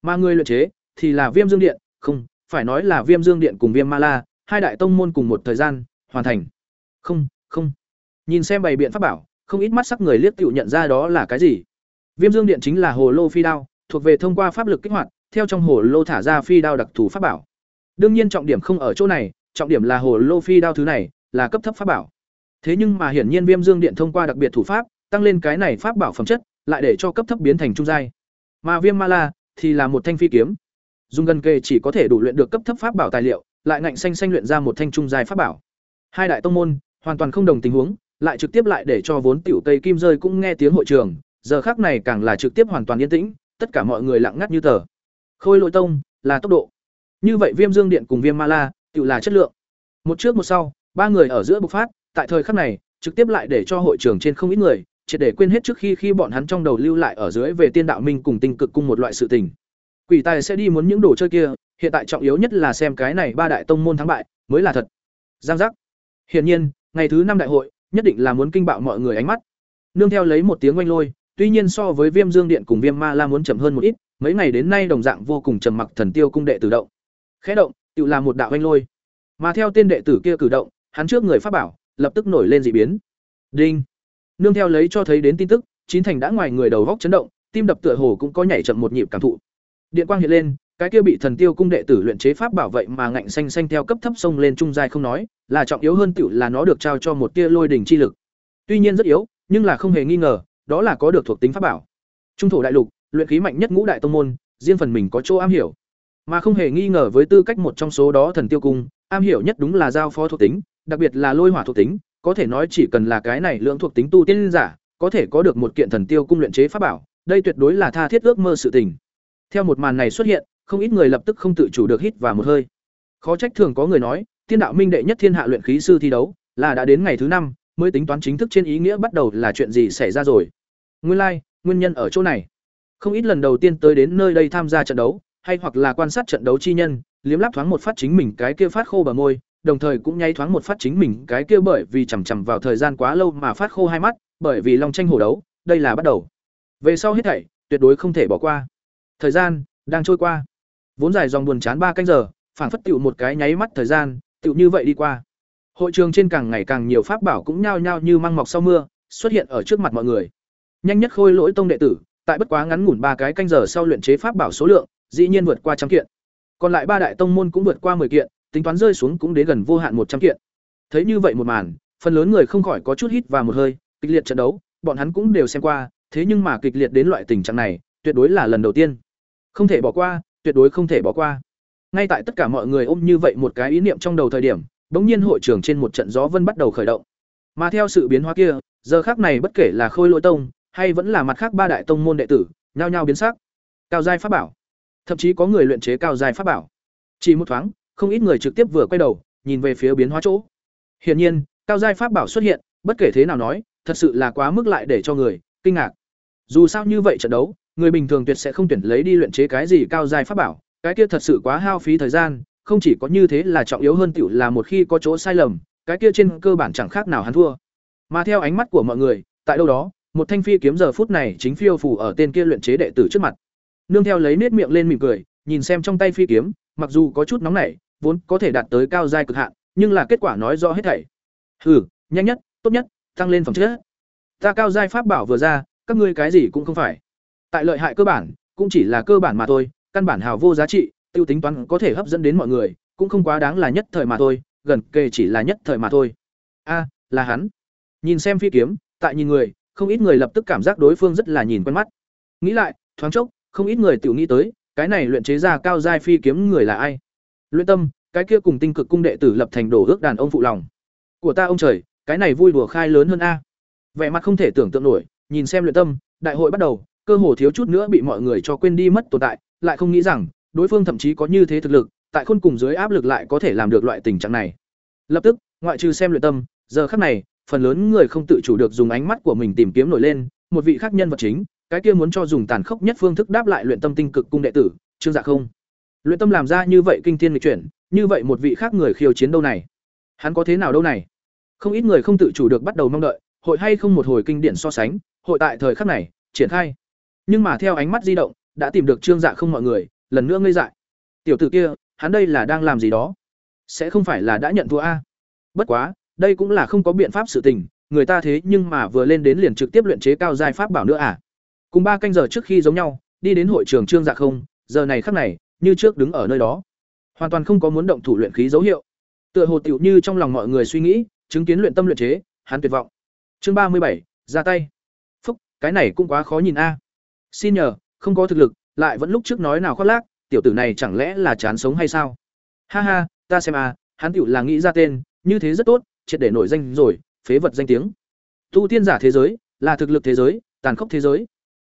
Mà người luyện chế thì là Viêm Dương Điện, không, phải nói là Viêm Dương Điện cùng Viêm Ma La, hai đại tông môn cùng một thời gian hoàn thành. Không, không. Nhìn xem bày biện pháp bảo, không ít mắt sắc người liếc tiểu nhận ra đó là cái gì. Viêm Dương Điện chính là hồ lô phi đao, thuộc về thông qua pháp lực kích hoạt, theo trong hồ lô thả ra phi đao đặc thù pháp bảo. Đương nhiên trọng điểm không ở chỗ này, trọng điểm là hồ lô phi đao thứ này là cấp thấp pháp bảo. Thế nhưng mà hiển nhiên Viêm Dương Điện thông qua đặc biệt thủ pháp, tăng lên cái này pháp bảo phẩm chất, lại để cho cấp thấp biến thành trung giai. Mà Viêm Ma La thì là một thanh phi kiếm. Dùng gần kề chỉ có thể đủ luyện được cấp thấp pháp bảo tài liệu, lại ngạnh xanh xanh luyện ra một thanh trung dài pháp bảo. Hai đại tông môn hoàn toàn không đồng tình huống, lại trực tiếp lại để cho vốn tiểu cây kim rơi cũng nghe tiếng hội trường, giờ khắc này càng là trực tiếp hoàn toàn yên tĩnh, tất cả mọi người lặng ngắt như tờ. Khôi lỗi tông là tốc độ. Như vậy Viêm Dương Điện cùng Viêm Ma La, tiểu là chất lượng. Một trước một sau, ba người ở giữa bộc phát, tại thời khắc này, trực tiếp lại để cho hội trường trên không ít người, triệt để quên hết trước khi khi bọn hắn trong đầu lưu lại ở dưới về tiên đạo minh cùng tinh cực cung một loại sự tình. Quỷ tài sẽ đi muốn những đồ chơi kia, hiện tại trọng yếu nhất là xem cái này ba đại tông môn thắng bại mới là thật. Giang giác. Hiển nhiên, ngày thứ năm đại hội, nhất định là muốn kinh bạo mọi người ánh mắt. Nương theo lấy một tiếng oanh lôi, tuy nhiên so với Viêm Dương Điện cùng Viêm Ma La muốn chậm hơn một ít, mấy ngày đến nay đồng dạng vô cùng trầm mặc thần tiêu cung đệ tử động. Khẽ động, tự làm một đạo oanh lôi. Mà theo tên đệ tử kia cử động, hắn trước người pháp bảo, lập tức nổi lên dị biến. Đinh. Nương theo lấy cho thấy đến tin tức, chín thành đã ngoài người đầu góc chấn động, tim đập tựa hồ cũng có nhảy chậm một nhịp cảm thụ. Điện quang hiện lên, cái kia bị thần tiêu cung đệ tử luyện chế pháp bảo vậy mà ngạnh xanh xanh theo cấp thấp sông lên trung giai không nói, là trọng yếu hơn tiểu là nó được trao cho một tia lôi đỉnh chi lực. Tuy nhiên rất yếu, nhưng là không hề nghi ngờ, đó là có được thuộc tính pháp bảo. Trung thổ đại lục, luyện khí mạnh nhất ngũ đại tông môn, riêng phần mình có chỗ am hiểu, mà không hề nghi ngờ với tư cách một trong số đó thần tiêu cung, am hiểu nhất đúng là giao phó thuộc tính, đặc biệt là lôi hỏa thuộc tính, có thể nói chỉ cần là cái này lượng thuộc tính tu tiên giả, có thể có được một kiện thần tiêu cung luyện chế pháp bảo, đây tuyệt đối là tha thiết ước mơ sự tình. Theo một màn này xuất hiện, không ít người lập tức không tự chủ được hít vào một hơi. Khó trách thường có người nói, Tiên đạo minh đệ nhất thiên hạ luyện khí sư thi đấu, là đã đến ngày thứ năm mới tính toán chính thức trên ý nghĩa bắt đầu là chuyện gì xảy ra rồi. Nguyên lai, like, nguyên nhân ở chỗ này. Không ít lần đầu tiên tới đến nơi đây tham gia trận đấu, hay hoặc là quan sát trận đấu chi nhân, liếm láp thoáng một phát chính mình cái kia phát khô bờ môi, đồng thời cũng nháy thoáng một phát chính mình cái kia bởi vì chằm chằm vào thời gian quá lâu mà phát khô hai mắt, bởi vì long tranh hổ đấu, đây là bắt đầu. Về sau hết thảy, tuyệt đối không thể bỏ qua. Thời gian đang trôi qua. Vốn dài dòng buồn chán ba canh giờ, phảng phất tựu một cái nháy mắt thời gian, tựu như vậy đi qua. Hội trường trên càng ngày càng nhiều pháp bảo cũng nhao nhao như măng mọc sau mưa, xuất hiện ở trước mặt mọi người. Nhanh nhất khôi lỗi tông đệ tử, tại bất quá ngắn ngủn ba cái canh giờ sau luyện chế pháp bảo số lượng, dĩ nhiên vượt qua trăm kiện. Còn lại ba đại tông môn cũng vượt qua 10 kiện, tính toán rơi xuống cũng đến gần vô hạn một trăm kiện. Thấy như vậy một màn, phần lớn người không khỏi có chút hít và một hơi, kịch liệt trận đấu, bọn hắn cũng đều xem qua, thế nhưng mà kịch liệt đến loại tình trạng này, tuyệt đối là lần đầu tiên. Không thể bỏ qua, tuyệt đối không thể bỏ qua. Ngay tại tất cả mọi người ôm như vậy một cái ý niệm trong đầu thời điểm, bỗng nhiên hội trường trên một trận gió vân bắt đầu khởi động. Mà theo sự biến hóa kia, giờ khác này bất kể là Khôi Lỗi Tông hay vẫn là mặt khác ba đại tông môn đệ tử, nhao nhao biến sắc. Cao giai pháp bảo, thậm chí có người luyện chế cao giai pháp bảo. Chỉ một thoáng, không ít người trực tiếp vừa quay đầu, nhìn về phía biến hóa chỗ. Hiển nhiên, cao giai pháp bảo xuất hiện, bất kể thế nào nói, thật sự là quá mức lại để cho người kinh ngạc. Dù sao như vậy trận đấu, người bình thường tuyệt sẽ không tuyển lấy đi luyện chế cái gì cao giai pháp bảo, cái kia thật sự quá hao phí thời gian, không chỉ có như thế là trọng yếu hơn tiểu là một khi có chỗ sai lầm, cái kia trên cơ bản chẳng khác nào hắn thua. Mà theo ánh mắt của mọi người, tại đâu đó, một thanh phi kiếm giờ phút này chính phiêu phù ở tên kia luyện chế đệ tử trước mặt. Nương theo lấy nết miệng lên mỉm cười, nhìn xem trong tay phi kiếm, mặc dù có chút nóng nảy, vốn có thể đạt tới cao giai cực hạn, nhưng là kết quả nói rõ hết thảy. Hừ, nhanh nhất, tốt nhất, tăng lên phẩm chất. Ta cao giai pháp bảo vừa ra, các ngươi cái gì cũng không phải. Tại lợi hại cơ bản, cũng chỉ là cơ bản mà thôi, căn bản hào vô giá trị, tiêu tính toán có thể hấp dẫn đến mọi người, cũng không quá đáng là nhất thời mà thôi, gần kề chỉ là nhất thời mà thôi. A, là hắn. Nhìn xem phi kiếm, tại nhìn người, không ít người lập tức cảm giác đối phương rất là nhìn quen mắt. Nghĩ lại, thoáng chốc, không ít người tự nghĩ tới, cái này luyện chế ra cao giai phi kiếm người là ai? Luyện Tâm, cái kia cùng tinh cực cung đệ tử lập thành đổ ước đàn ông phụ lòng. Của ta ông trời, cái này vui đùa khai lớn hơn a. Vẻ mặt không thể tưởng tượng nổi, nhìn xem Luyện Tâm, đại hội bắt đầu, cơ hồ thiếu chút nữa bị mọi người cho quên đi mất tồn tại, lại không nghĩ rằng, đối phương thậm chí có như thế thực lực, tại khôn cùng dưới áp lực lại có thể làm được loại tình trạng này. Lập tức, ngoại trừ xem luyện tâm, giờ khắc này, phần lớn người không tự chủ được dùng ánh mắt của mình tìm kiếm nổi lên, một vị khác nhân vật chính, cái kia muốn cho dùng tàn khốc nhất phương thức đáp lại luyện tâm tinh cực cung đệ tử, Trương Dạ không. Luyện tâm làm ra như vậy kinh thiên nghịch chuyển, như vậy một vị khác người khiêu chiến đâu này? Hắn có thế nào đâu này? Không ít người không tự chủ được bắt đầu mong đợi, hội hay không một hồi kinh điển so sánh, hội tại thời khắc này, triển khai. Nhưng mà theo ánh mắt di động, đã tìm được Trương Dạ không mọi người, lần nữa ngây dại. Tiểu tử kia, hắn đây là đang làm gì đó? Sẽ không phải là đã nhận thua a? Bất quá, đây cũng là không có biện pháp sự tình, người ta thế nhưng mà vừa lên đến liền trực tiếp luyện chế cao giai pháp bảo nữa à? Cùng ba canh giờ trước khi giống nhau, đi đến hội trường Trương Dạ không, giờ này khắc này, như trước đứng ở nơi đó, hoàn toàn không có muốn động thủ luyện khí dấu hiệu. Tựa hồ tiểu như trong lòng mọi người suy nghĩ, chứng kiến luyện tâm luyện chế, hắn tuyệt vọng. Chương ba mươi bảy, ra tay. Phúc, cái này cũng quá khó nhìn a. Xin nhờ, không có thực lực, lại vẫn lúc trước nói nào khoác lác, tiểu tử này chẳng lẽ là chán sống hay sao? Ha ha, ta xem a, hắn tiểu là nghĩ ra tên, như thế rất tốt, triệt để nổi danh rồi, phế vật danh tiếng. Tu tiên giả thế giới, là thực lực thế giới, tàn khốc thế giới.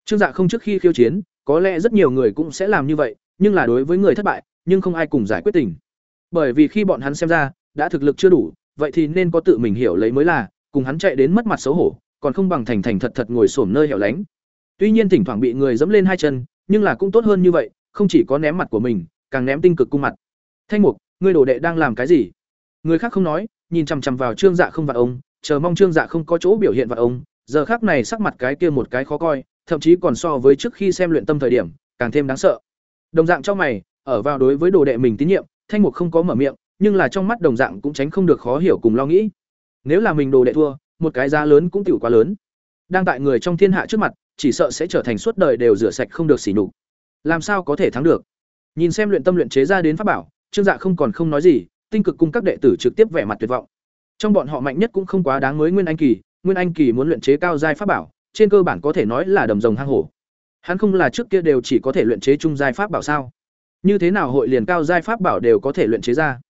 Trương Dạ không trước khi khiêu chiến, có lẽ rất nhiều người cũng sẽ làm như vậy, nhưng là đối với người thất bại, nhưng không ai cùng giải quyết tình. Bởi vì khi bọn hắn xem ra, đã thực lực chưa đủ, vậy thì nên có tự mình hiểu lấy mới là, cùng hắn chạy đến mất mặt xấu hổ, còn không bằng thành thành thật thật ngồi xổm nơi hẻo lánh. Tuy nhiên thỉnh thoảng bị người dẫm lên hai chân, nhưng là cũng tốt hơn như vậy, không chỉ có ném mặt của mình, càng ném tinh cực cung mặt. Thanh Mục, ngươi đồ đệ đang làm cái gì? Người khác không nói, nhìn chằm chằm vào Trương Dạ không vặt ông, chờ mong Trương Dạ không có chỗ biểu hiện vặt ông, giờ khác này sắc mặt cái kia một cái khó coi, thậm chí còn so với trước khi xem luyện tâm thời điểm, càng thêm đáng sợ. Đồng dạng trong mày, ở vào đối với đồ đệ mình tín nhiệm, Thanh Mục không có mở miệng, nhưng là trong mắt đồng dạng cũng tránh không được khó hiểu cùng lo nghĩ. Nếu là mình đồ đệ thua, một cái giá lớn cũng tiểu quá lớn. Đang tại người trong thiên hạ trước mặt, chỉ sợ sẽ trở thành suốt đời đều rửa sạch không được xỉ nhục. Làm sao có thể thắng được? Nhìn xem luyện tâm luyện chế ra đến pháp bảo, Trương Dạ không còn không nói gì, tinh cực cung các đệ tử trực tiếp vẻ mặt tuyệt vọng. Trong bọn họ mạnh nhất cũng không quá đáng mới Nguyên Anh kỳ, Nguyên Anh kỳ muốn luyện chế cao giai pháp bảo, trên cơ bản có thể nói là đầm rồng hang hổ. Hắn không là trước kia đều chỉ có thể luyện chế trung giai pháp bảo sao? Như thế nào hội liền cao giai pháp bảo đều có thể luyện chế ra?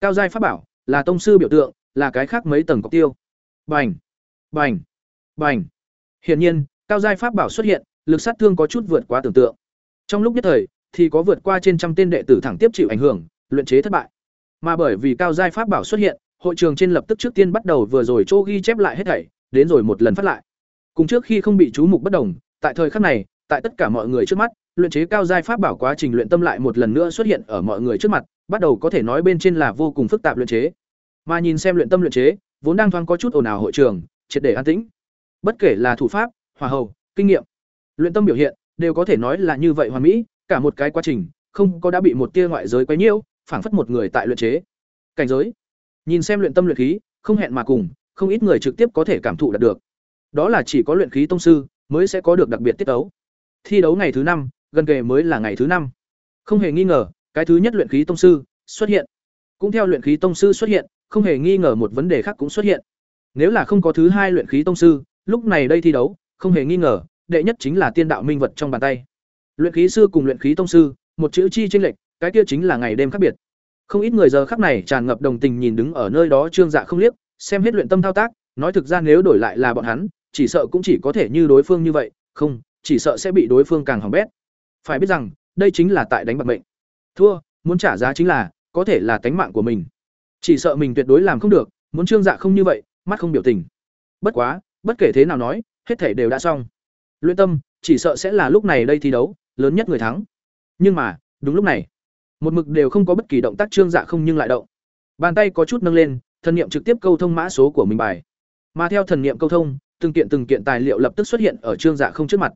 Cao giai pháp bảo là tông sư biểu tượng, là cái khác mấy tầng cọc tiêu. Bành, bành, bành. Hiển nhiên, cao giai pháp bảo xuất hiện, lực sát thương có chút vượt quá tưởng tượng. Trong lúc nhất thời, thì có vượt qua trên trăm tên đệ tử thẳng tiếp chịu ảnh hưởng, luyện chế thất bại. Mà bởi vì cao giai pháp bảo xuất hiện, hội trường trên lập tức trước tiên bắt đầu vừa rồi chỗ ghi chép lại hết thảy, đến rồi một lần phát lại. Cùng trước khi không bị chú mục bất đồng, tại thời khắc này, tại tất cả mọi người trước mắt, luyện chế cao giai pháp bảo quá trình luyện tâm lại một lần nữa xuất hiện ở mọi người trước mặt, bắt đầu có thể nói bên trên là vô cùng phức tạp luyện chế. Mà nhìn xem luyện tâm luyện chế, vốn đang thoáng có chút ồn ào hội trường, triệt để an tĩnh. Bất kể là thủ pháp, hòa hầu, kinh nghiệm, luyện tâm biểu hiện đều có thể nói là như vậy hoàn mỹ cả một cái quá trình không có đã bị một tia ngoại giới quấy nhiễu phảng phất một người tại luyện chế. Cảnh giới nhìn xem luyện tâm luyện khí không hẹn mà cùng không ít người trực tiếp có thể cảm thụ đạt được. Đó là chỉ có luyện khí tông sư mới sẽ có được đặc biệt tiết đấu thi đấu ngày thứ năm gần kề mới là ngày thứ năm. Không hề nghi ngờ cái thứ nhất luyện khí tông sư xuất hiện. Cũng theo luyện khí tông sư xuất hiện không hề nghi ngờ một vấn đề khác cũng xuất hiện. Nếu là không có thứ hai luyện khí tông sư lúc này đây thi đấu không hề nghi ngờ, đệ nhất chính là tiên đạo minh vật trong bàn tay. Luyện khí sư cùng luyện khí tông sư, một chữ chi chênh lệch, cái kia chính là ngày đêm khác biệt. Không ít người giờ khắc này tràn ngập đồng tình nhìn đứng ở nơi đó trương dạ không liếc, xem hết luyện tâm thao tác, nói thực ra nếu đổi lại là bọn hắn, chỉ sợ cũng chỉ có thể như đối phương như vậy, không, chỉ sợ sẽ bị đối phương càng hỏng bét. Phải biết rằng, đây chính là tại đánh bạc mệnh. Thua, muốn trả giá chính là, có thể là tánh mạng của mình. Chỉ sợ mình tuyệt đối làm không được, muốn trương dạ không như vậy, mắt không biểu tình. Bất quá, bất kể thế nào nói hết thể đều đã xong. Luyện tâm, chỉ sợ sẽ là lúc này đây thi đấu, lớn nhất người thắng. Nhưng mà, đúng lúc này, một mực đều không có bất kỳ động tác trương dạ không nhưng lại động. Bàn tay có chút nâng lên, thần niệm trực tiếp câu thông mã số của mình bài. Mà theo thần niệm câu thông, từng kiện từng kiện tài liệu lập tức xuất hiện ở trương dạ không trước mặt.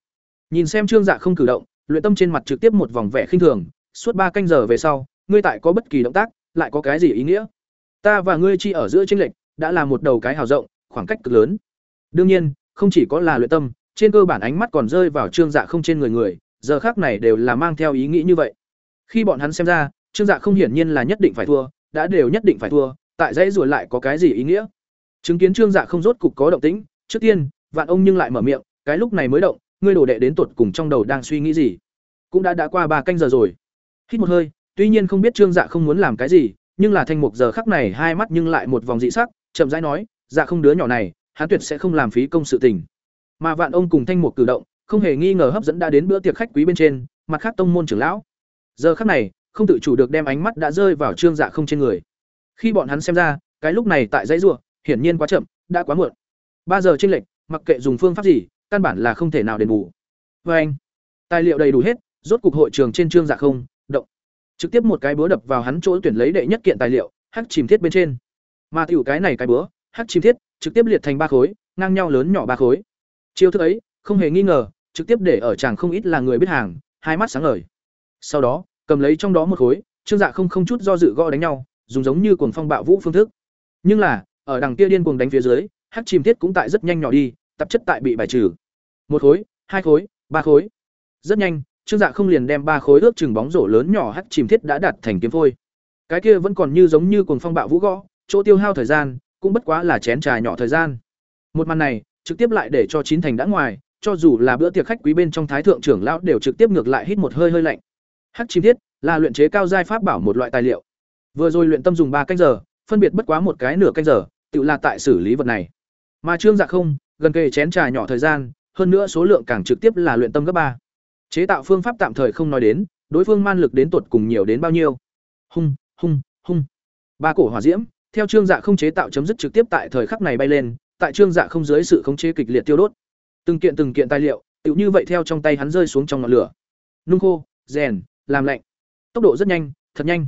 Nhìn xem trương dạ không cử động, luyện tâm trên mặt trực tiếp một vòng vẻ khinh thường, suốt ba canh giờ về sau, ngươi tại có bất kỳ động tác, lại có cái gì ý nghĩa? Ta và ngươi chi ở giữa tranh lệch, đã là một đầu cái hào rộng, khoảng cách cực lớn. Đương nhiên không chỉ có là luyện tâm, trên cơ bản ánh mắt còn rơi vào trương dạ không trên người người, giờ khác này đều là mang theo ý nghĩ như vậy. Khi bọn hắn xem ra, trương dạ không hiển nhiên là nhất định phải thua, đã đều nhất định phải thua, tại dãy ruột lại có cái gì ý nghĩa? Chứng kiến trương dạ không rốt cục có động tĩnh, trước tiên, vạn ông nhưng lại mở miệng, cái lúc này mới động, ngươi đổ đệ đến tột cùng trong đầu đang suy nghĩ gì? Cũng đã đã qua ba canh giờ rồi. Hít một hơi, tuy nhiên không biết trương dạ không muốn làm cái gì, nhưng là thanh mục giờ khắc này hai mắt nhưng lại một vòng dị sắc, chậm rãi nói dạ không đứa nhỏ này hắn tuyệt sẽ không làm phí công sự tình. Mà vạn ông cùng thanh mục cử động không hề nghi ngờ hấp dẫn đã đến bữa tiệc khách quý bên trên mặt khác tông môn trưởng lão. Giờ khắc này không tự chủ được đem ánh mắt đã rơi vào trương dạ không trên người. Khi bọn hắn xem ra cái lúc này tại dãy rùa, hiển nhiên quá chậm đã quá muộn. Ba giờ trên lệch mặc kệ dùng phương pháp gì căn bản là không thể nào đền bù. Vê anh tài liệu đầy đủ hết rốt cục hội trường trên trương dạ không động. Trực tiếp một cái búa đập vào hắn chỗ tuyển lấy đệ nhất kiện tài liệu hắc chìm thiết bên trên. Mà tiểu cái này cái búa hắc chìm thiết trực tiếp liệt thành ba khối, ngang nhau lớn nhỏ ba khối. Chiêu thức ấy, không hề nghi ngờ, trực tiếp để ở chàng không ít là người biết hàng, hai mắt sáng ngời. Sau đó, cầm lấy trong đó một khối, trương dạ không không chút do dự gõ đánh nhau, dùng giống như cuồng phong bạo vũ phương thức. Nhưng là, ở đằng kia điên cuồng đánh phía dưới, hắc chìm thiết cũng tại rất nhanh nhỏ đi, tạp chất tại bị bài trừ. Một khối, hai khối, ba khối. Rất nhanh, trương dạ không liền đem ba khối ước chừng bóng rổ lớn nhỏ hắc chìm thiết đã đặt thành kiếm phôi. Cái kia vẫn còn như giống như cuồng phong bạo vũ gõ, chỗ tiêu hao thời gian cũng bất quá là chén trà nhỏ thời gian. Một màn này, trực tiếp lại để cho chín thành đã ngoài, cho dù là bữa tiệc khách quý bên trong thái thượng trưởng lão đều trực tiếp ngược lại hít một hơi hơi lạnh. Hắc chim thiết, là luyện chế cao giai pháp bảo một loại tài liệu. Vừa rồi luyện tâm dùng ba canh giờ, phân biệt bất quá một cái nửa canh giờ, tự là tại xử lý vật này. Mà trương dạ không, gần kề chén trà nhỏ thời gian, hơn nữa số lượng càng trực tiếp là luyện tâm gấp ba. Chế tạo phương pháp tạm thời không nói đến, đối phương man lực đến tuột cùng nhiều đến bao nhiêu. Hung hung hung. Ba cổ hỏa diễm theo trương dạ không chế tạo chấm dứt trực tiếp tại thời khắc này bay lên, tại trương dạ không dưới sự khống chế kịch liệt tiêu đốt. Từng kiện từng kiện tài liệu, tựu như vậy theo trong tay hắn rơi xuống trong ngọn lửa. Nung khô, rèn, làm lạnh. Tốc độ rất nhanh, thật nhanh.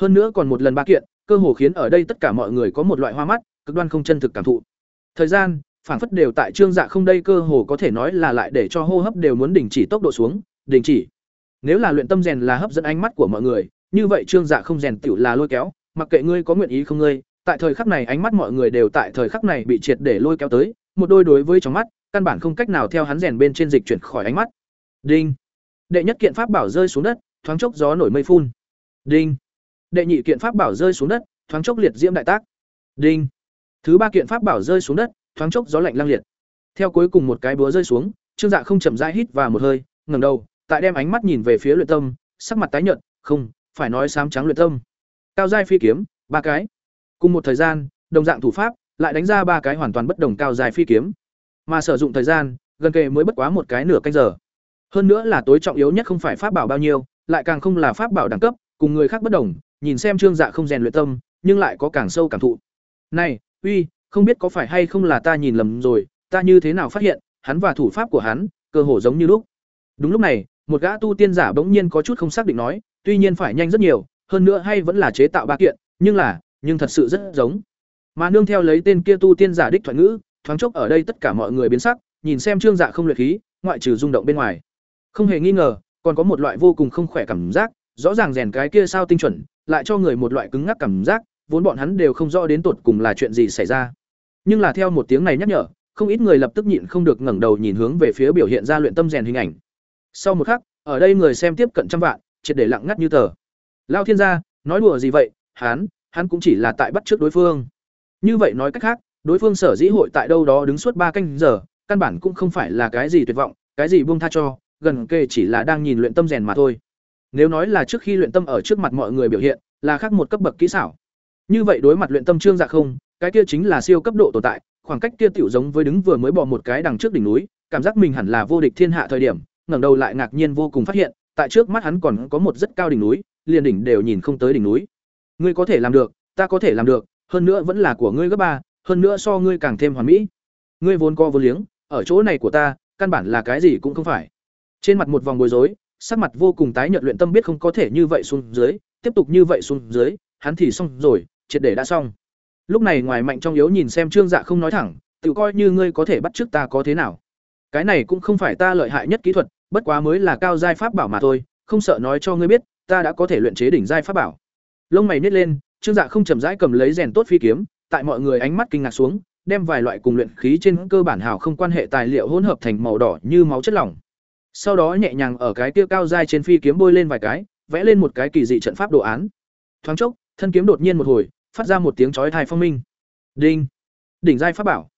Hơn nữa còn một lần ba kiện, cơ hồ khiến ở đây tất cả mọi người có một loại hoa mắt, cực đoan không chân thực cảm thụ. Thời gian phản phất đều tại trương dạ không đây cơ hồ có thể nói là lại để cho hô hấp đều muốn đình chỉ tốc độ xuống, đình chỉ. Nếu là luyện tâm rèn là hấp dẫn ánh mắt của mọi người, như vậy trương dạ không rèn tiểu là lôi kéo mặc kệ ngươi có nguyện ý không ngươi, tại thời khắc này ánh mắt mọi người đều tại thời khắc này bị triệt để lôi kéo tới, một đôi đối với trong mắt, căn bản không cách nào theo hắn rèn bên trên dịch chuyển khỏi ánh mắt. Đinh. Đệ nhất kiện pháp bảo rơi xuống đất, thoáng chốc gió nổi mây phun. Đinh. Đệ nhị kiện pháp bảo rơi xuống đất, thoáng chốc liệt diễm đại tác. Đinh. Thứ ba kiện pháp bảo rơi xuống đất, thoáng chốc gió lạnh lang liệt. Theo cuối cùng một cái búa rơi xuống, trương dạ không chậm rãi hít vào một hơi, ngẩng đầu, tại đem ánh mắt nhìn về phía luyện tâm, sắc mặt tái nhợt, không, phải nói xám trắng luyện tâm cao giai phi kiếm, ba cái. Cùng một thời gian, đồng dạng thủ pháp, lại đánh ra ba cái hoàn toàn bất đồng cao dài phi kiếm. Mà sử dụng thời gian, gần kề mới bất quá một cái nửa canh giờ. Hơn nữa là tối trọng yếu nhất không phải pháp bảo bao nhiêu, lại càng không là pháp bảo đẳng cấp, cùng người khác bất đồng, nhìn xem trương dạ không rèn luyện tâm, nhưng lại có càng sâu cảm thụ. Này, uy, không biết có phải hay không là ta nhìn lầm rồi, ta như thế nào phát hiện, hắn và thủ pháp của hắn, cơ hồ giống như lúc. Đúng lúc này, một gã tu tiên giả bỗng nhiên có chút không xác định nói, tuy nhiên phải nhanh rất nhiều hơn nữa hay vẫn là chế tạo ba kiện nhưng là nhưng thật sự rất giống mà nương theo lấy tên kia tu tiên giả đích thoại ngữ thoáng chốc ở đây tất cả mọi người biến sắc nhìn xem trương dạ không luyện khí ngoại trừ rung động bên ngoài. Không hề nghi ngờ, còn có một loại vô cùng không khỏe cảm giác, rõ ràng rèn cái kia sao tinh chuẩn, lại cho người một loại cứng ngắc cảm giác, vốn bọn hắn đều không rõ đến tột cùng là chuyện gì xảy ra. Nhưng là theo một tiếng này nhắc nhở, không ít người lập tức nhịn không được ngẩng đầu nhìn hướng về phía biểu hiện ra luyện tâm rèn hình ảnh. Sau một khắc, ở đây người xem tiếp cận trăm vạn, triệt để lặng ngắt như tờ. Lao Thiên gia, nói đùa gì vậy? Hắn, hắn cũng chỉ là tại bắt trước đối phương. Như vậy nói cách khác, đối phương sở dĩ hội tại đâu đó đứng suốt ba canh giờ, căn bản cũng không phải là cái gì tuyệt vọng, cái gì buông tha cho, gần kề chỉ là đang nhìn luyện tâm rèn mà thôi. Nếu nói là trước khi luyện tâm ở trước mặt mọi người biểu hiện, là khác một cấp bậc kỹ xảo. Như vậy đối mặt luyện tâm trương dạ không, cái kia chính là siêu cấp độ tồn tại, khoảng cách kia tiểu giống với đứng vừa mới bỏ một cái đằng trước đỉnh núi, cảm giác mình hẳn là vô địch thiên hạ thời điểm, ngẩng đầu lại ngạc nhiên vô cùng phát hiện, tại trước mắt hắn còn có một rất cao đỉnh núi, liền đỉnh đều nhìn không tới đỉnh núi. Ngươi có thể làm được, ta có thể làm được, hơn nữa vẫn là của ngươi gấp ba, hơn nữa so ngươi càng thêm hoàn mỹ. Ngươi vốn có vô liếng, ở chỗ này của ta, căn bản là cái gì cũng không phải. Trên mặt một vòng bối rối, sắc mặt vô cùng tái nhợt luyện tâm biết không có thể như vậy xuống dưới, tiếp tục như vậy xuống dưới, hắn thì xong rồi, triệt để đã xong. Lúc này ngoài mạnh trong yếu nhìn xem Trương Dạ không nói thẳng, tự coi như ngươi có thể bắt trước ta có thế nào. Cái này cũng không phải ta lợi hại nhất kỹ thuật, bất quá mới là cao giai pháp bảo mà thôi, không sợ nói cho ngươi biết, ta đã có thể luyện chế đỉnh giai pháp bảo. Lông mày nhếch lên, Trương Dạ không chậm rãi cầm lấy rèn tốt phi kiếm, tại mọi người ánh mắt kinh ngạc xuống, đem vài loại cùng luyện khí trên cơ bản hào không quan hệ tài liệu hỗn hợp thành màu đỏ như máu chất lỏng. Sau đó nhẹ nhàng ở cái kia cao giai trên phi kiếm bôi lên vài cái, vẽ lên một cái kỳ dị trận pháp đồ án. Thoáng chốc, thân kiếm đột nhiên một hồi, phát ra một tiếng chói tai phong minh. Đinh! Đỉnh giai pháp bảo.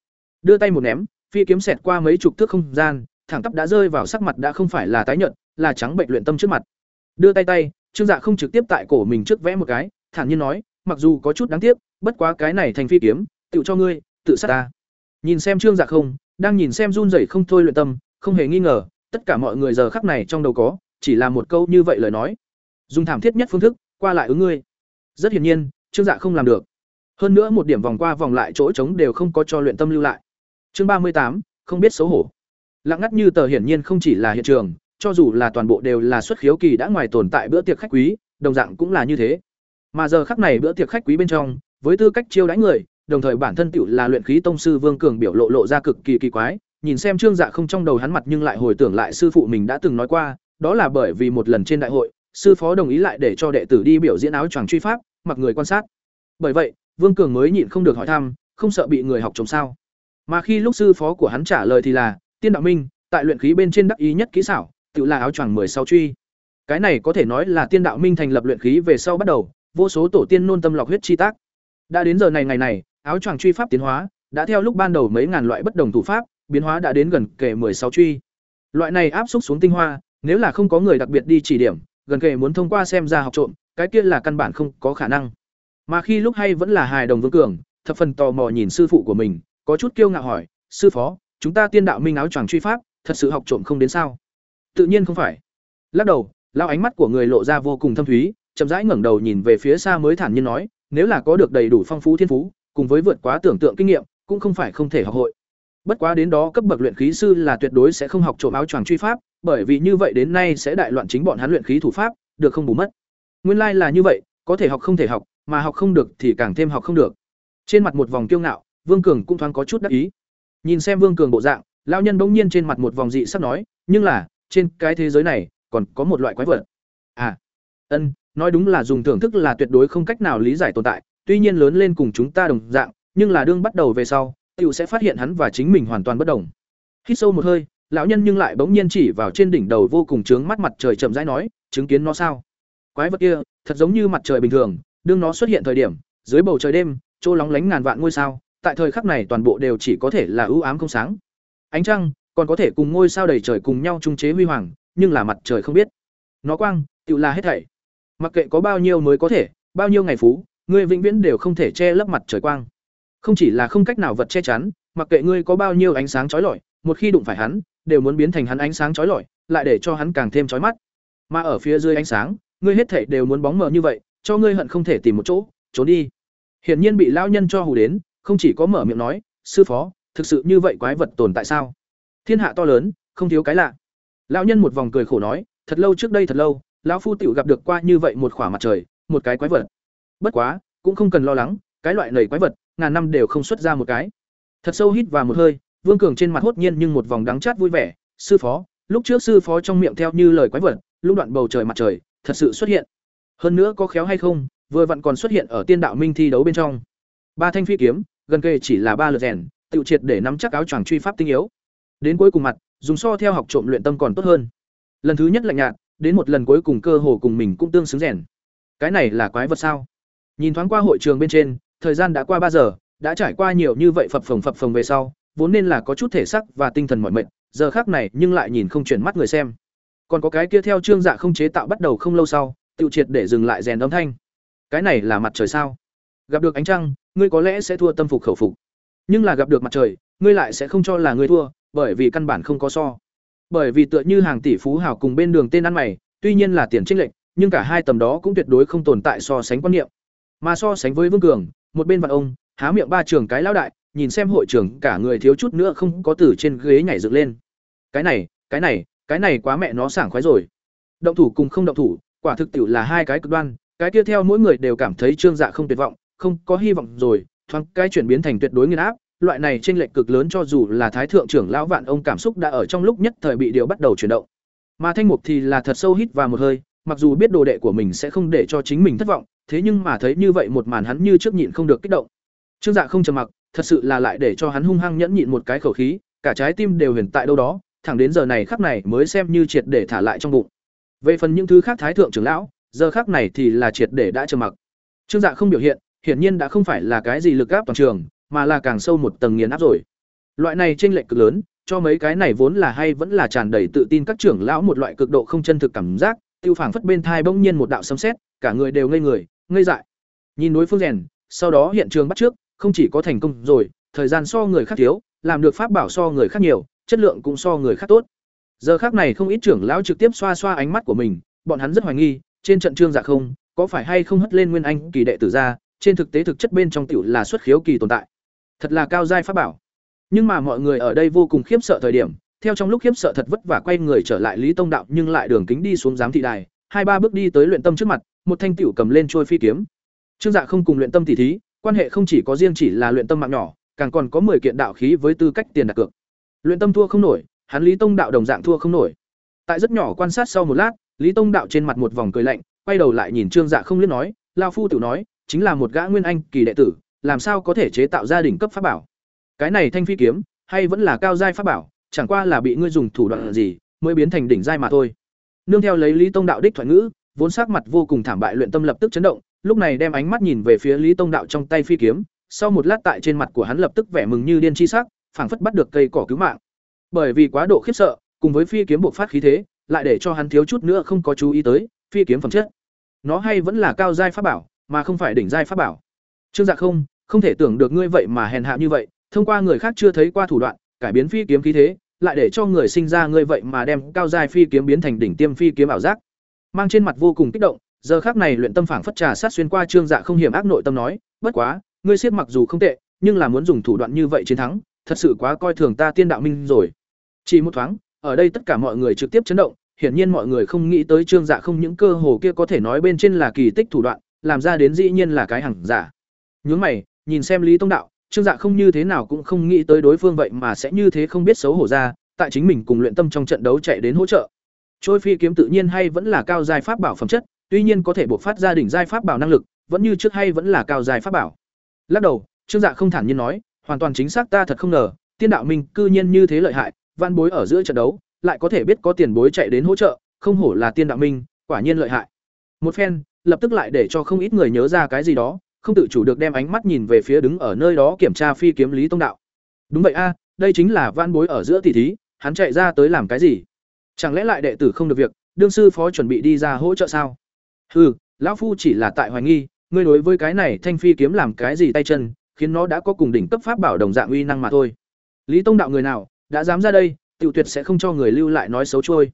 Đưa tay một ném, phi kiếm xẹt qua mấy chục thước không gian, thẳng tắp đã rơi vào sắc mặt đã không phải là tái nhợt, là trắng bệnh luyện tâm trước mặt. Đưa tay tay, Trương Dạ không trực tiếp tại cổ mình trước vẽ một cái, thản nhiên nói, mặc dù có chút đáng tiếc, bất quá cái này thành phi kiếm, tự cho ngươi, tự sát ta. Nhìn xem Trương Dạ không, đang nhìn xem run rẩy không thôi luyện tâm, không hề nghi ngờ, tất cả mọi người giờ khắc này trong đầu có, chỉ là một câu như vậy lời nói. Dùng thảm thiết nhất phương thức, qua lại ứng ngươi. Rất hiển nhiên, Trương Dạ không làm được. Hơn nữa một điểm vòng qua vòng lại chỗ trống đều không có cho luyện tâm lưu lại. Chương ba mươi tám, không biết xấu hổ. Lặng ngắt như tờ hiển nhiên không chỉ là hiện trường, cho dù là toàn bộ đều là xuất khiếu kỳ đã ngoài tồn tại bữa tiệc khách quý, đồng dạng cũng là như thế. Mà giờ khắc này bữa tiệc khách quý bên trong, với tư cách chiêu đãi người, đồng thời bản thân tiểu là luyện khí tông sư Vương Cường biểu lộ lộ ra cực kỳ kỳ quái, nhìn xem Trương Dạ không trong đầu hắn mặt nhưng lại hồi tưởng lại sư phụ mình đã từng nói qua, đó là bởi vì một lần trên đại hội, sư phó đồng ý lại để cho đệ tử đi biểu diễn áo choàng truy pháp, mặc người quan sát. Bởi vậy, Vương Cường mới nhịn không được hỏi thăm, không sợ bị người học chồng sao? Mà khi lúc sư phó của hắn trả lời thì là, Tiên đạo minh, tại luyện khí bên trên đắc ý nhất kỹ xảo, tự là áo choàng mười sáu truy. Cái này có thể nói là Tiên đạo minh thành lập luyện khí về sau bắt đầu, vô số tổ tiên nôn tâm lọc huyết chi tác. Đã đến giờ này ngày này, áo choàng truy pháp tiến hóa, đã theo lúc ban đầu mấy ngàn loại bất đồng thủ pháp, biến hóa đã đến gần kể sáu truy. Loại này áp xúc xuống tinh hoa, nếu là không có người đặc biệt đi chỉ điểm, gần kể muốn thông qua xem ra học trộm, cái kia là căn bản không có khả năng. Mà khi lúc hay vẫn là hài đồng vương cường, thập phần tò mò nhìn sư phụ của mình, có chút kiêu ngạo hỏi, "Sư phó, chúng ta tiên đạo minh áo choàng truy pháp, thật sự học trộm không đến sao?" Tự nhiên không phải. Lắc đầu, lao ánh mắt của người lộ ra vô cùng thâm thúy, chậm rãi ngẩng đầu nhìn về phía xa mới thản nhiên nói, nếu là có được đầy đủ phong phú thiên phú, cùng với vượt quá tưởng tượng kinh nghiệm, cũng không phải không thể học hội. Bất quá đến đó cấp bậc luyện khí sư là tuyệt đối sẽ không học trộm áo choàng truy pháp, bởi vì như vậy đến nay sẽ đại loạn chính bọn hắn luyện khí thủ pháp, được không bù mất. Nguyên lai like là như vậy, có thể học không thể học, mà học không được thì càng thêm học không được. Trên mặt một vòng kiêu ngạo, Vương Cường cũng thoáng có chút đắc ý. Nhìn xem Vương Cường bộ dạng, lão nhân bỗng nhiên trên mặt một vòng dị sắc nói, nhưng là, trên cái thế giới này còn có một loại quái vật. À, ân, nói đúng là dùng thưởng thức là tuyệt đối không cách nào lý giải tồn tại, tuy nhiên lớn lên cùng chúng ta đồng dạng, nhưng là đương bắt đầu về sau, tiểu sẽ phát hiện hắn và chính mình hoàn toàn bất đồng. Hít sâu một hơi, lão nhân nhưng lại bỗng nhiên chỉ vào trên đỉnh đầu vô cùng trướng mắt mặt trời chậm rãi nói, chứng kiến nó sao? Quái vật kia, thật giống như mặt trời bình thường, đương nó xuất hiện thời điểm, dưới bầu trời đêm, trô lóng lánh ngàn vạn ngôi sao, tại thời khắc này toàn bộ đều chỉ có thể là ưu ám không sáng. Ánh trăng còn có thể cùng ngôi sao đầy trời cùng nhau trung chế huy hoàng, nhưng là mặt trời không biết. Nó quang, tựu là hết thảy. Mặc kệ có bao nhiêu mới có thể, bao nhiêu ngày phú, ngươi vĩnh viễn đều không thể che lấp mặt trời quang. Không chỉ là không cách nào vật che chắn, mặc kệ ngươi có bao nhiêu ánh sáng chói lọi, một khi đụng phải hắn, đều muốn biến thành hắn ánh sáng chói lọi, lại để cho hắn càng thêm chói mắt. Mà ở phía dưới ánh sáng, ngươi hết thảy đều muốn bóng mờ như vậy, cho ngươi hận không thể tìm một chỗ, trốn đi. Hiển nhiên bị lão nhân cho hù đến, không chỉ có mở miệng nói, "Sư phó, thực sự như vậy quái vật tồn tại sao? Thiên hạ to lớn, không thiếu cái lạ." Lão nhân một vòng cười khổ nói, "Thật lâu trước đây thật lâu, lão phu tiểu gặp được qua như vậy một khỏa mặt trời, một cái quái vật. Bất quá, cũng không cần lo lắng, cái loại lầy quái vật, ngàn năm đều không xuất ra một cái." Thật sâu hít vào một hơi, Vương Cường trên mặt hốt nhiên nhưng một vòng đắng chát vui vẻ, sư phó lúc trước sư phó trong miệng theo như lời quái vật lúc đoạn bầu trời mặt trời thật sự xuất hiện hơn nữa có khéo hay không vừa vặn còn xuất hiện ở tiên đạo minh thi đấu bên trong ba thanh phi kiếm gần kề chỉ là ba lượt rèn tự triệt để nắm chắc áo choàng truy pháp tinh yếu đến cuối cùng mặt, dùng so theo học trộm luyện tâm còn tốt hơn. Lần thứ nhất lạnh nhạt, đến một lần cuối cùng cơ hồ cùng mình cũng tương xứng rèn. Cái này là quái vật sao? Nhìn thoáng qua hội trường bên trên, thời gian đã qua ba giờ, đã trải qua nhiều như vậy phập phồng phập phồng về sau, vốn nên là có chút thể sắc và tinh thần mỏi mệt, giờ khác này nhưng lại nhìn không chuyển mắt người xem. Còn có cái kia theo trương dạ không chế tạo bắt đầu không lâu sau, tự triệt để dừng lại rèn âm thanh. Cái này là mặt trời sao? Gặp được ánh trăng, ngươi có lẽ sẽ thua tâm phục khẩu phục. Nhưng là gặp được mặt trời, ngươi lại sẽ không cho là ngươi thua bởi vì căn bản không có so. Bởi vì tựa như hàng tỷ phú hào cùng bên đường tên ăn mày, tuy nhiên là tiền trích lệnh nhưng cả hai tầm đó cũng tuyệt đối không tồn tại so sánh quan niệm. Mà so sánh với vương cường, một bên vạn ông, há miệng ba trường cái lão đại, nhìn xem hội trưởng, cả người thiếu chút nữa không có từ trên ghế nhảy dựng lên. Cái này cái này cái này quá mẹ nó sảng khoái rồi. Động thủ cùng không động thủ, quả thực tiệu là hai cái cực đoan, cái kia theo mỗi người đều cảm thấy trương dạ không tuyệt vọng, không có hy vọng rồi, thoáng cái chuyển biến thành tuyệt đối nghiền áp loại này trên lệch cực lớn cho dù là thái thượng trưởng lão vạn ông cảm xúc đã ở trong lúc nhất thời bị điều bắt đầu chuyển động. Mà thanh mục thì là thật sâu hít vào một hơi, mặc dù biết đồ đệ của mình sẽ không để cho chính mình thất vọng, thế nhưng mà thấy như vậy một màn hắn như trước nhịn không được kích động. Trương dạ không trầm mặc, thật sự là lại để cho hắn hung hăng nhẫn nhịn một cái khẩu khí, cả trái tim đều huyền tại đâu đó, thẳng đến giờ này khắc này mới xem như triệt để thả lại trong bụng. Về phần những thứ khác thái thượng trưởng lão, giờ khắc này thì là triệt để đã trầm mặc. Trương dạ không biểu hiện, hiển nhiên đã không phải là cái gì lực áp toàn trường mà là càng sâu một tầng nghiền áp rồi. Loại này chênh lệch cực lớn, cho mấy cái này vốn là hay vẫn là tràn đầy tự tin các trưởng lão một loại cực độ không chân thực cảm giác, tiêu phảng phất bên thai bỗng nhiên một đạo sấm sét, cả người đều ngây người, ngây dại. Nhìn đối phương rèn, sau đó hiện trường bắt trước, không chỉ có thành công rồi, thời gian so người khác thiếu, làm được pháp bảo so người khác nhiều, chất lượng cũng so người khác tốt. Giờ khác này không ít trưởng lão trực tiếp xoa xoa ánh mắt của mình, bọn hắn rất hoài nghi, trên trận trương dạ không, có phải hay không hất lên nguyên anh kỳ đệ tử ra, trên thực tế thực chất bên trong tiểu là xuất khiếu kỳ tồn tại thật là cao giai pháp bảo. Nhưng mà mọi người ở đây vô cùng khiếp sợ thời điểm, theo trong lúc khiếp sợ thật vất vả quay người trở lại lý tông đạo nhưng lại đường kính đi xuống giám thị đài, hai ba bước đi tới luyện tâm trước mặt, một thanh tiểu cầm lên trôi phi kiếm. Trương dạ không cùng luyện tâm tỉ thí, quan hệ không chỉ có riêng chỉ là luyện tâm mạng nhỏ, càng còn có 10 kiện đạo khí với tư cách tiền đặt cược. Luyện tâm thua không nổi, hắn lý tông đạo đồng dạng thua không nổi. Tại rất nhỏ quan sát sau một lát, lý tông đạo trên mặt một vòng cười lạnh, quay đầu lại nhìn trương dạ không liên nói lao phu tự nói, chính là một gã nguyên anh kỳ đệ tử làm sao có thể chế tạo gia đình cấp pháp bảo? Cái này thanh phi kiếm, hay vẫn là cao giai pháp bảo, chẳng qua là bị ngươi dùng thủ đoạn gì mới biến thành đỉnh giai mà thôi. Nương theo lấy lý tông đạo đích thoại ngữ, vốn sắc mặt vô cùng thảm bại luyện tâm lập tức chấn động, lúc này đem ánh mắt nhìn về phía lý tông đạo trong tay phi kiếm, sau một lát tại trên mặt của hắn lập tức vẻ mừng như điên chi sắc, phảng phất bắt được cây cỏ cứu mạng. Bởi vì quá độ khiếp sợ, cùng với phi kiếm buộc phát khí thế, lại để cho hắn thiếu chút nữa không có chú ý tới phi kiếm phẩm chất. Nó hay vẫn là cao giai pháp bảo, mà không phải đỉnh giai pháp bảo. Trương dạ không không thể tưởng được ngươi vậy mà hèn hạ như vậy, thông qua người khác chưa thấy qua thủ đoạn, cải biến phi kiếm khí thế, lại để cho người sinh ra ngươi vậy mà đem cao giai phi kiếm biến thành đỉnh tiêm phi kiếm ảo giác. Mang trên mặt vô cùng kích động, giờ khắc này luyện tâm phảng phất trà sát xuyên qua trương dạ không hiểm ác nội tâm nói, bất quá, ngươi siết mặc dù không tệ, nhưng là muốn dùng thủ đoạn như vậy chiến thắng, thật sự quá coi thường ta tiên đạo minh rồi. Chỉ một thoáng, ở đây tất cả mọi người trực tiếp chấn động, hiển nhiên mọi người không nghĩ tới trương dạ không những cơ hồ kia có thể nói bên trên là kỳ tích thủ đoạn, làm ra đến dĩ nhiên là cái hằng giả. Nhướng mày nhìn xem lý tông đạo, trương dạ không như thế nào cũng không nghĩ tới đối phương vậy mà sẽ như thế không biết xấu hổ ra, tại chính mình cùng luyện tâm trong trận đấu chạy đến hỗ trợ. Trôi phi kiếm tự nhiên hay vẫn là cao giai pháp bảo phẩm chất, tuy nhiên có thể buộc phát ra đỉnh giai pháp bảo năng lực, vẫn như trước hay vẫn là cao giai pháp bảo. Lắc đầu, trương dạ không thản nhiên nói, hoàn toàn chính xác ta thật không ngờ, tiên đạo minh cư nhiên như thế lợi hại văn bối ở giữa trận đấu, lại có thể biết có tiền bối chạy đến hỗ trợ, không hổ là tiên đạo minh quả nhiên lợi hại. Một phen, lập tức lại để cho không ít người nhớ ra cái gì đó không tự chủ được đem ánh mắt nhìn về phía đứng ở nơi đó kiểm tra phi kiếm lý tông đạo. Đúng vậy a, đây chính là văn bối ở giữa tỷ thí, hắn chạy ra tới làm cái gì? Chẳng lẽ lại đệ tử không được việc, đương sư phó chuẩn bị đi ra hỗ trợ sao? Hừ, lão phu chỉ là tại hoài nghi, ngươi đối với cái này thanh phi kiếm làm cái gì tay chân, khiến nó đã có cùng đỉnh cấp pháp bảo đồng dạng uy năng mà thôi. Lý tông đạo người nào, đã dám ra đây, tiểu tuyệt sẽ không cho người lưu lại nói xấu trôi.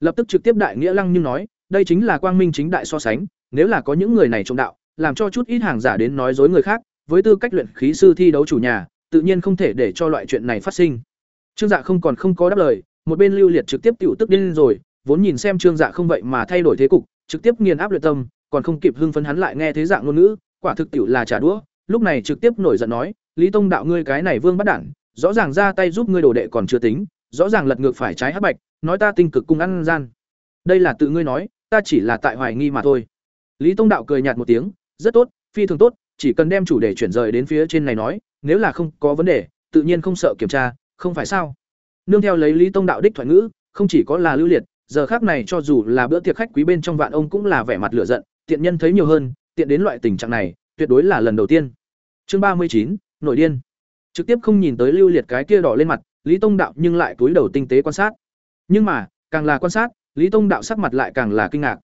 Lập tức trực tiếp đại nghĩa lăng nhưng nói, đây chính là quang minh chính đại so sánh, nếu là có những người này trong đạo làm cho chút ít hàng giả đến nói dối người khác với tư cách luyện khí sư thi đấu chủ nhà tự nhiên không thể để cho loại chuyện này phát sinh trương dạ không còn không có đáp lời một bên lưu liệt trực tiếp tiểu tức điên rồi vốn nhìn xem trương dạ không vậy mà thay đổi thế cục trực tiếp nghiền áp luyện tâm còn không kịp hưng phấn hắn lại nghe thế dạng ngôn ngữ quả thực tiểu là trả đũa lúc này trực tiếp nổi giận nói lý tông đạo ngươi cái này vương bắt đản rõ ràng ra tay giúp ngươi đồ đệ còn chưa tính rõ ràng lật ngược phải trái hắc bạch, nói ta tinh cực cung ăn gian. Đây là tự ngươi nói, ta chỉ là tại hoài nghi mà thôi. Lý Tông đạo cười nhạt một tiếng, rất tốt, phi thường tốt, chỉ cần đem chủ đề chuyển rời đến phía trên này nói, nếu là không có vấn đề, tự nhiên không sợ kiểm tra, không phải sao? Nương theo lấy Lý Tông đạo đích thoại ngữ, không chỉ có là lưu liệt, giờ khác này cho dù là bữa tiệc khách quý bên trong vạn ông cũng là vẻ mặt lửa giận, tiện nhân thấy nhiều hơn, tiện đến loại tình trạng này, tuyệt đối là lần đầu tiên. Chương ba mươi chín, nội điên. Trực tiếp không nhìn tới lưu liệt cái kia đỏ lên mặt, Lý Tông đạo nhưng lại cúi đầu tinh tế quan sát. Nhưng mà, càng là quan sát, Lý Tông đạo sắc mặt lại càng là kinh ngạc.